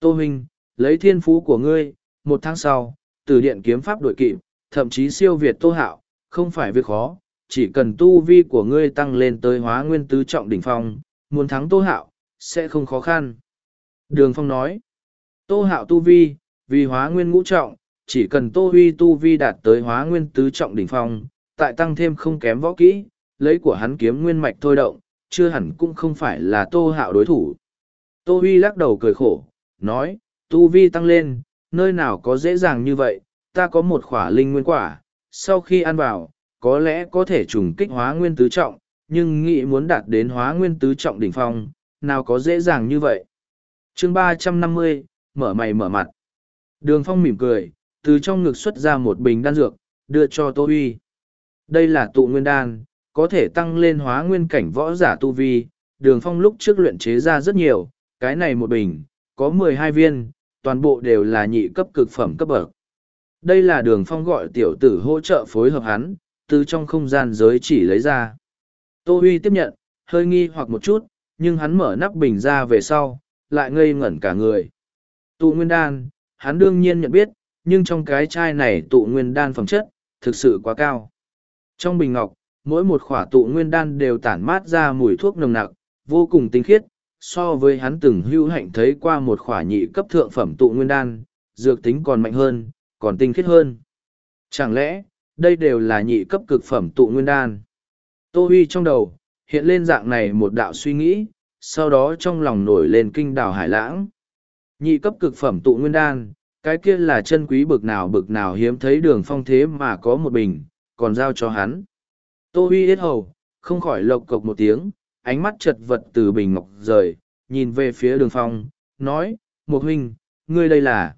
Tô Huynh, lấy thiên phú của ngươi, một tháng sau, từ điện kiếm pháp đội kịp, thậm chí siêu việt Tô Hạo, không phải việc khó, chỉ cần tu vi của ngươi tăng lên tới hóa nguyên tứ trọng đỉnh phong, muốn thắng Tô Hạo, sẽ không khó khăn. Đường Phong nói, Tô Hạo tu vi, vì hóa nguyên ngũ trọng, chỉ cần Tô Huy tu vi đạt tới hóa nguyên tứ trọng đỉnh phong, tại tăng thêm không kém võ kỹ, lấy của hắn kiếm nguyên mạch thôi động, chưa hẳn cũng không phải là Tô Hạo đối thủ. Tô Huy lắc đầu cười khổ, nói, tu vi tăng lên, nơi nào có dễ dàng như vậy, ta có một khỏa linh nguyên quả, sau khi ăn vào, có lẽ có thể trùng kích hóa nguyên tứ trọng, nhưng nghĩ muốn đạt đến hóa nguyên tứ trọng đỉnh phong, nào có dễ dàng như vậy. chương ba trăm năm mươi mở mày mở mặt. Đường phong mỉm cười, từ trong ngực xuất ra một bình đan dược, đưa cho Tô Huy. Đây là tụ nguyên đan, có thể tăng lên hóa nguyên cảnh võ giả tu vi. Đường phong lúc trước luyện chế ra rất nhiều, cái này một bình, có mười hai viên, toàn bộ đều là nhị cấp cực phẩm cấp bậc. Đây là đường phong gọi tiểu tử hỗ trợ phối hợp hắn, từ trong không gian giới chỉ lấy ra. Tô Huy tiếp nhận, hơi nghi hoặc một chút, nhưng hắn mở nắp bình ra về sau, lại ngây ngẩn cả người. Tụ nguyên đan, hắn đương nhiên nhận biết, nhưng trong cái chai này tụ nguyên đan phẩm chất, thực sự quá cao. Trong bình ngọc, mỗi một khỏa tụ nguyên đan đều tản mát ra mùi thuốc nồng nặc, vô cùng tinh khiết, so với hắn từng hưu hạnh thấy qua một khỏa nhị cấp thượng phẩm tụ nguyên đan, dược tính còn mạnh hơn, còn tinh khiết hơn. Chẳng lẽ, đây đều là nhị cấp cực phẩm tụ nguyên đan? Tô Huy trong đầu, hiện lên dạng này một đạo suy nghĩ, sau đó trong lòng nổi lên kinh đảo hải lãng. Nhị cấp cực phẩm tụ nguyên đan, cái kia là chân quý bực nào bực nào hiếm thấy đường phong thế mà có một bình, còn giao cho hắn. Tô Huy hết hầu, không khỏi lộc cộc một tiếng, ánh mắt chật vật từ bình ngọc rời, nhìn về phía đường phong, nói, một huynh, ngươi đây là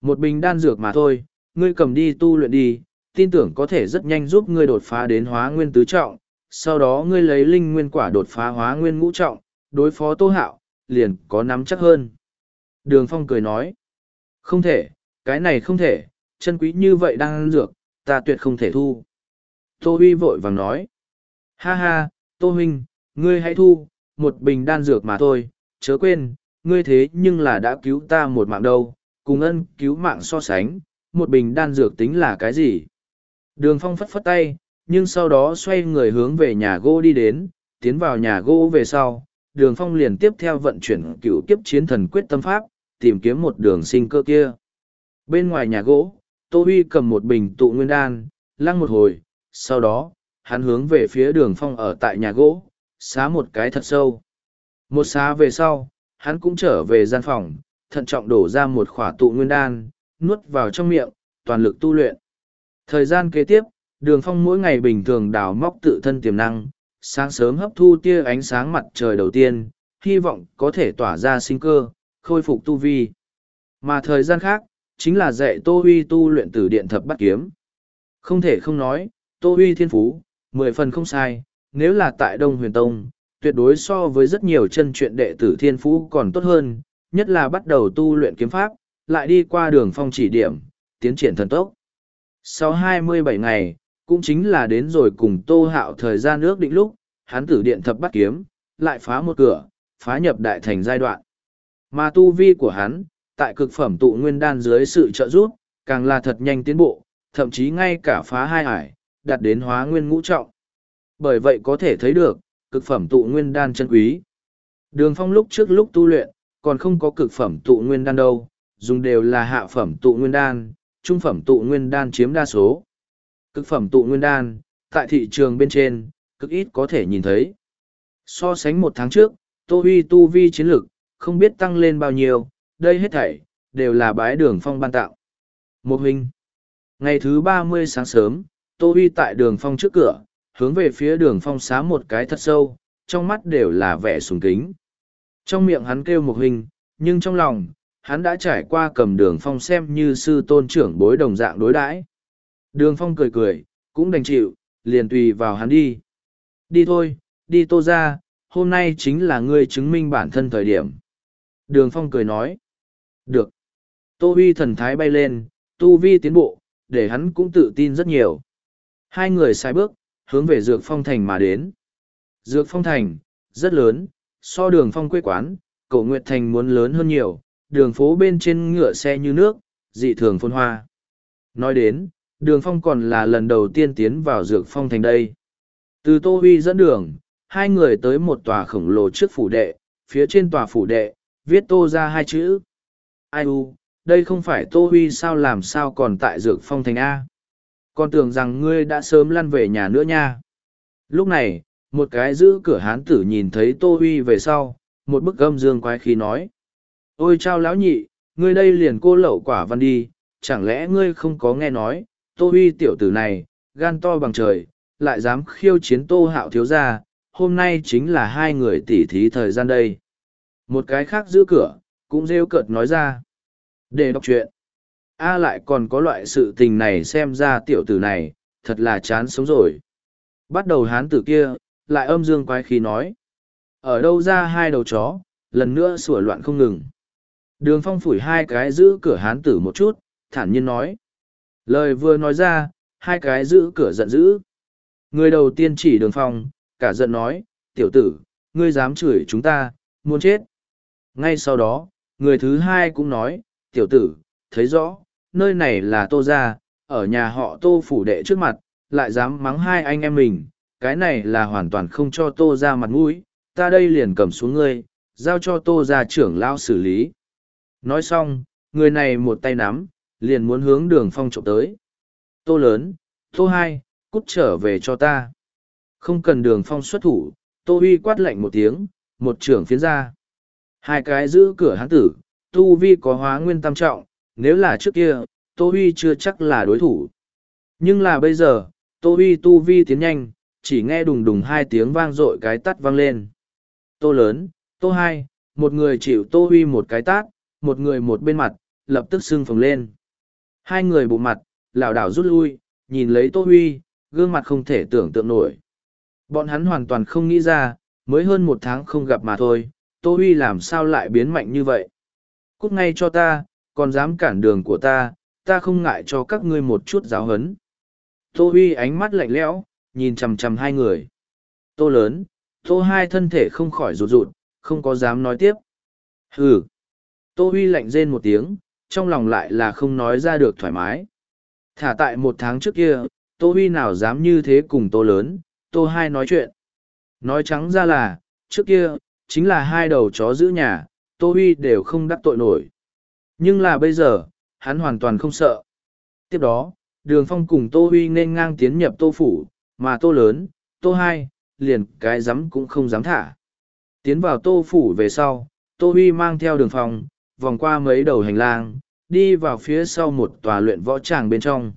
một bình đan dược mà thôi, ngươi cầm đi tu luyện đi, tin tưởng có thể rất nhanh giúp ngươi đột phá đến hóa nguyên tứ trọng, sau đó ngươi lấy linh nguyên quả đột phá hóa nguyên ngũ trọng, đối phó tô hạo, liền có nắm chắc hơn. Đường phong cười nói, không thể, cái này không thể, chân quý như vậy đang ăn dược, ta tuyệt không thể thu. Tô Huy vội vàng nói, ha ha, Tô Huynh, ngươi hãy thu, một bình đan dược mà thôi, chớ quên, ngươi thế nhưng là đã cứu ta một mạng đâu, cùng ân cứu mạng so sánh, một bình đan dược tính là cái gì? Đường phong phất phất tay, nhưng sau đó xoay người hướng về nhà gỗ đi đến, tiến vào nhà gỗ về sau, đường phong liền tiếp theo vận chuyển cựu kiếp chiến thần quyết tâm pháp, tìm kiếm một đường sinh cơ kia. Bên ngoài nhà gỗ, Tô Huy cầm một bình tụ nguyên đan, lăng một hồi, sau đó, hắn hướng về phía đường phong ở tại nhà gỗ, xá một cái thật sâu. Một xá về sau, hắn cũng trở về gian phòng, thận trọng đổ ra một khỏa tụ nguyên đan, nuốt vào trong miệng, toàn lực tu luyện. Thời gian kế tiếp, đường phong mỗi ngày bình thường đào móc tự thân tiềm năng, sáng sớm hấp thu tia ánh sáng mặt trời đầu tiên, hy vọng có thể tỏa ra sinh cơ, khôi phục tu vi. Mà thời gian khác, chính là dạy Tô Huy tu luyện tử điện thập bắt kiếm. Không thể không nói, Tô Huy thiên phú, mười phần không sai, nếu là tại Đông Huyền Tông, tuyệt đối so với rất nhiều chân truyện đệ tử thiên phú còn tốt hơn, nhất là bắt đầu tu luyện kiếm pháp, lại đi qua đường phong chỉ điểm, tiến triển thần tốc. Sau 27 ngày, cũng chính là đến rồi cùng Tô Hạo thời gian ước định lúc, hắn tử điện thập bắt kiếm, lại phá một cửa, phá nhập đại thành giai đoạn. Mà tu vi của hắn, tại cực phẩm tụ nguyên đan dưới sự trợ giúp, càng là thật nhanh tiến bộ, thậm chí ngay cả phá hai ải, đạt đến hóa nguyên ngũ trọng. Bởi vậy có thể thấy được, cực phẩm tụ nguyên đan chân quý. Đường phong lúc trước lúc tu luyện, còn không có cực phẩm tụ nguyên đan đâu, dùng đều là hạ phẩm tụ nguyên đan, trung phẩm tụ nguyên đan chiếm đa số. Cực phẩm tụ nguyên đan, tại thị trường bên trên, cực ít có thể nhìn thấy. So sánh một tháng trước, Tô Huy tu vi chiến lực, không biết tăng lên bao nhiêu, đây hết thảy, đều là bái đường phong ban tạo. Một hình. Ngày thứ ba mươi sáng sớm, Tô Huy tại đường phong trước cửa, hướng về phía đường phong xá một cái thật sâu, trong mắt đều là vẻ sùng kính. Trong miệng hắn kêu một hình, nhưng trong lòng, hắn đã trải qua cầm đường phong xem như sư tôn trưởng bối đồng dạng đối đãi. Đường phong cười cười, cũng đành chịu, liền tùy vào hắn đi. Đi thôi, đi tô ra, hôm nay chính là ngươi chứng minh bản thân thời điểm. Đường phong cười nói. Được. Tô Huy thần thái bay lên, tu vi tiến bộ, để hắn cũng tự tin rất nhiều. Hai người sai bước, hướng về Dược Phong Thành mà đến. Dược Phong Thành, rất lớn, so đường phong quê quán, cổ Nguyệt Thành muốn lớn hơn nhiều, đường phố bên trên ngựa xe như nước, dị thường phôn hoa. Nói đến, đường phong còn là lần đầu tiên tiến vào Dược Phong Thành đây. Từ Tô Huy dẫn đường, hai người tới một tòa khổng lồ trước phủ đệ, phía trên tòa phủ đệ, viết tô ra hai chữ. Ai u, đây không phải Tô Huy sao làm sao còn tại Dược Phong Thành A con tưởng rằng ngươi đã sớm lăn về nhà nữa nha. Lúc này, một cái giữ cửa hán tử nhìn thấy Tô Huy về sau, một bức âm dương quái khí nói. Ôi chao lão nhị, ngươi đây liền cô lậu quả văn đi, chẳng lẽ ngươi không có nghe nói, tô huy tiểu tử này gan to bằng trời lại dám khiêu chiến tô hạo thiếu gia hôm nay chính là hai người tỉ thí thời gian đây một cái khác giữ cửa cũng rêu cợt nói ra để đọc chuyện a lại còn có loại sự tình này xem ra tiểu tử này, thật là chán sống rồi. Bắt đầu hán tử kia, lại âm dương quái khí nói. Ở đâu ra hai đầu chó, lần nữa sủa loạn không ngừng. Đường phong phủi hai cái giữ cửa hán tử một chút, thản nhiên nói. Lời vừa nói ra, hai cái giữ cửa giận dữ. Người đầu tiên chỉ đường phong, cả giận nói, tiểu tử, ngươi dám chửi chúng ta, muốn chết. Ngay sau đó, người thứ hai cũng nói, tiểu tử, thấy rõ nơi này là tô gia, ở nhà họ tô phủ đệ trước mặt, lại dám mắng hai anh em mình, cái này là hoàn toàn không cho tô ra mặt mũi, ta đây liền cầm xuống ngươi, giao cho tô ra trưởng lao xử lý. Nói xong, người này một tay nắm, liền muốn hướng đường phong trộm tới. Tô lớn, tô hai, cút trở về cho ta. Không cần đường phong xuất thủ, tô uy quát lạnh một tiếng, một trưởng phiến ra. Hai cái giữ cửa hán tử, tu vi có hóa nguyên tam trọng nếu là trước kia tô huy chưa chắc là đối thủ. Nhưng là bây giờ tô huy tu vi tiến nhanh chỉ nghe đùng đùng hai tiếng vang dội cái tắt vang lên. Tô lớn tô hai một người chịu tô huy một cái tát một người một bên mặt lập tức sưng phồng lên. Hai người bụng mặt lảo đảo rút lui nhìn lấy tô huy, gương mặt không thể tưởng tượng nổi. Bọn hắn hoàn toàn không nghĩ ra mới hơn một tháng không gặp mà thôi tô huy làm sao lại biến mạnh như vậy? Cút ngay cho ta còn dám cản đường của ta ta không ngại cho các ngươi một chút giáo huấn. tô huy ánh mắt lạnh lẽo, nhìn chằm chằm hai người. Tô lớn, tô hai thân thể không khỏi rụt rụt, không có dám nói tiếp. Hừ. Tô huy lạnh rên một tiếng, trong lòng lại là không nói ra được thoải mái. Thả tại một tháng trước kia, tô huy nào dám như thế cùng tô lớn, tô hai nói chuyện. Nói trắng ra là, trước kia, chính là hai đầu chó giữ nhà, tô huy đều không đắc tội nổi nhưng là bây giờ, hắn hoàn toàn không sợ. Tiếp đó, đường phong cùng tô Huy nên ngang tiến nhập tô phủ, mà tô lớn, tô hai, liền cái rắm cũng không dám thả. Tiến vào tô phủ về sau, tô Huy mang theo đường phong, vòng qua mấy đầu hành lang, đi vào phía sau một tòa luyện võ tràng bên trong.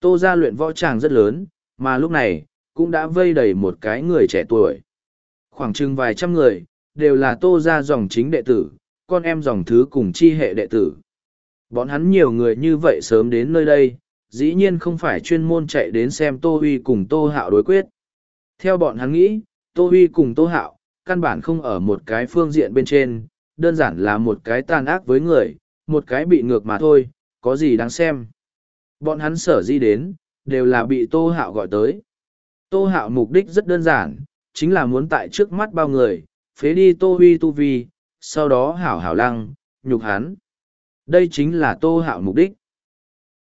Tô ra luyện võ tràng rất lớn, mà lúc này, cũng đã vây đầy một cái người trẻ tuổi. Khoảng chừng vài trăm người, đều là tô ra dòng chính đệ tử con em dòng thứ cùng chi hệ đệ tử. Bọn hắn nhiều người như vậy sớm đến nơi đây, dĩ nhiên không phải chuyên môn chạy đến xem tô huy cùng tô hạo đối quyết. Theo bọn hắn nghĩ, tô huy cùng tô hạo, căn bản không ở một cái phương diện bên trên, đơn giản là một cái tàn ác với người, một cái bị ngược mà thôi, có gì đáng xem. Bọn hắn sở di đến, đều là bị tô hạo gọi tới. Tô hạo mục đích rất đơn giản, chính là muốn tại trước mắt bao người, phế đi tô huy tu vi sau đó hảo hảo lăng nhục hắn. Đây chính là tô hạo mục đích.